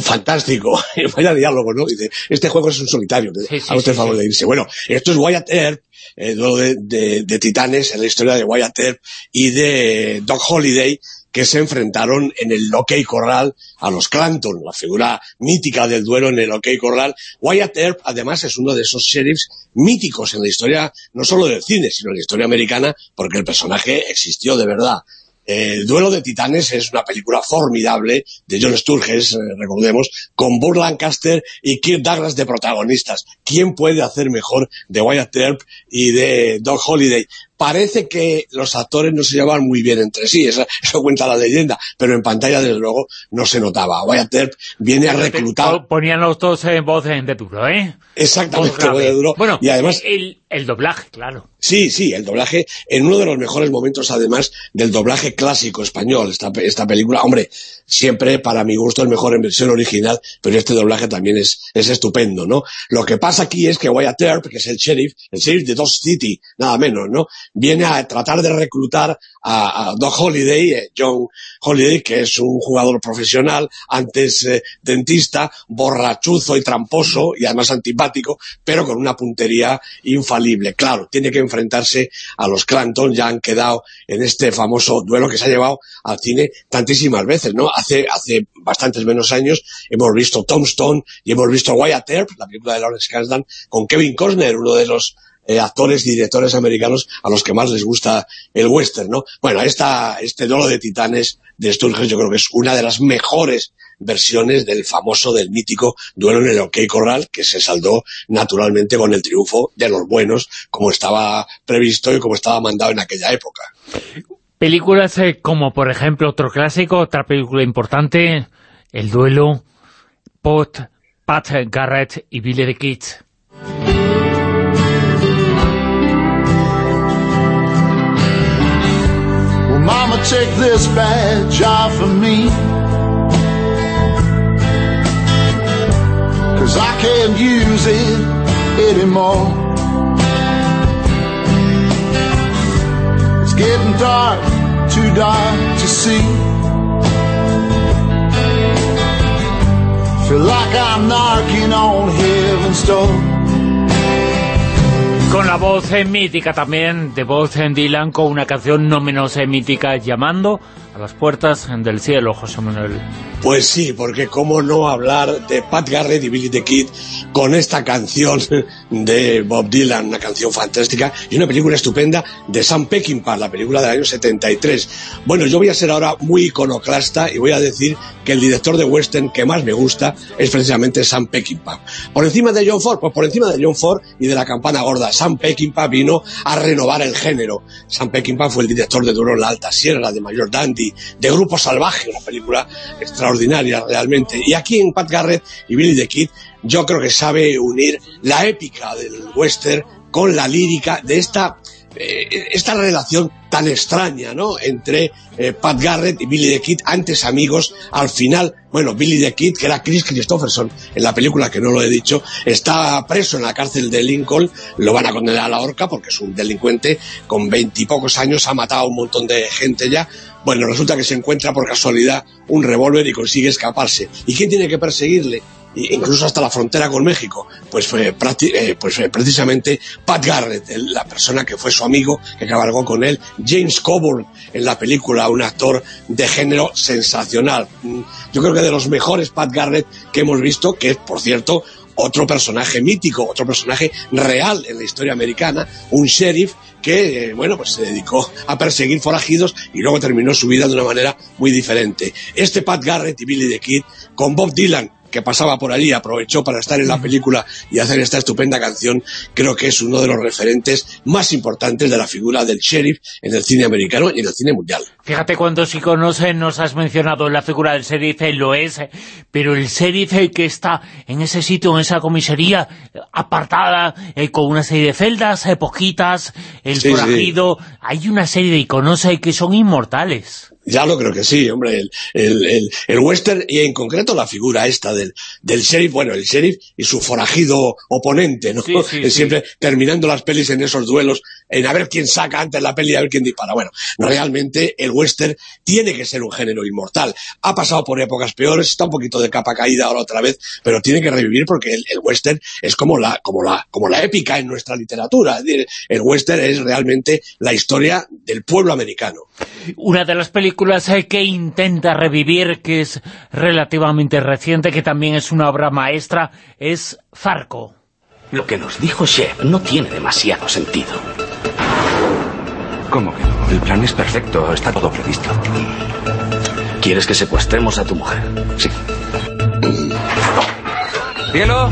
Fantástico. Vaya diálogo, ¿no? Dice, este juego es un solitario. Sí, a usted favor de irse. Bueno, esto es Wyatt Earp, el duelo de, de, titanes en la historia de Wyatt Earp y de Doc Holliday, que se enfrentaron en el OK Corral a los Clanton, la figura mítica del duelo en el OK Corral. Wyatt Earp, además, es uno de esos sheriffs míticos en la historia, no solo del cine, sino en la historia americana, porque el personaje existió de verdad. El duelo de titanes es una película formidable de John Sturges, eh, recordemos, con Burt Lancaster y Kirk Douglas de protagonistas. ¿Quién puede hacer mejor de Wyatt Earp y de Doc Holliday? Parece que los actores no se llevaban muy bien entre sí, eso, cuenta la leyenda, pero en pantalla desde luego no se notaba. Wyatt Earp viene a reclutar... Ponían los dos en voz de duro, ¿eh? Exactamente, voz de duro. Bueno, y además... El, el doblaje, claro. Sí, sí, el doblaje, en uno de los mejores momentos además del doblaje clásico español, esta, esta película, hombre, siempre para mi gusto el mejor en versión original, pero este doblaje también es, es estupendo, ¿no? Lo que pasa aquí es que Wyatt Earp, que es el sheriff, el sheriff de Dodge City, nada menos, ¿no? Viene a tratar de reclutar a, a Doc Holiday, eh, John Holiday, que es un jugador profesional, antes eh, dentista, borrachuzo y tramposo, y además antipático, pero con una puntería infalible. Claro, tiene que enfrentarse a los Clanton, ya han quedado en este famoso duelo que se ha llevado al cine tantísimas veces, ¿no? Hace, hace bastantes menos años hemos visto Tombstone y hemos visto Wyatt Earp, la película de Lawrence Kasdan, con Kevin Costner, uno de los eh, actores y directores americanos a los que más les gusta el western, ¿no? Bueno, esta, este duelo de titanes de Sturges yo creo que es una de las mejores versiones del famoso, del mítico duelo en el OK Corral, que se saldó naturalmente con el triunfo de los buenos, como estaba previsto y como estaba mandado en aquella época. Películas eh, como, por ejemplo, otro clásico, otra película importante, El duelo, Pot, Pat Garrett y Billy the Kid. Mama, take this badge off of me. Cause I can't use it anymore. It's getting dark, too dark to see. Feel like I'm knocking on heaven's door. Con la voz eh, mítica también de voz en Dylan, con una canción no menos eh, mítica, llamando a las puertas del cielo, José Manuel. Pues sí, porque cómo no hablar de Pat Garrett y Billy the Kid con esta canción de Bob Dylan, una canción fantástica y una película estupenda de Sam Peckinpah, la película del año 73. Bueno, yo voy a ser ahora muy iconoclasta y voy a decir que el director de western que más me gusta es precisamente Sam Peckinpah. Por encima de John Ford, pues por encima de John Ford y de la campana gorda, Sam Peckinpah vino a renovar el género. Sam Peckinpah fue el director de Duro la Alta Sierra, de Mayor Dandy, de Grupo Salvaje, una película extraordinaria realmente. Y aquí en Pat Garrett y Billy the Kid, yo creo que sabe unir la épica del western con la lírica de esta eh, esta relación tan extraña, ¿no?, entre eh, Pat Garrett y Billy the Kid, antes amigos, al final, bueno, Billy the Kid, que era Chris Christopherson en la película, que no lo he dicho, está preso en la cárcel de Lincoln, lo van a condenar a la horca porque es un delincuente con veintipocos años, ha matado a un montón de gente ya, bueno, resulta que se encuentra por casualidad un revólver y consigue escaparse. ¿Y quién tiene que perseguirle? Incluso hasta la frontera con México, pues fue, eh, pues precisamente Pat Garrett, la persona que fue su amigo, que cabalgó con él, James Coburn en la película, un actor de género sensacional. Mm, Yo creo que de los mejores Pat Garrett que hemos visto, que es, por cierto, otro personaje mítico, otro personaje real en la historia americana, un sheriff que, eh, bueno, pues se dedicó a perseguir forajidos y luego terminó su vida de una manera muy diferente. Este Pat Garrett y Billy the Kid, con Bob Dylan, que pasaba por allí, aprovechó para estar en la película y hacer esta estupenda canción, creo que es uno de los referentes más importantes de la figura del sheriff en el cine americano y en el cine mundial. Fíjate cuántos iconos nos has mencionado la figura del sheriff, eh, lo es, pero el sheriff eh, que está en ese sitio, en esa comisaría eh, apartada, eh, con una serie de celdas, eh, poquitas, el Sí, sí. forajido, hay una serie de iconos que son inmortales. Ya lo creo que sí, hombre, el, el, el, el western y en concreto la figura esta del, del sheriff, bueno, el sheriff y su forajido oponente, ¿no? Sí, sí, sí. Siempre terminando las pelis en esos duelos, en a ver quién saca antes la peli y a ver quién dispara. Bueno, realmente el western tiene que ser un género inmortal. Ha pasado por épocas peores, está un poquito de capa caída ahora otra vez, pero tiene que revivir porque el, el western es como la, como la, como la épica en nuestra literatura. Es decir, el western es realmente la historia del pueblo americano. Una de las películas eh, que intenta revivir, que es relativamente reciente, que también es una obra maestra, es Farco. Lo que nos dijo Shep no tiene demasiado sentido. ¿Cómo que no? El plan es perfecto, está todo previsto. ¿Quieres que secuestremos a tu mujer? Sí. ¡Cielo!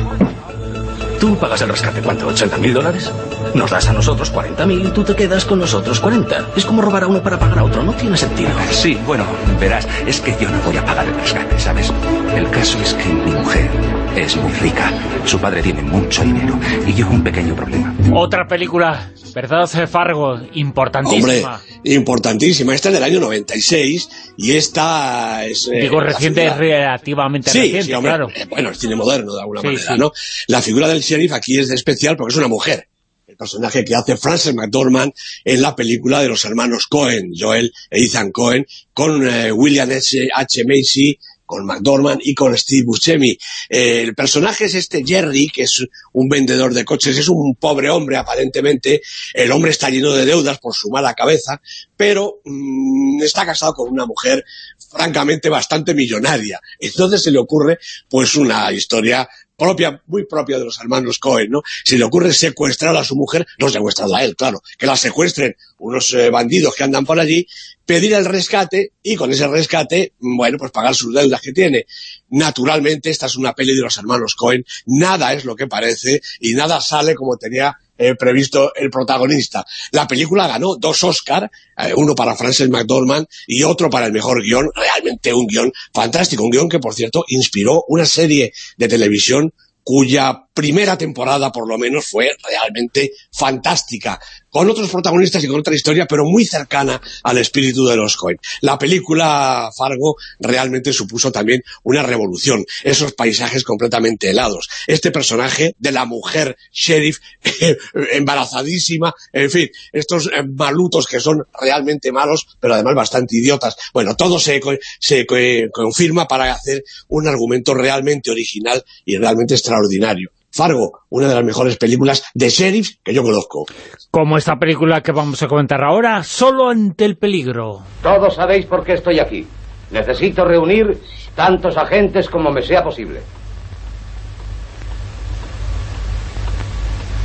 Tú pagas el rescate, ¿cuánto? ¿80 mil dólares? Nos das a nosotros 40 mil y tú te quedas con nosotros 40. Es como robar a uno para pagar a otro, no tiene sentido. Sí, bueno, verás, es que yo no voy a pagar el rescate, ¿sabes? El caso es que mi mujer es muy rica. Su padre tiene mucho dinero y yo un pequeño problema. Otra película, ¿verdad, Fargo? Hombre, Importantísima. importantísima. Esta es del año 96 y esta es... eh, Digo, la reciente, figura- relativamente Sí, reciente, sí, hombre, claro. eh, bueno, el cine moderno de alguna Sí, manera, sí. ¿no? La figura del sheriff aquí es de especial porque es una mujer. El personaje que hace Frances McDormand en la película de los hermanos Cohen, Joel e Ethan Cohen, con eh, William H. H. Macy, con McDormand y con Steve Buscemi. Eh, el personaje es este Jerry, que es un vendedor de coches, es un pobre hombre aparentemente, el hombre está lleno de deudas por su mala cabeza, pero mm, está casado con una mujer francamente bastante millonaria. Entonces se le ocurre pues una historia propia, muy propia de los hermanos Cohen, ¿no? Se le ocurre secuestrar a su mujer, no secuestrarla a él, claro, que la secuestren unos eh, bandidos que andan por allí, pedir el rescate y con ese rescate, mm, bueno, pues pagar sus deudas que tiene. Naturalmente, esta es una peli de los hermanos Cohen, nada es lo que parece y nada sale como tenía eh, previsto el protagonista. La película ganó dos Oscar, eh, uno para Frances McDormand y otro para el mejor guion, realmente un guion fantástico, un guion que por cierto inspiró una serie de televisión cuya primera temporada por lo menos fue realmente fantástica, con otros protagonistas y con otra historia, pero muy cercana al espíritu de los Coen. La película Fargo realmente supuso también una revolución, esos paisajes completamente helados. Este personaje de la mujer sheriff embarazadísima, en fin, estos eh, malutos que son realmente malos, pero además bastante idiotas. Bueno, todo se confirma para hacer un argumento realmente original y realmente extraordinario. Fargo, una de las mejores películas de sheriff que yo conozco. Como esta película que vamos a comentar ahora, Solo ante el peligro. Todos sabéis por qué estoy aquí. Necesito reunir tantos agentes como me sea posible.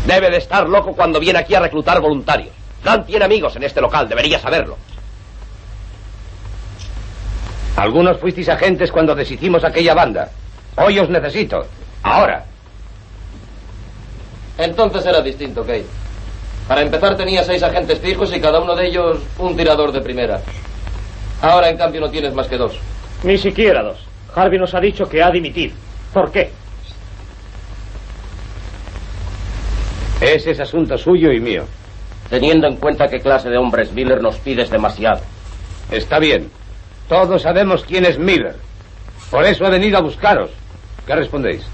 Debe de estar loco cuando viene aquí a reclutar voluntarios. Dan tiene amigos en este local, debería saberlo. Algunos fuisteis agentes cuando deshicimos aquella banda. Hoy os necesito. Ahora. Entonces era distinto, Kate. Para empezar tenía seis agentes fijos y cada uno de ellos un tirador de primera. Ahora, en cambio, no tienes más que dos. Ni siquiera dos. Harvey nos ha dicho que ha dimitir. ¿Por qué? Ese es asunto suyo y mío. Teniendo en cuenta qué clase de hombres Miller nos pides demasiado. Está bien. Todos sabemos quién es Miller. Por eso he venido a buscaros. ¿Qué respondéis?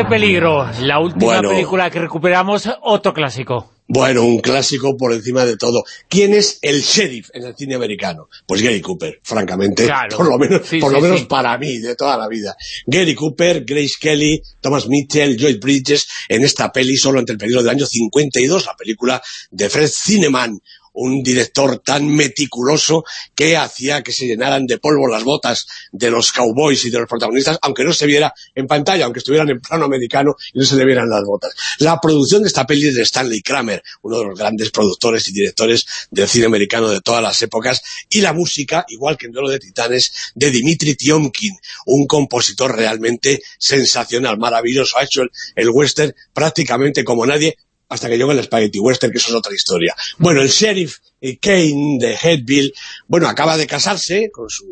Ante peligro, la última película que recuperamos, otro clásico. Bueno, un clásico por encima de todo. ¿Quién es el sheriff en el cine americano? Pues Gary Cooper, francamente, por lo menos, por lo menos para mí, de toda la vida. Gary Cooper, Grace Kelly, Thomas Mitchell, Joy Bridges, en esta peli solo entre el peligro del año 52, la película de Fred Cineman, un director tan meticuloso que hacía que se llenaran de polvo las botas de los cowboys y de los protagonistas, aunque no se viera en pantalla, aunque estuvieran en plano americano y no se le vieran las botas. La producción de esta peli es de Stanley Kramer, uno de los grandes productores y directores del cine americano de todas las épocas, y la música, igual que en Duelo de Titanes, de Dimitri Tiomkin, un compositor realmente sensacional, maravilloso. Ha hecho el western prácticamente como nadie, hasta que llegó el Spaghetti Western, que eso es otra historia. Bueno, el sheriff eh, Kane de Headville, bueno, acaba de casarse con su,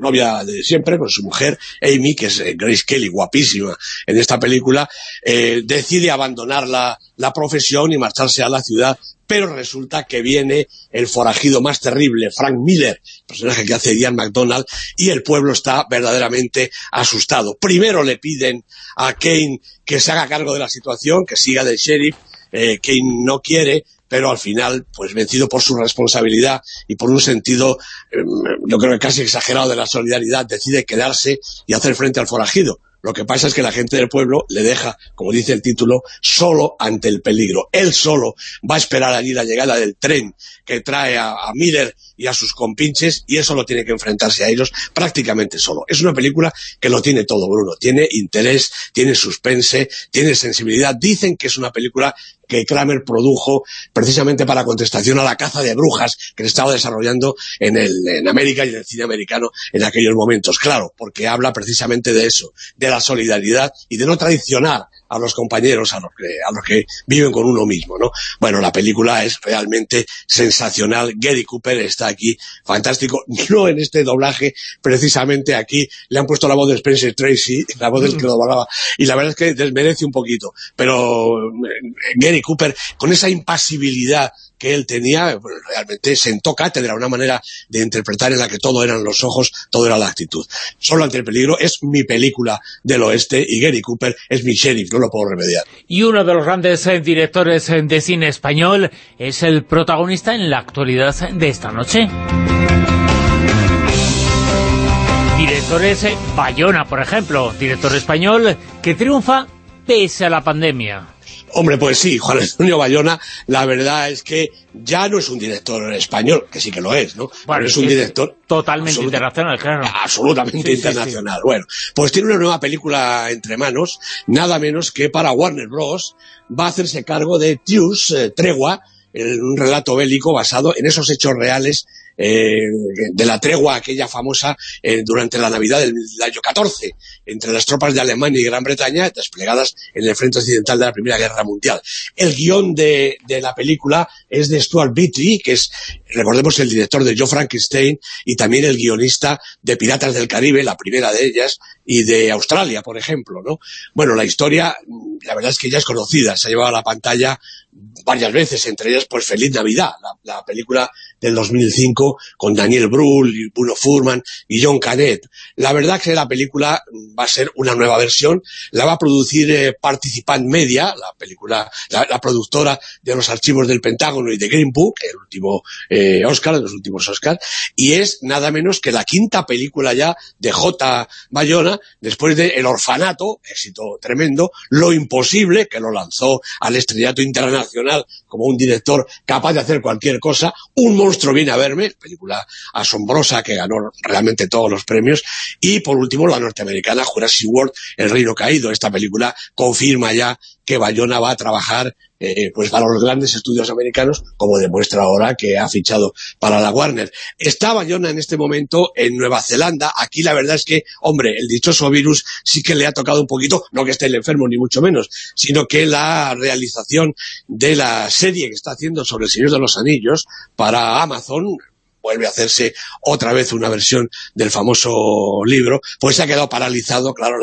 novia de siempre, con su mujer, Amy, que es eh, Grace Kelly, guapísima en esta película, eh, decide abandonar la, la profesión y marcharse a la ciudad pero resulta que viene el forajido más terrible, Frank Miller, personaje que hace Ian McDonald, y el pueblo está verdaderamente asustado. Primero le piden a Kane que se haga cargo de la situación, que siga de sheriff, eh, Kane no quiere, pero al final, pues vencido por su responsabilidad y por un sentido, em, yo creo que casi exagerado de la solidaridad, decide quedarse y hacer frente al forajido. Lo que pasa es que la gente del pueblo le deja, como dice el título, solo ante el peligro. Él solo va a esperar allí la llegada del tren que trae a, Miller y a sus compinches y eso lo tiene que enfrentarse a ellos prácticamente solo. Es una película que lo tiene todo, Bruno. Tiene interés, tiene suspense, tiene sensibilidad. Dicen que es una película que Kramer produjo precisamente para contestación a la caza de brujas que se estaba desarrollando en, el, en América y en el cine americano en aquellos momentos. Claro, porque habla precisamente de eso, de la solidaridad y de no traicionar a los compañeros, a los que, a los que viven con uno mismo, ¿no? Bueno, la película es realmente sensacional. Gary Cooper está aquí, fantástico. No en este doblaje, precisamente aquí le han puesto la voz de Spencer Tracy, la voz del que lo doblaba, y la verdad es que desmerece un poquito. Pero eh, Gary Cooper, con esa impasibilidad que él tenía, realmente sentó cátedra, una manera de interpretar en la que todo eran los ojos, todo era la actitud. Solo ante el peligro es mi película del oeste y Gary Cooper es mi sheriff, no lo puedo remediar. Y uno de los grandes eh, directores eh, de cine español es el protagonista en la actualidad de esta noche. Directores eh, Bayona, por ejemplo, director español que triunfa pese a la pandemia. Hombre, pues sí, Juan Antonio Bayona, la verdad es que ya no es un director español, que sí que lo es, ¿no? Bueno, es un director... Totalmente internacional, claro. Absolutamente internacional. bueno, pues tiene una nueva película entre manos, nada menos que para Warner Bros. va a hacerse cargo de Tius, eh, Tregua, un relato bélico basado en esos hechos reales de la tregua aquella famosa durante la Navidad del, año 14 entre las tropas de Alemania y Gran Bretaña desplegadas en el frente occidental de la Primera Guerra Mundial. El guion de, de la película es de Stuart Beatty, que es, recordemos, el director de Joe Frankenstein y también el guionista de Piratas del Caribe, la primera de ellas, y de Australia, por ejemplo, ¿no? Bueno, la historia, la verdad es que ya es conocida, se ha llevado a la pantalla varias veces, entre ellas, pues Feliz Navidad, la, película del 2005 con Daniel Brühl, Bruno Furman y John Canet. La verdad que la película va a ser una nueva versión, la va a producir eh, Participant Media, la película, la, productora de los archivos del Pentágono y de Green Book, el último eh, Oscar, los últimos Oscar, y es nada menos que la quinta película ya de J. Bayona, después de El Orfanato, éxito tremendo, Lo Imposible, que lo lanzó al estrellato internacional como un director capaz de hacer cualquier cosa, Un monstruo viene a verme, película asombrosa que ganó realmente todos los premios, y por último la norteamericana Jurassic World, El Reino Caído. Esta película confirma ya que Bayona va a trabajar eh, pues para los grandes estudios americanos, como demuestra ahora que ha fichado para la Warner. Está Bayona en este momento en Nueva Zelanda. Aquí la verdad es que, hombre, el dichoso virus sí que le ha tocado un poquito, no que esté el enfermo ni mucho menos, sino que la realización de la serie que está haciendo sobre el Señor de los Anillos para Amazon, vuelve a hacerse otra vez una versión del famoso libro, pues se ha quedado paralizado, claro,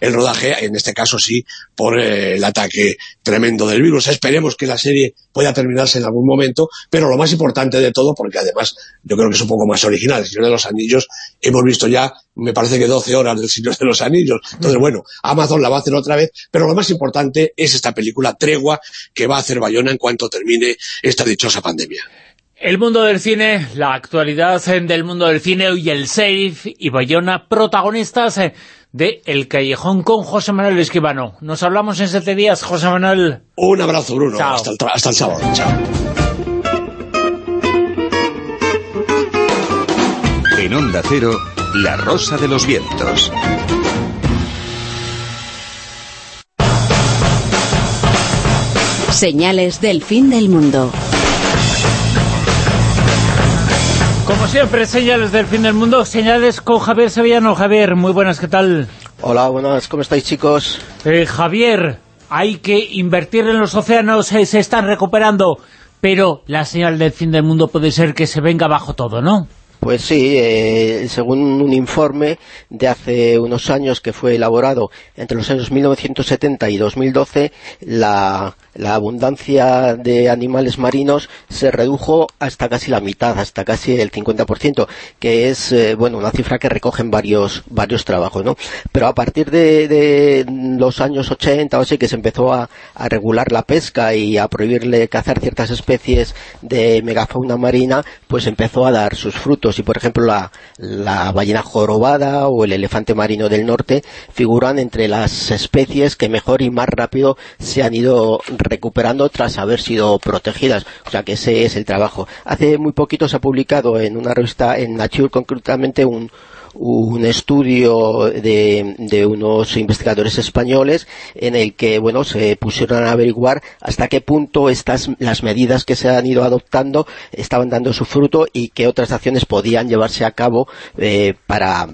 el, rodaje, en este caso sí, por eh, el ataque tremendo del virus. Esperemos que la serie pueda terminarse en algún momento, pero lo más importante de todo, porque además yo creo que es un poco más original, El Señor de los Anillos, hemos visto ya, me parece que 12 horas del Señor de los Anillos, entonces bueno, Amazon la va a hacer otra vez, pero lo más importante es esta película Tregua que va a hacer Bayona en cuanto termine esta dichosa pandemia. El mundo del cine, la actualidad del mundo del cine y el Safe y Bayona, protagonistas eh, de El Callejón con José Manuel Esquivano. Nos hablamos en siete días, José Manuel. Un abrazo, Bruno. Hasta el, hasta el sábado. Chao. En Onda Cero, La Rosa de los Vientos. Señales del fin del mundo. Como siempre, señales del fin del mundo, señales con Javier Sevillano. Javier, muy buenas, ¿qué tal? Hola, buenas, ¿cómo estáis chicos? Eh, Javier, hay que invertir en los océanos, eh, se están recuperando, pero la señal del fin del mundo puede ser que se venga abajo todo, ¿no? Pues sí, eh, según un informe de hace unos años que fue elaborado entre los años 1970 y 2012, la, la abundancia de animales marinos se redujo hasta casi la mitad, hasta casi el 50%, que es eh, bueno una cifra que recogen varios varios trabajos, ¿no? Pero a partir de, los años 80 o así que se empezó a, regular la pesca y a prohibirle cazar ciertas especies de megafauna marina, pues empezó a dar sus frutos y por ejemplo la, la ballena jorobada o el elefante marino del norte figuran entre las especies que mejor y más rápido se han ido recuperando tras haber sido protegidas, o sea que ese es el trabajo. Hace muy poquito se ha publicado en una revista, en Nature concretamente, un, un estudio de, de, unos investigadores españoles en el que bueno se pusieron a averiguar hasta qué punto estas las medidas que se han ido adoptando estaban dando su fruto y qué otras acciones podían llevarse a cabo eh, para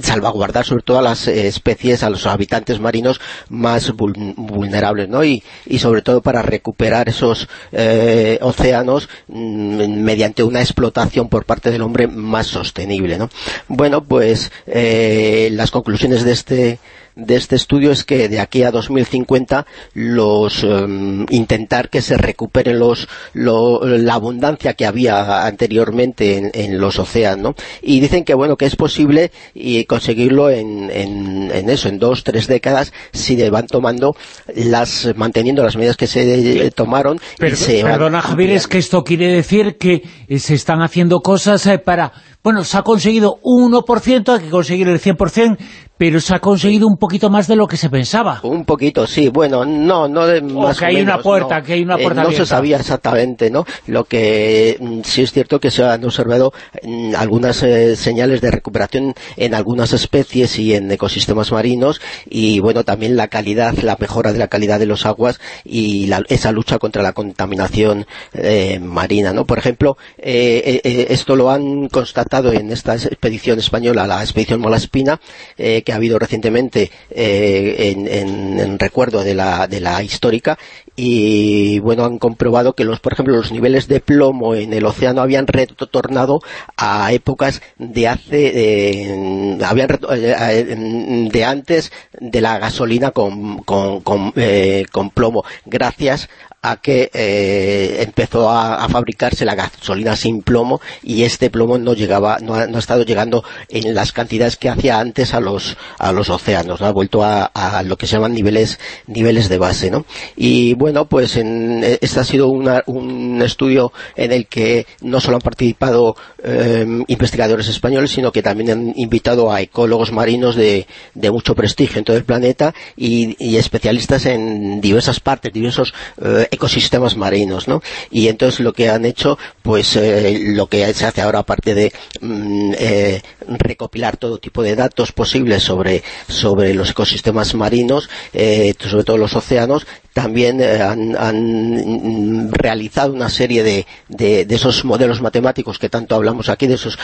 salvaguardar sobre todo a las especies, a los habitantes marinos más vulnerables, ¿no? Y, sobre todo para recuperar esos eh, océanos mm, mediante una explotación por parte del hombre más sostenible, ¿no? bueno, pues eh, las conclusiones de este de este estudio es que de aquí a 2050 los em, intentar que se recupere los la abundancia que había anteriormente en, los océanos y dicen que bueno que es posible y conseguirlo en, en, eso en dos tres décadas si van tomando las manteniendo las medidas que se tomaron Pero, perdona Javier es que esto quiere decir que se están haciendo cosas eh, para bueno, se ha conseguido un 1%, hay que conseguir el 100%, pero se ha conseguido un poquito más de lo que se pensaba. Un poquito, sí. Bueno, no, no de más o que hay una puerta, que hay una puerta eh, No se sabía exactamente, ¿no? Lo que mm, sí es cierto que se han observado mm, algunas eh, señales de recuperación en algunas especies y en ecosistemas marinos y, bueno, también la calidad, la mejora de la calidad de los aguas y esa lucha contra la contaminación eh, marina, ¿no? Por ejemplo, esto lo han constatado en esta expedición española, la expedición Malaspina, que ha habido recientemente eh, en, recuerdo de la, de la histórica. Y bueno han comprobado que los por ejemplo los niveles de plomo en el océano habían retornado a épocas de hace habían eh, de antes de la gasolina con, con, con, eh, con plomo gracias a que eh, empezó a, fabricarse la gasolina sin plomo y este plomo no llegaba no ha, estado llegando en las cantidades que hacía antes a los a los océanos ha vuelto a, lo que se llaman niveles niveles de base ¿no? y bueno pues en, este ha sido un estudio en el que no solo han participado eh, investigadores españoles sino que también han invitado a ecólogos marinos de, mucho prestigio en todo el planeta y, especialistas en diversas partes diversos eh, ecosistemas marinos, ¿no? Y entonces lo que han hecho, pues eh, lo que se hace ahora aparte de mm, eh, recopilar todo tipo de datos posibles sobre, sobre los ecosistemas marinos, eh, sobre todo los océanos, también han, realizado una serie de, de, esos modelos matemáticos que tanto hablamos aquí, de esos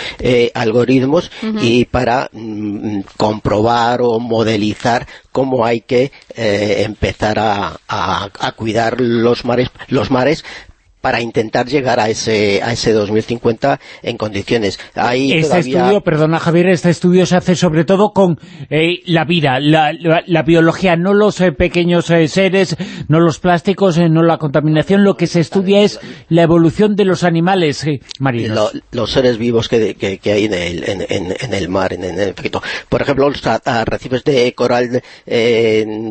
algoritmos, y para mm, comprobar o modelizar cómo hay que empezar a, a, cuidar los mares, los mares para intentar llegar a ese a ese 2050 en condiciones. este estudio, perdona Javier, este estudio se hace sobre todo con eh, la vida, la, la, biología, no los eh, pequeños eh, seres, no los plásticos, no la contaminación, lo que se estudia es la evolución de los animales marinos. los seres vivos que, que, hay en el, en, el mar, en, el Por ejemplo, los arrecifes de coral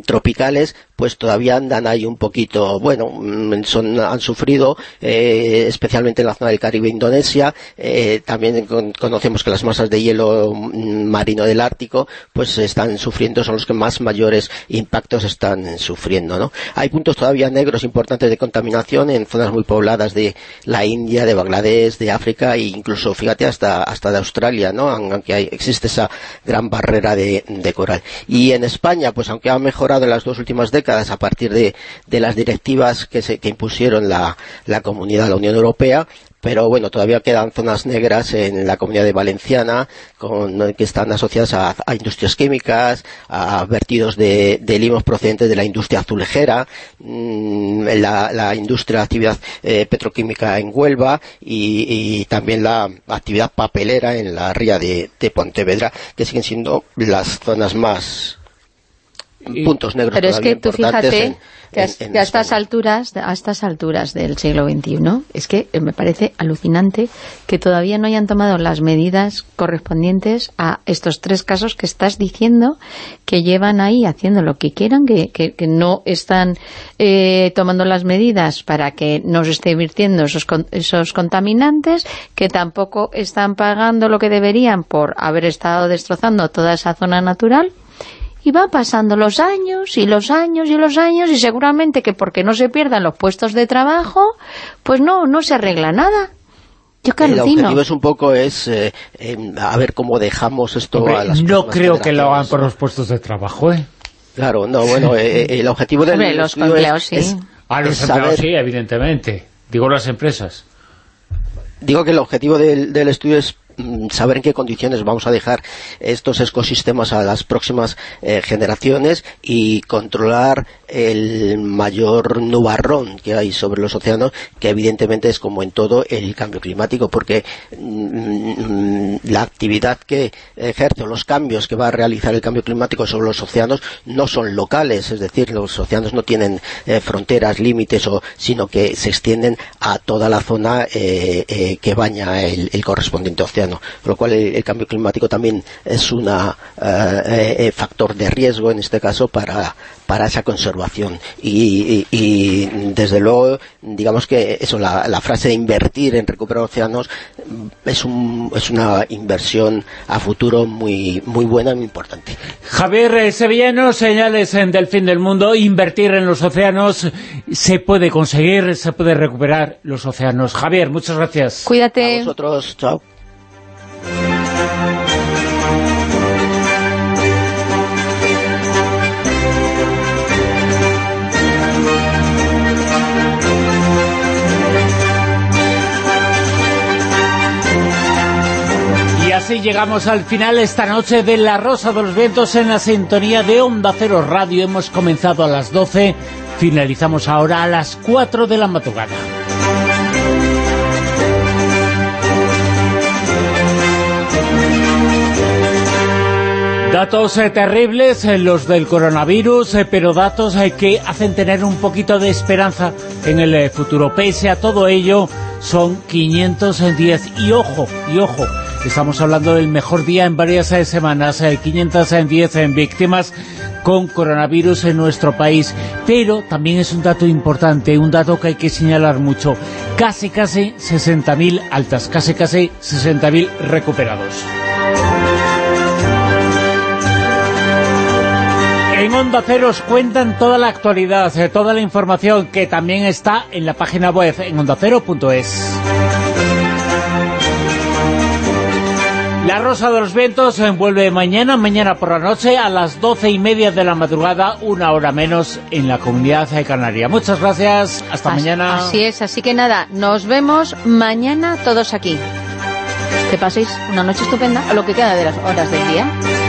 tropicales, pues todavía andan ahí un poquito, bueno, mm, son, han sufrido eh, especialmente en la zona del Caribe Indonesia. Eh, también conocemos que las masas de hielo mm, marino del Ártico pues están sufriendo, son los que más mayores impactos están sufriendo. ¿no? Hay puntos todavía negros importantes de contaminación en zonas muy pobladas de la India, de Bangladesh, de África e incluso, fíjate, hasta, hasta de Australia, ¿no? aunque hay, existe esa gran barrera de, coral. Y en España, pues aunque ha mejorado en las dos últimas décadas a partir de, las directivas que, se, que impusieron la, la comunidad, la Unión Europea, pero bueno, todavía quedan zonas negras en la comunidad de Valenciana con, que están asociadas a, industrias químicas, a vertidos de, limos procedentes de la industria azulejera, mm, la, industria, de actividad eh, petroquímica en Huelva y, también la actividad papelera en la ría de, Pontevedra, que siguen siendo las zonas más puntos negros Pero es que tú fíjate que, a estas alturas a estas alturas del siglo XXI es que me parece alucinante que todavía no hayan tomado las medidas correspondientes a estos tres casos que estás diciendo que llevan ahí haciendo lo que quieran, que, que, no están eh, tomando las medidas para que no se esté virtiendo esos, esos contaminantes, que tampoco están pagando lo que deberían por haber estado destrozando toda esa zona natural y va pasando los años y los años y los años y seguramente que porque no se pierdan los puestos de trabajo, pues no, no se arregla nada. Yo que El objetivo es un poco es eh, a ver cómo dejamos esto a las No creo que lo hagan por los puestos de trabajo, ¿eh? Claro, no, bueno, eh, el objetivo del Hombre, los empleados sí. ah, los empleados sí, evidentemente. Digo las empresas. Digo que el objetivo del, del estudio es saber en qué condiciones vamos a dejar estos ecosistemas a las próximas eh, generaciones y controlar el mayor nubarrón que hay sobre los océanos, que evidentemente es como en todo el cambio climático, porque mm, la actividad que ejerce los cambios que va a realizar el cambio climático sobre los océanos no son locales, es decir, los océanos no tienen eh, fronteras, límites, o, sino que se extienden a toda la zona eh, que baña el correspondiente océano océano, con lo cual el, cambio climático también es un factor de riesgo en este caso para, para esa conservación y, desde luego digamos que eso la, frase de invertir en recuperar océanos es, un, es una inversión a futuro muy, muy buena y muy importante. Javier eh, Sevillano, señales del fin del mundo, invertir en los océanos se puede conseguir, se puede recuperar los océanos. Javier, muchas gracias. Cuídate. A vosotros, chao. Así llegamos al final esta noche de La Rosa de los Vientos en la sintonía de Onda Cero Radio. Hemos comenzado a las 12, finalizamos ahora a las 4 de la madrugada. Datos eh, terribles, eh, los del coronavirus, eh, pero datos que hacen tener un poquito de esperanza en el futuro. Pese a todo ello, son 510. Y ojo, y ojo, Estamos hablando del mejor día en varias eh, semanas, 510 eh, en víctimas con coronavirus en nuestro país. Pero también es un dato importante, un dato que hay que señalar mucho. Casi, casi 60.000 altas, casi, casi 60.000 recuperados. En Onda Cero os cuentan toda la actualidad, eh, toda la información que también está en la página web en ondacero.es. La Rosa de los Vientos envuelve mañana, mañana por la noche, a las doce y media de la madrugada, una hora menos, en la Comunidad de Canaria. Muchas gracias, hasta mañana. Así es, así que nada, nos vemos mañana todos aquí. Que paséis una noche estupenda, a lo que queda de las horas del día.